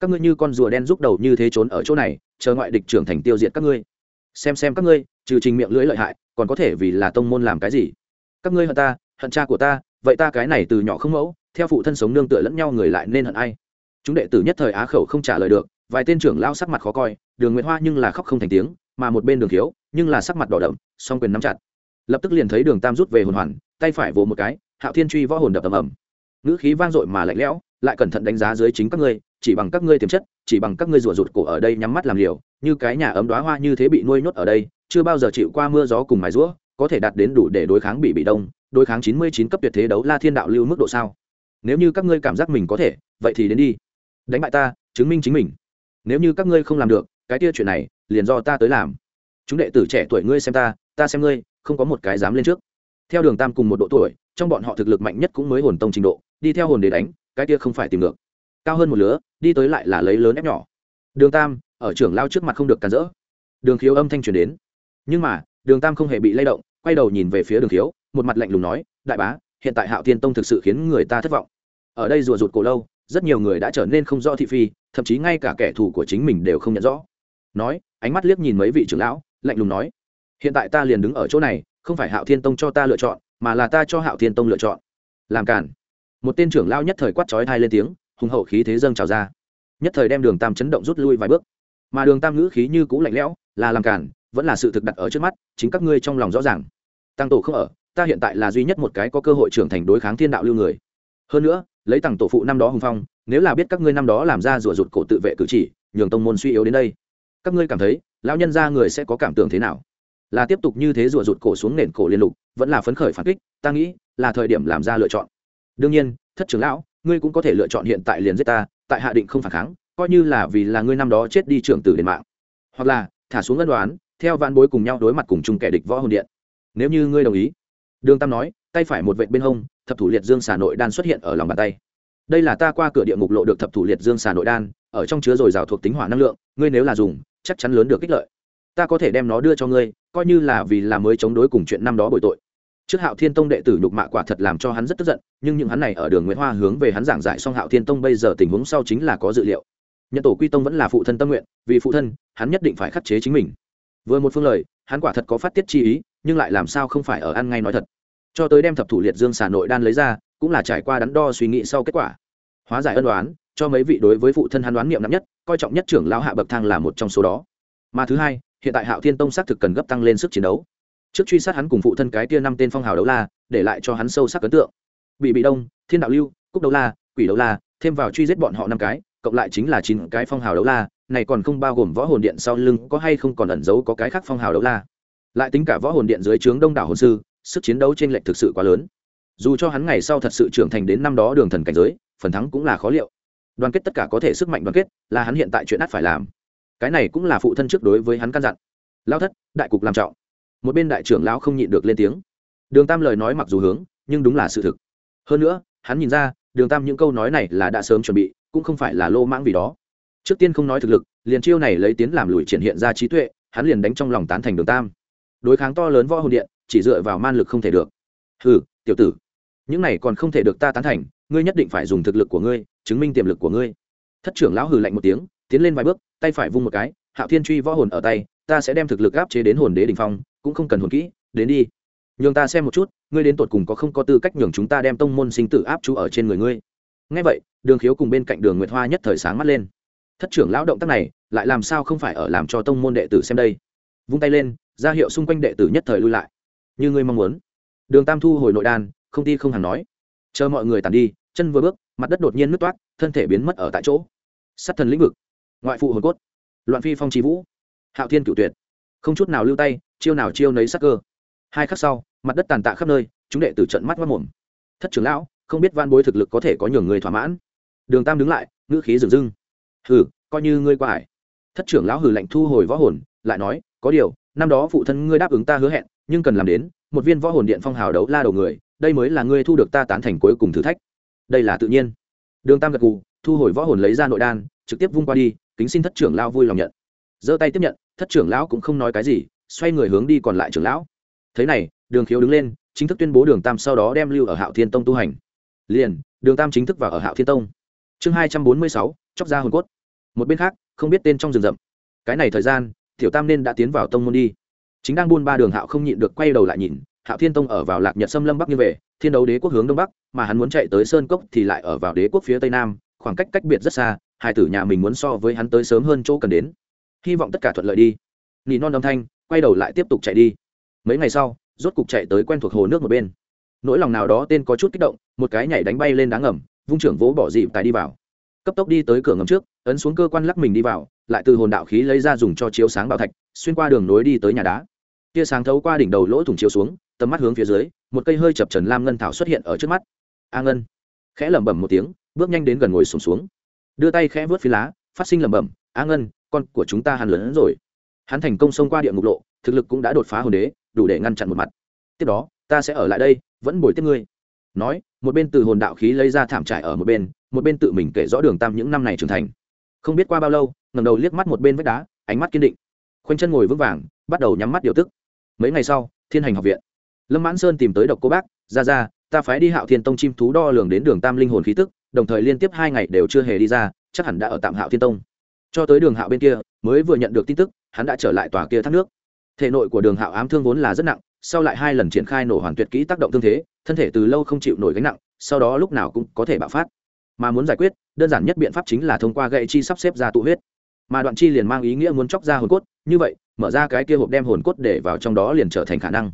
các ngươi như con rùa đen rút đầu như thế trốn ở chỗ này, chờ ngoại địch trưởng thành tiêu diệt các ngươi. Xem xem các ngươi, trừ trình miệng lưỡi lợi hại, còn có thể vì là tông môn làm cái gì? Các ngươi hận ta, hận cha của ta, vậy ta cái này từ nhỏ không mẫu, theo phụ thân sống nương tựa lẫn nhau người lại nên hận ai? Chúng đệ tử nhất thời á khẩu không trả lời được, vài tên trưởng lao sắc mặt khó coi, đường nguyệt hoa nhưng là khóc không thành tiếng, mà một bên đường thiếu, nhưng là sắc mặt đỏ đậm, song quyền nắm chặt. Lập tức liền thấy đường tam rút về hồn hoàn, tay phải vỗ một cái, hạo thiên truy võ hồn đập ầm ầm. Ngữ khí vang dội mà lạnh lẽo lại cẩn thận đánh giá dưới chính các ngươi, chỉ bằng các ngươi tiềm chất, chỉ bằng các ngươi rủa rụt cổ ở đây nhắm mắt làm liều, như cái nhà ấm đoá hoa như thế bị nuôi nhốt ở đây, chưa bao giờ chịu qua mưa gió cùng mài rũa, có thể đạt đến đủ để đối kháng bị bị đông, đối kháng chín mươi chín cấp tuyệt thế đấu la thiên đạo lưu mức độ sao? Nếu như các ngươi cảm giác mình có thể, vậy thì đến đi. Đánh bại ta, chứng minh chính mình. Nếu như các ngươi không làm được, cái tia chuyện này, liền do ta tới làm. Chúng đệ tử trẻ tuổi ngươi xem ta ta xem ngươi, không có một cái dám lên trước. Theo đường tam cùng một độ tuổi, trong bọn họ thực lực mạnh nhất cũng mới hồn tông trình độ, đi theo hồn để đánh cái kia không phải tìm được cao hơn một lứa, đi tới lại là lấy lớn ép nhỏ. Đường tam, ở trưởng lao trước mặt không được cản rỡ. Đường khiếu âm thanh truyền đến. Nhưng mà, đường tam không hề bị lay động, quay đầu nhìn về phía đường khiếu, một mặt lạnh lùng nói, đại bá, hiện tại hạo thiên tông thực sự khiến người ta thất vọng. Ở đây rùa rụt cổ lâu, rất nhiều người đã trở nên không rõ thị phi, thậm chí ngay cả kẻ thù của chính mình đều không nhận rõ. Nói, ánh mắt liếc nhìn mấy vị trưởng lão, lạnh lùng nói, hiện tại ta liền đứng ở chỗ này, không phải hạo thiên tông cho ta lựa chọn, mà là ta cho hạo thiên tông lựa chọn. Làm cản một tên trưởng lao nhất thời quát trói thai lên tiếng, hùng hậu khí thế dâng trào ra. Nhất thời đem đường tam chấn động rút lui vài bước. Mà đường tam ngữ khí như cũ lạnh lẽo, là làm cản, vẫn là sự thực đặt ở trước mắt, chính các ngươi trong lòng rõ ràng. Tăng tổ không ở, ta hiện tại là duy nhất một cái có cơ hội trưởng thành đối kháng thiên đạo lưu người. Hơn nữa, lấy tăng tổ phụ năm đó hùng phong, nếu là biết các ngươi năm đó làm ra rủa rụt cổ tự vệ cử chỉ, nhường tông môn suy yếu đến đây. Các ngươi cảm thấy, lão nhân gia người sẽ có cảm tưởng thế nào? Là tiếp tục như thế rủa rụt cổ xuống nền cổ liên lục, vẫn là phấn khởi phản kích, ta nghĩ, là thời điểm làm ra lựa chọn đương nhiên, thất trưởng lão, ngươi cũng có thể lựa chọn hiện tại liền giết ta, tại hạ định không phản kháng, coi như là vì là ngươi năm đó chết đi trưởng tử đền mạng. Hoặc là, thả xuống ân đoán theo vạn bối cùng nhau đối mặt cùng chung kẻ địch võ hồn điện. Nếu như ngươi đồng ý. Đường tam nói, tay phải một vệ bên hông, thập thủ liệt dương xà nội đan xuất hiện ở lòng bàn tay. Đây là ta qua cửa địa ngục lộ được thập thủ liệt dương xà nội đan, ở trong chứa dồi dào thuộc tính hỏa năng lượng, ngươi nếu là dùng, chắc chắn lớn được kích lợi. Ta có thể đem nó đưa cho ngươi, coi như là vì là mới chống đối cùng chuyện năm đó bồi tội trước hạo thiên tông đệ tử nhục mạ quả thật làm cho hắn rất tức giận, nhưng những hắn này ở đường nguyễn hoa hướng về hắn giảng giải xong hạo thiên tông bây giờ tình huống sau chính là có dự liệu. Nhận tổ quy tông vẫn là phụ thân tâm nguyện, vì phụ thân, hắn nhất định phải khắc chế chính mình. Vừa một phương lời, hắn quả thật có phát tiết chi ý, nhưng lại làm sao không phải ở ăn ngay nói thật. Cho tới đem thập thủ liệt dương xà nội đan lấy ra, cũng là trải qua đắn đo suy nghĩ sau kết quả. Hóa giải ân đoán cho mấy vị đối với phụ thân hắn đoán niệm nặng nhất, coi trọng nhất trưởng lão hạ bậc thang là một trong số đó. Mà thứ hai, hiện tại hạo thiên tông xác thực cần gấp tăng lên sức chiến đấu trước truy sát hắn cùng phụ thân cái tia năm tên phong hào đấu la, để lại cho hắn sâu sắc ấn tượng. Bị bị đông, thiên đạo lưu, cúc đấu la, quỷ đấu la, thêm vào truy giết bọn họ năm cái, cộng lại chính là chín cái phong hào đấu la, này còn không bao gồm võ hồn điện sau lưng có hay không còn ẩn giấu có cái khác phong hào đấu la. Lại tính cả võ hồn điện dưới trướng đông đảo hồn sư, sức chiến đấu trên lệch thực sự quá lớn. Dù cho hắn ngày sau thật sự trưởng thành đến năm đó đường thần cảnh giới, phần thắng cũng là khó liệu. Đoàn kết tất cả có thể sức mạnh đoàn kết, là hắn hiện tại chuyện ắt phải làm. Cái này cũng là phụ thân trước đối với hắn căn dặn. Lao thất, đại cục làm trọng một bên đại trưởng lão không nhịn được lên tiếng. Đường tam lời nói mặc dù hướng, nhưng đúng là sự thực. Hơn nữa, hắn nhìn ra, đường tam những câu nói này là đã sớm chuẩn bị, cũng không phải là lô mãng vì đó. Trước tiên không nói thực lực, liền chiêu này lấy tiến làm lùi triển hiện ra trí tuệ, hắn liền đánh trong lòng tán thành đường tam. Đối kháng to lớn võ hồn điện, chỉ dựa vào man lực không thể được. Hừ, tiểu tử, những này còn không thể được ta tán thành, ngươi nhất định phải dùng thực lực của ngươi, chứng minh tiềm lực của ngươi. Thất trưởng lão hừ lạnh một tiếng, tiến lên vài bước, tay phải vung một cái, hạo thiên truy võ hồn ở tay ta sẽ đem thực lực áp chế đến hồn đế đ ỉ n h phong, cũng không cần hồn kỹ, đến đi. Nhường ta xem một chút, ngươi đến tột cùng có không có tư cách nhường chúng ta đem tông môn sinh tử áp chú ở trên người ngươi. Ngay vậy, đường khiếu cùng bên cạnh đường nguyệt hoa nhất thời sáng mắt lên. Thất trưởng lão động tác này, lại làm sao không phải ở làm cho tông môn đệ tử xem đây? Vung tay lên, ra hiệu xung quanh đệ tử nhất thời lui lại. Như ngươi mong muốn. Đường tam thu hồi nội đan, không ti không hẳn nói. Chờ mọi người tàn đi, chân vừa bước, mặt đất đột nhiên nứt toát thân thể biến mất ở tại chỗ. Sát thần lĩnh vực. Ngoại phụ hồn cốt. Loạn phi phong trí vũ hạo thiên Cựu tuyệt. Không chút nào lưu tay, chiêu nào chiêu nấy sắc cơ. Hai khắc sau, mặt đất tàn tạ khắp nơi, chúng đệ tử trận mắt mất mồm. Thất trưởng lão, không biết van bối thực lực có thể có nhường người thỏa mãn. Đường tam đứng lại, ngữ khí dừng dưng hừ, coi như ngươi qua ải thất trưởng lão hừ lạnh thu hồi võ hồn, lại nói, có điều, năm đó phụ thân ngươi đáp ứng ta hứa hẹn, nhưng cần làm đến, một viên võ hồn điện phong hào đấu la đầu người, đây mới là ngươi thu được ta tán thành cuối cùng thử thách. Đây là tự nhiên. Đường tam gật gù, thu hồi võ hồn lấy ra nội đan, trực tiếp vung qua đi, kính xin thất trưởng lao vui lòng nhận giơ tay tiếp nhận, thất trưởng lão cũng không nói cái gì, xoay người hướng đi còn lại trưởng lão. Thế này, đường khiếu đứng lên, chính thức tuyên bố đường tam sau đó đem lưu ở hạo thiên tông tu hành. Liền, đường tam chính thức vào ở hạo thiên tông. Chương hai trăm bốn mươi sáu, chóc ra hồn cốt. Một bên khác, không biết tên trong rừng rậm. Cái này thời gian, tiểu tam nên đã tiến vào tông môn đi. Chính đang buôn ba đường hạo không nhịn được quay đầu lại nhìn, hạo thiên tông ở vào lạc nhật xâm lâm bắc như về, thiên đấu đế quốc hướng đông bắc, mà hắn muốn chạy tới sơn cốc thì lại ở vào đế quốc phía tây nam, khoảng cách cách biệt rất xa, hai tử nhà mình muốn so với hắn tới sớm hơn chỗ cần đến hy vọng tất cả thuận lợi đi. Nỉ non âm thanh quay đầu lại tiếp tục chạy đi. Mấy ngày sau rốt cục chạy tới quen thuộc hồ nước một bên. Nỗi lòng nào đó tên có chút kích động một cái nhảy đánh bay lên đá ngầm vung trưởng vỗ bỏ dịp tài đi vào. Cấp tốc đi tới cửa ngầm trước ấn xuống cơ quan lắc mình đi vào lại từ hồn đạo khí lấy ra dùng cho chiếu sáng bảo thạch xuyên qua đường nối đi tới nhà đá. Tia sáng thấu qua đỉnh đầu lỗ thủng chiếu xuống tầm mắt hướng phía dưới một cây hơi chập trần lam ngân thảo xuất hiện ở trước mắt. A ngân khẽ lẩm bẩm một tiếng bước nhanh đến gần ngồi sùng xuống, xuống đưa tay khẽ vớt phi lá phát sinh lẩm bẩm a ngân con của chúng ta hàn lớn hơn rồi. Hắn thành công xông qua địa ngục lộ, thực lực cũng đã đột phá hồn đế, đủ để ngăn chặn một mặt. Tiếp đó, ta sẽ ở lại đây, vẫn bồi tiếp ngươi. Nói, một bên từ hồn đạo khí lấy ra thảm trải ở một bên một bên tự mình kể rõ đường tam những năm này trưởng thành. Không biết qua bao lâu ngầm đầu liếc mắt một bên vách đá, ánh mắt kiên định. Khoanh chân ngồi vững vàng, bắt đầu nhắm mắt điều tức. Mấy ngày sau, thiên hành học viện. Lâm mãn sơn tìm tới độc cô bác, ra ra, ta phái đi hạo thiên tông chim thú đo lường đến đường tam linh hồn khí tức, đồng thời liên tiếp hai ngày đều chưa hề đi ra, chắc hẳn đã ở tạm hạo thiên tông cho tới đường hạo bên kia, mới vừa nhận được tin tức, hắn đã trở lại tòa kia thác nước. Thể nội của đường hạo ám thương vốn là rất nặng, sau lại hai lần triển khai nổ hoàn tuyệt kỹ tác động thương thế, thân thể từ lâu không chịu nổi gánh nặng, sau đó lúc nào cũng có thể bạo phát. Mà muốn giải quyết, đơn giản nhất biện pháp chính là thông qua gậy chi sắp xếp ra tụ huyết. Mà đoạn chi liền mang ý nghĩa muốn chóc ra hồn cốt, như vậy, mở ra cái kia hộp đem hồn cốt để vào trong đó liền trở thành khả năng.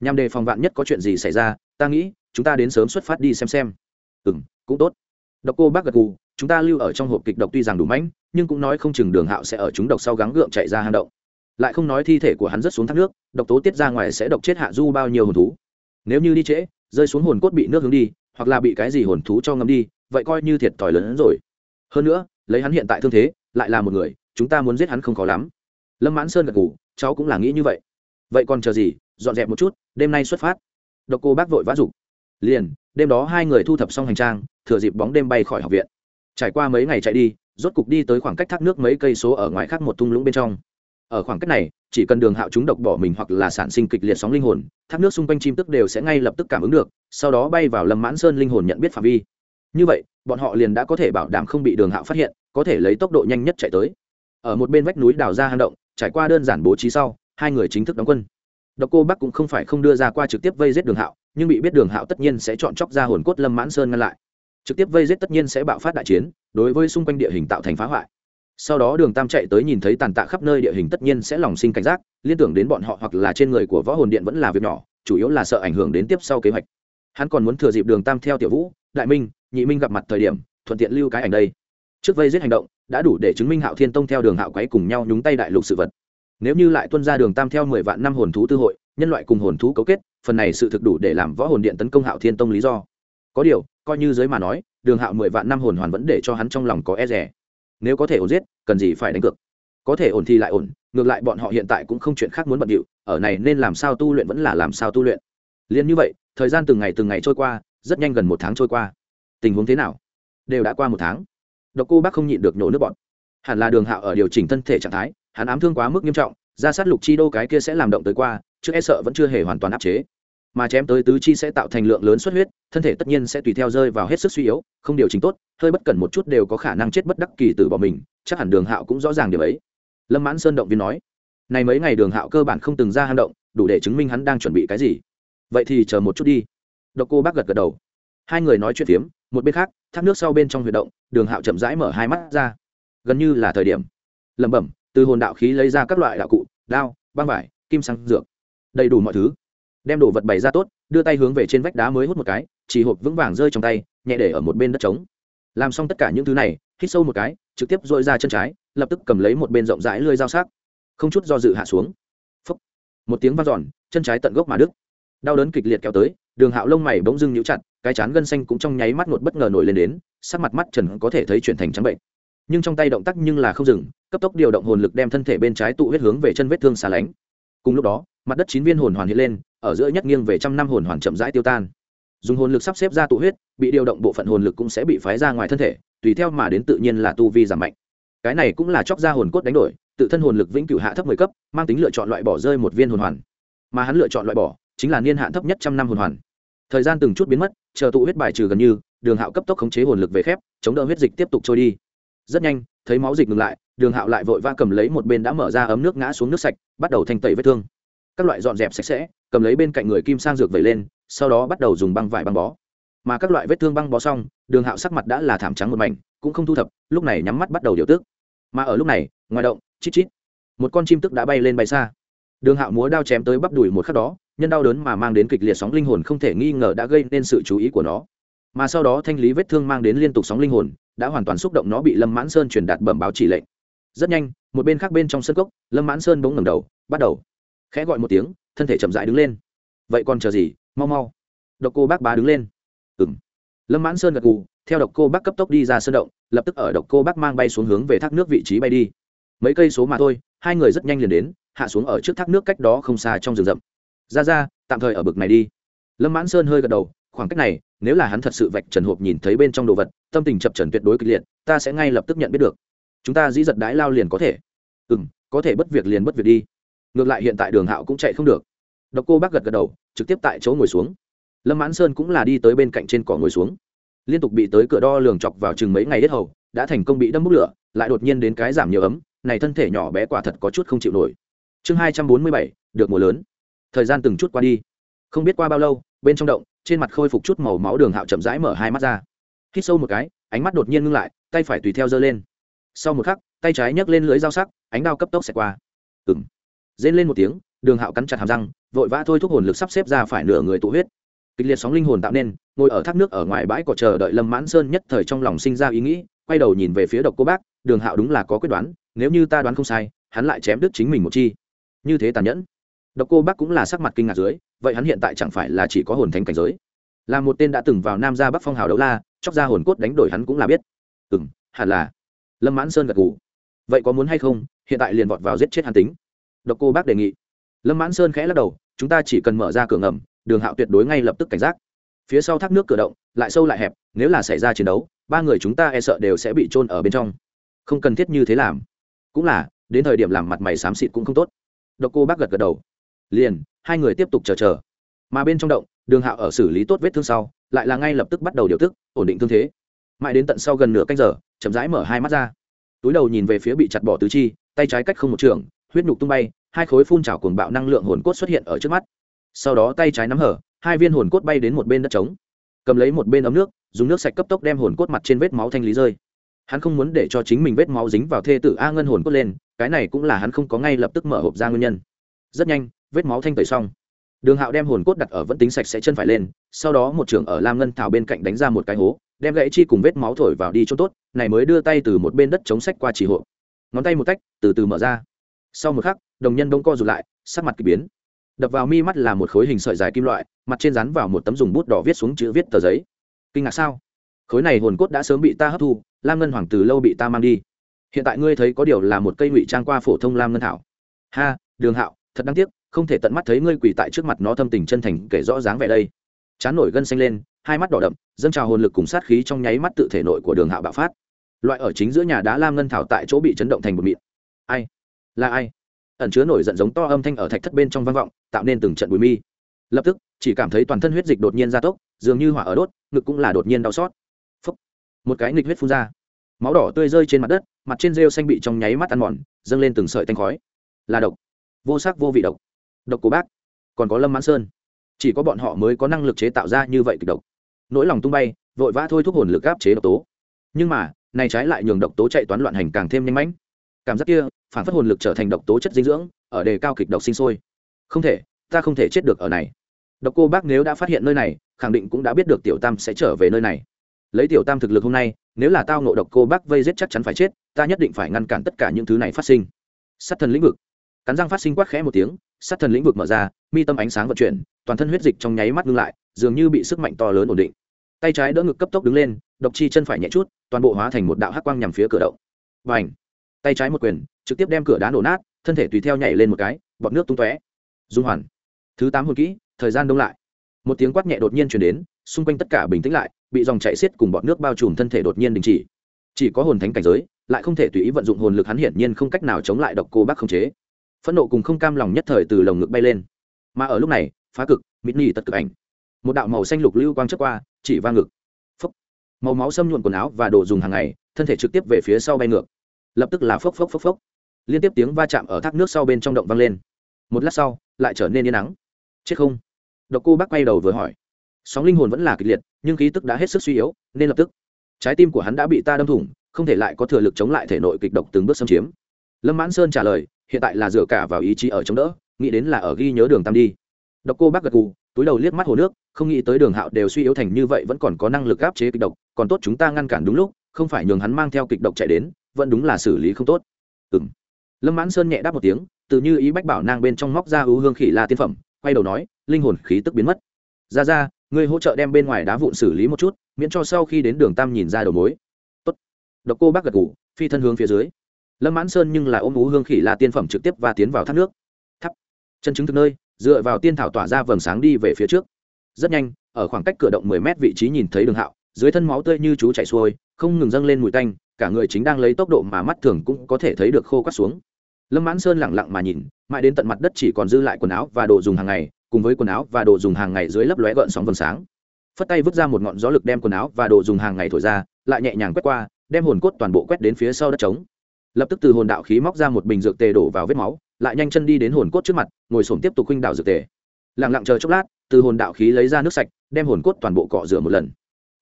Nhằm đề phòng vạn nhất có chuyện gì xảy ra, ta nghĩ, chúng ta đến sớm xuất phát đi xem xem. Ừ m cũng tốt độc cô bác gật gù chúng ta lưu ở trong hộp kịch độc tuy rằng đủ mạnh, nhưng cũng nói không chừng đường hạo sẽ ở chúng độc sau gắng gượng chạy ra hang động. Lại không nói thi thể của hắn rất xuống thác nước độc tố tiết ra ngoài sẽ độc chết hạ du bao nhiêu hồn thú. Nếu như đi trễ rơi xuống hồn cốt bị nước hướng đi hoặc là bị cái gì hồn thú cho ngâm đi vậy coi như thiệt tỏi lớn hơn rồi. Hơn nữa lấy hắn hiện tại thương thế lại là một người chúng ta muốn giết hắn không khó lắm. Lâm mãn sơn gật gù, cháu cũng là nghĩ như vậy. Vậy còn chờ gì dọn dẹp một chút đêm nay xuất phát. Độc cô bác vội vã dục. Liền đêm đó hai người thu thập xong hành trang, thừa dịp bóng đêm bay khỏi học viện. Trải qua mấy ngày chạy đi, rốt cục đi tới khoảng cách thác nước mấy cây số ở ngoài khác một thung lũng bên trong. Ở khoảng cách này, chỉ cần đường hạo chúng độc bỏ mình hoặc là sản sinh kịch liệt sóng linh hồn, thác nước xung quanh chim tức đều sẽ ngay lập tức cảm ứng được, sau đó bay vào lâm mãn sơn linh hồn nhận biết phạm vi. Như vậy, bọn họ liền đã có thể bảo đảm không bị đường hạo phát hiện, có thể lấy tốc độ nhanh nhất chạy tới. Ở một bên vách núi đào ra hang động, trải qua đơn giản bố trí sau, hai người chính thức đóng quân độc cô bắc cũng không phải không đưa ra qua trực tiếp vây giết đường hạo, nhưng bị biết đường hạo tất nhiên sẽ chọn chọc ra hồn cốt lâm mãn sơn ngăn lại. Trực tiếp vây giết tất nhiên sẽ bạo phát đại chiến, đối với xung quanh địa hình tạo thành phá hoại. Sau đó đường tam chạy tới nhìn thấy tàn tạ khắp nơi địa hình tất nhiên sẽ lòng sinh cảnh giác, liên tưởng đến bọn họ hoặc là trên người của võ hồn điện vẫn là việc nhỏ, chủ yếu là sợ ảnh hưởng đến tiếp sau kế hoạch. Hắn còn muốn thừa dịp đường tam theo tiểu vũ, đại minh, nhị minh gặp mặt thời điểm, thuận tiện lưu cái ảnh đây. Trước vây giết hành động, đã đủ để chứng minh hạo thiên tông theo đường hạo quấy cùng nhau nhúng tay đại lục sự vật nếu như lại tuân ra đường tam theo mười vạn năm hồn thú tư hội, nhân loại cùng hồn thú cấu kết, phần này sự thực đủ để làm võ hồn điện tấn công hạo thiên tông lý do. Có điều, coi như giới mà nói, đường hạo mười vạn năm hồn hoàn vẫn để cho hắn trong lòng có e rẻ nếu có thể ổn giết, cần gì phải đánh cược. Có thể ổn thì lại ổn, ngược lại bọn họ hiện tại cũng không chuyện khác muốn bận điệu, ở này nên làm sao tu luyện vẫn là làm sao tu luyện. Liền như vậy, thời gian từng ngày từng ngày trôi qua, rất nhanh gần một tháng trôi qua. Tình huống thế nào? Đều đã qua một tháng. Độc cô bác không nhịn được nhổ nước bọn. Hẳn là đường hạo ở điều chỉnh thân thể trạng thái hắn ám thương quá mức nghiêm trọng, ra sát lục chi đô cái kia sẽ làm động tới qua, trước e sợ vẫn chưa hề hoàn toàn áp chế. Mà chém tới tứ chi sẽ tạo thành lượng lớn xuất huyết, thân thể tất nhiên sẽ tùy theo rơi vào hết sức suy yếu, không điều chỉnh tốt, hơi bất cẩn một chút đều có khả năng chết bất đắc kỳ từ bỏ mình, chắc hẳn đường hạo cũng rõ ràng điều ấy. Lâm mãn sơn động viên nói, này mấy ngày đường hạo cơ bản không từng ra hang động, đủ để chứng minh hắn đang chuẩn bị cái gì. Vậy thì chờ một chút đi. Độc cô bác gật gật đầu. Hai người nói chuyện phiếm, một bên khác, thác nước sau bên trong huy động, đường hạo chậm rãi mở hai mắt ra. Gần như là thời điểm. Lẩm bẩm từ hồn đạo khí lấy ra các loại đạo cụ, đao, băng vải, kim xăng dược, đầy đủ mọi thứ. Đem đồ vật bày ra tốt, đưa tay hướng về trên vách đá mới hút một cái, chỉ hộp vững vàng rơi trong tay, nhẹ để ở một bên đất trống. Làm xong tất cả những thứ này, hít sâu một cái, trực tiếp dội ra chân trái, lập tức cầm lấy một bên rộng rãi lưới dao sắc. Không chút do dự hạ xuống. Phúc. một tiếng vang giòn chân trái tận gốc mà đứt. Đau đớn kịch liệt kéo tới, đường hạo lông mày bỗng dưng nhũ chặt, cái chán gân xanh cũng trong nháy mắt một bất ngờ nổi lên đến, sắc mặt mắt trần có thể thấy chuyển thành trắng bệnh nhưng trong tay động tác nhưng là không dừng, cấp tốc điều động hồn lực đem thân thể bên trái tụ huyết hướng về chân vết thương xa lánh. Cùng lúc đó, mặt đất chín viên hồn hoàn hiện lên, ở giữa nhất nghiêng về trăm năm hồn hoàn chậm rãi tiêu tan. Dùng hồn lực sắp xếp ra tụ huyết, bị điều động bộ phận hồn lực cũng sẽ bị phái ra ngoài thân thể, tùy theo mà đến tự nhiên là tu vi giảm mạnh. Cái này cũng là chóc ra hồn cốt đánh đổi, tự thân hồn lực vĩnh cửu hạ thấp mười cấp, mang tính lựa chọn loại bỏ rơi một viên hồn hoàn. Mà hắn lựa chọn loại bỏ, chính là niên hạn thấp nhất trăm năm hồn hoàn. Thời gian từng chút biến mất, chờ tụ huyết bài trừ gần như, đường hạo cấp tốc khống chế hồn lực về khép, chống đỡ huyết dịch tiếp tục trôi đi rất nhanh, thấy máu dịch ngừng lại, đường hạo lại vội vã cầm lấy một bên đã mở ra ấm nước ngã xuống nước sạch, bắt đầu thanh tẩy vết thương. Các loại dọn dẹp sạch sẽ, cầm lấy bên cạnh người kim sang dược vẩy lên, sau đó bắt đầu dùng băng vải băng bó. Mà các loại vết thương băng bó xong, đường hạo sắc mặt đã là thảm trắng một mảnh, cũng không thu thập, lúc này nhắm mắt bắt đầu điều tức. Mà ở lúc này, ngoài động, chít chít, một con chim tức đã bay lên bay xa. Đường hạo múa đao chém tới bắp đùi một khắc đó, nhân đau đớn mà mang đến kịch liệt sóng linh hồn không thể nghi ngờ đã gây nên sự chú ý của nó. Mà sau đó thanh lý vết thương mang đến liên tục sóng linh hồn đã hoàn toàn xúc động nó bị lâm mãn sơn truyền đạt bẩm báo chỉ lệnh. Rất nhanh, một bên khác bên trong sân cốc, lâm mãn sơn bỗng ngẩng đầu, bắt đầu khẽ gọi một tiếng, thân thể chậm dại đứng lên. Vậy còn chờ gì? Mau mau. Độc cô bác bá đứng lên. Ừ m lâm mãn sơn gật gù, theo độc cô bác cấp tốc đi ra sân động, lập tức ở độc cô bác mang bay xuống hướng về thác nước vị trí bay đi. Mấy cây số mà thôi, hai người rất nhanh liền đến, hạ xuống ở trước thác nước cách đó không xa trong rừng rậm. Ra ra, tạm thời ở bực này đi. Lâm mãn sơn hơi gật đầu, khoảng cách này nếu là hắn thật sự vạch trần hộp nhìn thấy bên trong đồ vật, tâm tình chập trần tuyệt đối kịch liệt, ta sẽ ngay lập tức nhận biết được. Chúng ta dĩ giật đái lao liền có thể. Ừ m có thể bất việc liền bất việc đi. Ngược lại hiện tại đường hạo cũng chạy không được. Độc cô bác gật gật đầu, trực tiếp tại chỗ ngồi xuống. Lâm mãn sơn cũng là đi tới bên cạnh trên cỏ ngồi xuống. Liên tục bị tới cửa đo lường chọc vào chừng mấy ngày hết hầu, đã thành công bị đâm bút lửa, lại đột nhiên đến cái giảm nhiều ấm, này thân thể nhỏ bé quả thật có chút không chịu nổi. Chương hai trăm bốn mươi bảy, được mùa lớn. Thời gian từng chút qua đi. Không biết qua bao lâu, bên trong động trên mặt khôi phục chút màu máu đường hạo chậm rãi mở hai mắt ra. Hít sâu một cái, ánh mắt đột nhiên ngưng lại, tay phải tùy theo giơ lên. Sau một khắc, tay trái nhấc lên lưới dao sắc, ánh đao cấp tốc xẹt qua. Ừng rên lên một tiếng, đường hạo cắn chặt hàm răng, vội vã thôi thúc hồn lực sắp xếp ra phải nửa người tụ huyết. Kịch liệt sóng linh hồn tạo nên, ngồi ở thác nước ở ngoài bãi cỏ chờ đợi lâm mãn sơn nhất thời trong lòng sinh ra ý nghĩ, quay đầu nhìn về phía độc cô bác, đường hạo đúng là có quyết đoán, nếu như ta đoán không sai, hắn lại chém đứt chính mình một chi. Như thế tàn nhẫn độc cô bác cũng là sắc mặt kinh ngạc dưới vậy hắn hiện tại chẳng phải là chỉ có hồn thánh cảnh giới? Là một tên đã từng vào nam gia bắc phong hào đấu la chọc ra hồn cốt đánh đổi hắn cũng là biết. Ừm, hẳn là. Lâm mãn sơn gật gù. Vậy có muốn hay không? Hiện tại liền vọt vào giết chết hắn tính. Độc cô bác đề nghị. Lâm mãn sơn khẽ lắc đầu chúng ta chỉ cần mở ra cửa ngầm đường hạo tuyệt đối ngay lập tức cảnh giác. Phía sau thác nước cửa động lại sâu lại hẹp nếu là xảy ra chiến đấu ba người chúng ta e sợ đều sẽ bị trôn ở bên trong. Không cần thiết như thế làm. Cũng là đến thời điểm làm mặt mày xám xịt cũng không tốt. Độc cô bác gật gật đầu liền, hai người tiếp tục chờ chờ. Mà bên trong động, đường hạo ở xử lý tốt vết thương sau, lại là ngay lập tức bắt đầu điều tức, ổn định thương thế. Mãi đến tận sau gần nửa canh giờ, chậm rãi mở hai mắt ra. Túi đầu nhìn về phía bị chặt bỏ tứ chi, tay trái cách không một trường, huyết nhục tung bay, hai khối phun trào cuồng bạo năng lượng hồn cốt xuất hiện ở trước mắt. Sau đó tay trái nắm hở, hai viên hồn cốt bay đến một bên đất trống. Cầm lấy một bên ấm nước, dùng nước sạch cấp tốc đem hồn cốt mặt trên vết máu thanh lý rơi. Hắn không muốn để cho chính mình vết máu dính vào thê tử a ngân hồn cốt lên, cái này cũng là hắn không có ngay lập tức mở hộp ra nguyên nhân. Rất nhanh vết máu thanh tẩy xong. Đường hạo đem hồn cốt đặt ở vẫn tính sạch sẽ chân phải lên sau đó một trưởng ở lam ngân thảo bên cạnh đánh ra một cái hố đem gãy chi cùng vết máu thổi vào đi cho tốt này mới đưa tay từ một bên đất chống sách qua chỉ hộ ngón tay một tách, từ từ mở ra. Sau một khắc đồng nhân bỗng co rụt lại sắc mặt k ỳ biến. Đập vào mi mắt là một khối hình sợi dài kim loại mặt trên rán vào một tấm dùng bút đỏ viết xuống chữ viết tờ giấy. Kinh ngạc sao? Khối này hồn cốt đã sớm bị ta hấp thu lam ngân hoàng từ lâu bị ta mang đi. Hiện tại ngươi thấy có điều là một cây ngụy trang qua phổ thông lam ngân thảo. Ha đường hạo thật đáng tiếc không thể tận mắt thấy ngươi quỳ tại trước mặt nó thâm tình chân thành kể rõ dáng vẻ đây. Chán nổi gân xanh lên, hai mắt đỏ đậm, dâng trào hồn lực cùng sát khí trong nháy mắt tự thể nội của đường hạo bạo phát. Loại ở chính giữa nhà đá lam ngân thảo tại chỗ bị chấn động thành một mịn. Ai? Là ai? Ẩn chứa nổi giận giống to âm thanh ở thạch thất bên trong vang vọng, tạo nên từng trận bùi mi. Lập tức, chỉ cảm thấy toàn thân huyết dịch đột nhiên gia tốc, dường như hỏa ở đốt, ngực cũng là đột nhiên đau xót. Phúc. một cái nghịch huyết phun ra. Máu đỏ tươi rơi trên mặt đất, mặt trên rêu xanh bị trong nháy mắt ăn mòn, dâng lên từng sợi tanh khói. Là độc. Vô sắc vô vị độc độc của bác. Còn có lâm mãn sơn. Chỉ có bọn họ mới có năng lực chế tạo ra như vậy kịch độc. Nỗi lòng tung bay, vội vã thôi thúc hồn lực áp chế độc tố. Nhưng mà, này trái lại nhường độc tố chạy toán loạn hành càng thêm nhanh mãnh. Cảm giác kia, phản phát hồn lực trở thành độc tố chất dinh dưỡng, ở đề cao kịch độc sinh sôi. Không thể, ta không thể chết được ở này. Độc cô bác nếu đã phát hiện nơi này, khẳng định cũng đã biết được tiểu tam sẽ trở về nơi này. Lấy tiểu tam thực lực hôm nay, nếu là tao nộ độc cô bác vây giết chắc chắn phải chết, ta nhất định phải ngăn cản tất cả những thứ này phát sinh. Sát thần lĩnh vực cắn răng phát sinh quát khẽ một tiếng, sát thần lĩnh vực mở ra, mi tâm ánh sáng vận chuyển, toàn thân huyết dịch trong nháy mắt ngưng lại, dường như bị sức mạnh to lớn ổn định. Tay trái đỡ ngực cấp tốc đứng lên, độc chi chân phải nhẹ chút, toàn bộ hóa thành một đạo hắc quang nhằm phía cửa động. Và ảnh tay trái một quyền, trực tiếp đem cửa đá nổ nát, thân thể tùy theo nhảy lên một cái, bọt nước tung tóe. Dung hoàn. Thứ tám hồn kỹ, thời gian đông lại. Một tiếng quát nhẹ đột nhiên chuyển đến, xung quanh tất cả bình tĩnh lại, bị dòng chạy xiết cùng bọt nước bao trùm thân thể đột nhiên đình chỉ. Chỉ có hồn thánh cảnh giới, lại không thể tùy ý vận dụng hồn lực hắn hiển nhiên không cách nào chống lại độc cô bác không chế phẫn nộ cùng không cam lòng nhất thời từ lồng ngực bay lên. Mà ở lúc này, phá cực, mịt nhì tật cực ảnh. Một đạo màu xanh lục lưu quang chất qua, chỉ va ngực. Phốc. Màu máu xâm nhuộn quần áo và đồ dùng hàng ngày, thân thể trực tiếp về phía sau bay ngược. Lập tức là phốc phốc phốc phốc. Liên tiếp tiếng va chạm ở thác nước sau bên trong động vang lên. Một lát sau, lại trở nên yên nắng chết không? Độc cô bác quay đầu vừa hỏi. Sóng linh hồn vẫn là kịch liệt, nhưng khí tức đã hết sức suy yếu, nên lập tức. Trái tim của hắn đã bị ta đâm thủng, không thể lại có thừa lực chống lại thể nội kịch độc từng bước xâm chiếm. Lâm mãn sơn trả lời hiện tại là dựa cả vào ý chí ở chống đỡ, nghĩ đến là ở ghi nhớ đường tam đi. Độc cô bác gật gù, túi đầu liếc mắt hồ nước, không nghĩ tới đường hạo đều suy yếu thành như vậy vẫn còn có năng lực áp chế kịch độc, còn tốt chúng ta ngăn cản đúng lúc, không phải nhường hắn mang theo kịch độc chạy đến, vẫn đúng là xử lý không tốt. Ừ m lâm mãn sơn nhẹ đáp một tiếng tự như ý bách bảo nang bên trong móc ra ưu hương khỉ la tiên phẩm, quay đầu nói, linh hồn khí tức biến mất. Ra ra người hỗ trợ đem bên ngoài đá vụn xử lý một chút, miễn cho sau khi đến đường tam nhìn ra đầu mối. Tốt. độc cô bác gật ngủ phi thân hướng phía dưới lâm mãn sơn nhưng là ôm ú hương khỉ la tiên phẩm trực tiếp và tiến vào thác nước. Thắp chân chứng thực nơi, dựa vào tiên thảo tỏa ra vầng sáng đi về phía trước. Rất nhanh, ở khoảng cách cửa động mười mét vị trí nhìn thấy đường hạo, dưới thân máu tươi như chú chạy xuôi, không ngừng dâng lên mùi tanh, cả người chính đang lấy tốc độ mà mắt thường cũng có thể thấy được khô quắt xuống. Lâm mãn sơn lẳng lặng mà nhìn, mãi đến tận mặt đất chỉ còn dư lại quần áo và đồ dùng hàng ngày, cùng với quần áo và đồ dùng hàng ngày dưới lấp lóe gợn sóng vầng sáng. Phất tay vứt ra một ngọn gió lực đem quần áo và đồ dùng hàng ngày thổi ra, lại nhẹ nhàng quét qua, đem hồn cốt toàn bộ quét đến phía sau đất trống lập tức từ hồn đạo khí móc ra một bình dược tề đổ vào vết máu, lại nhanh chân đi đến hồn cốt trước mặt, ngồi sổm tiếp tục khuynh đảo dược tề. Lặng lặng chờ chốc lát, từ hồn đạo khí lấy ra nước sạch, đem hồn cốt toàn bộ cọ rửa một lần.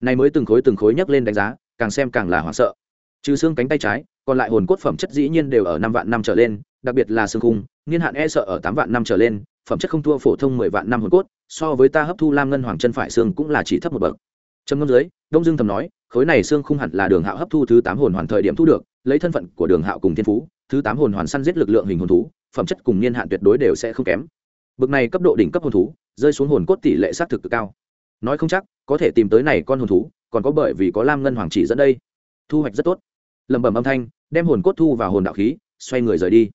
Này mới từng khối từng khối nhấc lên đánh giá, càng xem càng là hoảng sợ. Trừ xương cánh tay trái, còn lại hồn cốt phẩm chất dĩ nhiên đều ở năm vạn năm trở lên, đặc biệt là xương khung, niên hạn e sợ ở tám vạn năm trở lên, phẩm chất không thua phổ thông mười vạn năm hồn cốt, so với ta hấp thu lam ngân hoàng chân phải xương cũng là chỉ thấp một bậc. Trầm ngâm dưới, đông dương thầm nói, khối này xương khung hẳn là đường hạo hấp thu thứ tám hồn hoàn thời điểm thu được lấy thân phận của đường hạo cùng thiên phú, thứ tám hồn hoàn săn giết lực lượng hình hồn thú, phẩm chất cùng niên hạn tuyệt đối đều sẽ không kém. Bậc này cấp độ đỉnh cấp hồn thú, rơi xuống hồn cốt tỷ lệ xác thực cực cao. Nói không chắc, có thể tìm tới này con hồn thú, còn có bởi vì có lam ngân hoàng chỉ dẫn đây. Thu hoạch rất tốt. Lẩm bẩm âm thanh, đem hồn cốt thu vào hồn đạo khí, xoay người rời đi.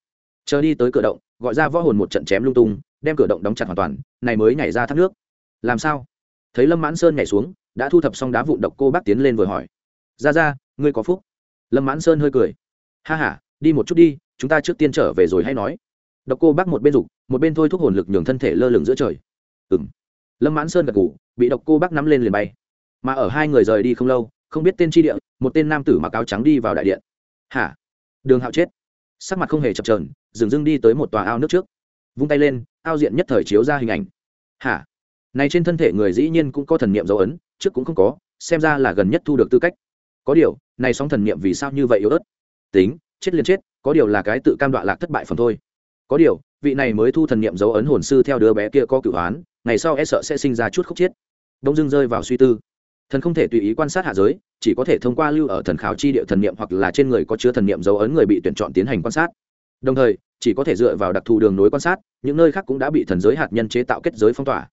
Chờ đi tới cửa động, gọi ra võ hồn một trận chém lung tung, đem cửa động đóng chặt hoàn toàn, này mới nhảy ra thác nước. Làm sao? Thấy lâm mãn sơn nhảy xuống, đã thu thập xong đá vụn độc cô bác tiến lên vừa hỏi. Ra ra, ngươi có phúc? Lâm mãn sơn hơi cười. Ha h a đi một chút đi, chúng ta trước tiên trở về rồi hay nói. Độc cô bác một bên rục một bên thôi thúc hồn lực nhường thân thể lơ lửng giữa trời. Ừ m lâm mãn sơn gật ngủ bị độc cô bác nắm lên liền bay. Mà ở hai người rời đi không lâu, không biết tên tri địa, một tên nam tử mặc áo trắng đi vào đại điện. Hả? Đường hạo chết. Sắc mặt không hề chập trờn dừng dưng đi tới một tòa ao nước trước. Vung tay lên, ao diện nhất thời chiếu ra hình ảnh. Hả? Này trên thân thể người dĩ nhiên cũng có thần niệm dấu ấn, trước cũng không có, xem ra là gần nhất thu được tư cách. Có điều này sóng thần niệm vì sao như vậy yếu ớt? Tính, chết liền chết, có điều là cái tự cam đoạ lạc thất bại phần thôi. Có điều, vị này mới thu thần niệm dấu ấn hồn sư theo đứa bé kia có cửu án ngày sau e sợ sẽ sinh ra chút khúc chết. Đông dưng rơi vào suy tư. Thần không thể tùy ý quan sát hạ giới, chỉ có thể thông qua lưu ở thần khảo chi địa thần niệm hoặc là trên người có chứa thần niệm dấu ấn người bị tuyển chọn tiến hành quan sát. Đồng thời, chỉ có thể dựa vào đặc thù đường nối quan sát, những nơi khác cũng đã bị thần giới hạt nhân chế tạo kết giới phong tỏa.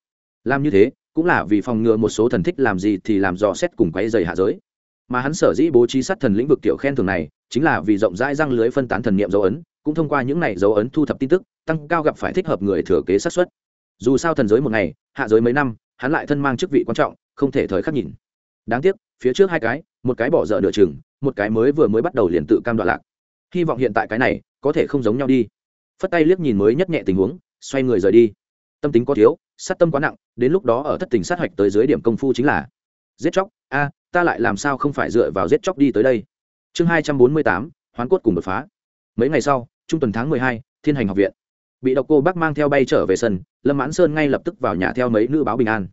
Làm như thế, cũng là vì phòng ngừa một số thần thích làm gì thì làm dò xét cùng quấy dày hạ giới mà hắn sở dĩ bố trí sát thần lĩnh vực tiểu khen thường này chính là vì rộng rãi răng lưới phân tán thần niệm dấu ấn, cũng thông qua những này dấu ấn thu thập tin tức, tăng cao gặp phải thích hợp người thừa kế sát xuất dù sao thần giới một ngày, hạ giới mấy năm, hắn lại thân mang chức vị quan trọng, không thể thời khắc nhìn. Đáng tiếc, phía trước hai cái, một cái bỏ dở nửa chừng, một cái mới vừa mới bắt đầu liền tự cam đoạn lạc. Hy vọng hiện tại cái này có thể không giống nhau đi. Phất tay liếc nhìn mới nhất nhẹ tình huống, xoay người rời đi. Tâm tính có thiếu, sát tâm quá nặng, đến lúc đó ở thất tình sát hạch tới dưới điểm công phu chính là giết chóc, a, ta lại làm sao không phải dựa vào giết chóc đi tới đây? Chương hai trăm bốn mươi tám, hoán cốt cùng đột phá. Mấy ngày sau, trung tuần tháng mười hai, thiên hành học viện. Bị độc cô bác mang theo bay trở về sân, lâm mãn sơn ngay lập tức vào nhà theo mấy nữ báo bình an.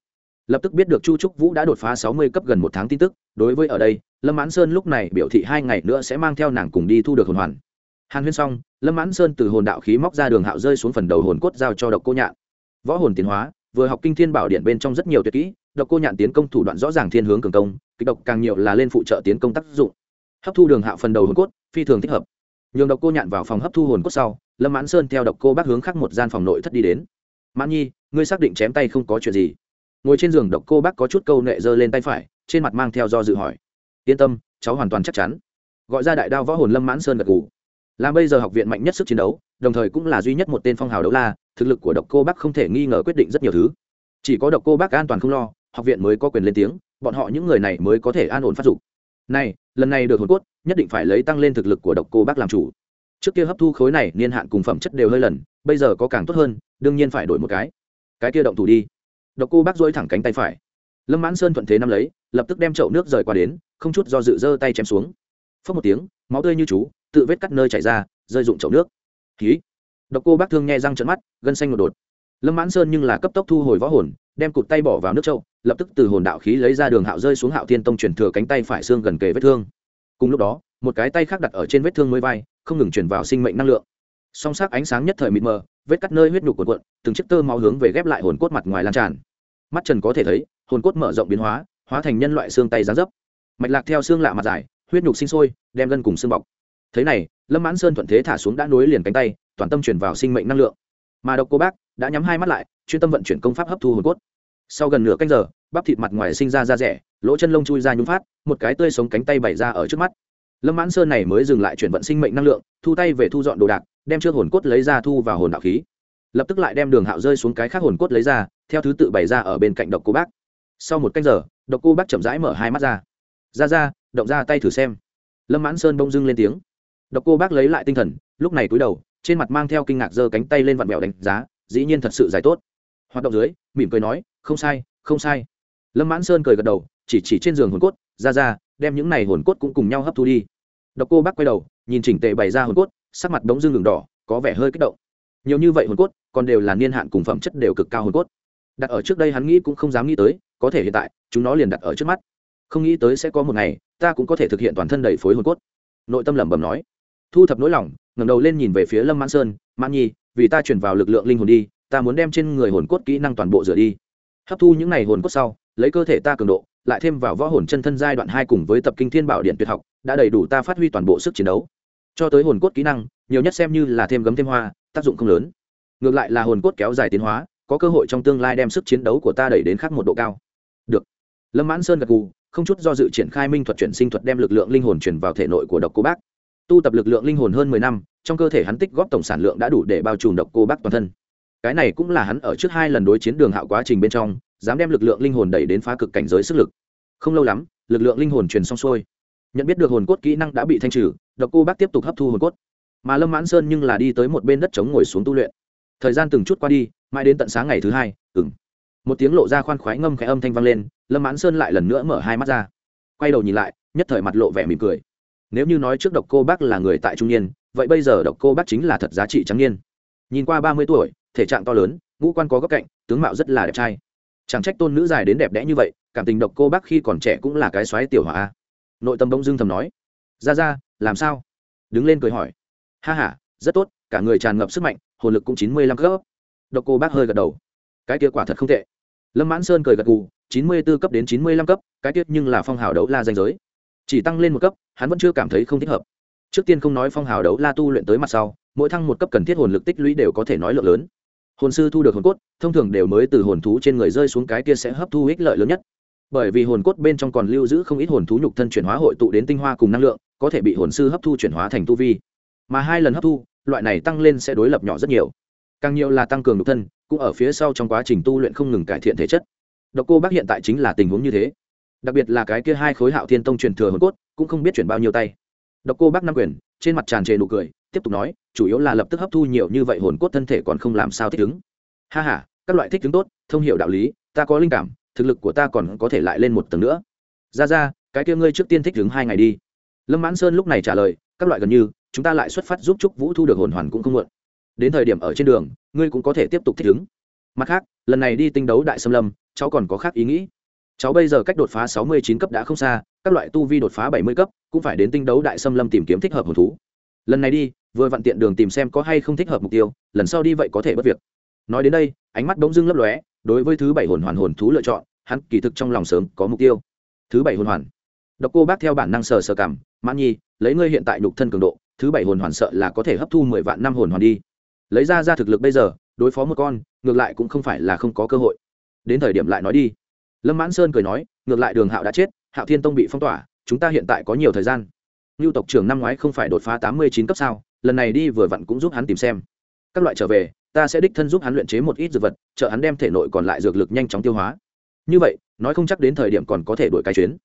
Lập tức biết được chu trúc vũ đã đột phá sáu mươi cấp gần một tháng tin tức, đối với ở đây, lâm mãn sơn lúc này biểu thị hai ngày nữa sẽ mang theo nàng cùng đi thu được hồn hoàn. Hàn huyên xong, lâm mãn sơn từ hồn đạo khí móc ra đường hạo rơi xuống phần đầu hồn cốt giao cho độc cô nhạn. Võ hồn tiến hóa, vừa học kinh thiên bảo điện bên trong rất nhiều tuyệt kỹ độc cô nhạn tiến công thủ đoạn rõ ràng thiên hướng cường công, kịch độc càng nhiều là lên phụ trợ tiến công tác dụng. Hấp thu đường hạo phần đầu hồn cốt, phi thường thích hợp. Nhường độc cô nhạn vào phòng hấp thu hồn cốt sau, lâm mãn sơn theo độc cô bác hướng khác một gian phòng nội thất đi đến. Mãn nhi, ngươi xác định chém tay không có chuyện gì? Ngồi trên giường độc cô bác có chút câu nệ giơ lên tay phải, trên mặt mang theo do dự hỏi. Yên tâm, cháu hoàn toàn chắc chắn. Gọi ra đại đao võ hồn lâm mãn sơn gật gù. Là bây giờ học viện mạnh nhất sức chiến đấu, đồng thời cũng là duy nhất một tên phong hào đấu la, thực lực của độc cô bác không thể nghi ngờ quyết định rất nhiều thứ. Chỉ có độc cô bác an toàn không lo học viện mới có quyền lên tiếng, bọn họ những người này mới có thể an ổn phát dục. Này, lần này được hồn cốt, nhất định phải lấy tăng lên thực lực của độc cô bác làm chủ. Trước kia hấp thu khối này, niên hạn cùng phẩm chất đều hơi lần, bây giờ có càng tốt hơn, đương nhiên phải đổi một cái. Cái kia động thủ đi. Độc cô bác duỗi thẳng cánh tay phải. Lâm mãn sơn thuận thế nắm lấy, lập tức đem chậu nước rời qua đến, không chút do dự giơ tay chém xuống. Phớt một tiếng, máu tươi như chú, tự vết cắt nơi chảy ra, rơi dụng chậu nước. Ký độc cô bác thương nghe răng trận mắt, gân xanh một đột. Lâm mãn sơn nhưng là cấp tốc thu hồi võ hồn, đem cụt tay bỏ vào nước chậu lập tức từ hồn đạo khí lấy ra đường hạo rơi xuống hạo thiên tông chuyển thừa cánh tay phải xương gần kề vết thương. Cùng lúc đó, một cái tay khác đặt ở trên vết thương mới vai, không ngừng chuyển vào sinh mệnh năng lượng. Song sắc ánh sáng nhất thời mịt mờ, vết cắt nơi huyết nhục cuộn cuộn, từng chiếc tơ máu hướng về ghép lại hồn cốt mặt ngoài lan tràn. Mắt trần có thể thấy, hồn cốt mở rộng biến hóa hóa thành nhân loại xương tay gián dấp. Mạch lạc theo xương lạ mặt dài, huyết nhục sinh sôi, đem gân cùng xương bọc. Thế này, lâm mãn sơn thuận thế thả xuống đã nối liền cánh tay, toàn tâm chuyển vào sinh mệnh năng lượng. Mà độc cô bác đã nhắm hai mắt lại, chuyên tâm vận chuyển công pháp hấp thu hồn cốt sau gần nửa canh giờ, bắp thịt mặt ngoài sinh ra da rẻ, lỗ chân lông chui ra nhúng phát, một cái tươi sống cánh tay bày ra ở trước mắt. Lâm mãn sơn này mới dừng lại chuyển vận sinh mệnh năng lượng, thu tay về thu dọn đồ đạc, đem trước hồn cốt lấy ra thu vào hồn đạo khí. Lập tức lại đem đường hạo rơi xuống cái khác hồn cốt lấy ra, theo thứ tự bày ra ở bên cạnh độc cô bác. Sau một canh giờ, độc cô bác chậm rãi mở hai mắt ra. Ra ra, động ra tay thử xem. Lâm mãn sơn bông dưng lên tiếng. Độc cô bác lấy lại tinh thần, lúc này cúi đầu, trên mặt mang theo kinh ngạc giơ cánh tay lên vặn vẹo đánh giá, dĩ nhiên thật sự dài tốt. Hoạt động dưới, mỉm cười nói không sai không sai. Lâm mãn sơn cười gật đầu, chỉ chỉ trên giường hồn cốt, ra ra, đem những này hồn cốt cũng cùng nhau hấp thu đi. Độc cô bác quay đầu, nhìn chỉnh tề bày ra hồn cốt, sắc mặt đống dưng ngừng đỏ, có vẻ hơi kích động. Nhiều như vậy hồn cốt, còn đều là niên hạn cùng phẩm chất đều cực cao hồn cốt. Đặt ở trước đây hắn nghĩ cũng không dám nghĩ tới, có thể hiện tại, chúng nó liền đặt ở trước mắt. Không nghĩ tới sẽ có một ngày, ta cũng có thể thực hiện toàn thân đầy phối hồn cốt. Nội tâm lẩm bẩm nói. Thu thập nỗi lòng, ngẩng đầu lên nhìn về phía lâm mãn sơn, mãn nhi, vì ta chuyển vào lực lượng linh hồn đi, ta muốn đem trên người hồn cốt kỹ năng toàn bộ rửa đi hấp thu những này hồn cốt sau, lấy cơ thể ta cường độ, lại thêm vào võ hồn chân thân giai đoạn hai cùng với tập kinh thiên bảo điện tuyệt học, đã đầy đủ ta phát huy toàn bộ sức chiến đấu. Cho tới hồn cốt kỹ năng, nhiều nhất xem như là thêm gấm thêm hoa, tác dụng không lớn. Ngược lại là hồn cốt kéo dài tiến hóa, có cơ hội trong tương lai đem sức chiến đấu của ta đẩy đến khác một độ cao. Được. Lâm mãn sơn gật gù, không chút do dự triển khai minh thuật chuyển sinh thuật đem lực lượng linh hồn chuyển vào thể nội của độc cô bác. Tu tập lực lượng linh hồn hơn mười năm, trong cơ thể hắn tích góp tổng sản lượng đã đủ để bao trùm độc cô bác toàn thân cái này cũng là hắn ở trước hai lần đối chiến đường hạo quá trình bên trong, dám đem lực lượng linh hồn đẩy đến phá cực cảnh giới sức lực. Không lâu lắm, lực lượng linh hồn truyền xong xuôi. Nhận biết được hồn cốt kỹ năng đã bị thanh trừ, độc cô bác tiếp tục hấp thu hồn cốt. Mà lâm mãn sơn nhưng là đi tới một bên đất trống ngồi xuống tu luyện. Thời gian từng chút qua đi, mãi đến tận sáng ngày thứ hai ừng một tiếng lộ ra khoan khoái ngâm khẽ âm thanh vang lên, lâm mãn sơn lại lần nữa mở hai mắt ra. Quay đầu nhìn lại, nhất thời mặt lộ vẻ mỉm cười. Nếu như nói trước độc cô bác là người tại trung niên, vậy bây giờ độc cô bác chính là thật giá trị trắng niên. Nhìn qua ba mươi tuổi thể trạng to lớn, ngũ quan có góc cạnh, tướng mạo rất là đẹp trai. Chẳng trách tôn nữ dài đến đẹp đẽ như vậy, cảm tình độc cô bác khi còn trẻ cũng là cái xoáy tiểu hỏa nội tâm đông dương thầm nói. Ra ra làm sao? Đứng lên cười hỏi. Ha h a rất tốt, cả người tràn ngập sức mạnh, hồn lực cũng chín mươi lăm cấp. Độc cô bác hơi gật đầu. Cái kia quả thật không tệ. Lâm mãn sơn cười gật gù, chín mươi b ố cấp đến chín mươi lăm cấp, cái tiết nhưng là phong hào đấu la danh giới. Chỉ tăng lên một cấp, hắn vẫn chưa cảm thấy không thích hợp. Trước tiên không nói phong hào đấu la tu luyện tới mặt sau, mỗi thăng một cấp cần thiết hồn lực tích lũy đều có thể nói lượng lớn hồn sư thu được hồn cốt, thông thường đều mới từ hồn thú trên người rơi xuống cái kia sẽ hấp thu ích lợi lớn nhất. Bởi vì hồn cốt bên trong còn lưu giữ không ít hồn thú nhục thân chuyển hóa hội tụ đến tinh hoa cùng năng lượng, có thể bị hồn sư hấp thu chuyển hóa thành tu vi. Mà hai lần hấp thu, loại này tăng lên sẽ đối lập nhỏ rất nhiều. Càng nhiều là tăng cường nhục thân, cũng ở phía sau trong quá trình tu luyện không ngừng cải thiện thể chất. Độc cô bác hiện tại chính là tình huống như thế. Đặc biệt là cái kia hai khối hạo thiên tông truyền thừa hồn cốt, cũng không biết chuyển bao nhiêu tay độc cô bác năm quyền, trên mặt tràn trề nụ cười, tiếp tục nói, chủ yếu là lập tức hấp thu nhiều như vậy hồn cốt thân thể còn không làm sao thích ứng. Ha ha, các loại thích ứng tốt, thông hiểu đạo lý, ta có linh cảm, thực lực của ta còn có thể lại lên một tầng nữa. Ra ra, cái kia ngươi trước tiên thích ứng hai ngày đi. Lâm mãn sơn lúc này trả lời, các loại gần như, chúng ta lại xuất phát giúp trúc vũ thu được hồn hoàn cũng không muộn. Đến thời điểm ở trên đường, ngươi cũng có thể tiếp tục thích ứng. Mặt khác, lần này đi tinh đấu đại xâm lâm, cháu còn có khác ý nghĩ. Cháu bây giờ cách đột phá sáu mươi chín cấp đã không xa các loại tu vi đột phá bảy mươi cấp, cũng phải đến tinh đấu đại xâm lâm tìm kiếm thích hợp hồn thú. Lần này đi, vừa vặn tiện đường tìm xem có hay không thích hợp mục tiêu, lần sau đi vậy có thể bất việc. Nói đến đây, ánh mắt bỗng dưng lấp lóe, đối với thứ bảy hồn hoàn hồn thú lựa chọn, hắn kỳ thực trong lòng sớm có mục tiêu. Thứ bảy hồn hoàn. Độc cô bác theo bản năng sờ sờ cảm, mãn nhi, lấy ngươi hiện tại nhục thân cường độ, thứ bảy hồn hoàn sợ là có thể hấp thu mười vạn năm hồn hoàn đi. Lấy ra ra thực lực bây giờ, đối phó một con, ngược lại cũng không phải là không có cơ hội. Đến thời điểm lại nói đi. Lâm mãn sơn cười nói, ngược lại đường hạo đã chết hạo thiên tông bị phong tỏa, chúng ta hiện tại có nhiều thời gian. Ngưu tộc trưởng năm ngoái không phải đột phá tám mươi chín cấp sao, lần này đi vừa vặn cũng giúp hắn tìm xem. Các loại trở về, ta sẽ đích thân giúp hắn luyện chế một ít dược vật, trợ hắn đem thể nội còn lại dược lực nhanh chóng tiêu hóa. Như vậy, nói không chắc đến thời điểm còn có thể đổi cái chuyến.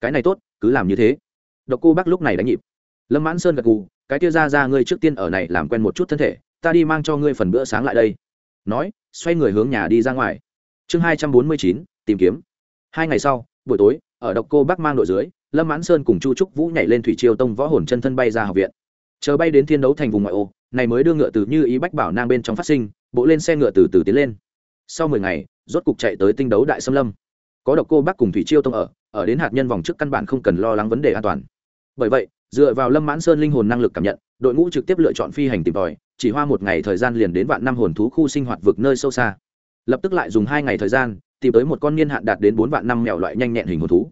Cái này tốt, cứ làm như thế. Độc cô bác lúc này đánh nhịp. Lâm mãn sơn gật gù, cái kia ra ra ngươi trước tiên ở này làm quen một chút thân thể, ta đi mang cho ngươi phần bữa sáng lại đây. Nói, xoay người hướng nhà đi ra ngoài. Chương hai trăm bốn mươi chín, tìm kiếm. Hai ngày sau, buổi tối ở độc cô bác mang đội dưới, lâm mãn sơn cùng chu trúc vũ nhảy lên thủy triều tông võ hồn chân thân bay ra học viện. Chờ bay đến thiên đấu thành vùng ngoại ô, này mới đưa ngựa từ như ý bách bảo nang bên trong phát sinh, bộ lên xe ngựa từ từ tiến lên. Sau mười ngày, rốt cục chạy tới tinh đấu đại xâm lâm. Có độc cô bác cùng thủy chiêu tông ở ở đến hạt nhân vòng trước căn bản không cần lo lắng vấn đề an toàn. Bởi vậy, dựa vào lâm mãn sơn linh hồn năng lực cảm nhận, đội ngũ trực tiếp lựa chọn phi hành tìm tòi, chỉ hoa một ngày thời gian liền đến vạn năm hồn thú khu sinh hoạt vực nơi sâu xa. Lập tức lại dùng hai ngày thời gian tìm tới một con niên hạn đạt đến bốn vạn năm mèo loại nhanh nhẹn hình hồn thú.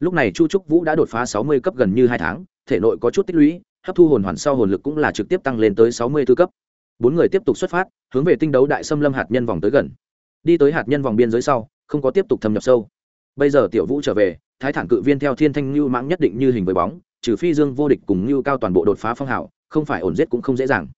Lúc này chu trúc vũ đã đột phá sáu mươi cấp gần như hai tháng, thể nội có chút tích lũy, hấp thu hồn hoàn sau hồn lực cũng là trực tiếp tăng lên tới sáu mươi b cấp. Bốn người tiếp tục xuất phát, hướng về tinh đấu đại xâm lâm hạt nhân vòng tới gần. Đi tới hạt nhân vòng biên giới sau, không có tiếp tục thâm nhập sâu. Bây giờ tiểu vũ trở về, thái thản cự viên theo thiên thanh lưu mãng nhất định như hình với bóng, trừ phi dương vô địch cùng lưu cao toàn bộ đột phá phong hào, không phải ổn giết cũng không dễ dàng.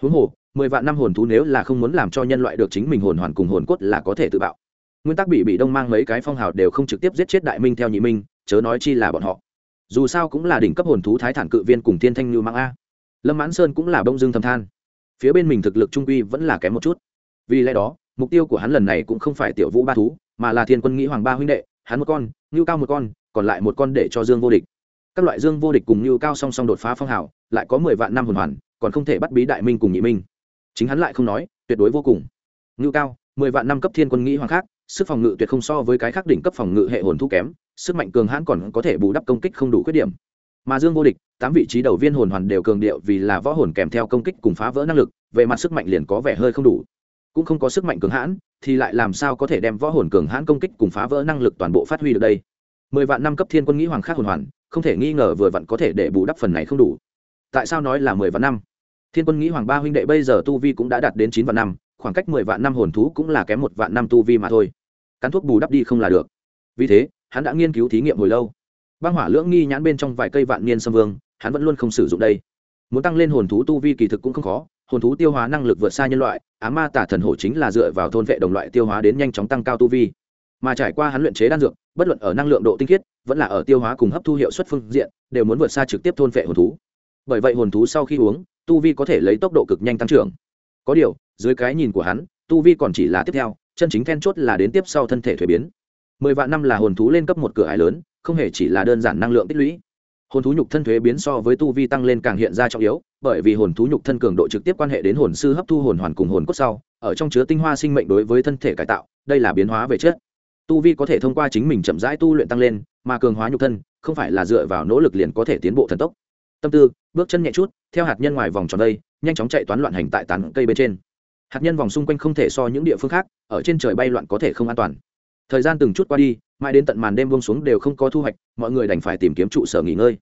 Huống hồ, mười vạn năm hồn thú nếu là không muốn làm cho nhân loại được chính mình hồn hoàn cùng hồn cốt là có thể tự bạo nguyên tắc bị bị đông mang mấy cái phong hào đều không trực tiếp giết chết đại minh theo nhị minh, chớ nói chi là bọn họ. Dù sao cũng là đỉnh cấp hồn thú thái thản cự viên cùng thiên thanh lưu mang a. Lâm mãn sơn cũng là bông dương thầm than. Phía bên mình thực lực trung quy vẫn là kém một chút. Vì lẽ đó, mục tiêu của hắn lần này cũng không phải tiểu vũ ba thú, mà là thiên quân nghĩ hoàng ba huynh đệ, hắn một con, ngưu cao một con, còn lại một con để cho dương vô địch. Các loại dương vô địch cùng ngưu cao song song đột phá phong hào, lại có mười vạn năm hồn hoàn, còn không thể bắt bí đại minh cùng nhị minh. Chính hắn lại không nói, tuyệt đối vô cùng. Ngưu cao, mười vạn năm cấp thiên quân nghĩ hoàng khác sức phòng ngự tuyệt không so với cái khác đỉnh cấp phòng ngự hệ hồn thu kém, sức mạnh cường hãn còn có thể bù đắp công kích không đủ khuyết điểm. Mà dương vô địch, tám vị trí đầu viên hồn hoàn đều cường điệu vì là võ hồn kèm theo công kích cùng phá vỡ năng lực, về mặt sức mạnh liền có vẻ hơi không đủ. Cũng không có sức mạnh cường hãn, thì lại làm sao có thể đem võ hồn cường hãn công kích cùng phá vỡ năng lực toàn bộ phát huy được đây? Mười vạn năm cấp thiên quân nghĩ hoàng khác hồn hoàn, không thể nghi ngờ vừa vặn có thể để bù đắp phần này không đủ. Tại sao nói là mười vạn năm? Thiên quân nghĩ hoàng ba huynh đệ bây giờ tu vi cũng đã đạt đến chín vạn năm, khoảng cách mười vạn năm hồn thú cũng là kém một vạn năm tu vi mà thôi cắn thuốc bù đắp đi không là được. Vì thế, hắn đã nghiên cứu thí nghiệm hồi lâu. Băng hỏa lưỡng nghi nhãn bên trong vài cây vạn niên sâm vương, hắn vẫn luôn không sử dụng đây. Muốn tăng lên hồn thú tu vi kỳ thực cũng không khó, hồn thú tiêu hóa năng lực vượt xa nhân loại, á ma tả thần hổ chính là dựa vào thôn vệ đồng loại tiêu hóa đến nhanh chóng tăng cao tu vi. Mà trải qua hắn luyện chế đan dược, bất luận ở năng lượng độ tinh khiết, vẫn là ở tiêu hóa cùng hấp thu hiệu suất phương diện, đều muốn vượt xa trực tiếp thôn vệ hồn thú. Bởi vậy hồn thú sau khi uống, tu vi có thể lấy tốc độ cực nhanh tăng trưởng. Có điều, dưới cái nhìn của hắn, tu vi còn chỉ là tiếp theo chân chính then chốt là đến tiếp sau thân thể thuế biến. Mười vạn năm là hồn thú lên cấp một cửa ải lớn, không hề chỉ là đơn giản năng lượng tích lũy. Hồn thú nhục thân thuế biến so với tu vi tăng lên càng hiện ra trọng yếu, bởi vì hồn thú nhục thân cường độ trực tiếp quan hệ đến hồn sư hấp thu hồn hoàn cùng hồn cốt sau, ở trong chứa tinh hoa sinh mệnh đối với thân thể cải tạo, đây là biến hóa về chất. Tu vi có thể thông qua chính mình chậm rãi tu luyện tăng lên, mà cường hóa nhục thân, không phải là dựa vào nỗ lực liền có thể tiến bộ thần tốc. Tâm tư, bước chân nhẹ chút, theo hạt nhân ngoài vòng tròn đây, nhanh chóng chạy toán loạn hành tại tán cây bên trên hạt nhân vòng xung quanh không thể so những địa phương khác, ở trên trời bay loạn có thể không an toàn. Thời gian từng chút qua đi, mãi đến tận màn đêm buông xuống đều không có thu hoạch, mọi người đành phải tìm kiếm trụ sở nghỉ ngơi.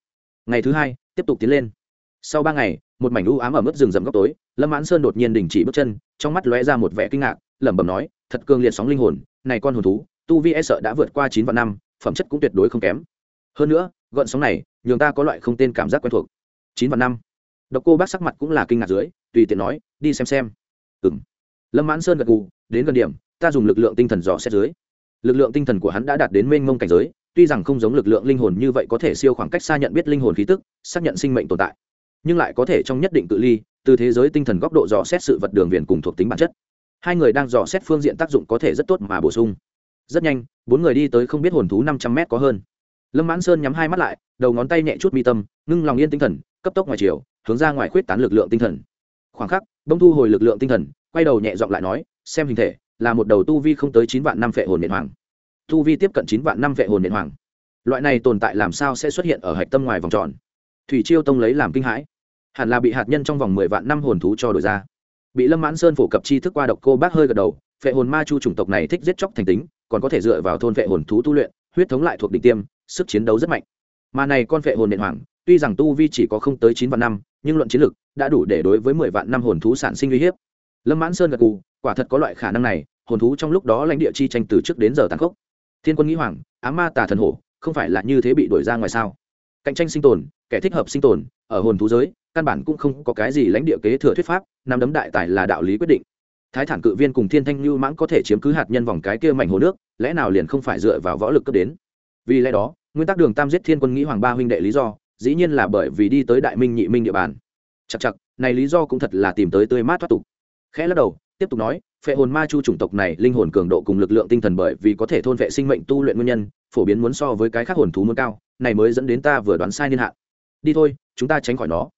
Ngày thứ hai, tiếp tục tiến lên. Sau ba ngày, một mảnh u ám ở mức rừng rậm góc tối, lâm mãn sơn đột nhiên đình chỉ bước chân, trong mắt lóe ra một vẻ kinh ngạc, lẩm bẩm nói, thật cương liệt sóng linh hồn, này con hồn thú, tu vi e sợ đã vượt qua chín vạn năm, phẩm chất cũng tuyệt đối không kém. Hơn nữa gợn sóng này, nhường ta có loại không tên cảm giác quen thuộc. Chín vạn năm. Độc cô bác sắc mặt cũng là kinh ngạc dưới, tùy tiện nói, đi xem xem ừ m lâm mãn sơn gật gù, đến gần điểm, ta dùng lực lượng tinh thần dò xét dưới. Lực lượng tinh thần của hắn đã đạt đến mênh mông cảnh giới, tuy rằng không giống lực lượng linh hồn như vậy có thể siêu khoảng cách xa nhận biết linh hồn khí tức, xác nhận sinh mệnh tồn tại, nhưng lại có thể trong nhất định cự ly, từ thế giới tinh thần góc độ dò xét sự vật đường viền cùng thuộc tính bản chất. Hai người đang dò xét phương diện tác dụng có thể rất tốt mà bổ sung. Rất nhanh, bốn người đi tới không biết hồn thú năm trăm mét có hơn. Lâm mãn sơn nhắm hai mắt lại, đầu ngón tay nhẹ chút mi tâm, ngưng lòng yên tinh thần, cấp tốc ngoài chiều, hướng ra ngoài khuyết tán lực lượng tinh thần khoảng khắc bông thu hồi lực lượng tinh thần, quay đầu nhẹ giọng lại nói, xem hình thể, là một đầu tu vi không tới chín vạn năm vệ hồn điện hoàng. Tu vi tiếp cận chín vạn năm vệ hồn điện hoàng. Loại này tồn tại làm sao sẽ xuất hiện ở hạch tâm ngoài vòng tròn? Thủy chiêu tông lấy làm kinh hãi. Hẳn là bị hạt nhân trong vòng mười vạn năm hồn thú cho đổi ra. Bị lâm mãn sơn phổ cập chi thức qua độc cô bác hơi gật đầu phệ hồn ma chu chủng tộc này thích giết chóc thành tính, còn có thể dựa vào thôn phệ hồn thú tu luyện, huyết thống lại thuộc đỉnh tiêm, sức chiến đấu rất mạnh. Mà này con phệ hồn điện hoàng, tuy rằng tu vi chỉ có không tới chín vạn năm nhưng luận chiến lực đã đủ để đối với mười vạn năm hồn thú sản sinh uy hiếp. Lâm mãn sơn gật cù quả thật có loại khả năng này, hồn thú trong lúc đó lãnh địa chi tranh từ trước đến giờ tàn khốc. Thiên quân nghĩ hoàng á ma tà thần hổ, không phải là như thế bị đuổi ra ngoài sao? Cạnh tranh sinh tồn, kẻ thích hợp sinh tồn, ở hồn thú giới, căn bản cũng không có cái gì lãnh địa kế thừa thuyết pháp nắm đấm đại tài là đạo lý quyết định. Thái thản cự viên cùng thiên thanh lưu mãng có thể chiếm cứ hạt nhân vòng cái kia mảnh hồ nước, lẽ nào liền không phải dựa vào võ lực cấp đến? Vì lẽ đó, nguyên tắc đường tam giết thiên quân nghĩ hoàng ba huynh đệ lý do dĩ nhiên là bởi vì đi tới đại minh nhị minh địa bàn. Chặt chặt này lý do cũng thật là tìm tới tươi mát thoát tục. Khẽ lắc đầu, tiếp tục nói, phệ hồn ma chu chủng tộc này linh hồn cường độ cùng lực lượng tinh thần bởi vì có thể thôn vệ sinh mệnh tu luyện nguyên nhân, phổ biến muốn so với cái khác hồn thú muốn cao, này mới dẫn đến ta vừa đoán sai niên hạn. Đi thôi, chúng ta tránh khỏi nó.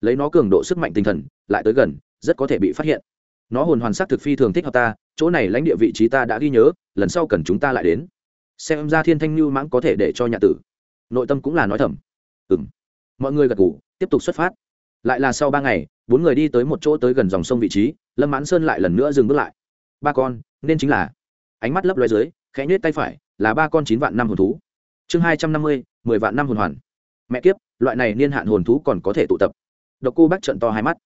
Lấy nó cường độ sức mạnh tinh thần, lại tới gần, rất có thể bị phát hiện. Nó hồn hoàn sắc thực phi thường thích hợp ta, chỗ này lãnh địa vị trí ta đã ghi nhớ, lần sau cần chúng ta lại đến. Xem ra thiên thanh lưu mãng có thể để cho nhà tử. Nội tâm cũng là nói thầm ừng mọi người gật ngủ tiếp tục xuất phát. Lại là sau ba ngày, bốn người đi tới một chỗ tới gần dòng sông vị trí, lâm mãn sơn lại lần nữa dừng bước lại. Ba con, nên chính là ánh mắt lấp loe dưới, khẽ nhết tay phải, là ba con chín vạn năm hồn thú. Chương hai trăm năm mươi, mười vạn năm hồn hoàn. Mẹ kiếp, loại này niên hạn hồn thú còn có thể tụ tập. Độc cô bác trận to hai mắt.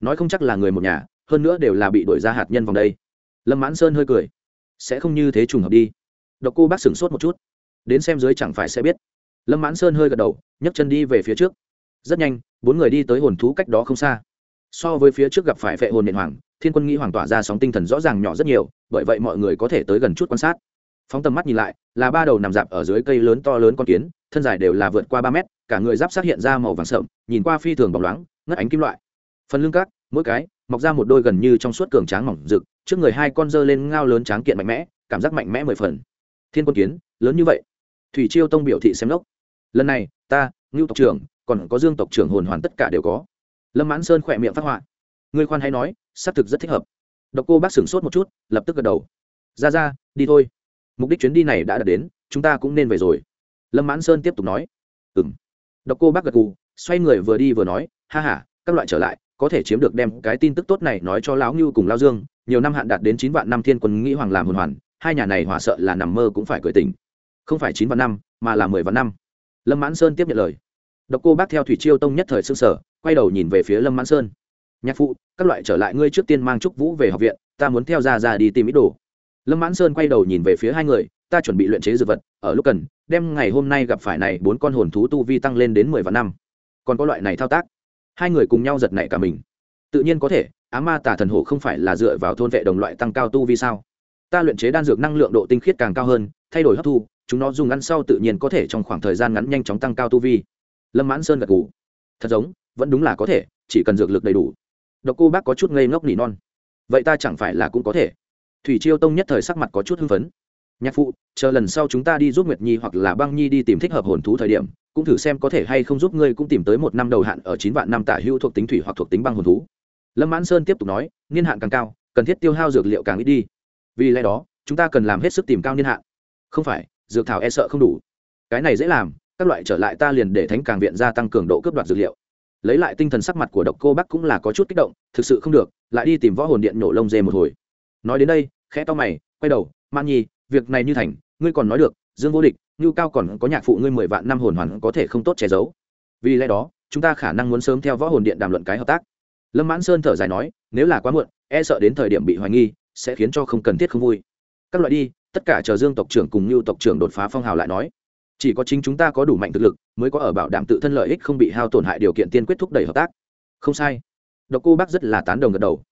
Nói không chắc là người một nhà, hơn nữa đều là bị đổi ra hạt nhân vòng đây. Lâm mãn sơn hơi cười. Sẽ không như thế trùng hợp đi. Độc cô bác sửng sốt một chút. Đến xem dưới chẳng phải sẽ biết lâm mãn sơn hơi gật đầu, nhấc chân đi về phía trước. Rất nhanh, bốn người đi tới hồn thú cách đó không xa. So với phía trước gặp phải phệ hồn nền hoàng, thiên quân nghĩ hoàng tỏa ra sóng tinh thần rõ ràng nhỏ rất nhiều, bởi vậy mọi người có thể tới gần chút quan sát. Phóng tầm mắt nhìn lại, là ba đầu nằm dạp ở dưới cây lớn to lớn con kiến, thân dài đều là vượt qua ba mét, cả người giáp sát hiện ra màu vàng sậm, nhìn qua phi thường bóng loáng, ngất ánh kim loại. Phần lưng các, mỗi cái, mọc ra một đôi gần như trong suốt cường tráng mỏng rực, trước người hai con dơ lên ngao lớn tráng kiện mạnh mẽ, cảm giác mạnh mẽ mười phần. Thiên quân kiến, lớn như vậy. Thủy chiêu tông biểu thị xem lốc lần này, ta, ngưu tộc trưởng, còn có dương tộc trưởng hồn hoàn tất cả đều có. Lâm mãn sơn khỏe miệng phát họa. Ngươi khoan hay nói, xác thực rất thích hợp. Độc cô bác sửng sốt một chút, lập tức gật đầu. Ra ra, đi thôi. Mục đích chuyến đi này đã đạt đến, chúng ta cũng nên về rồi. Lâm mãn sơn tiếp tục nói. Ừ m độc cô bác gật gù, xoay người vừa đi vừa nói, ha h a các loại trở lại, có thể chiếm được đem cái tin tức tốt này nói cho lão ngưu cùng lao dương. Nhiều năm hạn đạt đến chín vạn năm thiên quân nghĩ hoàng làm hồn hoàn, hai nhà này hòa sợ là nằm mơ cũng phải cười tình không phải chín vạn năm, mà là mười vạn năm lâm mãn sơn tiếp nhận lời. Độc cô bác theo thủy chiêu tông nhất thời xương sở quay đầu nhìn về phía lâm mãn sơn. Nhạc phụ, các loại trở lại ngươi trước tiên mang trúc vũ về học viện, ta muốn theo ra ra đi tìm ít đồ. Lâm mãn sơn quay đầu nhìn về phía hai người, ta chuẩn bị luyện chế dược vật, ở lúc cần, đem ngày hôm nay gặp phải này bốn con hồn thú tu vi tăng lên đến mười vạn năm. Còn có loại này thao tác. Hai người cùng nhau giật nảy cả mình. Tự nhiên có thể, á ma tà thần hổ không phải là dựa vào thôn vệ đồng loại tăng cao tu vi sao? Ta luyện chế đan dược năng lượng độ tinh khiết càng cao hơn, thay đổi hấp thu chúng nó dùng ăn sau tự nhiên có thể trong khoảng thời gian ngắn nhanh chóng tăng cao tu vi. Lâm mãn sơn gật gù. Thật giống, vẫn đúng là có thể, chỉ cần dược lực đầy đủ. Độc cô bác có chút ngây ngốc nỉ non. Vậy ta chẳng phải là cũng có thể. Thủy chiêu tông nhất thời sắc mặt có chút hưng phấn. Nhạc phụ, chờ lần sau chúng ta đi giúp nguyệt nhi hoặc là băng nhi đi tìm thích hợp hồn thú thời điểm, cũng thử xem có thể hay không giúp ngươi cũng tìm tới một năm đầu hạn ở chín vạn năm tả hữu thuộc tính thủy hoặc thuộc tính băng hồn thú. Lâm mãn sơn tiếp tục nói, niên hạn càng cao, cần thiết tiêu hao dược liệu càng ít đi. Vì lẽ đó, chúng ta cần làm hết sức tìm cao niên hạn. Không phải dược thảo e sợ không đủ. Cái này dễ làm, các loại trở lại ta liền để thánh càng viện gia tăng cường độ cướp đoạt dược liệu. Lấy lại tinh thần sắc mặt của độc cô bắc cũng là có chút kích động, thực sự không được, lại đi tìm võ hồn điện nổ lông dê một hồi. Nói đến đây, khẽ to mày, quay đầu man nhi, việc này như thành, ngươi còn nói được, dương vô địch, ngưu cao còn có nhạc phụ ngươi mười vạn năm hồn hoàn có thể không tốt che giấu. Vì lẽ đó, chúng ta khả năng muốn sớm theo võ hồn điện đàm luận cái hợp tác. Lâm mãn sơn thở dài nói, nếu là quá muộn e sợ đến thời điểm bị hoài nghi, sẽ khiến cho không cần thiết không vui. Các loại đi tất cả chờ dương tộc trưởng cùng như tộc trưởng đột phá phong hào lại nói, chỉ có chính chúng ta có đủ mạnh thực lực, mới có ở bảo đảm tự thân lợi ích không bị hao tổn hại điều kiện tiên quyết thúc đẩy hợp tác. Không sai. Độc cô bác rất là tán đồng gật đầu.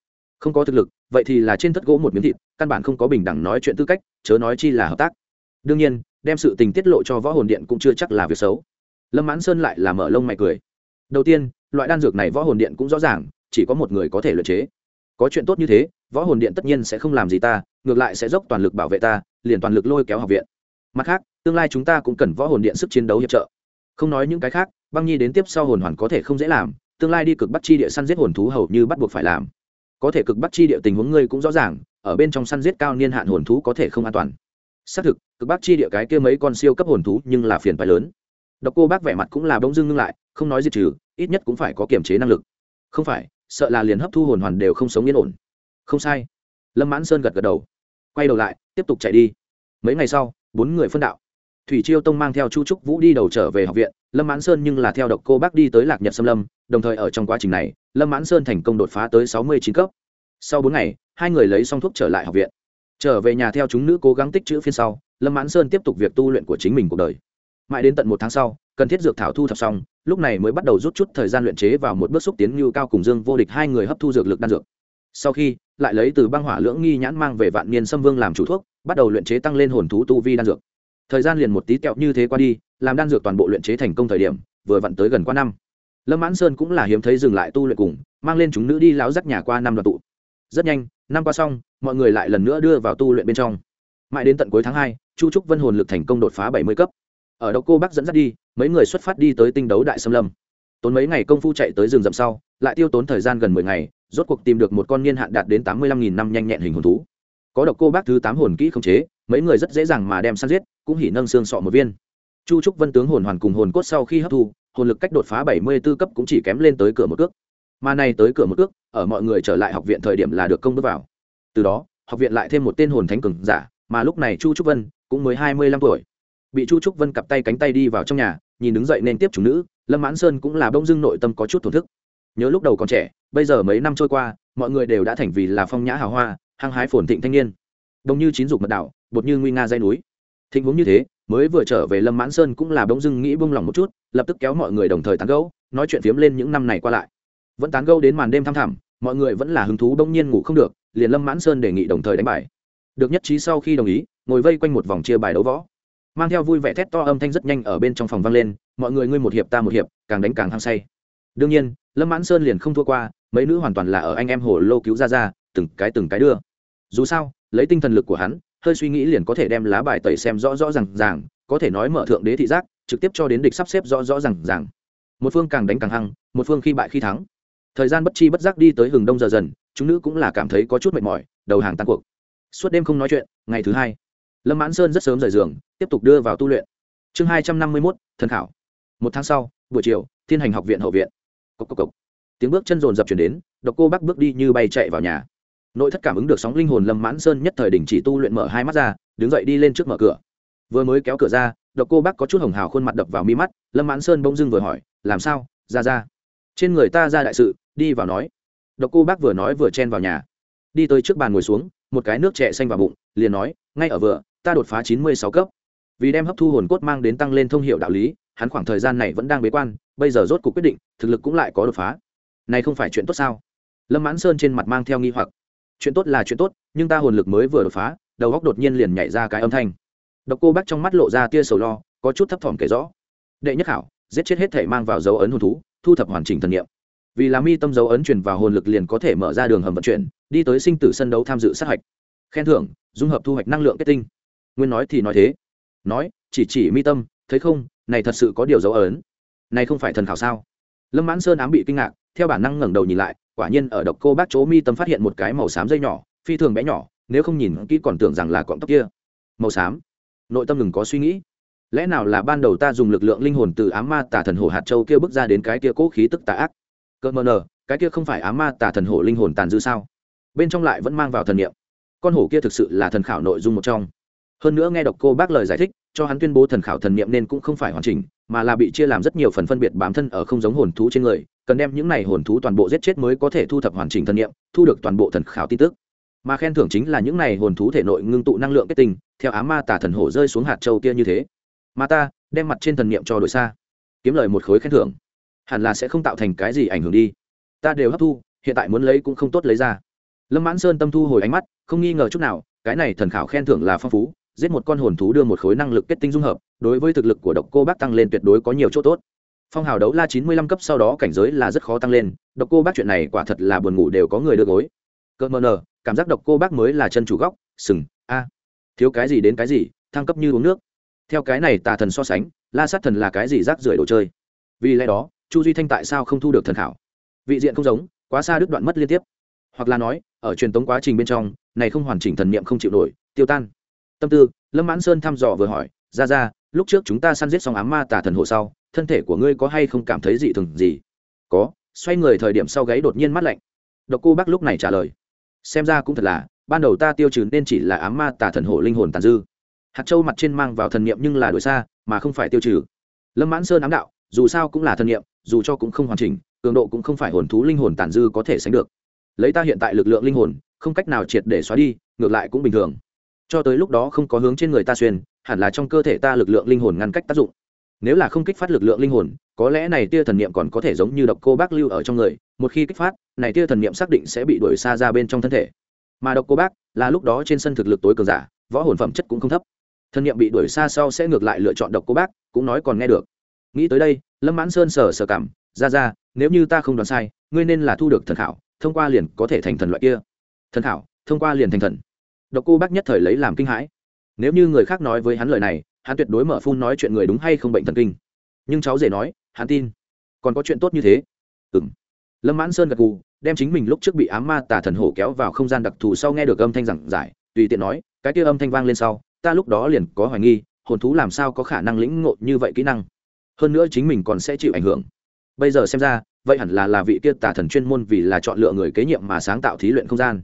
Không có thực lực, vậy thì là trên thất gỗ một miếng thịt, căn bản không có bình đẳng nói chuyện tư cách, chớ nói chi là hợp tác. Đương nhiên, đem sự tình tiết lộ cho võ hồn điện cũng chưa chắc là việc xấu. Lâm mãn sơn lại là mở lông mày cười. Đầu tiên, loại đan dược này võ hồn điện cũng rõ ràng, chỉ có một người có thể luyện chế có chuyện tốt như thế, võ hồn điện tất nhiên sẽ không làm gì ta, ngược lại sẽ dốc toàn lực bảo vệ ta, liền toàn lực lôi kéo học viện. Mặt khác, tương lai chúng ta cũng cần võ hồn điện sức chiến đấu hiệp trợ. Không nói những cái khác, băng nhi đến tiếp sau hồn hoàn có thể không dễ làm, tương lai đi cực bắt chi địa săn giết hồn thú hầu như bắt buộc phải làm. Có thể cực bắt chi địa tình huống ngươi cũng rõ ràng, ở bên trong săn giết cao niên hạn hồn thú có thể không an toàn. Xác thực, cực bắc chi địa cái kia mấy con siêu cấp hồn thú nhưng là phiền phải lớn. Độc cô bác vẻ mặt cũng là bỗng dưng ngưng lại, không nói diệt trừ, ít nhất cũng phải có kiểm chế năng lực. Không phải sợ là liền hấp thu hồn hoàn đều không sống yên ổn. Không sai. Lâm mãn sơn gật gật đầu. Quay đầu lại, tiếp tục chạy đi. Mấy ngày sau, bốn người phân đạo. Thủy chiêu tông mang theo chu trúc vũ đi đầu trở về học viện, lâm mãn sơn nhưng là theo độc cô bác đi tới lạc nhật xâm lâm, đồng thời ở trong quá trình này, lâm mãn sơn thành công đột phá tới sáu mươi chín cấp. Sau bốn ngày, hai người lấy xong thuốc trở lại học viện. Trở về nhà theo chúng nữ cố gắng tích chữ phiên sau, lâm mãn sơn tiếp tục việc tu luyện của chính mình cuộc đời mãi đến tận một tháng sau, cần thiết dược thảo thu thập xong, lúc này mới bắt đầu rút chút thời gian luyện chế vào một bước xúc tiến như cao cùng dương vô địch hai người hấp thu dược lực đan dược. Sau khi, lại lấy từ băng hỏa lưỡng nghi nhãn mang về vạn niên xâm vương làm chủ thuốc, bắt đầu luyện chế tăng lên hồn thú tu vi đan dược. Thời gian liền một tí kẹo như thế qua đi, làm đan dược toàn bộ luyện chế thành công thời điểm, vừa vặn tới gần qua năm. Lâm mãn sơn cũng là hiếm thấy dừng lại tu luyện cùng, mang lên chúng nữ đi láo dắt nhà qua năm đoàn tụ. Rất nhanh, năm qua xong, mọi người lại lần nữa đưa vào tu luyện bên trong. Mãi đến tận cuối tháng hai, chu trúc vân hồn lực thành công đột phá bảy mươi cấp ở đâu cô bác dẫn dắt đi, mấy người xuất phát đi tới tinh đấu đại xâm lâm. Tốn mấy ngày công phu chạy tới rừng rậm sau, lại tiêu tốn thời gian gần mười ngày, rốt cuộc tìm được một con niên hạn đạt đến tám mươi lăm nghìn năm nhanh nhẹn hình hồn thú. Có độc cô bác thứ tám hồn kỹ không chế, mấy người rất dễ dàng mà đem săn giết, cũng hỉ nâng xương sọ một viên. Chu trúc vân tướng hồn hoàn cùng hồn cốt sau khi hấp thu, hồn lực cách đột phá bảy mươi 74 cấp cũng chỉ kém lên tới cửa một cước. Mà này tới cửa một cước, ở mọi người trở lại học viện thời điểm là được công bước vào. Từ đó, học viện lại thêm một tên hồn thánh cường giả, mà lúc này chu trúc vân cũng mới hai mươi lăm tuổi bị chu trúc vân cặp tay cánh tay đi vào trong nhà, nhìn đứng dậy nên tiếp chủ nữ, lâm mãn sơn cũng là bông dưng nội tâm có chút thổn thức. Nhớ lúc đầu còn trẻ, bây giờ mấy năm trôi qua, mọi người đều đã thành vì là phong nhã hào hoa, hăng hái phồn thịnh thanh niên. Đông như chín dục mật đạo bột như nguy nga dây núi. Thịnh vốn như thế, mới vừa trở về lâm mãn sơn cũng là bỗng dưng nghĩ bông lòng một chút, lập tức kéo mọi người đồng thời tán gẫu, nói chuyện phiếm lên những năm này qua lại. Vẫn tán gẫu đến màn đêm thăm thẳm, mọi người vẫn là hứng thú đông nhiên ngủ không được, liền lâm mãn sơn đề nghị đồng thời đánh bài. Được nhất trí sau khi đồng ý, ngồi vây quanh một vòng chia bài đấu võ mang theo vui vẻ thét to âm thanh rất nhanh ở bên trong phòng vang lên, mọi người, ngươi một hiệp ta một hiệp, càng đánh càng hăng say. Đương nhiên, lâm mãn sơn liền không thua qua, mấy nữ hoàn toàn là ở anh em hồ lô cứu ra ra, từng cái từng cái đưa. Dù sao, lấy tinh thần lực của hắn, hơi suy nghĩ liền có thể đem lá bài tẩy xem rõ rõ r à n g ràng, có thể nói mở thượng đế thị giác, trực tiếp cho đến địch sắp xếp rõ rõ r à n g ràng. Một phương càng đánh càng hăng, một phương khi bại khi thắng. Thời gian bất chi bất giác đi tới hừng đông giờ dần, chúng nữ cũng là cảm thấy có chút mệt mỏi, đầu hàng tan cuộc. Suốt đêm không nói chuyện, ngày thứ hai lâm mãn sơn rất sớm rời giường, tiếp tục đưa vào tu luyện. Chương hai trăm năm mươi mốt, thần khảo. Một tháng sau, buổi chiều, thiên hành học viện hậu viện. Cốc cốc cốc. tiếng bước chân rồn dập chuyển đến, độc cô bắc bước đi như bay chạy vào nhà. Nội thất cảm ứng được sóng linh hồn lâm mãn sơn nhất thời đình chỉ tu luyện mở hai mắt ra, đứng dậy đi lên trước mở cửa. Vừa mới kéo cửa ra, độc cô bác có chút hồng hào khuôn mặt đập vào mi mắt, lâm mãn sơn bỗng dưng vừa hỏi, làm sao? Ra ra. Trên người ta ra đại sự, đi vào nói. Độc cô bác vừa nói vừa chen vào nhà. Đi tới trước bàn ngồi xuống, một cái nước trẻ xanh vào bụng, liền nói, ngay ở vừa ta đột phá chín mươi sáu cấp. Vì đem hấp thu hồn cốt mang đến tăng lên thông hiệu đạo lý, hắn khoảng thời gian này vẫn đang bế quan, bây giờ rốt cuộc quyết định, thực lực cũng lại có đột phá. Này không phải chuyện tốt sao? Lâm mãn sơn trên mặt mang theo nghi hoặc. Chuyện tốt là chuyện tốt, nhưng ta hồn lực mới vừa đột phá, đầu góc đột nhiên liền nhảy ra cái âm thanh. Độc cô bác trong mắt lộ ra tia sầu lo, có chút thấp thỏm kể rõ. Đệ nhất hảo giết chết hết thể mang vào dấu ấn hồn thú, thu thập hoàn chỉnh thần nghiệm vì là mi tâm dấu ấn truyền vào hồn lực liền có thể mở ra đường hầm vận chuyển, đi tới sinh tử sân đấu tham dự sát hạch. Khen thưởng, dung hợp thu hoạch năng lượng kết tinh nguyên nói thì nói thế. Nói, chỉ chỉ mi tâm, thấy không, này thật sự có điều dấu ấn. Này không phải thần khảo sao? Lâm mãn sơn ám bị kinh ngạc, theo bản năng ngẩng đầu nhìn lại, quả nhiên ở độc cô bác chỗ mi tâm phát hiện một cái màu xám dây nhỏ, phi thường bé nhỏ, nếu không nhìn kỹ còn tưởng rằng là cọng tóc kia. Màu xám. Nội tâm ngừng có suy nghĩ. Lẽ nào là ban đầu ta dùng lực lượng linh hồn từ ám ma tà thần hổ hạt châu kia bước ra đến cái kia cố khí tức tà ác? Cơ mờ nờ, cái kia không phải ám ma tà thần hổ linh hồn tàn dư sao? Bên trong lại vẫn mang vào thần niệm. Con hổ kia thực sự là thần khảo nội dung một trong hơn nữa nghe đọc cô bác lời giải thích, cho hắn tuyên bố thần khảo thần niệm nên cũng không phải hoàn chỉnh, mà là bị chia làm rất nhiều phần phân biệt bám thân ở không giống hồn thú trên người, cần đem những này hồn thú toàn bộ giết chết mới có thể thu thập hoàn chỉnh thần niệm, thu được toàn bộ thần khảo tin tức. Mà khen thưởng chính là những này hồn thú thể nội ngưng tụ năng lượng kết tinh, theo á ma tả thần hổ rơi xuống hạt châu kia như thế. Mà ta, đem mặt trên thần niệm cho đội xa. Kiếm lời một khối khen thưởng. Hẳn là sẽ không tạo thành cái gì ảnh hưởng đi. Ta đều hấp thu, hiện tại muốn lấy cũng không tốt lấy ra. Lâm mãn sơn tâm thu hồi ánh mắt, không nghi ngờ chút nào, cái này thần khảo khen thưởng là phong phú giết một con hồn thú đưa một khối năng lực kết tinh dung hợp, đối với thực lực của độc cô bác tăng lên tuyệt đối có nhiều chỗ tốt. Phong hào đấu la chín mươi lăm cấp sau đó cảnh giới là rất khó tăng lên, độc cô bác chuyện này quả thật là buồn ngủ đều có người đưa gối. Cơ mờ nờ, cảm giác độc cô bác mới là chân chủ góc, sừng, a. Thiếu cái gì đến cái gì, thăng cấp như uống nước. Theo cái này tà thần so sánh, la sát thần là cái gì rác rưởi đồ chơi? Vì lẽ đó, chu duy thanh tại sao không thu được thần khảo? Vị diện không giống, quá xa đứt đoạn mất liên tiếp. Hoặc là nói, ở truyền tống quá trình bên trong, này không hoàn chỉnh thần niệm không chịu nổi, tiêu tan tâm tư, lâm mãn sơn thăm dò vừa hỏi, ra ra, lúc trước chúng ta săn giết xong ám ma tà thần hộ sau, thân thể của ngươi có hay không cảm thấy dị thường gì? Có. Xoay người thời điểm sau gáy đột nhiên mắt lạnh. Độc cô bác lúc này trả lời, xem ra cũng thật là, ban đầu ta tiêu trừ nên chỉ là ám ma tà thần hổ linh hồn tàn dư. Hạt châu mặt trên mang vào thần niệm nhưng là đổi xa, mà không phải tiêu trừ. Lâm mãn sơn ám đạo, dù sao cũng là thần niệm, dù cho cũng không hoàn chỉnh, cường độ cũng không phải hồn thú linh hồn tàn dư có thể sánh được. Lấy ta hiện tại lực lượng linh hồn, không cách nào triệt để xóa đi, ngược lại cũng bình thường cho tới lúc đó không có hướng trên người ta xuyên, hẳn là trong cơ thể ta lực lượng linh hồn ngăn cách tác dụng. Nếu là không kích phát lực lượng linh hồn, có lẽ này tia thần niệm còn có thể giống như độc cô bác lưu ở trong người, một khi kích phát, này tia thần niệm xác định sẽ bị đuổi xa ra bên trong thân thể. Mà độc cô bác là lúc đó trên sân thực lực tối cường giả, võ hồn phẩm chất cũng không thấp. Thần niệm bị đuổi xa sau sẽ ngược lại lựa chọn độc cô bác, cũng nói còn nghe được. Nghĩ tới đây, lâm mãn sơn sờ sờ cảm, ra ra, nếu như ta không đoán sai, ngươi nên là thu được thần khảo, thông qua liền có thể thành thần loại kia. Thần khảo, thông qua liền thành thần độc cô bác nhất thời lấy làm kinh hãi. Nếu như người khác nói với hắn lời này, hắn tuyệt đối mở phun nói chuyện người đúng hay không bệnh thần kinh. Nhưng cháu rể nói, hắn tin. Còn có chuyện tốt như thế. Ừng lâm mãn sơn gật gù, đem chính mình lúc trước bị ám ma tà thần hổ kéo vào không gian đặc thù sau nghe được âm thanh giảng giải, tùy tiện nói, cái kia âm thanh vang lên sau, ta lúc đó liền có hoài nghi, hồn thú làm sao có khả năng lĩnh ngộ như vậy kỹ năng? Hơn nữa chính mình còn sẽ chịu ảnh hưởng. Bây giờ xem ra, vậy hẳn là là vị kia tà thần chuyên môn vì là chọn lựa người kế nhiệm mà sáng tạo thí luyện không gian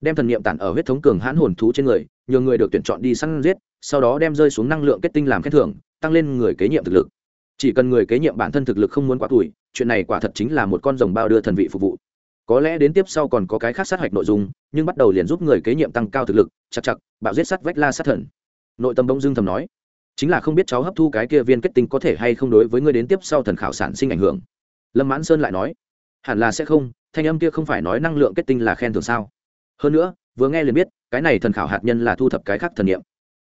đem thần niệm tản ở huyết thống cường hãn hồn thú trên người, nhờ người được tuyển chọn đi săn giết, sau đó đem rơi xuống năng lượng kết tinh làm khen thưởng, tăng lên người kế nhiệm thực lực. Chỉ cần người kế nhiệm bản thân thực lực không muốn quá tuổi chuyện này quả thật chính là một con rồng bao đưa thần vị phục vụ. Có lẽ đến tiếp sau còn có cái khác sát hạch nội dung, nhưng bắt đầu liền giúp người kế nhiệm tăng cao thực lực, chặt chặt, bạo giết sát vách la sát thần. Nội tâm đông dương thầm nói, chính là không biết cháu hấp thu cái kia viên kết tinh có thể hay không đối với người đến tiếp sau thần khảo sản sinh ảnh hưởng. Lâm mãn sơn lại nói, hẳn là sẽ không, thanh âm kia không phải nói năng lượng kết tinh là khen thưởng sao? Hơn nữa, vừa nghe liền biết, cái này thần khảo hạt nhân là thu thập cái khác thần niệm.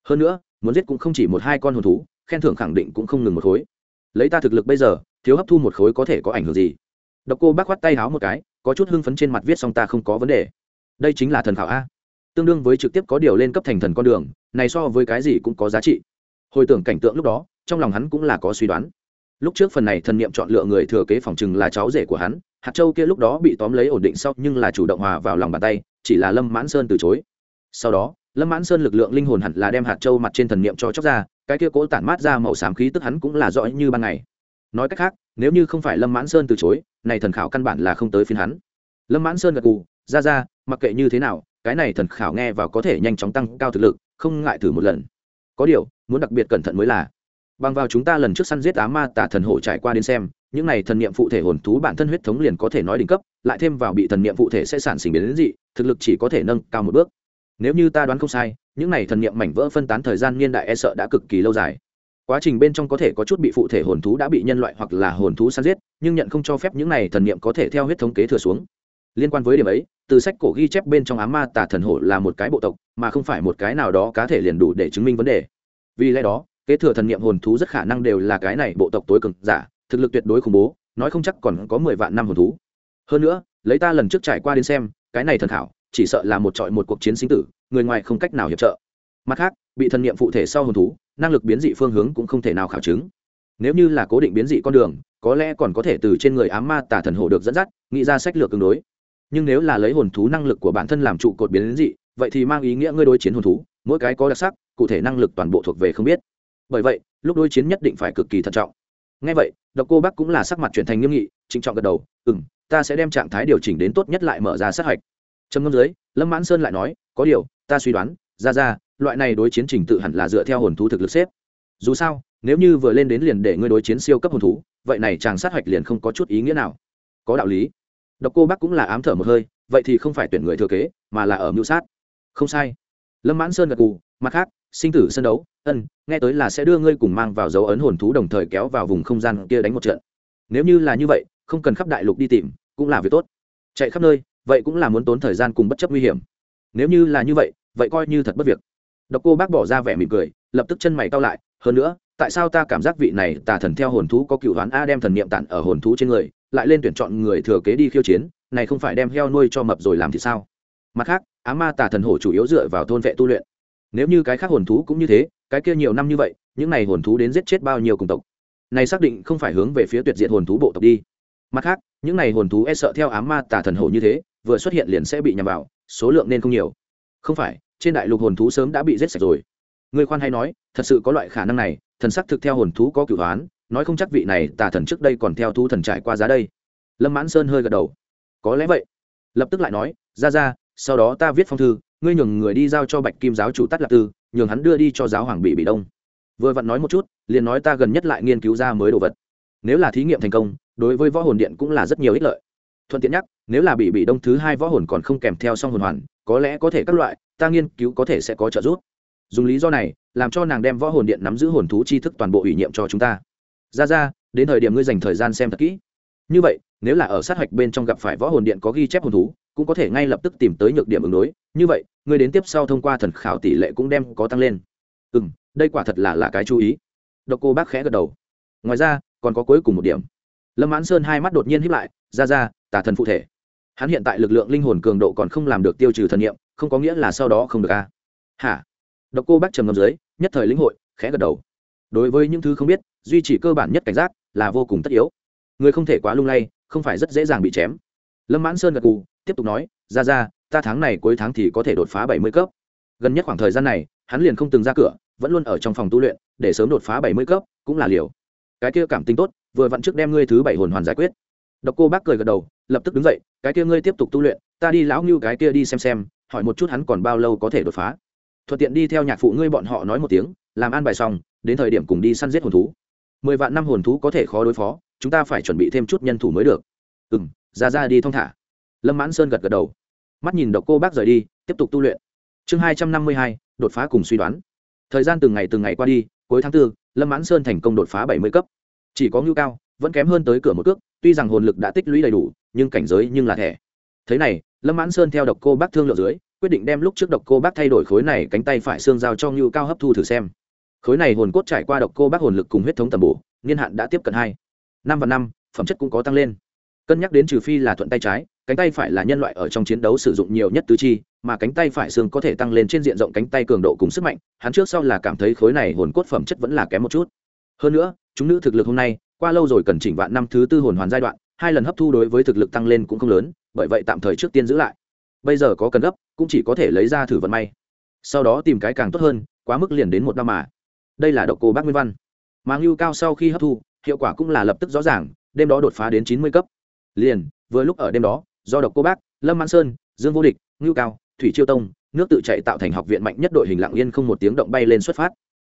Hơn nữa, muốn giết cũng không chỉ một hai con hồn thú, khen thưởng khẳng định cũng không ngừng một khối. Lấy ta thực lực bây giờ, thiếu hấp thu một khối có thể có ảnh hưởng gì? Độc cô bác khoát tay háo một cái, có chút hưng phấn trên mặt viết xong ta không có vấn đề. Đây chính là thần khảo a. Tương đương với trực tiếp có điều lên cấp thành thần con đường, này so với cái gì cũng có giá trị. Hồi tưởng cảnh tượng lúc đó, trong lòng hắn cũng là có suy đoán. Lúc trước phần này thần niệm chọn lựa người thừa kế phòng chừng là cháu rể của hắn, hạt châu kia lúc đó bị tóm lấy ổn định sau nhưng là chủ động hòa vào lòng bàn tay chỉ là lâm mãn sơn từ chối. Sau đó, lâm mãn sơn lực lượng linh hồn hẳn là đem hạt châu mặt trên thần niệm cho chóc ra, cái kia cố tản mát ra màu xám khí tức hắn cũng là rõ như ban ngày. Nói cách khác, nếu như không phải lâm mãn sơn từ chối, này thần khảo căn bản là không tới phiên hắn. Lâm mãn sơn gật cù ra ra, mặc kệ như thế nào, cái này thần khảo nghe vào có thể nhanh chóng tăng cao thực lực, không ngại thử một lần. Có điều, muốn đặc biệt cẩn thận mới là. Bằng vào chúng ta lần trước săn giết á ma tả thần hổ trải qua đến xem những này thần niệm phụ thể hồn thú bản thân huyết thống liền có thể nói đỉnh cấp, lại thêm vào bị thần niệm phụ thể sẽ sản sinh biến dị, thực lực chỉ có thể nâng cao một bước. Nếu như ta đoán không sai, những này thần niệm mảnh vỡ phân tán thời gian niên đại e sợ đã cực kỳ lâu dài. Quá trình bên trong có thể có chút bị phụ thể hồn thú đã bị nhân loại hoặc là hồn thú săn giết, nhưng nhận không cho phép những này thần niệm có thể theo huyết thống kế thừa xuống. Liên quan với điểm ấy, từ sách cổ ghi chép bên trong ám ma tà thần hổ là một cái bộ tộc, mà không phải một cái nào đó cá thể liền đủ để chứng minh vấn đề. Vì lẽ đó, kế thừa thần niệm hồn thú rất khả năng đều là cái này bộ tộc tối cường giả thực lực tuyệt đối khủng bố, nói không chắc còn có mười vạn năm hồn thú. Hơn nữa, lấy ta lần trước trải qua đến xem, cái này thần thảo chỉ sợ là một trọi một cuộc chiến sinh tử, người ngoài không cách nào hiệp trợ. Mặt khác, bị thần niệm phụ thể sau hồn thú, năng lực biến dị phương hướng cũng không thể nào khảo chứng. Nếu như là cố định biến dị con đường, có lẽ còn có thể từ trên người ám ma tà thần hổ được dẫn dắt, nghĩ ra sách lược tương đối. Nhưng nếu là lấy hồn thú năng lực của bản thân làm trụ cột biến dị, vậy thì mang ý nghĩa ngươi đối chiến hồn thú, mỗi cái có đặc sắc, cụ thể năng lực toàn bộ thuộc về không biết. Bởi vậy, lúc đối chiến nhất định phải cực kỳ thận trọng ngay vậy, độc cô bác cũng là sắc mặt chuyển thành nghiêm nghị, trịnh trọng gật đầu ừ m ta sẽ đem trạng thái điều chỉnh đến tốt nhất lại mở ra sát hạch. Trầm ngâm dưới, lâm mãn sơn lại nói, có điều, ta suy đoán, ra ra, loại này đối chiến trình tự hẳn là dựa theo hồn thú thực lực xếp. Dù sao, nếu như vừa lên đến liền để ngươi đối chiến siêu cấp hồn thú, vậy này chàng sát hạch liền không có chút ý nghĩa nào. Có đạo lý. Độc cô bác cũng là ám thở một hơi, vậy thì không phải tuyển người thừa kế, mà là ở mưu sát. Không sai. Lâm mãn sơn gật cù mặt khác sinh tử sân đấu, ân, nghe tới là sẽ đưa ngươi cùng mang vào dấu ấn hồn thú đồng thời kéo vào vùng không gian kia đánh một trận. Nếu như là như vậy, không cần khắp đại lục đi tìm, cũng là việc tốt. Chạy khắp nơi, vậy cũng là muốn tốn thời gian cùng bất chấp nguy hiểm. Nếu như là như vậy vậy coi như thật bất việc. Độc cô bác bỏ ra vẻ mỉm cười, lập tức chân mày cao lại, hơn nữa, tại sao ta cảm giác vị này tà thần theo hồn thú có cựu đoán a đem thần niệm tản ở hồn thú trên người, lại lên tuyển chọn người thừa kế đi khiêu chiến, này không phải đem heo nuôi cho mập rồi làm thì sao? Mặt khác, á ma tà thần hổ chủ yếu dựa vào thôn vệ tu luyện nếu như cái khác hồn thú cũng như thế, cái kia nhiều năm như vậy, những này hồn thú đến giết chết bao nhiêu cùng tộc? Này xác định không phải hướng về phía tuyệt diện hồn thú bộ tộc đi. Mặt khác, những này hồn thú e sợ theo ám ma tà thần hổ như thế, vừa xuất hiện liền sẽ bị nhằm vào, số lượng nên không nhiều. Không phải, trên đại lục hồn thú sớm đã bị giết sạch rồi. Người khoan hay nói, thật sự có loại khả năng này, thần sắc thực theo hồn thú có cửu hoán nói không chắc vị này tà thần trước đây còn theo thú thần trải qua giá đây. Lâm mãn sơn hơi gật đầu. Có lẽ vậy. Lập tức lại nói, ra ra, sau đó ta viết phong thư ngươi nhường người đi giao cho bạch kim giáo chủ tắt lạc tư, nhường hắn đưa đi cho giáo hoàng bị bị đông. Vừa vặn nói một chút, liền nói ta gần nhất lại nghiên cứu ra mới đồ vật. Nếu là thí nghiệm thành công, đối với võ hồn điện cũng là rất nhiều ích lợi. Thuận tiện nhắc, nếu là bị bị đông thứ hai võ hồn còn không kèm theo song hồn hoàn, có lẽ có thể các loại, ta nghiên cứu có thể sẽ có trợ giúp. Dùng lý do này, làm cho nàng đem võ hồn điện nắm giữ hồn thú tri thức toàn bộ ủy nhiệm cho chúng ta. Ra ra, đến thời điểm ngươi dành thời gian xem thật kỹ. Như vậy, nếu là ở sát hạch bên trong gặp phải võ hồn điện có ghi chép hồn thú, cũng có thể ngay lập tức tìm tới nhược điểm ứng đối như vậy người đến tiếp sau thông qua thần khảo tỷ lệ cũng đem có tăng lên. Ừ m đây quả thật là là cái chú ý. Độc cô bác khẽ gật đầu. Ngoài ra, còn có cuối cùng một điểm. Lâm mãn sơn hai mắt đột nhiên hiếp lại, ra ra, tà thần phụ thể. Hắn hiện tại lực lượng linh hồn cường độ còn không làm được tiêu trừ thần nghiệm không có nghĩa là sau đó không được a à? hả? Độc cô bác trầm ngâm dưới, nhất thời lĩnh hội, khẽ gật đầu. Đối với những thứ không biết, duy trì cơ bản nhất cảnh giác là vô cùng tất yếu. Người không thể quá lung lay, không phải rất dễ dàng bị chém. Lâm mãn sơn gật cù tiếp tục nói, ra ra ta tháng này cuối tháng thì có thể đột phá bảy mươi cấp. Gần nhất khoảng thời gian này, hắn liền không từng ra cửa, vẫn luôn ở trong phòng tu luyện, để sớm đột phá bảy mươi cấp, cũng là liều. Cái kia cảm tính tốt, vừa vặn trước đem ngươi thứ bảy hồn hoàn giải quyết. Độc cô bác cười gật đầu, lập tức đứng dậy, cái kia ngươi tiếp tục tu luyện, ta đi lão ngưu cái kia đi xem xem, hỏi một chút hắn còn bao lâu có thể đột phá. Thuận tiện đi theo nhạc phụ ngươi bọn họ nói một tiếng, làm an bài xong, đến thời điểm cùng đi săn giết hồn thú. Mười vạn năm hồn thú có thể khó đối phó, chúng ta phải chuẩn bị thêm chút nhân thủ mới được. Ừ m ra ra đi thong thả. Lâm mãn sơn gật gật đầu mắt nhìn độc cô bác rời đi tiếp tục tu luyện. Chương hai trăm năm mươi hai đột phá cùng suy đoán. Thời gian từng ngày từng ngày qua đi cuối tháng 4, lâm mãn sơn thành công đột phá bảy mươi cấp. Chỉ có ngưu cao vẫn kém hơn tới cửa một cước tuy rằng hồn lực đã tích lũy đầy đủ nhưng cảnh giới nhưng là thẻ. Thế này lâm mãn sơn theo độc cô bác thương lượng dưới quyết định đem lúc trước độc cô bác thay đổi khối này cánh tay phải xương giao cho ngưu cao hấp thu thử xem. Khối này hồn cốt trải qua độc cô bác hồn lực cùng huyết thống tầm bổ niên hạn đã tiếp cận hai. Năm và năm phẩm chất cũng có tăng lên. Cân nhắc đến trừ phi là thuận tay trái cánh tay phải là nhân loại ở trong chiến đấu sử dụng nhiều nhất tứ chi, mà cánh tay phải xương có thể tăng lên trên diện rộng cánh tay cường độ cùng sức mạnh, hắn trước sau là cảm thấy khối này hồn cốt phẩm chất vẫn là kém một chút. Hơn nữa, chúng nữ thực lực hôm nay, qua lâu rồi cần chỉnh vạn năm thứ tư hồn hoàn giai đoạn, hai lần hấp thu đối với thực lực tăng lên cũng không lớn, bởi vậy tạm thời trước tiên giữ lại. Bây giờ có cần gấp, cũng chỉ có thể lấy ra thử vận may. Sau đó tìm cái càng tốt hơn, quá mức liền đến một năm mà. Đây là độc cô bác nguyên văn. Mà ngưu cao sau khi hấp thu, hiệu quả cũng là lập tức rõ ràng, đêm đó đột phá đến chín mươi cấp. Liền, vừa lúc ở đêm đó do độc cô bác, lâm mãn sơn, dương vô địch, ngưu cao, thủy chiêu tông, nước tự chạy tạo thành học viện mạnh nhất đội hình lặng yên không một tiếng động bay lên xuất phát.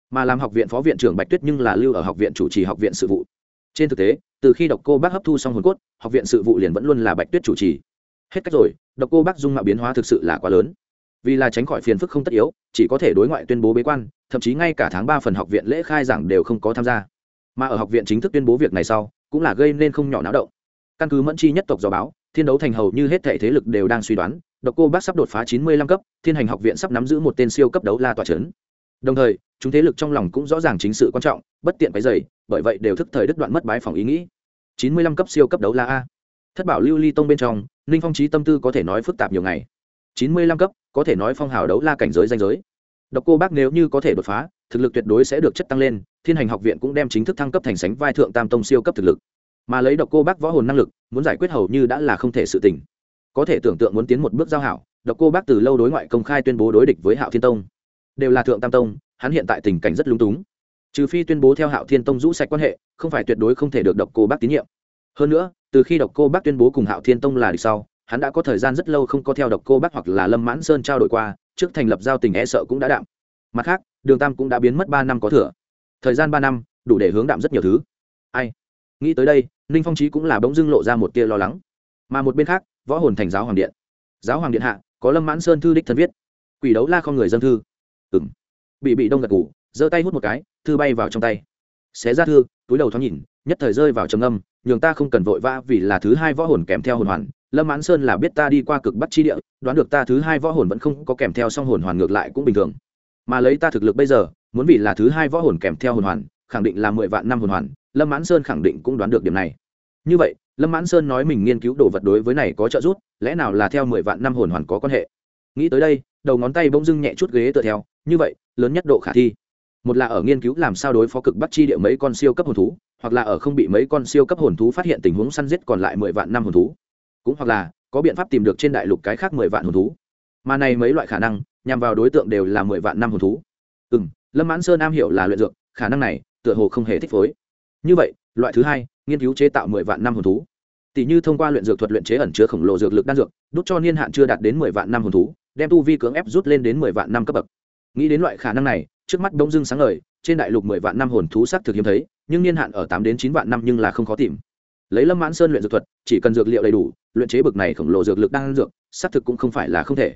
Mà làm học viện phó viện trưởng bạch tuyết nhưng là lưu ở học viện chủ trì học viện sự vụ. Trên thực tế, từ khi độc cô bác hấp thu xong hồn cốt, học viện sự vụ liền vẫn luôn là bạch tuyết chủ trì. Hết cách rồi, độc cô bác dung mạo biến hóa thực sự là quá lớn. Vì là tránh khỏi phiền phức không tất yếu, chỉ có thể đối ngoại tuyên bố bế quan, thậm chí ngay cả tháng ba phần học viện lễ khai giảng đều không có tham gia. Mà ở học viện chính thức tuyên bố việc này sau, cũng là gây nên không nhỏ náo động. Căn cứ mẫn chi nhất tộc do báo thiên đấu thành hầu như hết thể thế lực đều đang suy đoán, độc cô bác sắp đột phá chín mươi lăm cấp, thiên hành học viện sắp nắm giữ một tên siêu cấp đấu la tòa c đồng thời, chúng thế lực trong lòng cũng rõ ràng chính sự quan trọng, bất tiện cái dày bởi vậy đều thức thời đứt đoạn mất bái phòng ý nghĩ. chín mươi lăm cấp siêu cấp đấu la a. Thất bảo lưu ly tông bên trong, ninh phong trí tâm tư có thể nói phức tạp nhiều ngày. chín mươi lăm cấp, có thể nói phong hào đấu la cảnh giới danh giới. Độc cô bác nếu như có thể đột phá, thực lực tuyệt đối sẽ được chất tăng lên, thiên hành học viện cũng đem chính thức thăng cấp thành sánh vai thượng tam tông siêu cấp thực lực mà lấy độc cô bác võ hồn năng lực, muốn giải quyết hầu như đã là không thể sự tình. Có thể tưởng tượng muốn tiến một bước giao hảo, độc cô bác từ lâu đối ngoại công khai tuyên bố đối địch với hạo thiên tông. Đều là thượng tam tông, hắn hiện tại tình cảnh rất lúng túng. Trừ phi tuyên bố theo hạo thiên tông rũ sạch quan hệ, không phải tuyệt đối không thể được độc cô bác tín nhiệm. Hơn nữa, từ khi độc cô bác tuyên bố cùng hạo thiên tông là địch sau, hắn đã có thời gian rất lâu không có theo độc cô bác hoặc là lâm mãn sơn trao đổi qua, trước thành lập giao tình e sợ cũng đã đạm. Mặt khác, đường tam cũng đã biến mất ba năm có thừa. Thời gian ba năm, đủ để hướng đạm rất nhiều thứ. Ai? Nghĩ tới đây ninh phong trí cũng là bỗng dưng lộ ra một tia lo lắng. Mà một bên khác, võ hồn thành giáo hoàng điện. Giáo hoàng điện hạ, có lâm mãn sơn thư đích thân viết. Quỷ đấu la không người dân thư. Ừng bị bị đông gật ngủ giơ tay hút một cái, thư bay vào trong tay. Xé ra thư, túi đầu thoáng nhìn, nhất thời rơi vào trầm âm nhường ta không cần vội vã vì là thứ hai võ hồn kèm theo hồn hoàn. Lâm mãn sơn là biết ta đi qua cực bắc chi địa, đoán được ta thứ hai võ hồn vẫn không có kèm theo song hồn hoàn ngược lại cũng bình thường. Mà lấy ta thực lực bây giờ, muốn vì là thứ hai võ hồn kèm theo hồn hoàn, khẳng định là mười vạn năm hồn hoàn lâm mãn sơn khẳng định cũng đoán được điểm này. Như vậy, lâm mãn sơn nói mình nghiên cứu đồ vật đối với này có trợ giúp, lẽ nào là theo mười vạn năm hồn hoàn có quan hệ? Nghĩ tới đây, đầu ngón tay bỗng dưng nhẹ chút ghế tựa theo, như vậy, lớn nhất độ khả thi. Một là ở nghiên cứu làm sao đối phó cực bắt chi địa mấy con siêu cấp hồn thú, hoặc là ở không bị mấy con siêu cấp hồn thú phát hiện tình huống săn giết còn lại mười vạn năm hồn thú. Cũng hoặc là, có biện pháp tìm được trên đại lục cái khác mười vạn hồn thú. Mà này mấy loại khả năng, nhằm vào đối tượng đều là mười vạn năm hồn thú. Ừ m lâm mãn sơn am hiểu là luyện dược, khả năng này, tựa hồ không hề thích phối như vậy, loại thứ hai, nghiên cứu chế tạo mười vạn năm hồn thú. Tỷ như thông qua luyện dược thuật luyện chế ẩn chứa khổng lồ dược lực đan dược đút cho niên hạn chưa đạt đến mười vạn năm hồn thú, đem tu vi cưỡng ép rút lên đến mười vạn năm cấp bậc. Nghĩ đến loại khả năng này, trước mắt đông dưng sáng ngời, trên đại lục mười vạn năm hồn thú xác thực hiếm thấy, nhưng niên hạn ở tám đến chín vạn năm nhưng là không khó tìm. Lấy lâm mãn sơn luyện dược thuật, chỉ cần dược liệu đầy đủ, luyện chế bực này khổng lồ dược lực đan dược, xác thực cũng không phải là không thể.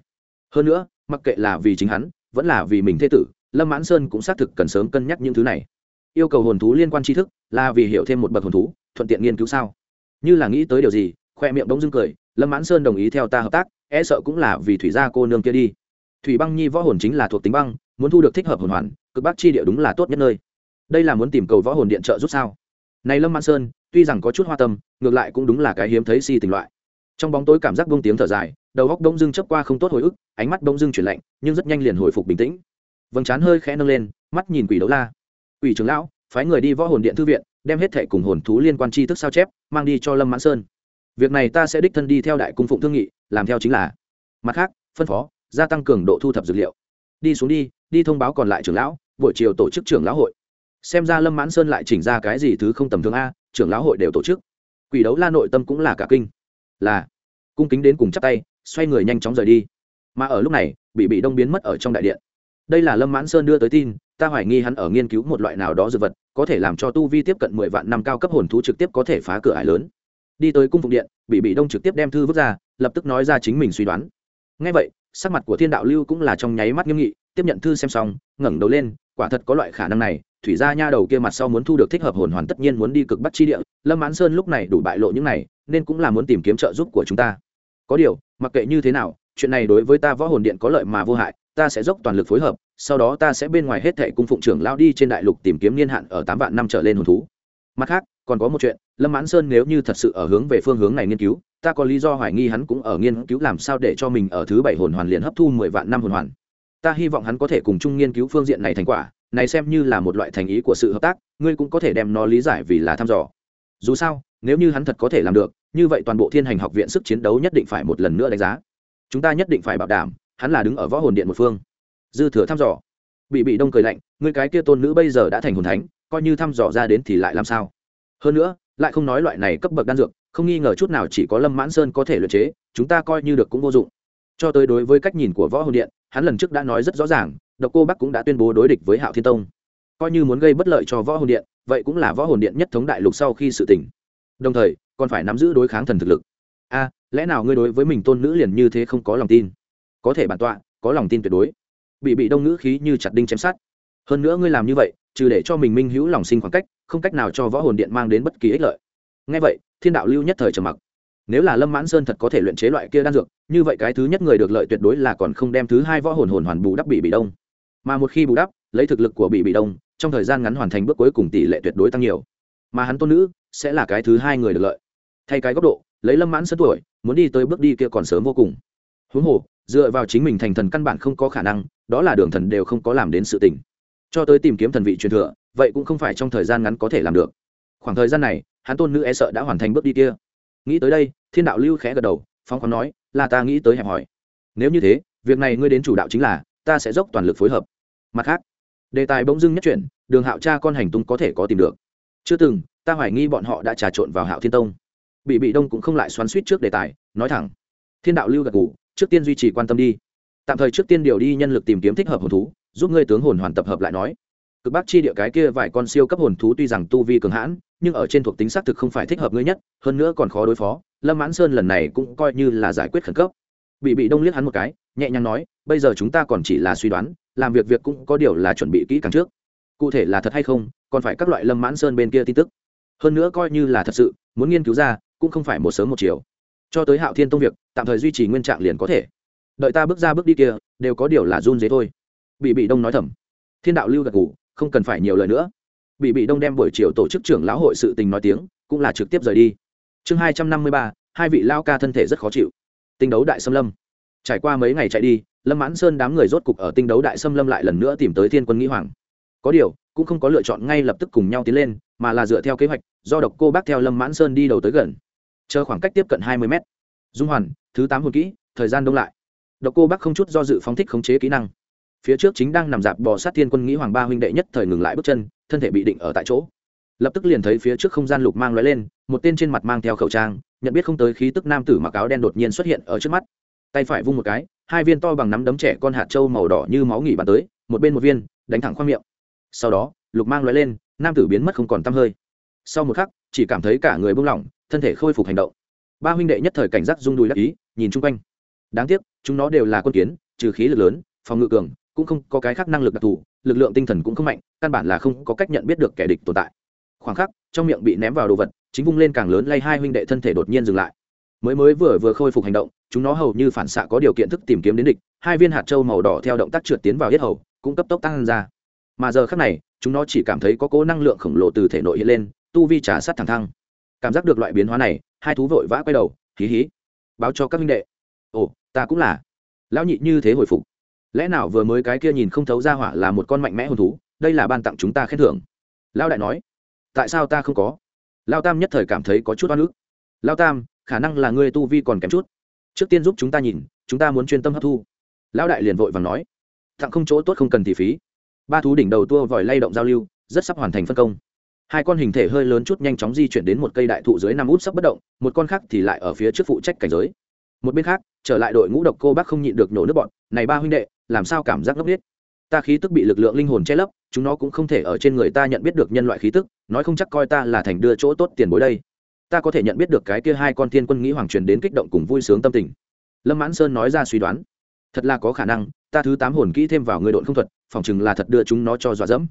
Hơn nữa, mặc kệ là vì chính hắn, vẫn là vì mình thế tử, lâm mãn sơn cũng xác thực cần sớm cân nhắc những thứ này yêu cầu hồn thú liên quan tri thức là vì hiểu thêm một bậc hồn thú, thuận tiện nghiên cứu sao? Như là nghĩ tới điều gì, khoe miệng bỗng dưng cười, lâm mãn sơn đồng ý theo ta hợp tác e sợ cũng là vì thủy gia cô nương kia đi. Thủy băng nhi võ hồn chính là thuộc tính băng, muốn thu được thích hợp hồn hoàn, cực bắc chi địa đúng là tốt nhất nơi. Đây là muốn tìm cầu võ hồn điện trợ giúp sao? Này lâm mãn sơn, tuy rằng có chút hoa tâm, ngược lại cũng đúng là cái hiếm thấy si tình loại. Trong bóng tối cảm giác bông tiếng thở dài, đầu góc đông dưng chấp qua không tốt hồi ức, ánh mắt đông dưng chuyển lạnh, nhưng rất nhanh liền hồi phục bình tĩnh. Vầng trán hơi khẽ nâng lên, mắt nhìn quỷ đấu la ủy trưởng lão, phái người đi võ hồn điện thư viện, đem hết thẻ cùng hồn thú liên quan tri thức sao chép, mang đi cho lâm mãn sơn. Việc này ta sẽ đích thân đi theo đại cung phụng thương nghị, làm theo chính là. Mặt khác, phân phó, gia tăng cường độ thu thập dược liệu. Đi xuống đi đi thông báo còn lại trưởng lão, buổi chiều tổ chức trưởng lão hội. Xem ra lâm mãn sơn lại chỉnh ra cái gì thứ không tầm thường a, trưởng lão hội đều tổ chức. Quỷ đấu la nội tâm cũng là cả kinh. Là, cung kính đến cùng chắp tay, xoay người nhanh chóng rời đi. Mà ở lúc này, bị bị đông biến mất ở trong đại điện. Đây là lâm mãn sơn đưa tới tin ta hoài nghi hắn ở nghiên cứu một loại nào đó dược vật, có thể làm cho tu vi tiếp cận mười vạn năm cao cấp hồn thú trực tiếp có thể phá cửa ải lớn. Đi tới cung phụng điện bị bị đông trực tiếp đem thư vứt ra, lập tức nói ra chính mình suy đoán. Ngay vậy, sắc mặt của thiên đạo lưu cũng là trong nháy mắt nghiêm nghị, tiếp nhận thư xem xong, ngẩng đầu lên, quả thật có loại khả năng này, thủy gia nha đầu kia mặt sau muốn thu được thích hợp hồn hoàn tất nhiên muốn đi cực bắc chi địa, lâm mãn sơn lúc này đủ bại lộ những này, nên cũng là muốn tìm kiếm trợ giúp của chúng ta. Có điều, mặc kệ như thế nào, chuyện này đối với ta võ hồn điện có lợi mà vô hại ta sẽ dốc toàn lực phối hợp, sau đó ta sẽ bên ngoài hết thệ cung phụng trưởng lao đi trên đại lục tìm kiếm niên hạn ở tám vạn năm trở lên hồn thú. Mặt khác, còn có một chuyện, lâm mãn sơn nếu như thật sự ở hướng về phương hướng này nghiên cứu, ta có lý do hoài nghi hắn cũng ở nghiên cứu làm sao để cho mình ở thứ bảy hồn hoàn liền hấp thu mười vạn năm hồn hoàn. Ta hy vọng hắn có thể cùng chung nghiên cứu phương diện này thành quả, này xem như là một loại thành ý của sự hợp tác, ngươi cũng có thể đem nó lý giải vì là thăm dò. Dù sao, nếu như hắn thật có thể làm được, như vậy toàn bộ thiên hành học viện sức chiến đấu nhất định phải một lần nữa đánh giá. Chúng ta nhất định phải bảo đảm hắn là đứng ở võ hồn điện một phương. Dư thừa thăm dò. Bị bị đông cười lạnh người cái kia tôn nữ bây giờ đã thành hồn thánh, coi như thăm dò ra đến thì lại làm sao? Hơn nữa, lại không nói loại này cấp bậc đan dược, không nghi ngờ chút nào chỉ có lâm mãn sơn có thể luyện chế, chúng ta coi như được cũng vô dụng. Cho tới đối với cách nhìn của võ hồn điện, hắn lần trước đã nói rất rõ ràng, độc cô bắc cũng đã tuyên bố đối địch với hạo thiên tông. Coi như muốn gây bất lợi cho võ hồn điện, vậy cũng là võ hồn điện nhất thống đại lục sau khi sự tỉnh. Đồng thời, còn phải nắm giữ đối kháng thần thực lực. A, lẽ nào ngươi đối với mình tôn nữ liền như thế không có lòng tin? Có thể bản tọa, có lòng tin tuyệt đối. Bị bị đông ngữ khí như chặt đinh chém sát hơn nữa ngươi làm như vậy, trừ để cho mình minh hữu lòng sinh khoảng cách, không cách nào cho võ hồn điện mang đến bất kỳ ích lợi. Ngay vậy, thiên đạo lưu nhất thời trầm mặc. Nếu là lâm mãn sơn thật có thể luyện chế loại kia đan dược, như vậy cái thứ nhất người được lợi tuyệt đối là còn không đem thứ hai võ hồn hồn hoàn bù đắp bị bị đông. Mà một khi bù đắp, lấy thực lực của bị bị đông, trong thời gian ngắn hoàn thành bước cuối cùng tỷ lệ tuyệt đối tăng nhiều. Mà hắn tôn nữ sẽ là cái thứ hai người được lợi. Thay cái góc độ, lấy lâm mãn sơn tuổi, muốn đi tới bước đi kia còn sớm vô cùng. Huống hồ dựa vào chính mình thành thần căn bản không có khả năng, đó là đường thần đều không có làm đến sự tình. Cho tới tìm kiếm thần vị truyền thừa, vậy cũng không phải trong thời gian ngắn có thể làm được. Khoảng thời gian này, hắn tôn nữ e sợ đã hoàn thành bước đi kia. Nghĩ tới đây, thiên đạo lưu khẽ gật đầu phong khoáng nói, là ta nghĩ tới hẹp hỏi. Nếu như thế, việc này ngươi đến chủ đạo chính là, ta sẽ dốc toàn lực phối hợp. Mặt khác, đề tài bỗng dưng nhất chuyển, đường hạo cha con hành tung có thể có tìm được. Chưa từng, ta hoài nghi bọn họ đã trà trộn vào hạo thiên tông. Bị bị đông cũng không lại xoắn suýt trước đề tài, nói thẳng. Thiên đạo lưu gật ngủ trước tiên duy trì quan tâm đi. Tạm thời trước tiên điều đi nhân lực tìm kiếm thích hợp hồn thú, giúp ngươi tướng hồn hoàn tập hợp lại nói. Cực bắc chi địa cái kia vài con siêu cấp hồn thú tuy rằng tu vi cường hãn, nhưng ở trên thuộc tính xác thực không phải thích hợp ngươi nhất, hơn nữa còn khó đối phó. Lâm mãn sơn lần này cũng coi như là giải quyết khẩn cấp. Bị bị đông liếc hắn một cái, nhẹ nhàng nói, bây giờ chúng ta còn chỉ là suy đoán, làm việc việc cũng có điều là chuẩn bị kỹ càng trước. Cụ thể là thật hay không, còn phải các loại lâm mãn sơn bên kia tin tức. Hơn nữa coi như là thật sự, muốn nghiên cứu ra, cũng không phải một sớm một chiều cho tới hạo thiên tông việc, tạm thời duy trì nguyên trạng liền có thể. Đợi ta bước ra bước đi kia, đều có điều là run dế thôi. Bị bị đông nói thầm. Thiên đạo lưu gật ngủ không cần phải nhiều lời nữa. Bị bị đông đem buổi chiều tổ chức trưởng lão hội sự tình nói tiếng, cũng là trực tiếp rời đi. Chương hai trăm năm mươi ba, hai vị lao ca thân thể rất khó chịu. Tinh đấu đại xâm lâm. Trải qua mấy ngày chạy đi, lâm mãn sơn đám người rốt cục ở tinh đấu đại xâm lâm lại lần nữa tìm tới thiên quân nghĩ hoàng. Có điều, cũng không có lựa chọn ngay lập tức cùng nhau tiến lên, mà là dựa theo kế hoạch, do độc cô bác theo lâm mãn sơn đi đầu tới gần chờ khoảng cách tiếp cận hai mươi mét. Dung hoàn, thứ tám hồn kỹ, thời gian đông lại. Độc cô bác không chút do dự phóng thích khống chế kỹ năng. Phía trước chính đang nằm dạp bò sát thiên quân nghĩ hoàng ba huynh đệ nhất thời ngừng lại bước chân, thân thể bị định ở tại chỗ. Lập tức liền thấy phía trước không gian lục mang lóe lên, một tên trên mặt mang theo khẩu trang, nhận biết không tới khí tức nam tử mặc áo đen đột nhiên xuất hiện ở trước mắt. Tay phải vung một cái, hai viên to bằng nắm đấm trẻ con hạt trâu màu đỏ như máu nghỉ bàn tới, một bên một viên, đánh thẳng khoang miệng. Sau đó, lục mang lóe lên, nam tử biến mất không còn tăm hơi. Sau một khắc, chỉ cảm thấy cả người buông lỏng thân thể khôi phục hành động. Ba huynh đệ nhất thời cảnh giác rung đùi đắc ý, nhìn chung quanh. Đáng tiếc, chúng nó đều là quân kiến, trừ khí lực lớn, phòng ngự cường, cũng không có cái khác năng lực đặc thù, lực lượng tinh thần cũng không mạnh, căn bản là không có cách nhận biết được kẻ địch tồn tại. Khoảng khắc, trong miệng bị ném vào đồ vật, chính vung lên càng lớn lay hai huynh đệ thân thể đột nhiên dừng lại. Mới mới vừa vừa khôi phục hành động, chúng nó hầu như phản xạ có điều kiện thức tìm kiếm đến địch, hai viên hạt châu màu đỏ theo động tác trượt tiến vào yết hầu, cũng cấp tốc tăng ra. Mà giờ khác này, chúng nó chỉ cảm thấy có cố năng lượng khổng lồ từ thể nội hiện lên, tu vi trả sát thẳng thăng cảm giác được loại biến hóa này, hai thú vội vã quay đầu, hí hí, báo cho các minh đệ. Ồ, ta cũng là. Lão nhị như thế hồi phục. Lẽ nào vừa mới cái kia nhìn không thấu ra hỏa là một con mạnh mẽ hồn thú, đây là ban tặng chúng ta khen thưởng. Lão đại nói, tại sao ta không có? Lao tam nhất thời cảm thấy có chút oan ức. Lao tam, khả năng là ngươi tu vi còn kém chút. Trước tiên giúp chúng ta nhìn, chúng ta muốn chuyên tâm hấp thu. Lão đại liền vội và nói tặng không chỗ tốt không cần thì phí. Ba thú đỉnh đầu tua vòi lay động giao lưu, rất sắp hoàn thành phân công hai con hình thể hơi lớn chút nhanh chóng di chuyển đến một cây đại thụ dưới năm út sắp bất động, một con khác thì lại ở phía trước phụ trách cảnh giới. Một bên khác, trở lại đội ngũ độc cô bác không nhịn được nổ nước bọn, này ba huynh đệ, làm sao cảm giác ngốc biết ta khí tức bị lực lượng linh hồn che lấp, chúng nó cũng không thể ở trên người ta nhận biết được nhân loại khí tức, nói không chắc coi ta là thành đưa chỗ tốt tiền bối đây. Ta có thể nhận biết được cái kia hai con thiên quân nghĩ hoàng truyền đến kích động cùng vui sướng tâm tình. Lâm mãn sơn nói ra suy đoán. Thật là có khả năng, ta thứ tám hồn kỹ thêm vào người độn không thuật, phỏng chừng là thật đưa chúng nó cho dọa dẫm.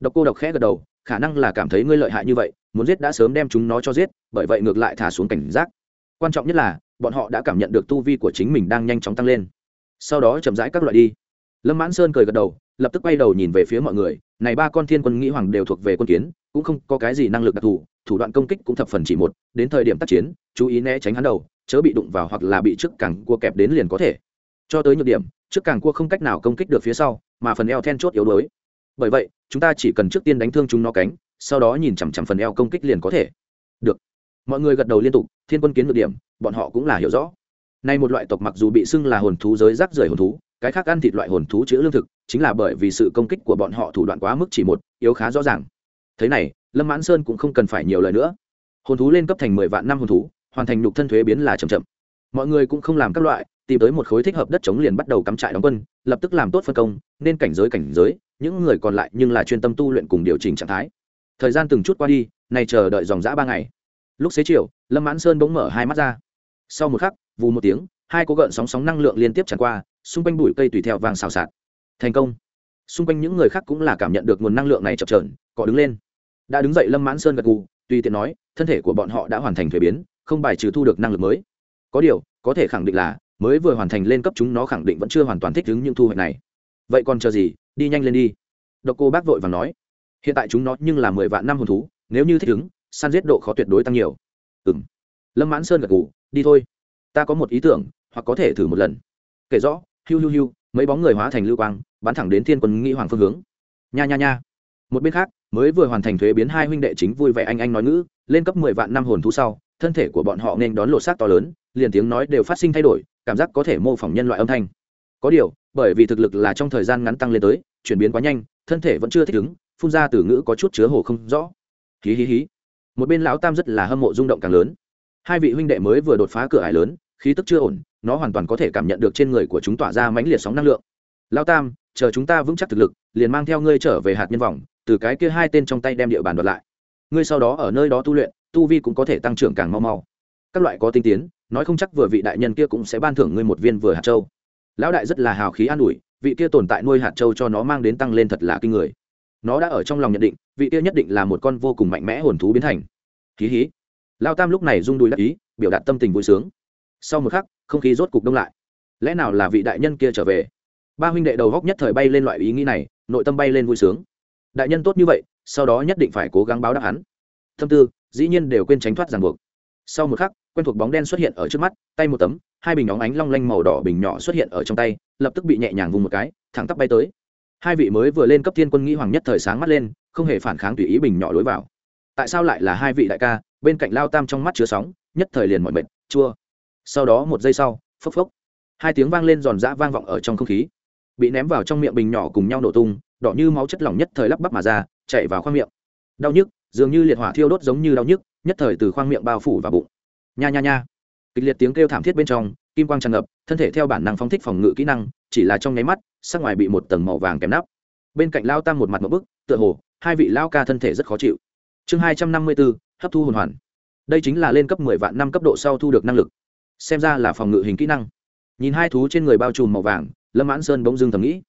Độc cô độc khẽ gật đầu khả năng là cảm thấy ngươi lợi hại như vậy, muốn giết đã sớm đem chúng nó cho giết, bởi vậy ngược lại thả xuống cảnh giác. Quan trọng nhất là, bọn họ đã cảm nhận được tu vi của chính mình đang nhanh chóng tăng lên. Sau đó chậm rãi các loại đi. Lâm mãn sơn cười gật đầu, lập tức quay đầu nhìn về phía mọi người. Này ba con thiên quân nghĩ hoàng đều thuộc về quân kiến, cũng không có cái gì năng lực đặc thù, thủ đoạn công kích cũng thập phần chỉ một, đến thời điểm tác chiến, chú ý né tránh hắn đầu, chớ bị đụng vào hoặc là bị trước càng cua kẹp đến liền có thể. Cho tới nhược điểm, trước càng cua không cách nào công kích được phía sau, mà phần eo then chốt yếu đuối bởi vậy, chúng ta chỉ cần trước tiên đánh thương chúng nó cánh, sau đó nhìn chằm chằm phần eo công kích liền có thể. Được. Mọi người gật đầu liên tục, thiên quân kiến được điểm, bọn họ cũng là hiểu rõ. Nay một loại tộc mặc dù bị xưng là hồn thú giới rác rưởi hồn thú, cái khác ăn thịt loại hồn thú chữ lương thực, chính là bởi vì sự công kích của bọn họ thủ đoạn quá mức chỉ một, yếu khá rõ ràng. Thế này, lâm mãn sơn cũng không cần phải nhiều lời nữa. Hồn thú lên cấp thành mười vạn năm hồn thú, hoàn thành nhục thân thuế biến là chậm chậm. Mọi người cũng không làm các loại, tìm tới một khối thích hợp đất chống liền bắt đầu cắm trại đóng quân, lập tức làm tốt phân công, nên cảnh giới cảnh giới những người còn lại nhưng là chuyên tâm tu luyện cùng điều chỉnh trạng thái. Thời gian từng chút qua đi, nay chờ đợi dòng dã ba ngày. Lúc xế chiều, lâm mãn sơn bỗng mở hai mắt ra. Sau một khắc, vù một tiếng, hai cố gợn sóng sóng năng lượng liên tiếp tràn qua, xung quanh bụi cây tùy theo vàng xào xạc. Thành công. Xung quanh những người khác cũng là cảm nhận được nguồn năng lượng này chập trờn cọ đứng lên. Đã đứng dậy lâm mãn sơn gật gù, tùy tiện nói, thân thể của bọn họ đã hoàn thành thuế biến, không bài trừ thu được năng lực mới. Có điều, có thể khẳng định là, mới vừa hoàn thành lên cấp chúng nó khẳng định vẫn chưa hoàn toàn thích ứng những thu hoạch này vậy còn chờ gì? Đi nhanh lên đi. Độc cô bác vội và nói. Hiện tại chúng nó nhưng là mười vạn năm hồn thú, nếu như thích ứng, săn giết độ khó tuyệt đối tăng nhiều. Ừ m lâm mãn sơn gật gù, đi thôi. Ta có một ý tưởng, hoặc có thể thử một lần. Kể rõ, hiu hiu hiu, mấy bóng người hóa thành lưu quang, bắn thẳng đến thiên quân nghĩ hoàng phương hướng. Nha nha nha. Một bên khác, mới vừa hoàn thành thuế biến hai huynh đệ chính vui vẻ anh anh nói ngữ, lên cấp mười vạn năm hồn thú sau, thân thể của bọn họ nên đón lột xác to lớn, liền tiếng nói đều phát sinh thay đổi, cảm giác có thể mô phỏng nhân loại âm thanh. Có điều bởi vì thực lực là trong thời gian ngắn tăng lên tới, chuyển biến quá nhanh, thân thể vẫn chưa thích ứng, phun ra từ ngữ có chút chứa hồ không rõ. Hí hí hí. Một bên lão tam rất là hâm mộ rung động càng lớn. Hai vị huynh đệ mới vừa đột phá cửa ải lớn, khí tức chưa ổn, nó hoàn toàn có thể cảm nhận được trên người của chúng tỏa ra mãnh liệt sóng năng lượng. Lão tam, chờ chúng ta vững chắc thực lực, liền mang theo ngươi trở về hạt nhân vòng, từ cái kia hai tên trong tay đem địa bàn đoạt lại. Ngươi sau đó ở nơi đó tu luyện, tu vi cũng có thể tăng trưởng càng mau mau. Các loại có tinh tiến, nói không chắc vừa vị đại nhân kia cũng sẽ ban thưởng ngươi một viên vừa hạt châu lão đại rất là hào khí an ủi, vị kia tồn tại nuôi hạt châu cho nó mang đến tăng lên thật là kinh người. Nó đã ở trong lòng nhận định, vị kia nhất định là một con vô cùng mạnh mẽ hồn thú biến thành. Hí hí. Lao tam lúc này rung đùi đắc ý, biểu đạt tâm tình vui sướng. Sau một khắc, không khí rốt cục đông lại. Lẽ nào là vị đại nhân kia trở về? Ba huynh đệ đầu góc nhất thời bay lên loại ý nghĩ này, nội tâm bay lên vui sướng. Đại nhân tốt như vậy, sau đó nhất định phải cố gắng báo đáp hắn. Thâm tư, dĩ nhiên đều quên tránh thoát ràng buộc. Sau một khắc quen thuộc bóng đen xuất hiện ở trước mắt, tay một tấm, hai bình nóng ánh long lanh màu đỏ bình nhỏ xuất hiện ở trong tay, lập tức bị nhẹ nhàng vùng một cái, thẳng tắp bay tới. Hai vị mới vừa lên cấp thiên quân nghĩ hoàng nhất thời sáng mắt lên, không hề phản kháng tùy ý bình nhỏ lối vào. Tại sao lại là hai vị đại ca, bên cạnh lao tam trong mắt chứa sóng, nhất thời liền mọi mệt, chua. Sau đó một giây sau, phốc phốc. Hai tiếng vang lên giòn giã vang vọng ở trong không khí. Bị ném vào trong miệng bình nhỏ cùng nhau nổ tung, đỏ như máu chất lỏng nhất thời lắp bắp mà ra, chạy vào khoang miệng. Đau nhức, dường như liệt hỏa thiêu đốt giống như đau nhức, nhất thời từ khoang miệng bao phủ vào bụng nha nha nha. Kịch liệt tiếng kêu thảm thiết bên trong, kim quang tràn ngập, thân thể theo bản năng phóng thích phòng ngự kỹ năng, chỉ là trong nháy mắt, sắc ngoài bị một tầng màu vàng kèm nắp. Bên cạnh lao tam một mặt một bức, tựa hồ, hai vị lao ca thân thể rất khó chịu. Chương hai trăm năm mươi bốn, hấp thu hồn hoàn. Đây chính là lên cấp mười vạn năm cấp độ sau thu được năng lực. Xem ra là phòng ngự hình kỹ năng. Nhìn hai thú trên người bao trùm màu vàng, lâm mãn sơn bỗng dưng thầm nghĩ.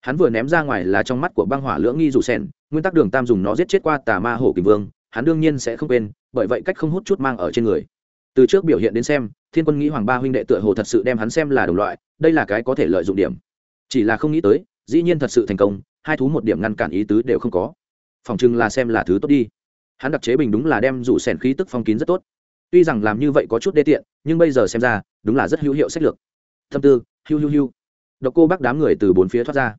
Hắn vừa ném ra ngoài là trong mắt của băng hỏa lưỡng nghi rủ sen nguyên tắc đường tam dùng nó giết chết qua tà ma hổ kình vương, hắn đương nhiên sẽ không quên, bởi vậy cách không hút chút mang ở trên người từ trước biểu hiện đến xem, thiên quân nghĩ hoàng ba huynh đệ tựa hồ thật sự đem hắn xem là đồng loại, đây là cái có thể lợi dụng điểm. Chỉ là không nghĩ tới, dĩ nhiên thật sự thành công, hai thú một điểm ngăn cản ý tứ đều không có. Phòng chừng là xem là thứ tốt đi. Hắn đặc chế bình đúng là đem rủ sẻn khí tức phong kín rất tốt. Tuy rằng làm như vậy có chút đê tiện, nhưng bây giờ xem ra, đúng là rất hữu hiệu sách lược. Thâm tư, hiu hiu hiu. Độc cô bác đám người từ bốn phía thoát ra.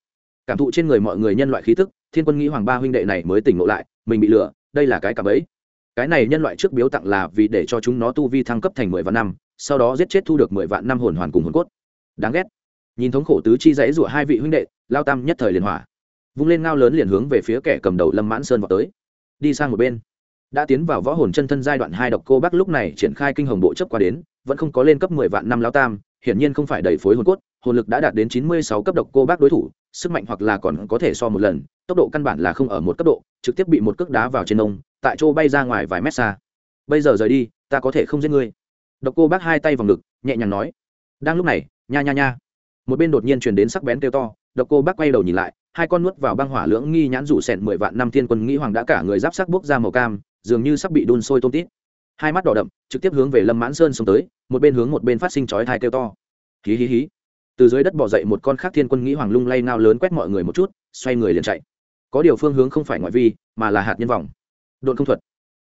Cảm thụ trên người mọi người nhân loại khí tức, thiên quân nghĩ hoàng ba huynh đệ này mới tỉnh ngộ lại, mình bị lừa, đây là cái cảm ấy cái này nhân loại trước biếu tặng là vì để cho chúng nó tu vi thăng cấp thành mười vạn năm, sau đó giết chết thu được mười vạn năm hồn hoàn cùng hồn cốt. Đáng ghét. Nhìn thống khổ tứ chi dãy rủa hai vị huynh đệ, lao tam nhất thời liền hỏa. Vung lên ngao lớn liền hướng về phía kẻ cầm đầu lâm mãn sơn vào tới. Đi sang một bên. Đã tiến vào võ hồn chân thân giai đoạn hai độc cô bác lúc này triển khai kinh hồng bộ chấp qua đến, vẫn không có lên cấp mười vạn năm lao tam, hiển nhiên không phải đầy phối hồn cốt, hồn lực đã đạt đến chín mươi sáu cấp độc cô bác đối thủ, sức mạnh hoặc là còn có thể so một lần, tốc độ căn bản là không ở một cấp độ, trực tiếp bị một cước đá vào trên ông tại chỗ bay ra ngoài vài mét xa. Bây giờ rời đi, ta có thể không giết ngươi. Độc cô bác hai tay vào ngực, nhẹ nhàng nói. Đang lúc này, nha nha nha. Một bên đột nhiên truyền đến sắc bén kêu to, độc cô bác quay đầu nhìn lại, hai con nuốt vào băng hỏa lưỡng nghi nhãn rủ sẹn mười vạn năm thiên quân nghĩ hoàng đã cả người giáp sắc bốc ra màu cam, dường như sắp bị đun sôi tôm tít. Hai mắt đỏ đậm, trực tiếp hướng về lâm mãn sơn xông tới, một bên hướng một bên phát sinh chói thai kêu to. Hí hí hí. Từ dưới đất bỏ dậy một con khác thiên quân nghĩ hoàng lung lay nao lớn quét mọi người một chút, xoay người liền chạy. Có điều phương hướng không phải ngoại vi, mà là hạt nhân vòng độn không thuật.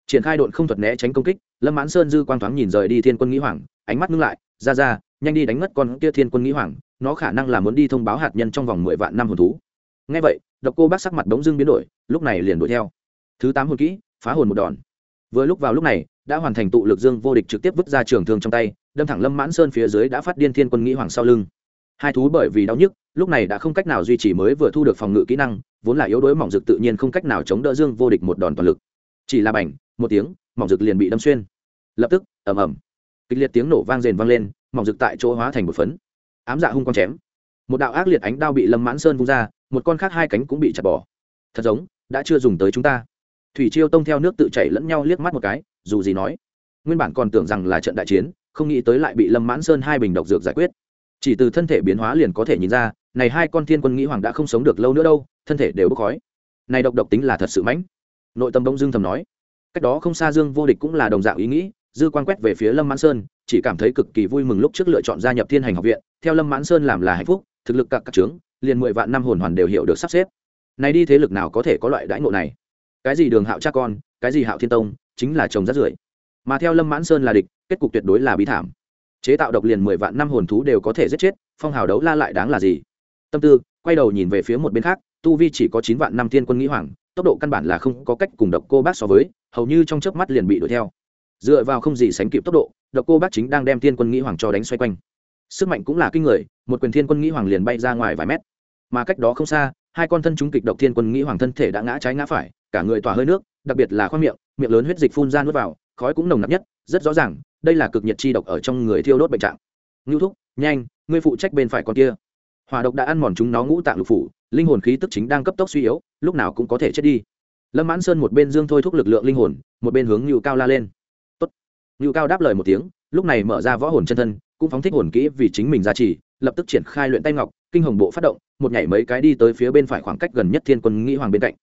Triển khai độn không thuật né tránh công kích, lâm mãn sơn dư quang thoáng nhìn rời đi thiên quân nghĩ hoàng, ánh mắt ngưng lại, ra ra, nhanh đi đánh ngất con kia thiên quân nghĩ hoàng, nó khả năng là muốn đi thông báo hạt nhân trong vòng mười vạn năm hồn thú. Ngay vậy, độc cô bác sắc mặt đống dưng biến đổi, lúc này liền đuổi theo. Thứ tám hồn kỹ, phá hồn một đòn. Vừa lúc vào lúc này, đã hoàn thành tụ lực dương vô địch trực tiếp vứt ra trường thương trong tay, đâm thẳng lâm mãn sơn phía dưới đã phát điên thiên quân nghĩ hoàng sau lưng. Hai thú bởi vì đau nhức, lúc này đã không cách nào duy trì mới vừa thu được phòng ngự kỹ năng, vốn là yếu đuối mỏng dực tự nhiên không cách nào chống đỡ dương vô địch một đòn toàn lực chỉ là bảnh một tiếng, mỏng rực liền bị đâm xuyên. Lập tức, ầm ầm. Kịch liệt tiếng nổ vang rền vang lên, mỏng rực tại chỗ hóa thành một phấn. Ám dạ hung con chém. Một đạo ác liệt ánh đao bị lâm mãn sơn vung ra, một con khác hai cánh cũng bị chặt bỏ. Thật giống, đã chưa dùng tới chúng ta. Thủy chiêu tông theo nước tự chảy lẫn nhau liếc mắt một cái, dù gì nói. Nguyên bản còn tưởng rằng là trận đại chiến, không nghĩ tới lại bị lâm mãn sơn hai bình độc dược giải quyết. Chỉ từ thân thể biến hóa liền có thể nhìn ra, này hai con thiên quân nghĩ hoàng đã không sống được lâu nữa đâu, thân thể đều bốc khói. Này độc độc tính là thật sự mãnh nội tâm đông dương thầm nói. Cách đó không xa dương vô địch cũng là đồng dạng ý nghĩ, dư quan quét về phía lâm mãn sơn, chỉ cảm thấy cực kỳ vui mừng lúc trước lựa chọn gia nhập thiên hành học viện. Theo lâm mãn sơn làm là hạnh phúc, thực lực các các trướng liền mười vạn năm hồn hoàn đều hiểu được sắp xếp. Này đi thế lực nào có thể có loại đãi ngộ này? Cái gì đường hạo cha con, cái gì hạo thiên tông, chính là chồng rất rưởi. Mà theo lâm mãn sơn là địch, kết cục tuyệt đối là bí thảm. Chế tạo độc liền mười vạn năm hồn thú đều có thể giết chết, phong hào đấu la lại đáng là gì? Tâm tư, quay đầu nhìn về phía một bên khác, tu vi chỉ có chín vạn năm thiên quân nghĩ hoàng tốc độ căn bản là không có cách cùng độc cô bác so với, hầu như trong chớp mắt liền bị đuổi theo. Dựa vào không gì sánh kịp tốc độ, độc cô bác chính đang đem thiên quân nghĩ hoàng cho đánh xoay quanh. Sức mạnh cũng là kinh người, một quyền thiên quân nghĩ hoàng liền bay ra ngoài vài mét. Mà cách đó không xa, hai con thân chúng kịch độc thiên quân nghĩ hoàng thân thể đã ngã trái ngã phải, cả người tỏa hơi nước, đặc biệt là khoang miệng miệng lớn huyết dịch phun ra nuốt vào, khói cũng nồng nặc nhất, rất rõ ràng, đây là cực nhiệt chi độc ở trong người thiêu đốt bệnh trạng. Ngưu thúc, nhanh, ngươi phụ trách bên phải con kia hỏa độc đã ăn mòn chúng nó ngũ tạng lục phủ, linh hồn khí tức chính đang cấp tốc suy yếu, lúc nào cũng có thể chết đi. Lâm mãn sơn một bên dương thôi thúc lực lượng linh hồn, một bên hướng ngưu cao la lên. Tốt. Ngưu cao đáp lời một tiếng, lúc này mở ra võ hồn chân thân, cũng phóng thích hồn kỹ vì chính mình ra trì, lập tức triển khai luyện tay ngọc, kinh hồng bộ phát động, một nhảy mấy cái đi tới phía bên phải khoảng cách gần nhất thiên quân nghĩ hoàng bên cạnh.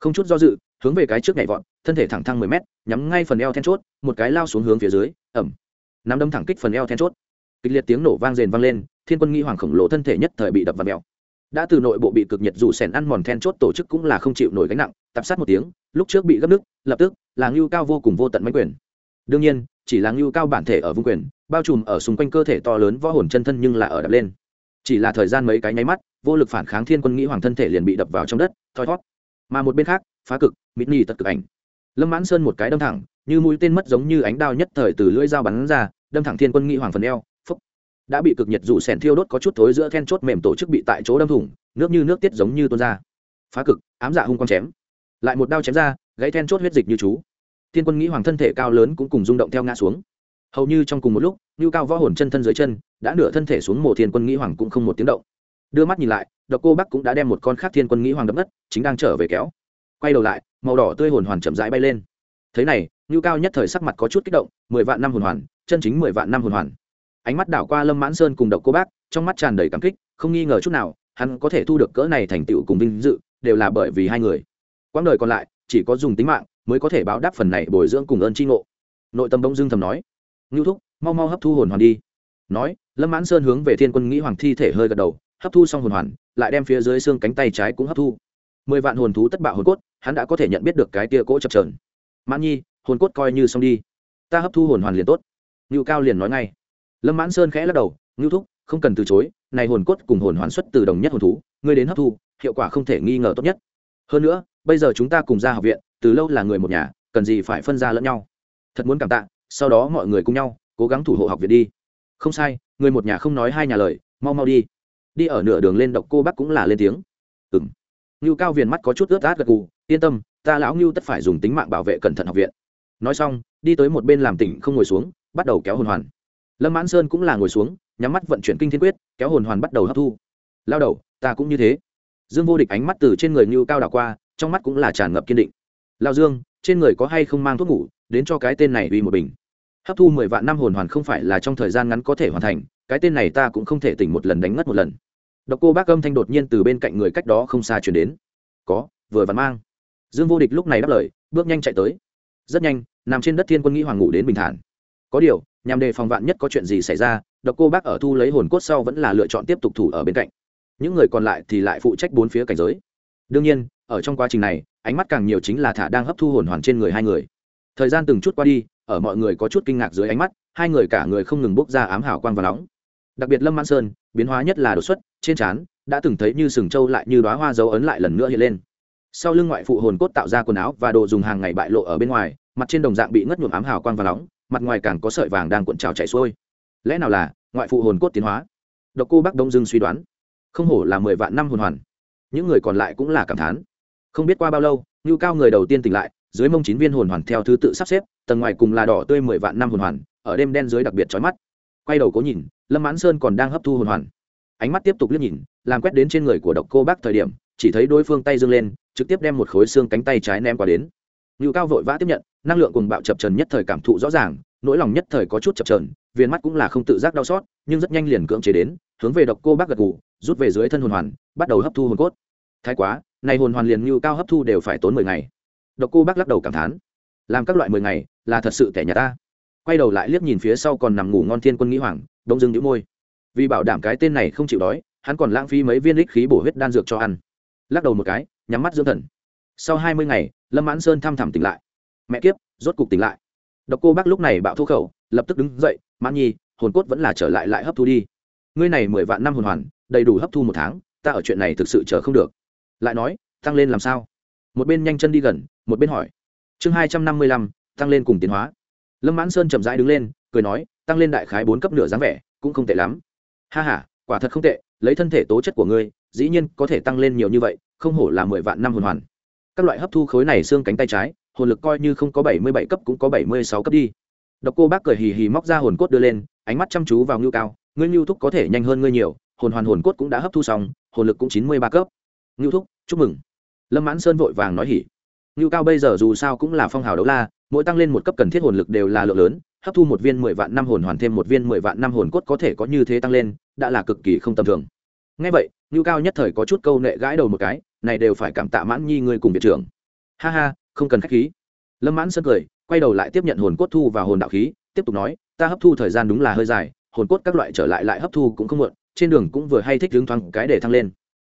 Không chút do dự, hướng về cái trước nhảy vọt, thân thể thẳng thăng mười mét, nhắm ngay phần eo then chốt, một cái lao xuống hướng phía dưới ẩm nắm đâm thẳng kích phần eo then chốt. Kịch liệt tiếng nổ vang rền vang lên thiên quân nghĩ hoàng khổng lồ thân thể nhất thời bị đập vào mèo. Đã từ nội bộ bị cực nhiệt dù sèn ăn mòn then chốt tổ chức cũng là không chịu nổi gánh nặng tập sát một tiếng, lúc trước bị gấp nước, lập tức là ngưu cao vô cùng vô tận máy quyền. Đương nhiên, chỉ là ngưu cao bản thể ở vung quyền, bao trùm ở xung quanh cơ thể to lớn võ hồn chân thân nhưng là ở đập lên. Chỉ là thời gian mấy cái nháy mắt, vô lực phản kháng thiên quân nghĩ hoàng thân thể liền bị đập vào trong đất, thoi thót. Mà một bên khác, phá cực, mịt nhì tật cực ảnh. Lâm mãn sơn một cái đâm thẳng, như mũi tên mất giống như ánh đao nhất thời từ lưỡi dao bắn ra, đâm thẳng thiên quân nghĩ hoàng phần eo đã bị cực nhiệt dụ sèn thiêu đốt có chút thối giữa then chốt mềm tổ chức bị tại chỗ đâm thủng, nước như nước tiết giống như tuôn ra. Phá cực, ám dạ hung quang chém. Lại một đao chém ra, gãy then chốt huyết dịch như chú. Thiên quân nghĩ hoàng thân thể cao lớn cũng cùng rung động theo ngã xuống. Hầu như trong cùng một lúc như cao võ hồn chân thân dưới chân, đã nửa thân thể xuống mộ thiên quân nghĩ hoàng cũng không một tiếng động. Đưa mắt nhìn lại, độc cô bắc cũng đã đem một con khác thiên quân nghĩ hoàng đập đất chính đang trở về kéo. Quay đầu lại, màu đỏ tươi hồn hoàn chậm rãi bay lên. Thế này như cao nhất thời sắc mặt có chút kích động, mười vạn năm hồn hoàn, chân chính mười vạn năm hồn hoàn ánh mắt đảo qua lâm mãn sơn cùng độc cô bác, trong mắt tràn đầy cảm kích, không nghi ngờ chút nào, hắn có thể thu được cỡ này thành tựu cùng vinh dự, đều là bởi vì hai người. Quãng đời còn lại, chỉ có dùng tính mạng mới có thể báo đáp phần này bồi dưỡng cùng ơn tri ngộ. Nội tâm bông dương thầm nói, ngưu thúc, mau mau hấp thu hồn hoàn đi. Nói, lâm mãn sơn hướng về thiên quân nghĩ hoàng thi thể hơi gật đầu, hấp thu xong hồn hoàn, lại đem phía dưới xương cánh tay trái cũng hấp thu. Mười vạn hồn thú tất bạo hồn cốt, hắn đã có thể nhận biết được cái tia cỗ chập trờn mãn nhi, hồn cốt coi như xong đi. Ta hấp thu hồn hoàn liền tốt. Ngưu cao liền nói ngay lâm mãn sơn khẽ lắc đầu, ngưu thúc, không cần từ chối, này hồn cốt cùng hồn hoàn xuất từ đồng nhất hồn thú, ngươi đến hấp thu, hiệu quả không thể nghi ngờ tốt nhất. Hơn nữa, bây giờ chúng ta cùng ra học viện, từ lâu là người một nhà, cần gì phải phân ra lẫn nhau. Thật muốn cảm tạ, sau đó mọi người cùng nhau, cố gắng thủ hộ học viện đi. Không sai, người một nhà không nói hai nhà lời, mau mau đi. Đi ở nửa đường lên độc cô bắc cũng là lên tiếng. Ừ m ngưu cao viền mắt có chút ướt át gật gù, yên tâm, ta lão ngưu tất phải dùng tính mạng bảo vệ cẩn thận học viện. Nói xong, đi tới một bên làm tỉnh không ngồi xuống, bắt đầu kéo hồn hoàn lâm mãn sơn cũng là ngồi xuống, nhắm mắt vận chuyển kinh thiên quyết, kéo hồn hoàn bắt đầu hấp thu. Lao đầu, ta cũng như thế. Dương vô địch ánh mắt từ trên người như cao đảo qua, trong mắt cũng là tràn ngập kiên định. Lao dương, trên người có hay không mang thuốc ngủ, đến cho cái tên này uy một bình. Hấp thu mười vạn năm hồn hoàn không phải là trong thời gian ngắn có thể hoàn thành, cái tên này ta cũng không thể tỉnh một lần đánh ngất một lần. Độc cô bác âm thanh đột nhiên từ bên cạnh người cách đó không xa chuyển đến. Có, vừa vặn mang. Dương vô địch lúc này đáp lời, bước nhanh chạy tới. Rất nhanh, nằm trên đất thiên quân nghĩ hoàng ngủ đến bình thản có điều, nhằm đề phòng vạn nhất có chuyện gì xảy ra, độc cô bác ở thu lấy hồn cốt sau vẫn là lựa chọn tiếp tục thủ ở bên cạnh. Những người còn lại thì lại phụ trách bốn phía cảnh giới. Đương nhiên, ở trong quá trình này, ánh mắt càng nhiều chính là thả đang hấp thu hồn hoàn trên người hai người. Thời gian từng chút qua đi, ở mọi người có chút kinh ngạc dưới ánh mắt, hai người cả người không ngừng bốc ra ám hảo quang và nóng. Đặc biệt lâm mãn sơn, biến hóa nhất là đột xuất, trên trán, đã từng thấy như sừng trâu lại như đoá hoa dấu ấn lại lần nữa hiện lên. Sau lưng ngoại phụ hồn cốt tạo ra quần áo và đồ dùng hàng ngày bại lộ ở bên ngoài, mặt trên đồng dạng bị ngất nhuộm ám hào quang và nóng mặt ngoài càng có sợi vàng đang cuộn trào chạy xuôi. Lẽ nào là ngoại phụ hồn cốt tiến hóa? Độc cô bắc đông dương suy đoán. Không hổ là mười vạn năm hồn hoàn. Những người còn lại cũng là cảm thán. Không biết qua bao lâu, ngưu cao người đầu tiên tỉnh lại, dưới mông chín viên hồn hoàn theo thứ tự sắp xếp, tầng ngoài cùng là đỏ tươi mười vạn năm hồn hoàn, ở đêm đen dưới đặc biệt trói mắt. Quay đầu cố nhìn, lâm mãn sơn còn đang hấp thu hồn hoàn. Ánh mắt tiếp tục liếc nhìn, làm quét đến trên người của độc cô bác thời điểm, chỉ thấy đối phương tay dâng lên, trực tiếp đem một khối xương cánh tay trái ném qua đến. Ngưu cao vội vã tiếp nhận năng lượng cùng bạo chập trần nhất thời cảm thụ rõ ràng, nỗi lòng nhất thời có chút chập trần viên mắt cũng là không tự giác đau xót, nhưng rất nhanh liền cưỡng chế đến, hướng về độc cô bác gật gù, rút về dưới thân hồn hoàn, bắt đầu hấp thu hồn cốt. Thái quá, này hồn hoàn liền ngưu cao hấp thu đều phải tốn mười ngày. Độc cô bác lắc đầu cảm thán. Làm các loại mười ngày, là thật sự tẻ nhà ta. Quay đầu lại liếc nhìn phía sau còn nằm ngủ ngon thiên quân nghĩ hoàng đông dưng đĩu môi. Vì bảo đảm cái tên này không chịu đói, hắn còn lãng phí mấy viên lích khí bổ huyết đan dược cho ăn. Lắc đầu một cái, nhắm mắt dưỡng thần. Sau hai mươi ngày, lâm mãn sơn thăm thẳm tỉnh lại mẹ kiếp, rốt cục tỉnh lại. Độc cô bác lúc này bạo thô khẩu, lập tức đứng dậy, mãn nhi, hồn cốt vẫn là trở lại lại hấp thu đi. Ngươi này mười vạn năm hồn hoàn, đầy đủ hấp thu một tháng, ta ở chuyện này thực sự chờ không được. Lại nói, tăng lên làm sao? Một bên nhanh chân đi gần, một bên hỏi. Chương hai trăm năm mươi lăm, tăng lên cùng tiến hóa. Lâm mãn sơn chậm rãi đứng lên, cười nói, tăng lên đại khái bốn cấp nửa dáng vẻ, cũng không tệ lắm. Ha h a quả thật không tệ, lấy thân thể tố chất của ngươi, dĩ nhiên có thể tăng lên nhiều như vậy, không hổ là mười vạn năm hồn hoàn. Các loại hấp thu khối này xương cánh tay trái hồn lực coi như không có bảy mươi bảy cấp cũng có bảy mươi sáu cấp đi. Độc cô bác cười hì hì móc ra hồn cốt đưa lên, ánh mắt chăm chú vào ngưu cao. Ngươi ngưu thúc có thể nhanh hơn ngươi nhiều, hồn hoàn hồn cốt cũng đã hấp thu xong, hồn lực cũng chín mươi ba cấp. Ngưu thúc, chúc mừng. Lâm mãn sơn vội vàng nói hỉ. Ngưu cao bây giờ dù sao cũng là phong hào đấu la, mỗi tăng lên một cấp cần thiết hồn lực đều là lượng lớn, hấp thu một viên mười vạn năm hồn hoàn thêm một viên mười vạn năm hồn cốt có thể có như thế tăng lên, đã là cực kỳ không tầm thường. Ngay vậy, ngưu cao nhất thời có chút câu nệ gãi đầu một cái, này đều phải cảm tạ mãn nhi ngươi cùng viện trưởng. Ha ha không cần khách khí. Lâm mãn sơn cười, quay đầu lại tiếp nhận hồn cốt thu và hồn đạo khí, tiếp tục nói, ta hấp thu thời gian đúng là hơi dài, hồn cốt các loại trở lại lại hấp thu cũng không muộn, trên đường cũng vừa hay thích hướng thoáng cái để thăng lên.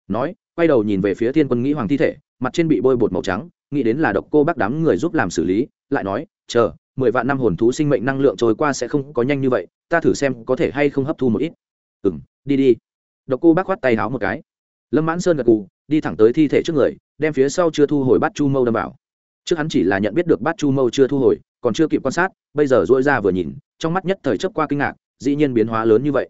Nói, quay đầu nhìn về phía thiên quân nghĩ hoàng thi thể, mặt trên bị bôi bột màu trắng, nghĩ đến là độc cô bác đám người giúp làm xử lý, lại nói, chờ, mười vạn năm hồn thú sinh mệnh năng lượng trôi qua sẽ không có nhanh như vậy, ta thử xem có thể hay không hấp thu một ít. Ừ m đi đi. Độc cô bác khoát tay háo một cái. Lâm mãn sơn gật cù đi thẳng tới thi thể trước người, đem phía sau chưa thu hồi bắt chu mâu đâm vào trước hắn chỉ là nhận biết được bát chu mâu chưa thu hồi, còn chưa kịp quan sát, bây giờ dỗi ra vừa nhìn, trong mắt nhất thời chấp qua kinh ngạc, dĩ nhiên biến hóa lớn như vậy.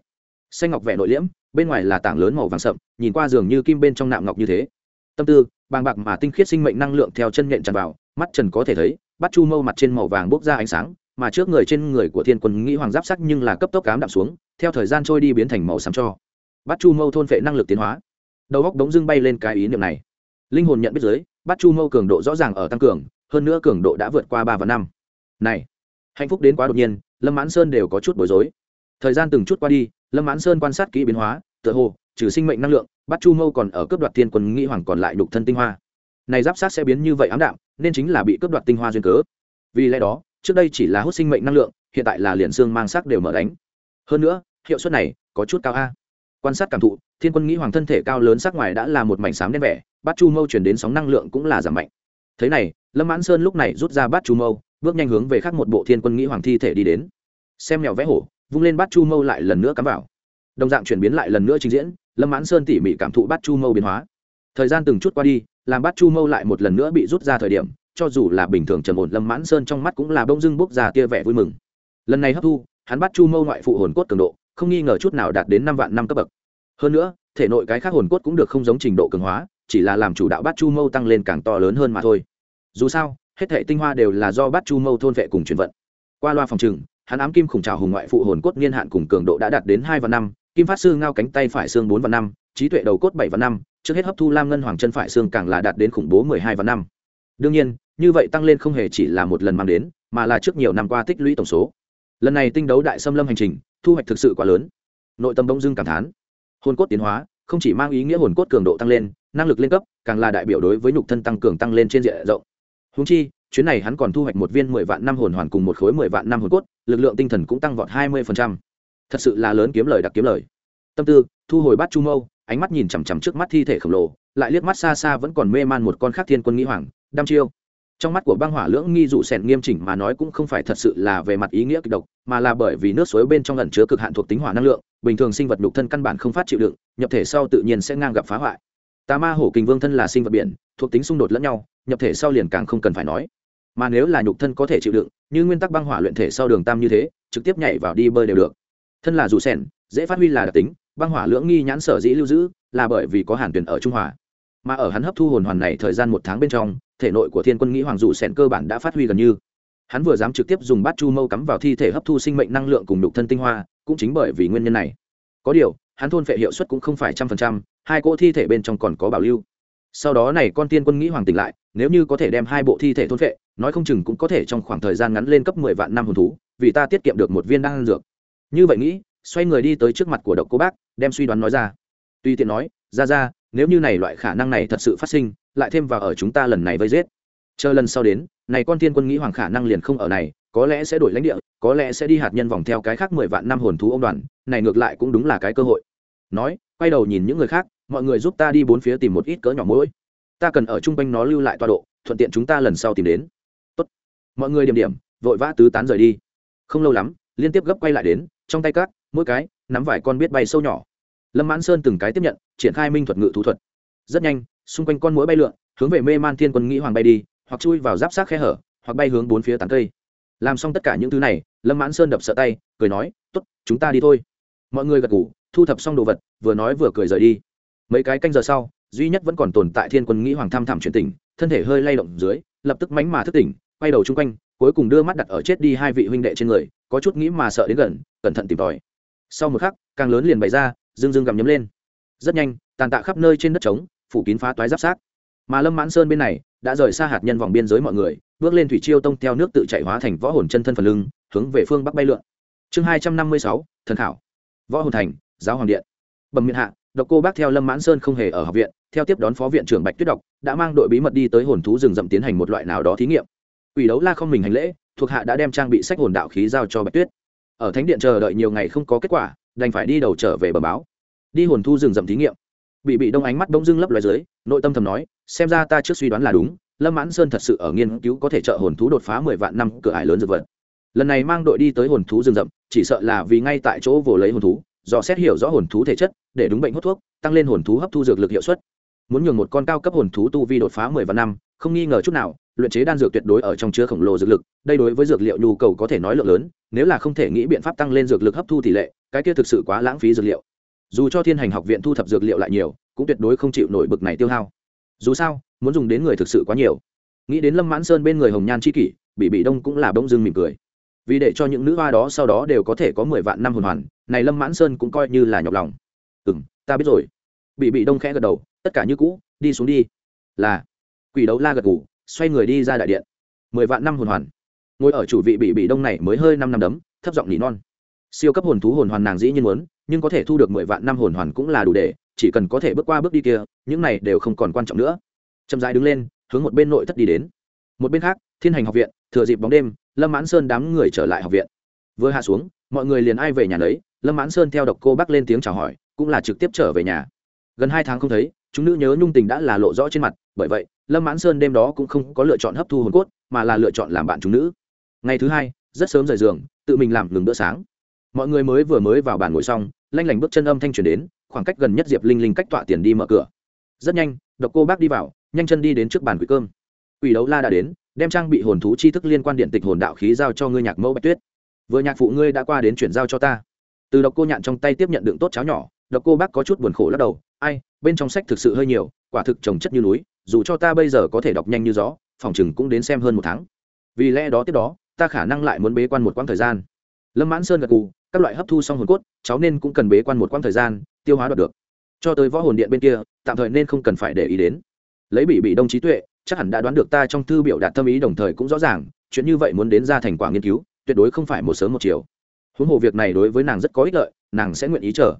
Xanh ngọc vẻ nội liễm, bên ngoài là tảng lớn màu vàng sậm, nhìn qua giường như kim bên trong nạm ngọc như thế. Tâm tư, bàng bạc mà tinh khiết sinh mệnh năng lượng theo chân nhện tràn vào, mắt trần có thể thấy bắt chu mâu mặt trên màu vàng bốc ra ánh sáng, mà trước người trên người của thiên quân nghĩ hoàng giáp sắc nhưng là cấp tốc cám đạm xuống, theo thời gian trôi đi biến thành màu xám cho. Bắt chu mâu thôn phệ năng lực tiến hóa. Đầu góc đống dưng bay lên cái ý niệm này linh hồn nhận biết giới, bắt chu mâu cường độ rõ ràng ở tăng cường, hơn nữa cường độ đã vượt qua ba và năm. Này, hạnh phúc đến quá đột nhiên, lâm mãn sơn đều có chút bối rối. Thời gian từng chút qua đi, lâm mãn sơn quan sát kỹ biến hóa, tựa hồ, trừ sinh mệnh năng lượng, bắt chu mâu còn ở cướp đoạt thiên quân nghĩ hoàng còn lại đục thân tinh hoa. Này giáp sát sẽ biến như vậy ám đạm, nên chính là bị cướp đoạt tinh hoa duyên cớ. Vì lẽ đó, trước đây chỉ là hút sinh mệnh năng lượng, hiện tại là liền xương mang sắc đều mở đánh. Hơn nữa, hiệu suất này có chút cao a quan sát cảm thụ, thiên quân nghĩ hoàng thân thể cao lớn sắc ngoài đã là một mảnh xám đen vẻ, bát chu mâu chuyển đến sóng năng lượng cũng là giảm mạnh. Thế này, lâm mãn sơn lúc này rút ra bát chu mâu, bước nhanh hướng về khác một bộ thiên quân nghĩ hoàng thi thể đi đến. Xem mèo vẽ hổ, vung lên bát chu mâu lại lần nữa cắm vào. Đồng dạng chuyển biến lại lần nữa trình diễn, lâm mãn sơn tỉ mỉ cảm thụ bát chu mâu biến hóa. Thời gian từng chút qua đi, làm bát chu mâu lại một lần nữa bị rút ra thời điểm, cho dù là bình thường trầm ổn, lâm mãn sơn trong mắt cũng là bông dưng bốc ra tia vẻ vui mừng. Lần này hấp thu, hắn bắt chu mâu ngoại phụ hồn cốt cường độ không nghi ngờ chút nào đạt đến năm vạn năm cấp bậc. Hơn nữa, thể nội cái khác hồn cốt cũng được không giống trình độ cường hóa, chỉ là làm chủ đạo bát chu mâu tăng lên càng to lớn hơn mà thôi. Dù sao, hết thể tinh hoa đều là do bát chu mâu thôn vệ cùng truyền vận. Qua loa phòng trừng, hắn ám kim khủng trào hùng ngoại phụ hồn cốt niên hạn cùng cường độ đã đạt đến hai và năm, kim phát sư ngao cánh tay phải xương bốn và năm, trí tuệ đầu cốt bảy và năm, trước hết hấp thu lam ngân hoàng chân phải xương càng là đạt đến khủng bố mười hai và năm. Đương nhiên, như vậy tăng lên không hề chỉ là một lần mang đến, mà là trước nhiều năm qua tích lũy tổng số. Lần này tinh đấu đại xâm lâm hành trình thu hoạch thực sự quá lớn. Nội tâm đông dương cảm thán. Hồn cốt tiến hóa, không chỉ mang ý nghĩa hồn cốt cường độ tăng lên, năng lực lên cấp, càng là đại biểu đối với nhục thân tăng cường tăng lên trên diện rộng. Húng chi, chuyến này hắn còn thu hoạch một viên mười vạn năm hồn hoàn cùng một khối mười vạn năm hồn cốt, lực lượng tinh thần cũng tăng vọt hai mươi phần trăm. Thật sự là lớn kiếm lời đặc kiếm lời. Tâm tư, thu hồi bát chu mâu, ánh mắt nhìn chằm chằm trước mắt thi thể khổng lồ, lại liếc mắt xa xa vẫn còn mê man một con khác thiên quân nghĩ hoàng, đăm chiêu trong mắt của băng hỏa lưỡng nghi dụ sẻn nghiêm chỉnh mà nói cũng không phải thật sự là về mặt ý nghĩa kịch độc, mà là bởi vì nước suối bên trong ẩn chứa cực hạn thuộc tính hỏa năng lượng, bình thường sinh vật nhục thân căn bản không phát chịu đựng, nhập thể sau tự nhiên sẽ ngang gặp phá hoại. Tà ma hổ kình vương thân là sinh vật biển, thuộc tính xung đột lẫn nhau, nhập thể sau liền càng không cần phải nói. Mà nếu là nhục thân có thể chịu đựng, như nguyên tắc băng hỏa luyện thể sau đường tam như thế, trực tiếp nhảy vào đi bơi đều được. Thân là dù sẻn dễ phát huy là đặc tính, băng hỏa lưỡng nghi nhãn sở dĩ lưu giữ, là bởi vì có hàn tuyển ở trung hòa mà ở hắn hấp thu hồn hoàn này thời gian một tháng bên trong thể nội của thiên quân nghĩ hoàng dù sẻn cơ bản đã phát huy gần như. Hắn vừa dám trực tiếp dùng bát chu mâu cắm vào thi thể hấp thu sinh mệnh năng lượng cùng đục thân tinh hoa, cũng chính bởi vì nguyên nhân này. Có điều, hắn thôn phệ hiệu suất cũng không phải trăm phần trăm, hai cỗ thi thể bên trong còn có bảo lưu. Sau đó này con tiên quân nghĩ hoàng tỉnh lại, nếu như có thể đem hai bộ thi thể thôn phệ, nói không chừng cũng có thể trong khoảng thời gian ngắn lên cấp mười vạn năm hồn thú, vì ta tiết kiệm được một viên đan dược. Như vậy nghĩ, xoay người đi tới trước mặt của độc cô bác, đem suy đoán nói ra. Tuy tiện nói, ra ra nếu như này loại khả năng này thật sự phát sinh lại thêm vào ở chúng ta lần này vây giết. Chờ lần sau đến này con thiên quân nghĩ hoàng khả năng liền không ở này có lẽ sẽ đổi lãnh địa có lẽ sẽ đi hạt nhân vòng theo cái khác mười vạn năm hồn thú ông đoàn này ngược lại cũng đúng là cái cơ hội. Nói quay đầu nhìn những người khác mọi người giúp ta đi bốn phía tìm một ít cỡ nhỏ mũi, ta cần ở chung quanh nó lưu lại tọa độ thuận tiện chúng ta lần sau tìm đến. Tốt. mọi người điểm điểm vội vã tứ tán rời đi. Không lâu lắm liên tiếp gấp quay lại đến trong tay các mỗi cái nắm vài con biết bay sâu nhỏ lâm mãn sơn từng cái tiếp nhận, triển khai minh thuật ngự thú thuật. Rất nhanh, xung quanh con mũi bay lượn, hướng về mê man thiên quân nghĩ hoàng bay đi, hoặc chui vào giáp sát khe hở, hoặc bay hướng bốn phía tán cây. Làm xong tất cả những thứ này, lâm mãn sơn đập sợ tay, cười nói t ố t chúng ta đi thôi. Mọi người gật ngủ thu thập xong đồ vật, vừa nói vừa cười rời đi. Mấy cái canh giờ sau, duy nhất vẫn còn tồn tại thiên quân nghĩ hoàng tham thảm truyền tỉnh, thân thể hơi lay động dưới, lập tức mánh mà thức tỉnh, quay đầu chung quanh, cuối cùng đưa mắt đặt ở chết đi hai vị huynh đệ trên người, có chút nghĩ mà sợ đến gần, cẩn thận tìm tòi. Sau một khắc, càng lớn liền bày ra dương dương gầm nhấm lên. Rất nhanh tàn tạ khắp nơi trên đất trống phủ kín phá toái giáp sát mà lâm mãn sơn bên này đã rời xa hạt nhân vòng biên giới mọi người bước lên thủy chiêu tông theo nước tự chạy hóa thành võ hồn chân thân phần lưng hướng về phương bắc bay lượn. Chương hai trăm năm mươi sáu thần khảo. Võ hồn thành giáo hoàng điện. Bẩm miệng hạ độc cô bác theo lâm mãn sơn không hề ở học viện theo tiếp đón phó viện trưởng bạch tuyết đọc đã mang đội bí mật đi tới hồn thú rừng rậm tiến hành một loại nào đó thí nghiệm. Quỷ đấu la không mình hành lễ, thuộc hạ đã đem trang bị sách hồn đạo khí giao cho Bạch Tuyết. Ở thánh điện chờ đợi nhiều ngày không có kết quả, đành phải đi đầu trở về bờ báo. Đi hồn thu rừng rậm thí nghiệm. Bị bị đông ánh mắt bỗng dưng lấp loé dưới, nội tâm thầm nói, xem ra ta trước suy đoán là đúng, Lâm Mãn Sơn thật sự ở nghiên cứu có thể trợ hồn thú đột phá mười vạn năm cửa ải lớn dược vật. Lần này mang đội đi tới hồn thú rừng rậm, chỉ sợ là vì ngay tại chỗ vồ lấy hồn thú, do xét hiểu rõ hồn thú thể chất, để đúng bệnh hút thuốc, tăng lên hồn thú hấp thu dược lực hiệu suất. Muốn nhường một con cao cấp hồn thú tu vi đột phá mười vạn năm, không nghi ngờ chút nào, luyện chế đan dược tuyệt đối ở trong chứa khổng lồ dược lực, đây đối với dược liệu nhu cầu có thể nói lượng lớn, nếu là không thể nghĩ biện pháp tăng lên dược lực hấp thu tỷ lệ, cái kia thực sự quá lãng phí dược liệu. Dù cho thiên hành học viện thu thập dược liệu lại nhiều, cũng tuyệt đối không chịu nổi bực này tiêu hao. Dù sao, muốn dùng đến người thực sự quá nhiều. Nghĩ đến lâm mãn sơn bên người hồng nhan c h i kỷ bị bị đông cũng là bông dưng mỉm cười. Vì để cho những nữ hoa đó sau đó đều có thể có mười vạn năm hồn hoàn, này lâm mãn sơn cũng coi như là nhọc lòng. Ừ m ta biết rồi. Bị bị đông khẽ gật đầu, tất cả như cũ, đi xuống đi. Là. Quỷ đấu la gật ngủ xoay người đi ra đại điện. Mười vạn năm hồn hoàn. Ngồi ở chủ vị bị bị đông này mới hơi năm năm đấm, thấp giọng nỉ non. Siêu cấp hồn thú hồn hoàn nàng dĩ nhiên muốn, nhưng có thể thu được mười vạn năm hồn hoàn cũng là đủ để, chỉ cần có thể bước qua bước đi kia, những này đều không còn quan trọng nữa. Chậm rãi đứng lên, hướng một bên nội thất đi đến. Một bên khác, thiên hành học viện, thừa dịp bóng đêm, lâm mãn sơn đám người trở lại học viện. Vừa hạ xuống, mọi người liền ai về nhà lấy lâm mãn sơn theo độc cô bác lên tiếng chào hỏi, cũng là trực tiếp trở về nhà. Gần hai tháng không thấy, chúng nữ nhớ nhung tình đã là lộ rõ trên mặt, bởi vậy lâm mãn sơn đêm đó cũng không có lựa chọn hấp thu hồn cốt, mà là lựa chọn làm bạn chúng nữ. Ngày thứ hai, rất sớm rời giường, tự mình làm ngừng bữa sáng. Mọi người mới vừa mới vào bàn ngồi xong, lanh lảnh bước chân âm thanh truyền đến, khoảng cách gần nhất diệp linh linh cách tọa tiền đi mở cửa. Rất nhanh, độc cô bác đi vào, nhanh chân đi đến trước bàn quỷ cơm. Quỷ đấu la đã đến, đem trang bị hồn thú chi thức liên quan điện tịch hồn đạo khí giao cho ngươi nhạc mẫu bạch tuyết. Vừa nhạc phụ ngươi đã qua đến chuyển giao cho ta. Từ độc cô nhạn trong tay tiếp nhận đựng tốt cháo nhỏ, độc cô bác có chút buồn khổ lắc đầu, ai, bên trong sách thực sự hơi nhiều, quả thực trồng chất như núi dù cho ta bây giờ có thể đọc nhanh như gió, phòng chừng cũng đến xem hơn một tháng. Vì lẽ đó tiếp đó, ta khả năng lại muốn bế quan một quãng thời gian. Lâm mãn sơn gật cù các loại hấp thu xong hồn cốt, cháu nên cũng cần bế quan một quãng thời gian, tiêu hóa đoạt được. Cho tới võ hồn điện bên kia, tạm thời nên không cần phải để ý đến. Lấy bị bị đông trí tuệ, chắc hẳn đã đoán được ta trong thư biểu đạt tâm ý đồng thời cũng rõ ràng, chuyện như vậy muốn đến ra thành quả nghiên cứu, tuyệt đối không phải một sớm một chiều. Huống hồ việc này đối với nàng rất có ích lợi, nàng sẽ nguyện ý chờ.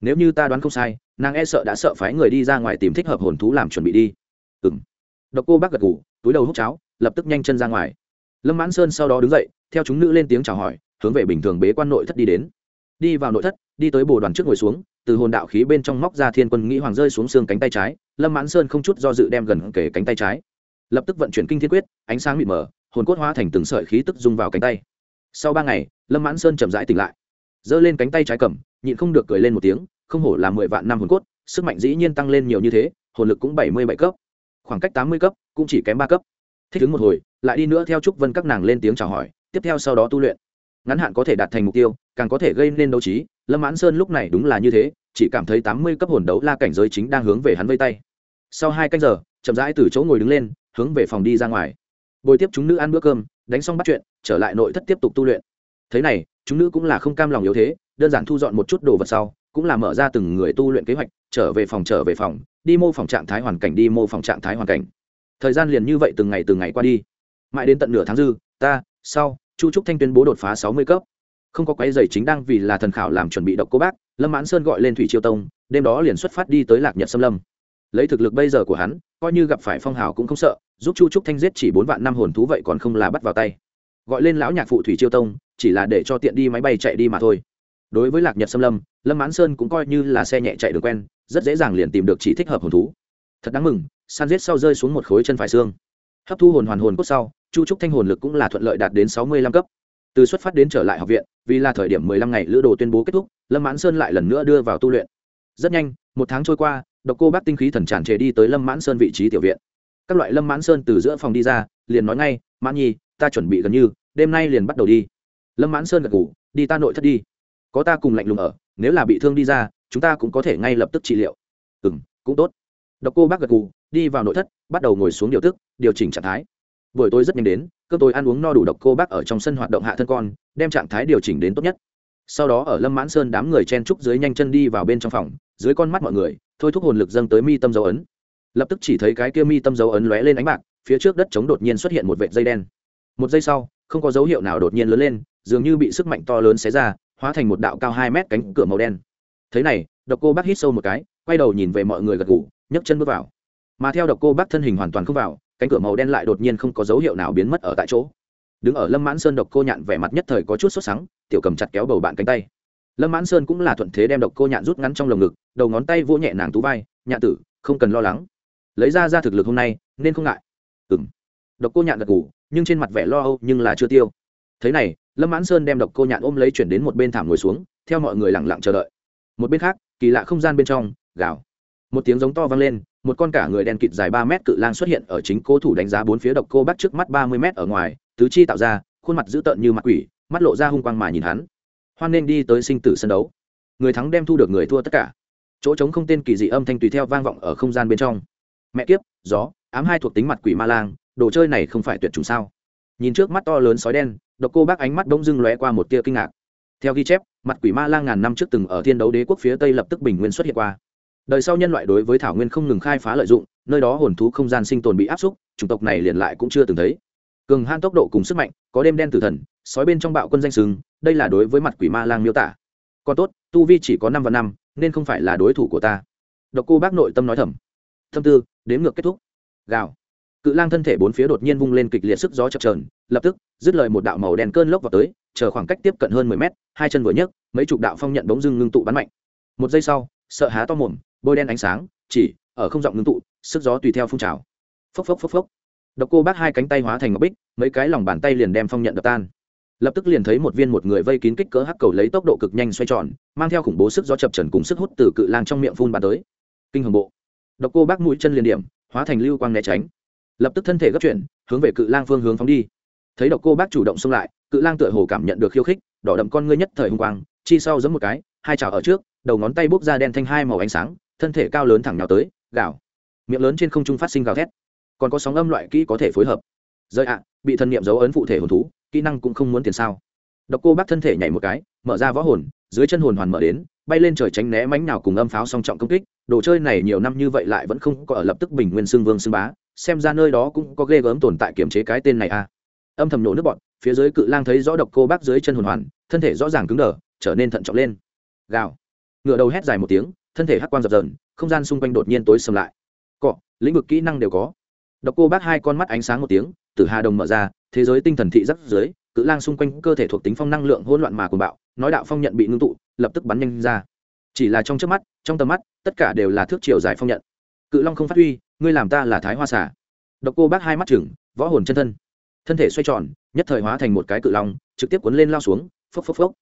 Nếu như ta đoán không sai, nàng e sợ đã sợ phái người đi ra ngoài tìm thích hợp hồn thú làm chuẩn bị đi ừng đ ộ độc cô bác gật ngủ túi đầu hút cháo, lập tức nhanh chân ra ngoài. Lâm mãn sơn sau đó đứng dậy, theo chúng nữ lên tiếng chào hỏi, hướng về bình thường bế quan nội thất đi đến. Đi vào nội thất, đi tới bồ đoàn trước ngồi xuống, từ hồn đạo khí bên trong móc ra thiên quân nghĩ hoàng rơi xuống xương cánh tay trái, lâm mãn sơn không chút do dự đem gần kể cánh tay trái, lập tức vận chuyển kinh thiên quyết, ánh sáng mịt mờ, hồn cốt hóa thành từng sợi khí tức dung vào cánh tay. Sau ba ngày, lâm mãn sơn chậm rãi tỉnh lại. Giơ lên cánh tay trái cầm, nhịn không được cười lên một tiếng, không hổ là mười vạn năm hồn cốt, sức mạnh dĩ nhiên tăng lên nhiều như thế, hồn lực cũng bảy mươi bảy cấp khoảng cách tám mươi cấp, cũng chỉ kém ba cấp. Thích ứng một hồi, lại đi nữa theo trúc vân các nàng lên tiếng chào hỏi, tiếp theo sau đó tu luyện. Ngắn hạn có thể đạt thành mục tiêu, càng có thể gây nên đấu trí. Lâm mãn sơn lúc này đúng là như thế, chỉ cảm thấy tám mươi cấp hồn đấu la cảnh giới chính đang hướng về hắn vây tay. Sau hai canh giờ, chậm rãi từ chỗ ngồi đứng lên, hướng về phòng đi ra ngoài. Bồi tiếp chúng nữ ăn bữa cơm, đánh xong bắt chuyện, trở lại nội thất tiếp tục tu luyện. Thế này, chúng nữ cũng là không cam lòng yếu thế, đơn giản thu dọn một chút đồ vật sau, cũng là mở ra từng người tu luyện kế hoạch, trở về phòng trở về phòng đi mô phỏng trạng thái hoàn cảnh, đi mô phỏng trạng thái hoàn cảnh. Thời gian liền như vậy từng ngày từng ngày qua đi. Mãi đến tận nửa tháng dư, ta, sau, chu trúc thanh tuyên bố đột phá sáu mươi cấp. Không có quái dày chính đang vì là thần khảo làm chuẩn bị độc cô bác, lâm mãn sơn gọi lên thủy triều tông, đêm đó liền xuất phát đi tới lạc nhật xâm lâm. Lấy thực lực bây giờ của hắn, coi như gặp phải phong hào cũng không sợ, giúp chu trúc thanh giết chỉ bốn vạn năm hồn thú vậy còn không là bắt vào tay. Gọi lên lão nhạc phụ thủy chiêu tông, chỉ là để cho tiện đi máy bay chạy đi mà thôi. Đối với lạc nhật xâm lâm lâm mãn sơn cũng coi như là xe nhẹ chạy đường quen rất dễ dàng liền tìm được chỉ thích hợp hồn thú. Thật đáng mừng, san giết sau rơi xuống một khối chân phải xương. Hấp thu hồn hoàn hồn cốt sau, chu trúc thanh hồn lực cũng là thuận lợi đạt đến sáu mươi lăm cấp. Từ xuất phát đến trở lại học viện, vì là thời điểm mười lăm ngày lữ đồ tuyên bố kết thúc, lâm mãn sơn lại lần nữa đưa vào tu luyện. Rất nhanh, một tháng trôi qua, độc cô bác tinh khí thần tràn trề đi tới lâm mãn sơn vị trí tiểu viện. Các loại lâm mãn sơn từ giữa phòng đi ra, liền nói ngay, mãn nhi, ta chuẩn bị gần như, đêm nay liền bắt đầu đi. Lâm mãn sơn gật ngủ đi ta nội thất đi. Có ta cùng lạnh lùng ở, nếu là bị thương đi ra chúng ta cũng có thể ngay lập tức trị liệu. Ừ m cũng tốt. Độc cô bác gật gù, đi vào nội thất, bắt đầu ngồi xuống điều tức, điều chỉnh trạng thái. Buổi tối rất nhanh đến cơ tôi ăn uống no đủ độc cô bác ở trong sân hoạt động hạ thân con, đem trạng thái điều chỉnh đến tốt nhất. Sau đó ở lâm mãn sơn đám người chen trúc dưới nhanh chân đi vào bên trong phòng, dưới con mắt mọi người, thôi thúc hồn lực dâng tới mi tâm dấu ấn. Lập tức chỉ thấy cái kia mi tâm dấu ấn lóe lên ánh bạc, phía trước đất chống đột nhiên xuất hiện một vệt dây đen. Một giây sau, không có dấu hiệu nào đột nhiên lớn lên, dường như bị sức mạnh to lớn xé ra, hóa thành một đạo cao hai mét cánh cửa màu đen thế này độc cô bác hít sâu một cái quay đầu nhìn về mọi người gật gù, nhấc chân bước vào. Mà theo độc cô bác thân hình hoàn toàn không vào cánh cửa màu đen lại đột nhiên không có dấu hiệu nào biến mất ở tại chỗ. Đứng ở lâm mãn sơn độc cô nhạn vẻ mặt nhất thời có chút sốt sắng tiểu cầm chặt kéo bầu bạn cánh tay. Lâm mãn sơn cũng là thuận thế đem độc cô nhạn rút ngắn trong lồng ngực đầu ngón tay vỗ nhẹ nàng tú vai nhạn tử không cần lo lắng. Lấy ra ra thực lực hôm nay nên không ngại. Ừ m độc cô nhạn gật ngủ nhưng trên mặt vẻ lo âu nhưng là chưa tiêu. Thế này lâm mãn sơn đem độc cô nhạn ôm lấy chuyển đến một bên thảm ngồi xuống theo mọi người lẳng lặng chờ đợi một bên khác, kỳ lạ không gian bên trong, gào. Một tiếng giống to vang lên, một con cả người đen kịt dài ba mét cự lang xuất hiện ở chính cố thủ đánh giá bốn phía độc cô bắt trước mắt ba mươi mét ở ngoài, tứ chi tạo ra, khuôn mặt dữ tợn như mặt quỷ, mắt lộ ra hung quang mà nhìn hắn. Hoan nên đi tới sinh tử sân đấu. Người thắng đem thu được người thua tất cả. Chỗ trống không tên kỳ dị âm thanh tùy theo vang vọng ở không gian bên trong. Mẹ kiếp, gió, ám hai thuộc tính mặt quỷ ma lang, đồ chơi này không phải tuyệt chủng sao? Nhìn trước mắt to lớn sói đen, độc cô bác ánh mắt bỗng dưng lóe qua một tia kinh ngạc theo ghi chép, mặt quỷ ma lang ngàn năm trước từng ở thiên đấu đế quốc phía tây lập tức bình nguyên xuất hiện qua. Đời sau nhân loại đối với thảo nguyên không ngừng khai phá lợi dụng, nơi đó hồn thú không gian sinh tồn bị áp xúc, chủng tộc này liền lại cũng chưa từng thấy. Cường han tốc độ cùng sức mạnh, có đêm đen tử thần, sói bên trong bạo quân danh sừng, đây là đối với mặt quỷ ma lang miêu tả. Còn tốt, tu vi chỉ có năm và năm, nên không phải là đối thủ của ta. Độc cô bác nội tâm nói thầm. Thâm tư, đếm ngược kết thúc. Gào. Cự lang thân thể bốn phía đột nhiên vung lên kịch liệt sức gió chập trờn lập tức, dứt lời một đạo màu đen cơn lốc vào tới chờ khoảng cách tiếp cận hơn mười mét, hai chân vừa nhấc, mấy chục đạo phong nhận bỗng dưng ngưng tụ bắn mạnh. Một giây sau, sợ há to mồm, bôi đen ánh sáng, chỉ ở không giọng ngưng tụ, sức gió tùy theo phun trào. Phốc phốc phốc phốc. Độc cô bác hai cánh tay hóa thành ngọc bích, mấy cái lòng bàn tay liền đem phong nhận đập tan. Lập tức liền thấy một viên một người vây kín kích cỡ hắc cầu lấy tốc độ cực nhanh xoay tròn, mang theo khủng bố sức gió chập trần cùng sức hút từ cự lang trong miệng phun bàn tới. Kinh hồng bộ. Độc cô bác mũi chân liền điểm, hóa thành lưu quang né tránh. Lập tức thân thể gấp chuyển, hướng về cự lang phương hướng phóng đi. Thấy độc cô bác chủ động xông lại cự lang tựa hồ cảm nhận được khiêu khích, đỏ đậm con ngươi nhất thời hùng quang, chi sau giấm một cái, hai chảo ở trước, đầu ngón tay bốc ra đen thanh hai màu ánh sáng, thân thể cao lớn thẳng nhào tới, gào. Miệng lớn trên không trung phát sinh gào thét. Còn có sóng âm loại kỹ có thể phối hợp. Rơi ạ, bị thần niệm dấu ấn phụ thể hồn thú, kỹ năng cũng không muốn tiền sao. Độc cô bác thân thể nhảy một cái, mở ra võ hồn, dưới chân hồn hoàn mở đến, bay lên trời tránh né mánh nào cùng âm pháo song trọng công kích. Đồ chơi này nhiều năm như vậy lại vẫn không có ở lập tức bình nguyên xương vương xương bá, xem ra nơi đó cũng có ghê gớm tồn tại kiểm chế cái tên này a à. âm thầm nổ nước bọn phía dưới cự lang thấy rõ độc cô bác dưới chân hồn hoàn, thân thể rõ ràng cứng đờ, trở nên thận trọng lên. Gào. Ngựa đầu hét dài một tiếng, thân thể hắc quang dập dờn, không gian xung quanh đột nhiên tối sầm lại. Cọ, lĩnh vực kỹ năng đều có. Độc cô bác hai con mắt ánh sáng một tiếng từ hà đồng mở ra, thế giới tinh thần thị rất dưới, cự lang xung quanh cơ thể thuộc tính phong năng lượng hỗn loạn mà cuồng bạo, nói đạo phong nhận bị ngưng tụ, lập tức bắn nhanh ra. Chỉ là trong trước mắt, trong tầm mắt, tất cả đều là thước chiều dài phong nhận. Cự long không phát huy, ngươi làm ta là thái hoa xả độc cô bác hai mắt chừng võ hồn chân thân thân thể xoay tròn, nhất thời hóa thành một cái cự long, trực tiếp cuốn lên lao xuống, phốc phốc phốc.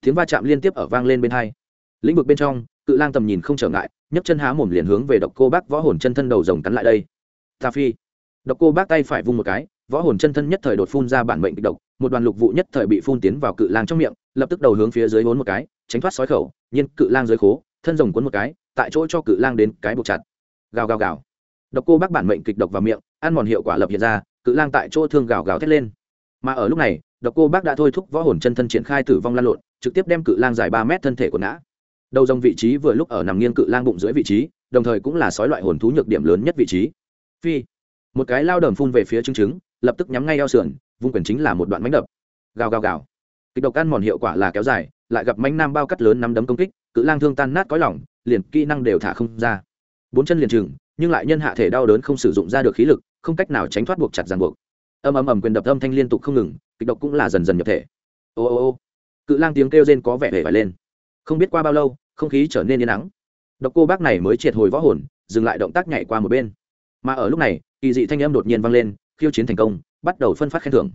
Tiếng va chạm liên tiếp ở vang lên bên hai. Lĩnh vực bên trong, cự lang tầm nhìn không trở ngại, nhấc chân há mồm liền hướng về độc cô bác võ hồn chân thân đầu rồng cắn lại đây. Ta phi. Độc cô bác tay phải vung một cái, võ hồn chân thân nhất thời đột phun ra bản mệnh kịch độc, một đoàn lục vụ nhất thời bị phun tiến vào cự lang trong miệng, lập tức đầu hướng phía dưới vốn một cái, tránh thoát sói khẩu nhiên cự lang dưới khố, thân rồng cuốn một cái, tại chỗ cho cự lang đến cái buộc chặt. Gào gào gào. Độc cô bác bản mệnh kịch độc vào miệng, ăn mòn hiệu quả lập hiện ra cự lang tại chỗ thương gào gào thét lên. Mà ở lúc này độc cô bác đã thôi thúc võ hồn chân thân triển khai tử vong lan lộn trực tiếp đem cự lang dài ba mét thân thể của ngã. Đầu dòng vị trí vừa lúc ở nằm nghiêng cự lang bụng dưới vị trí đồng thời cũng là sói loại hồn thú nhược điểm lớn nhất vị trí. Phi. Một cái lao đầm phun về phía chứng chứng, lập tức nhắm ngay eo sườn vung quyền chính là một đoạn mánh đập. Gào gào gào. Kịch độc ăn mòn hiệu quả là kéo dài lại gặp mánh nam bao cắt lớn nắm đấm công kích cự lang thương tan nát cõi lỏng liền kỹ năng đều thả không ra. Bốn chân liền chừng nhưng lại nhân hạ thể đau đớn không sử dụng ra được khí lực không cách nào tránh thoát buộc chặt ràng buộc. Âm ầm ầm quyền đập âm thanh liên tục không ngừng, kịch độc cũng là dần dần nhập thể. Ô ô ô, cự lang tiếng kêu rên có vẻ vẻ vải lên. Không biết qua bao lâu, không khí trở nên yên nắng. Độc cô bác này mới triệt hồi võ hồn, dừng lại động tác nhảy qua một bên. Mà ở lúc này, kỳ dị thanh âm đột nhiên vang lên, khiêu chiến thành công, bắt đầu phân phát khen thưởng.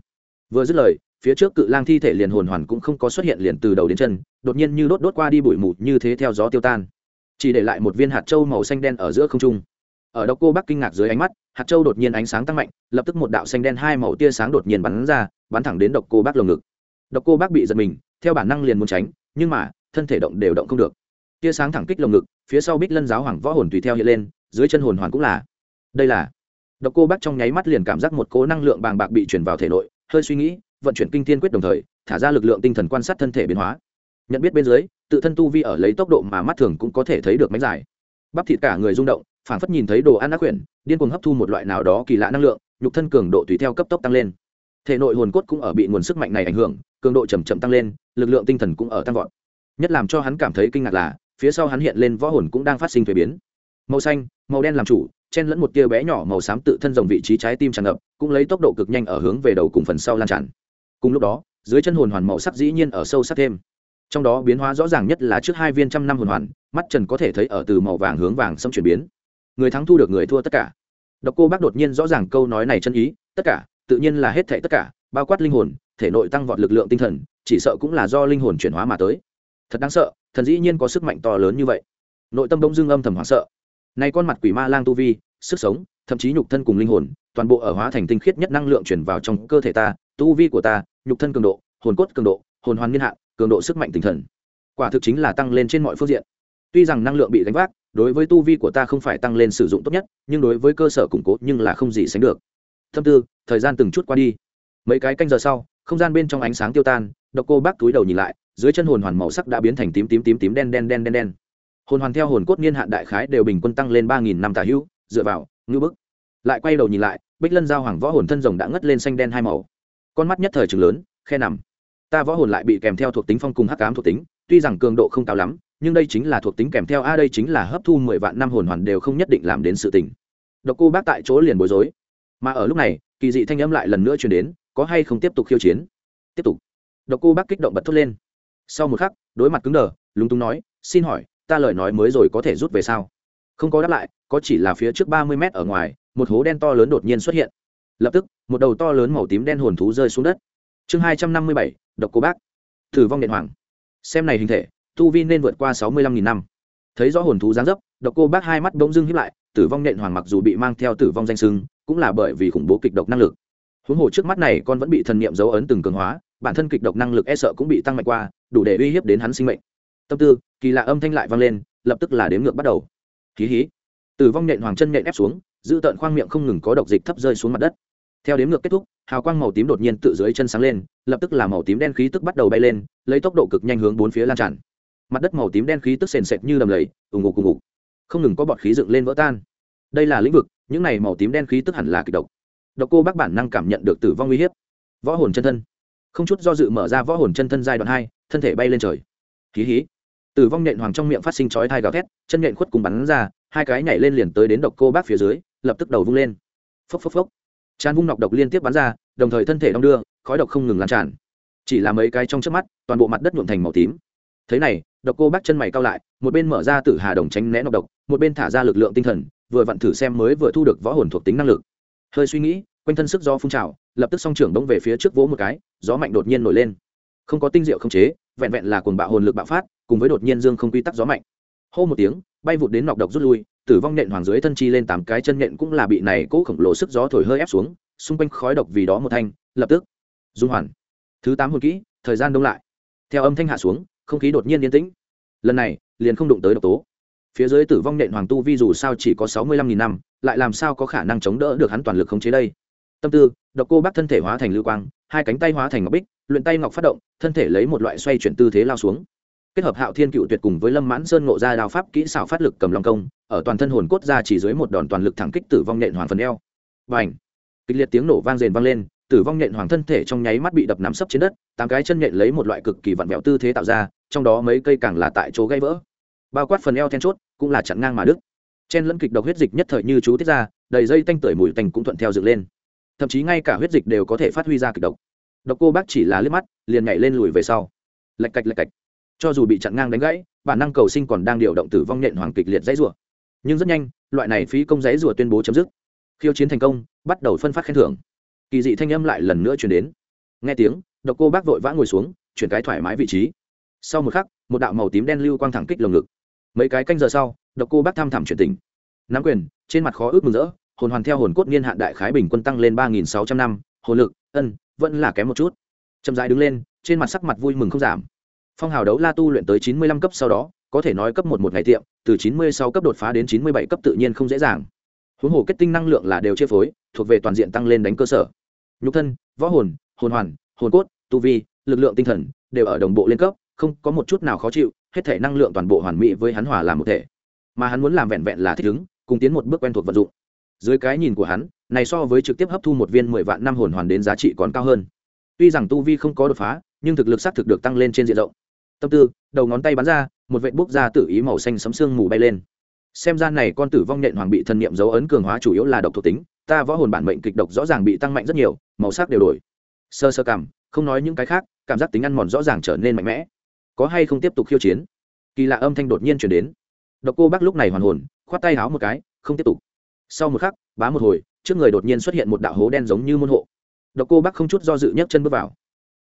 Vừa dứt lời, phía trước cự lang thi thể liền hồn hoàn cũng không có xuất hiện liền từ đầu đến chân, đột nhiên như đốt đốt qua đi bụi mù như thế theo gió tiêu tan. Chỉ để lại một viên hạt trâu màu xanh đen ở giữa không trung. Ở độc cô bác kinh ngạc dưới ánh mắt hạt châu đột nhiên ánh sáng tăng mạnh, lập tức một đạo xanh đen hai màu tia sáng đột nhiên bắn ra, bắn thẳng đến độc cô bác lồng ngực. Độc cô bác bị giật mình, theo bản năng liền muốn tránh, nhưng mà, thân thể động đều động không được. Tia sáng thẳng kích lồng ngực, phía sau bích lân giáo hoàng võ hồn tùy theo hiện lên, dưới chân hồn hoàn cũng là. Đây là độc cô bác trong nháy mắt liền cảm giác một cố năng lượng bàng bạc bị chuyển vào thể nội, hơi suy nghĩ, vận chuyển kinh thiên quyết đồng thời, thả ra lực lượng tinh thần quan sát thân thể biến hóa. Nhận biết bên dưới, tự thân tu vi ở lấy tốc độ mà mắt thường cũng có thể thấy được mánh dài. Bắp thịt cả người rung động phảng phất nhìn thấy đồ ăn ác quyển, điên cuồng hấp thu một loại nào đó kỳ lạ năng lượng, nhục thân cường độ tùy theo cấp tốc tăng lên. Thể nội hồn cốt cũng ở bị nguồn sức mạnh này ảnh hưởng, cường độ chầm chậm tăng lên, lực lượng tinh thần cũng ở tăng vọt. Nhất làm cho hắn cảm thấy kinh ngạc là, phía sau hắn hiện lên võ hồn cũng đang phát sinh thuế biến. Màu xanh, màu đen làm chủ, chen lẫn một tia bé nhỏ màu xám tự thân dòng vị trí trái tim tràn ngập, cũng lấy tốc độ cực nhanh ở hướng về đầu cùng phần sau lan tràn. Cùng lúc đó, dưới chân hồn hoàn màu sắc dĩ nhiên ở sâu sắc thêm. Trong đó biến hóa rõ ràng nhất là trước hai viên trăm năm hồn hoàn, mắt trần có thể thấy ở từ màu vàng hướng vàng xâm chuyển biến người thắng thu được người thua tất cả. Độc cô bác đột nhiên rõ ràng câu nói này chân ý, tất cả, tự nhiên là hết thảy tất cả, bao quát linh hồn, thể nội tăng vọt lực lượng tinh thần, chỉ sợ cũng là do linh hồn chuyển hóa mà tới. Thật đáng sợ, thần dĩ nhiên có sức mạnh to lớn như vậy. Nội tâm đông dương âm thầm hoảng sợ. Này con mặt quỷ ma lang tu vi, sức sống, thậm chí nhục thân cùng linh hồn, toàn bộ ở hóa thành tinh khiết nhất năng lượng chuyển vào trong cơ thể ta, tu vi của ta, nhục thân cường độ, hồn cốt cường độ, hồn hoàn niên hạn, cường độ sức mạnh tinh thần. Quả thực chính là tăng lên trên mọi phương diện. Tuy rằng năng lượng bị đánh vác đối với tu vi của ta không phải tăng lên sử dụng tốt nhất, nhưng đối với cơ sở củng cố nhưng là không gì sánh được. Thâm tư, thời gian từng chút qua đi. Mấy cái canh giờ sau, không gian bên trong ánh sáng tiêu tan, độc cô bác túi đầu nhìn lại, dưới chân hồn hoàn màu sắc đã biến thành tím tím tím tím đen đen đen đen đen. Hồn hoàn theo hồn cốt niên hạn đại khái đều bình quân tăng lên ba nghìn năm tà hữu, dựa vào, ngư bức. Lại quay đầu nhìn lại, bích lân giao hoàng võ hồn thân rồng đã ngất lên xanh đen hai màu. Con mắt nhất thời trường lớn, khe nằm. Ta võ hồn lại bị kèm theo thuộc tính phong cùng hắc cám thuộc tính, tuy rằng cường độ không cao lắm nhưng đây chính là thuộc tính kèm theo a, đây chính là hấp thu mười vạn năm hồn hoàn đều không nhất định làm đến sự tình. Độc cô bác tại chỗ liền bối rối. Mà ở lúc này, kỳ dị thanh âm lại lần nữa chuyển đến, có hay không tiếp tục khiêu chiến? Tiếp tục. Độc cô bác kích động bật thốt lên. Sau một khắc, đối mặt cứng đờ, lúng túng nói, xin hỏi, ta lời nói mới rồi có thể rút về sao? Không có đáp lại, có chỉ là phía trước ba mươi mét ở ngoài, một hố đen to lớn đột nhiên xuất hiện. Lập tức, một đầu to lớn màu tím đen hồn thú rơi xuống đất. Chương hai trăm năm mươi bảy, độc cô bác. Thử vong điện hoàng. Xem này hình thể tu vi nên vượt qua sáu mươi lăm nghìn năm. Thấy rõ hồn thú giáng dấp, độc cô bác hai mắt bỗng dưng hiếp lại, tử vong Nện hoàng mặc dù bị mang theo tử vong danh sưng, cũng là bởi vì khủng bố kịch độc năng lực. Huống hồ trước mắt này con vẫn bị thần niệm dấu ấn từng cường hóa, bản thân kịch độc năng lực e sợ cũng bị tăng mạnh qua, đủ để uy hiếp đến hắn sinh mệnh. Tâm tư, kỳ lạ âm thanh lại vang lên, lập tức là đếm ngược bắt đầu. Hí hí. Tử vong Nện hoàng chân nện ép xuống, giữ tợn khoang miệng không ngừng có độc dịch thấp rơi xuống mặt đất. Theo đếm ngược kết thúc, hào quang màu tím đột nhiên tự dưới chân sáng lên, lập tức là màu tím đen khí tức bắt đầu bay lên, lấy tốc độ cực nhanh hướng bốn phía lan tràn mặt đất màu tím đen khí tức sền sệt như đầm lầy, ù ngục ù ngục. Không ngừng có bọt khí dựng lên vỡ tan. Đây là lĩnh vực, những này màu tím đen khí tức hẳn là kịch độc. Độc cô bác bản năng cảm nhận được tử vong uy hiếp. Võ hồn chân thân. Không chút do dự mở ra võ hồn chân thân giai đoạn hai, thân thể bay lên trời. Hí hí. Tử vong nhện hoàng trong miệng phát sinh chói thai gào thét, chân nhện khuất cùng bắn ra, hai cái nhảy lên liền tới đến độc cô bác phía dưới, lập tức đầu vung lên. Phốc phốc phốc. Tràn vung nọc độc liên tiếp bắn ra, đồng thời thân thể đong đưa, khói độc không ngừng lan tràn. Chỉ là mấy cái trong trước mắt, toàn bộ mặt đất nhuộm thành màu tím thế này, độc cô bác chân mày cao lại, một bên mở ra tử hà đồng tránh né nọc độc, một bên thả ra lực lượng tinh thần, vừa vặn thử xem mới vừa thu được võ hồn thuộc tính năng lực. Hơi suy nghĩ, quanh thân sức do phun trào, lập tức song trưởng bỗng về phía trước vỗ một cái, gió mạnh đột nhiên nổi lên. Không có tinh diệu không chế, vẹn vẹn là cuồng bạo hồn lực bạo phát, cùng với đột nhiên dương không quy tắc gió mạnh. Hô một tiếng, bay vụt đến nọc độc rút lui, tử vong nện hoàng dưới thân chi lên tám cái chân nện cũng là bị này cố khổng lồ sức gió thổi hơi ép xuống, xung quanh khói độc vì đó một thanh, lập tức dung hoàn. Thứ tám hồn kỹ, thời gian đông lại. Theo âm thanh hạ xuống không khí đột nhiên yên tĩnh. Lần này, liền không đụng tới độc tố. Phía dưới tử vong nện hoàng tu vi dù sao chỉ có sáu mươi lăm nghìn năm, lại làm sao có khả năng chống đỡ được hắn toàn lực khống chế đây? Tâm tư, độc cô bác thân thể hóa thành lưu quang, hai cánh tay hóa thành ngọc bích, luyện tay ngọc phát động, thân thể lấy một loại xoay chuyển tư thế lao xuống. Kết hợp hạo thiên cựu tuyệt cùng với lâm mãn sơn ngộ ra đao pháp kỹ xảo phát lực cầm long công, ở toàn thân hồn cốt ra chỉ dưới một đòn toàn lực thẳng kích tử vong nện hoàng phần eo. Và ảnh kịch liệt tiếng nổ vang rền vang lên tử vong Nhện hoàng thân thể trong nháy mắt bị đập nắm sấp trên đất, tám cái chân nhện lấy một loại cực kỳ vặn vẹo tư thế tạo ra, trong đó mấy cây càng là tại chỗ gãy vỡ. Bao quát phần eo then chốt, cũng là chặn ngang mà đứt. Chen lẫn kịch độc huyết dịch nhất thời như chú tiết ra, đầy dây tanh tưởi mùi tành cũng thuận theo dựng lên. Thậm chí ngay cả huyết dịch đều có thể phát huy ra kịch độc. Độc cô bác chỉ là liếc mắt, liền nhảy lên lùi về sau. Lạch cạch lạch cạch. Cho dù bị chặn ngang đánh gãy, bản năng cầu sinh còn đang điều động tử vong nhện hoàng kịch liệt dãy rủa. Nhưng rất nhanh, loại này phí công dãy rủa tuyên bố chấm dứt. Khiêu chiến thành công, bắt đầu phân phát khen thưởng kỳ dị thanh âm lại lần nữa chuyển đến. Nghe tiếng, độc cô bác vội vã ngồi xuống, chuyển cái thoải mái vị trí. Sau một khắc, một đạo màu tím đen lưu quang thẳng kích lồng ngực. Mấy cái canh giờ sau, độc cô bác tham thẳm chuyển tình nắm quyền, trên mặt khó ước mừng rỡ, hồn hoàn theo hồn cốt niên hạn đại khái bình quân tăng lên ba nghìn sáu trăm năm, hồn lực, ân, vẫn là kém một chút. Chậm rãi đứng lên, trên mặt sắc mặt vui mừng không giảm. Phong hào đấu la tu luyện tới chín mươi lăm cấp sau đó, có thể nói cấp một một ngày tiệm, từ chín mươi sáu cấp đột phá đến chín mươi bảy cấp tự nhiên không dễ dàng huống hồ kết tinh năng lượng là đều chia phối, thuộc về toàn diện tăng lên đánh cơ sở. Nhục thân, võ hồn hồn hoàn, hồn cốt, tu vi, lực lượng tinh thần đều ở đồng bộ lên cấp, không có một chút nào khó chịu, hết thể năng lượng toàn bộ hoàn mỹ với hắn hòa làm một thể. Mà hắn muốn làm vẹn vẹn là thích ứng, cùng tiến một bước quen thuộc vận dụng. Dưới cái nhìn của hắn, này so với trực tiếp hấp thu một viên mười vạn năm hồn hoàn đến giá trị còn cao hơn. Tuy rằng tu vi không có đột phá, nhưng thực lực xác thực được tăng lên trên diện rộng. Tâm tư, đầu ngón tay bắn ra, một vệ bốc ra tự ý màu xanh sấm sương mù bay lên xem ra này con tử vong nhện hoàng bị thần niệm dấu ấn cường hóa chủ yếu là độc thuộc tính, ta võ hồn bản mệnh kịch độc rõ ràng bị tăng mạnh rất nhiều, màu sắc đều đổi. Sơ sơ cảm, không nói những cái khác, cảm giác tính ăn mòn rõ ràng trở nên mạnh mẽ. Có hay không tiếp tục khiêu chiến? Kỳ lạ âm thanh đột nhiên chuyển đến. Độc cô bác lúc này hoàn hồn, khoát tay háo một cái, không tiếp tục. Sau một khắc, bá một hồi, trước người đột nhiên xuất hiện một đạo hố đen giống như môn hộ. Độc cô bác không chút do dự nhấc chân bước vào.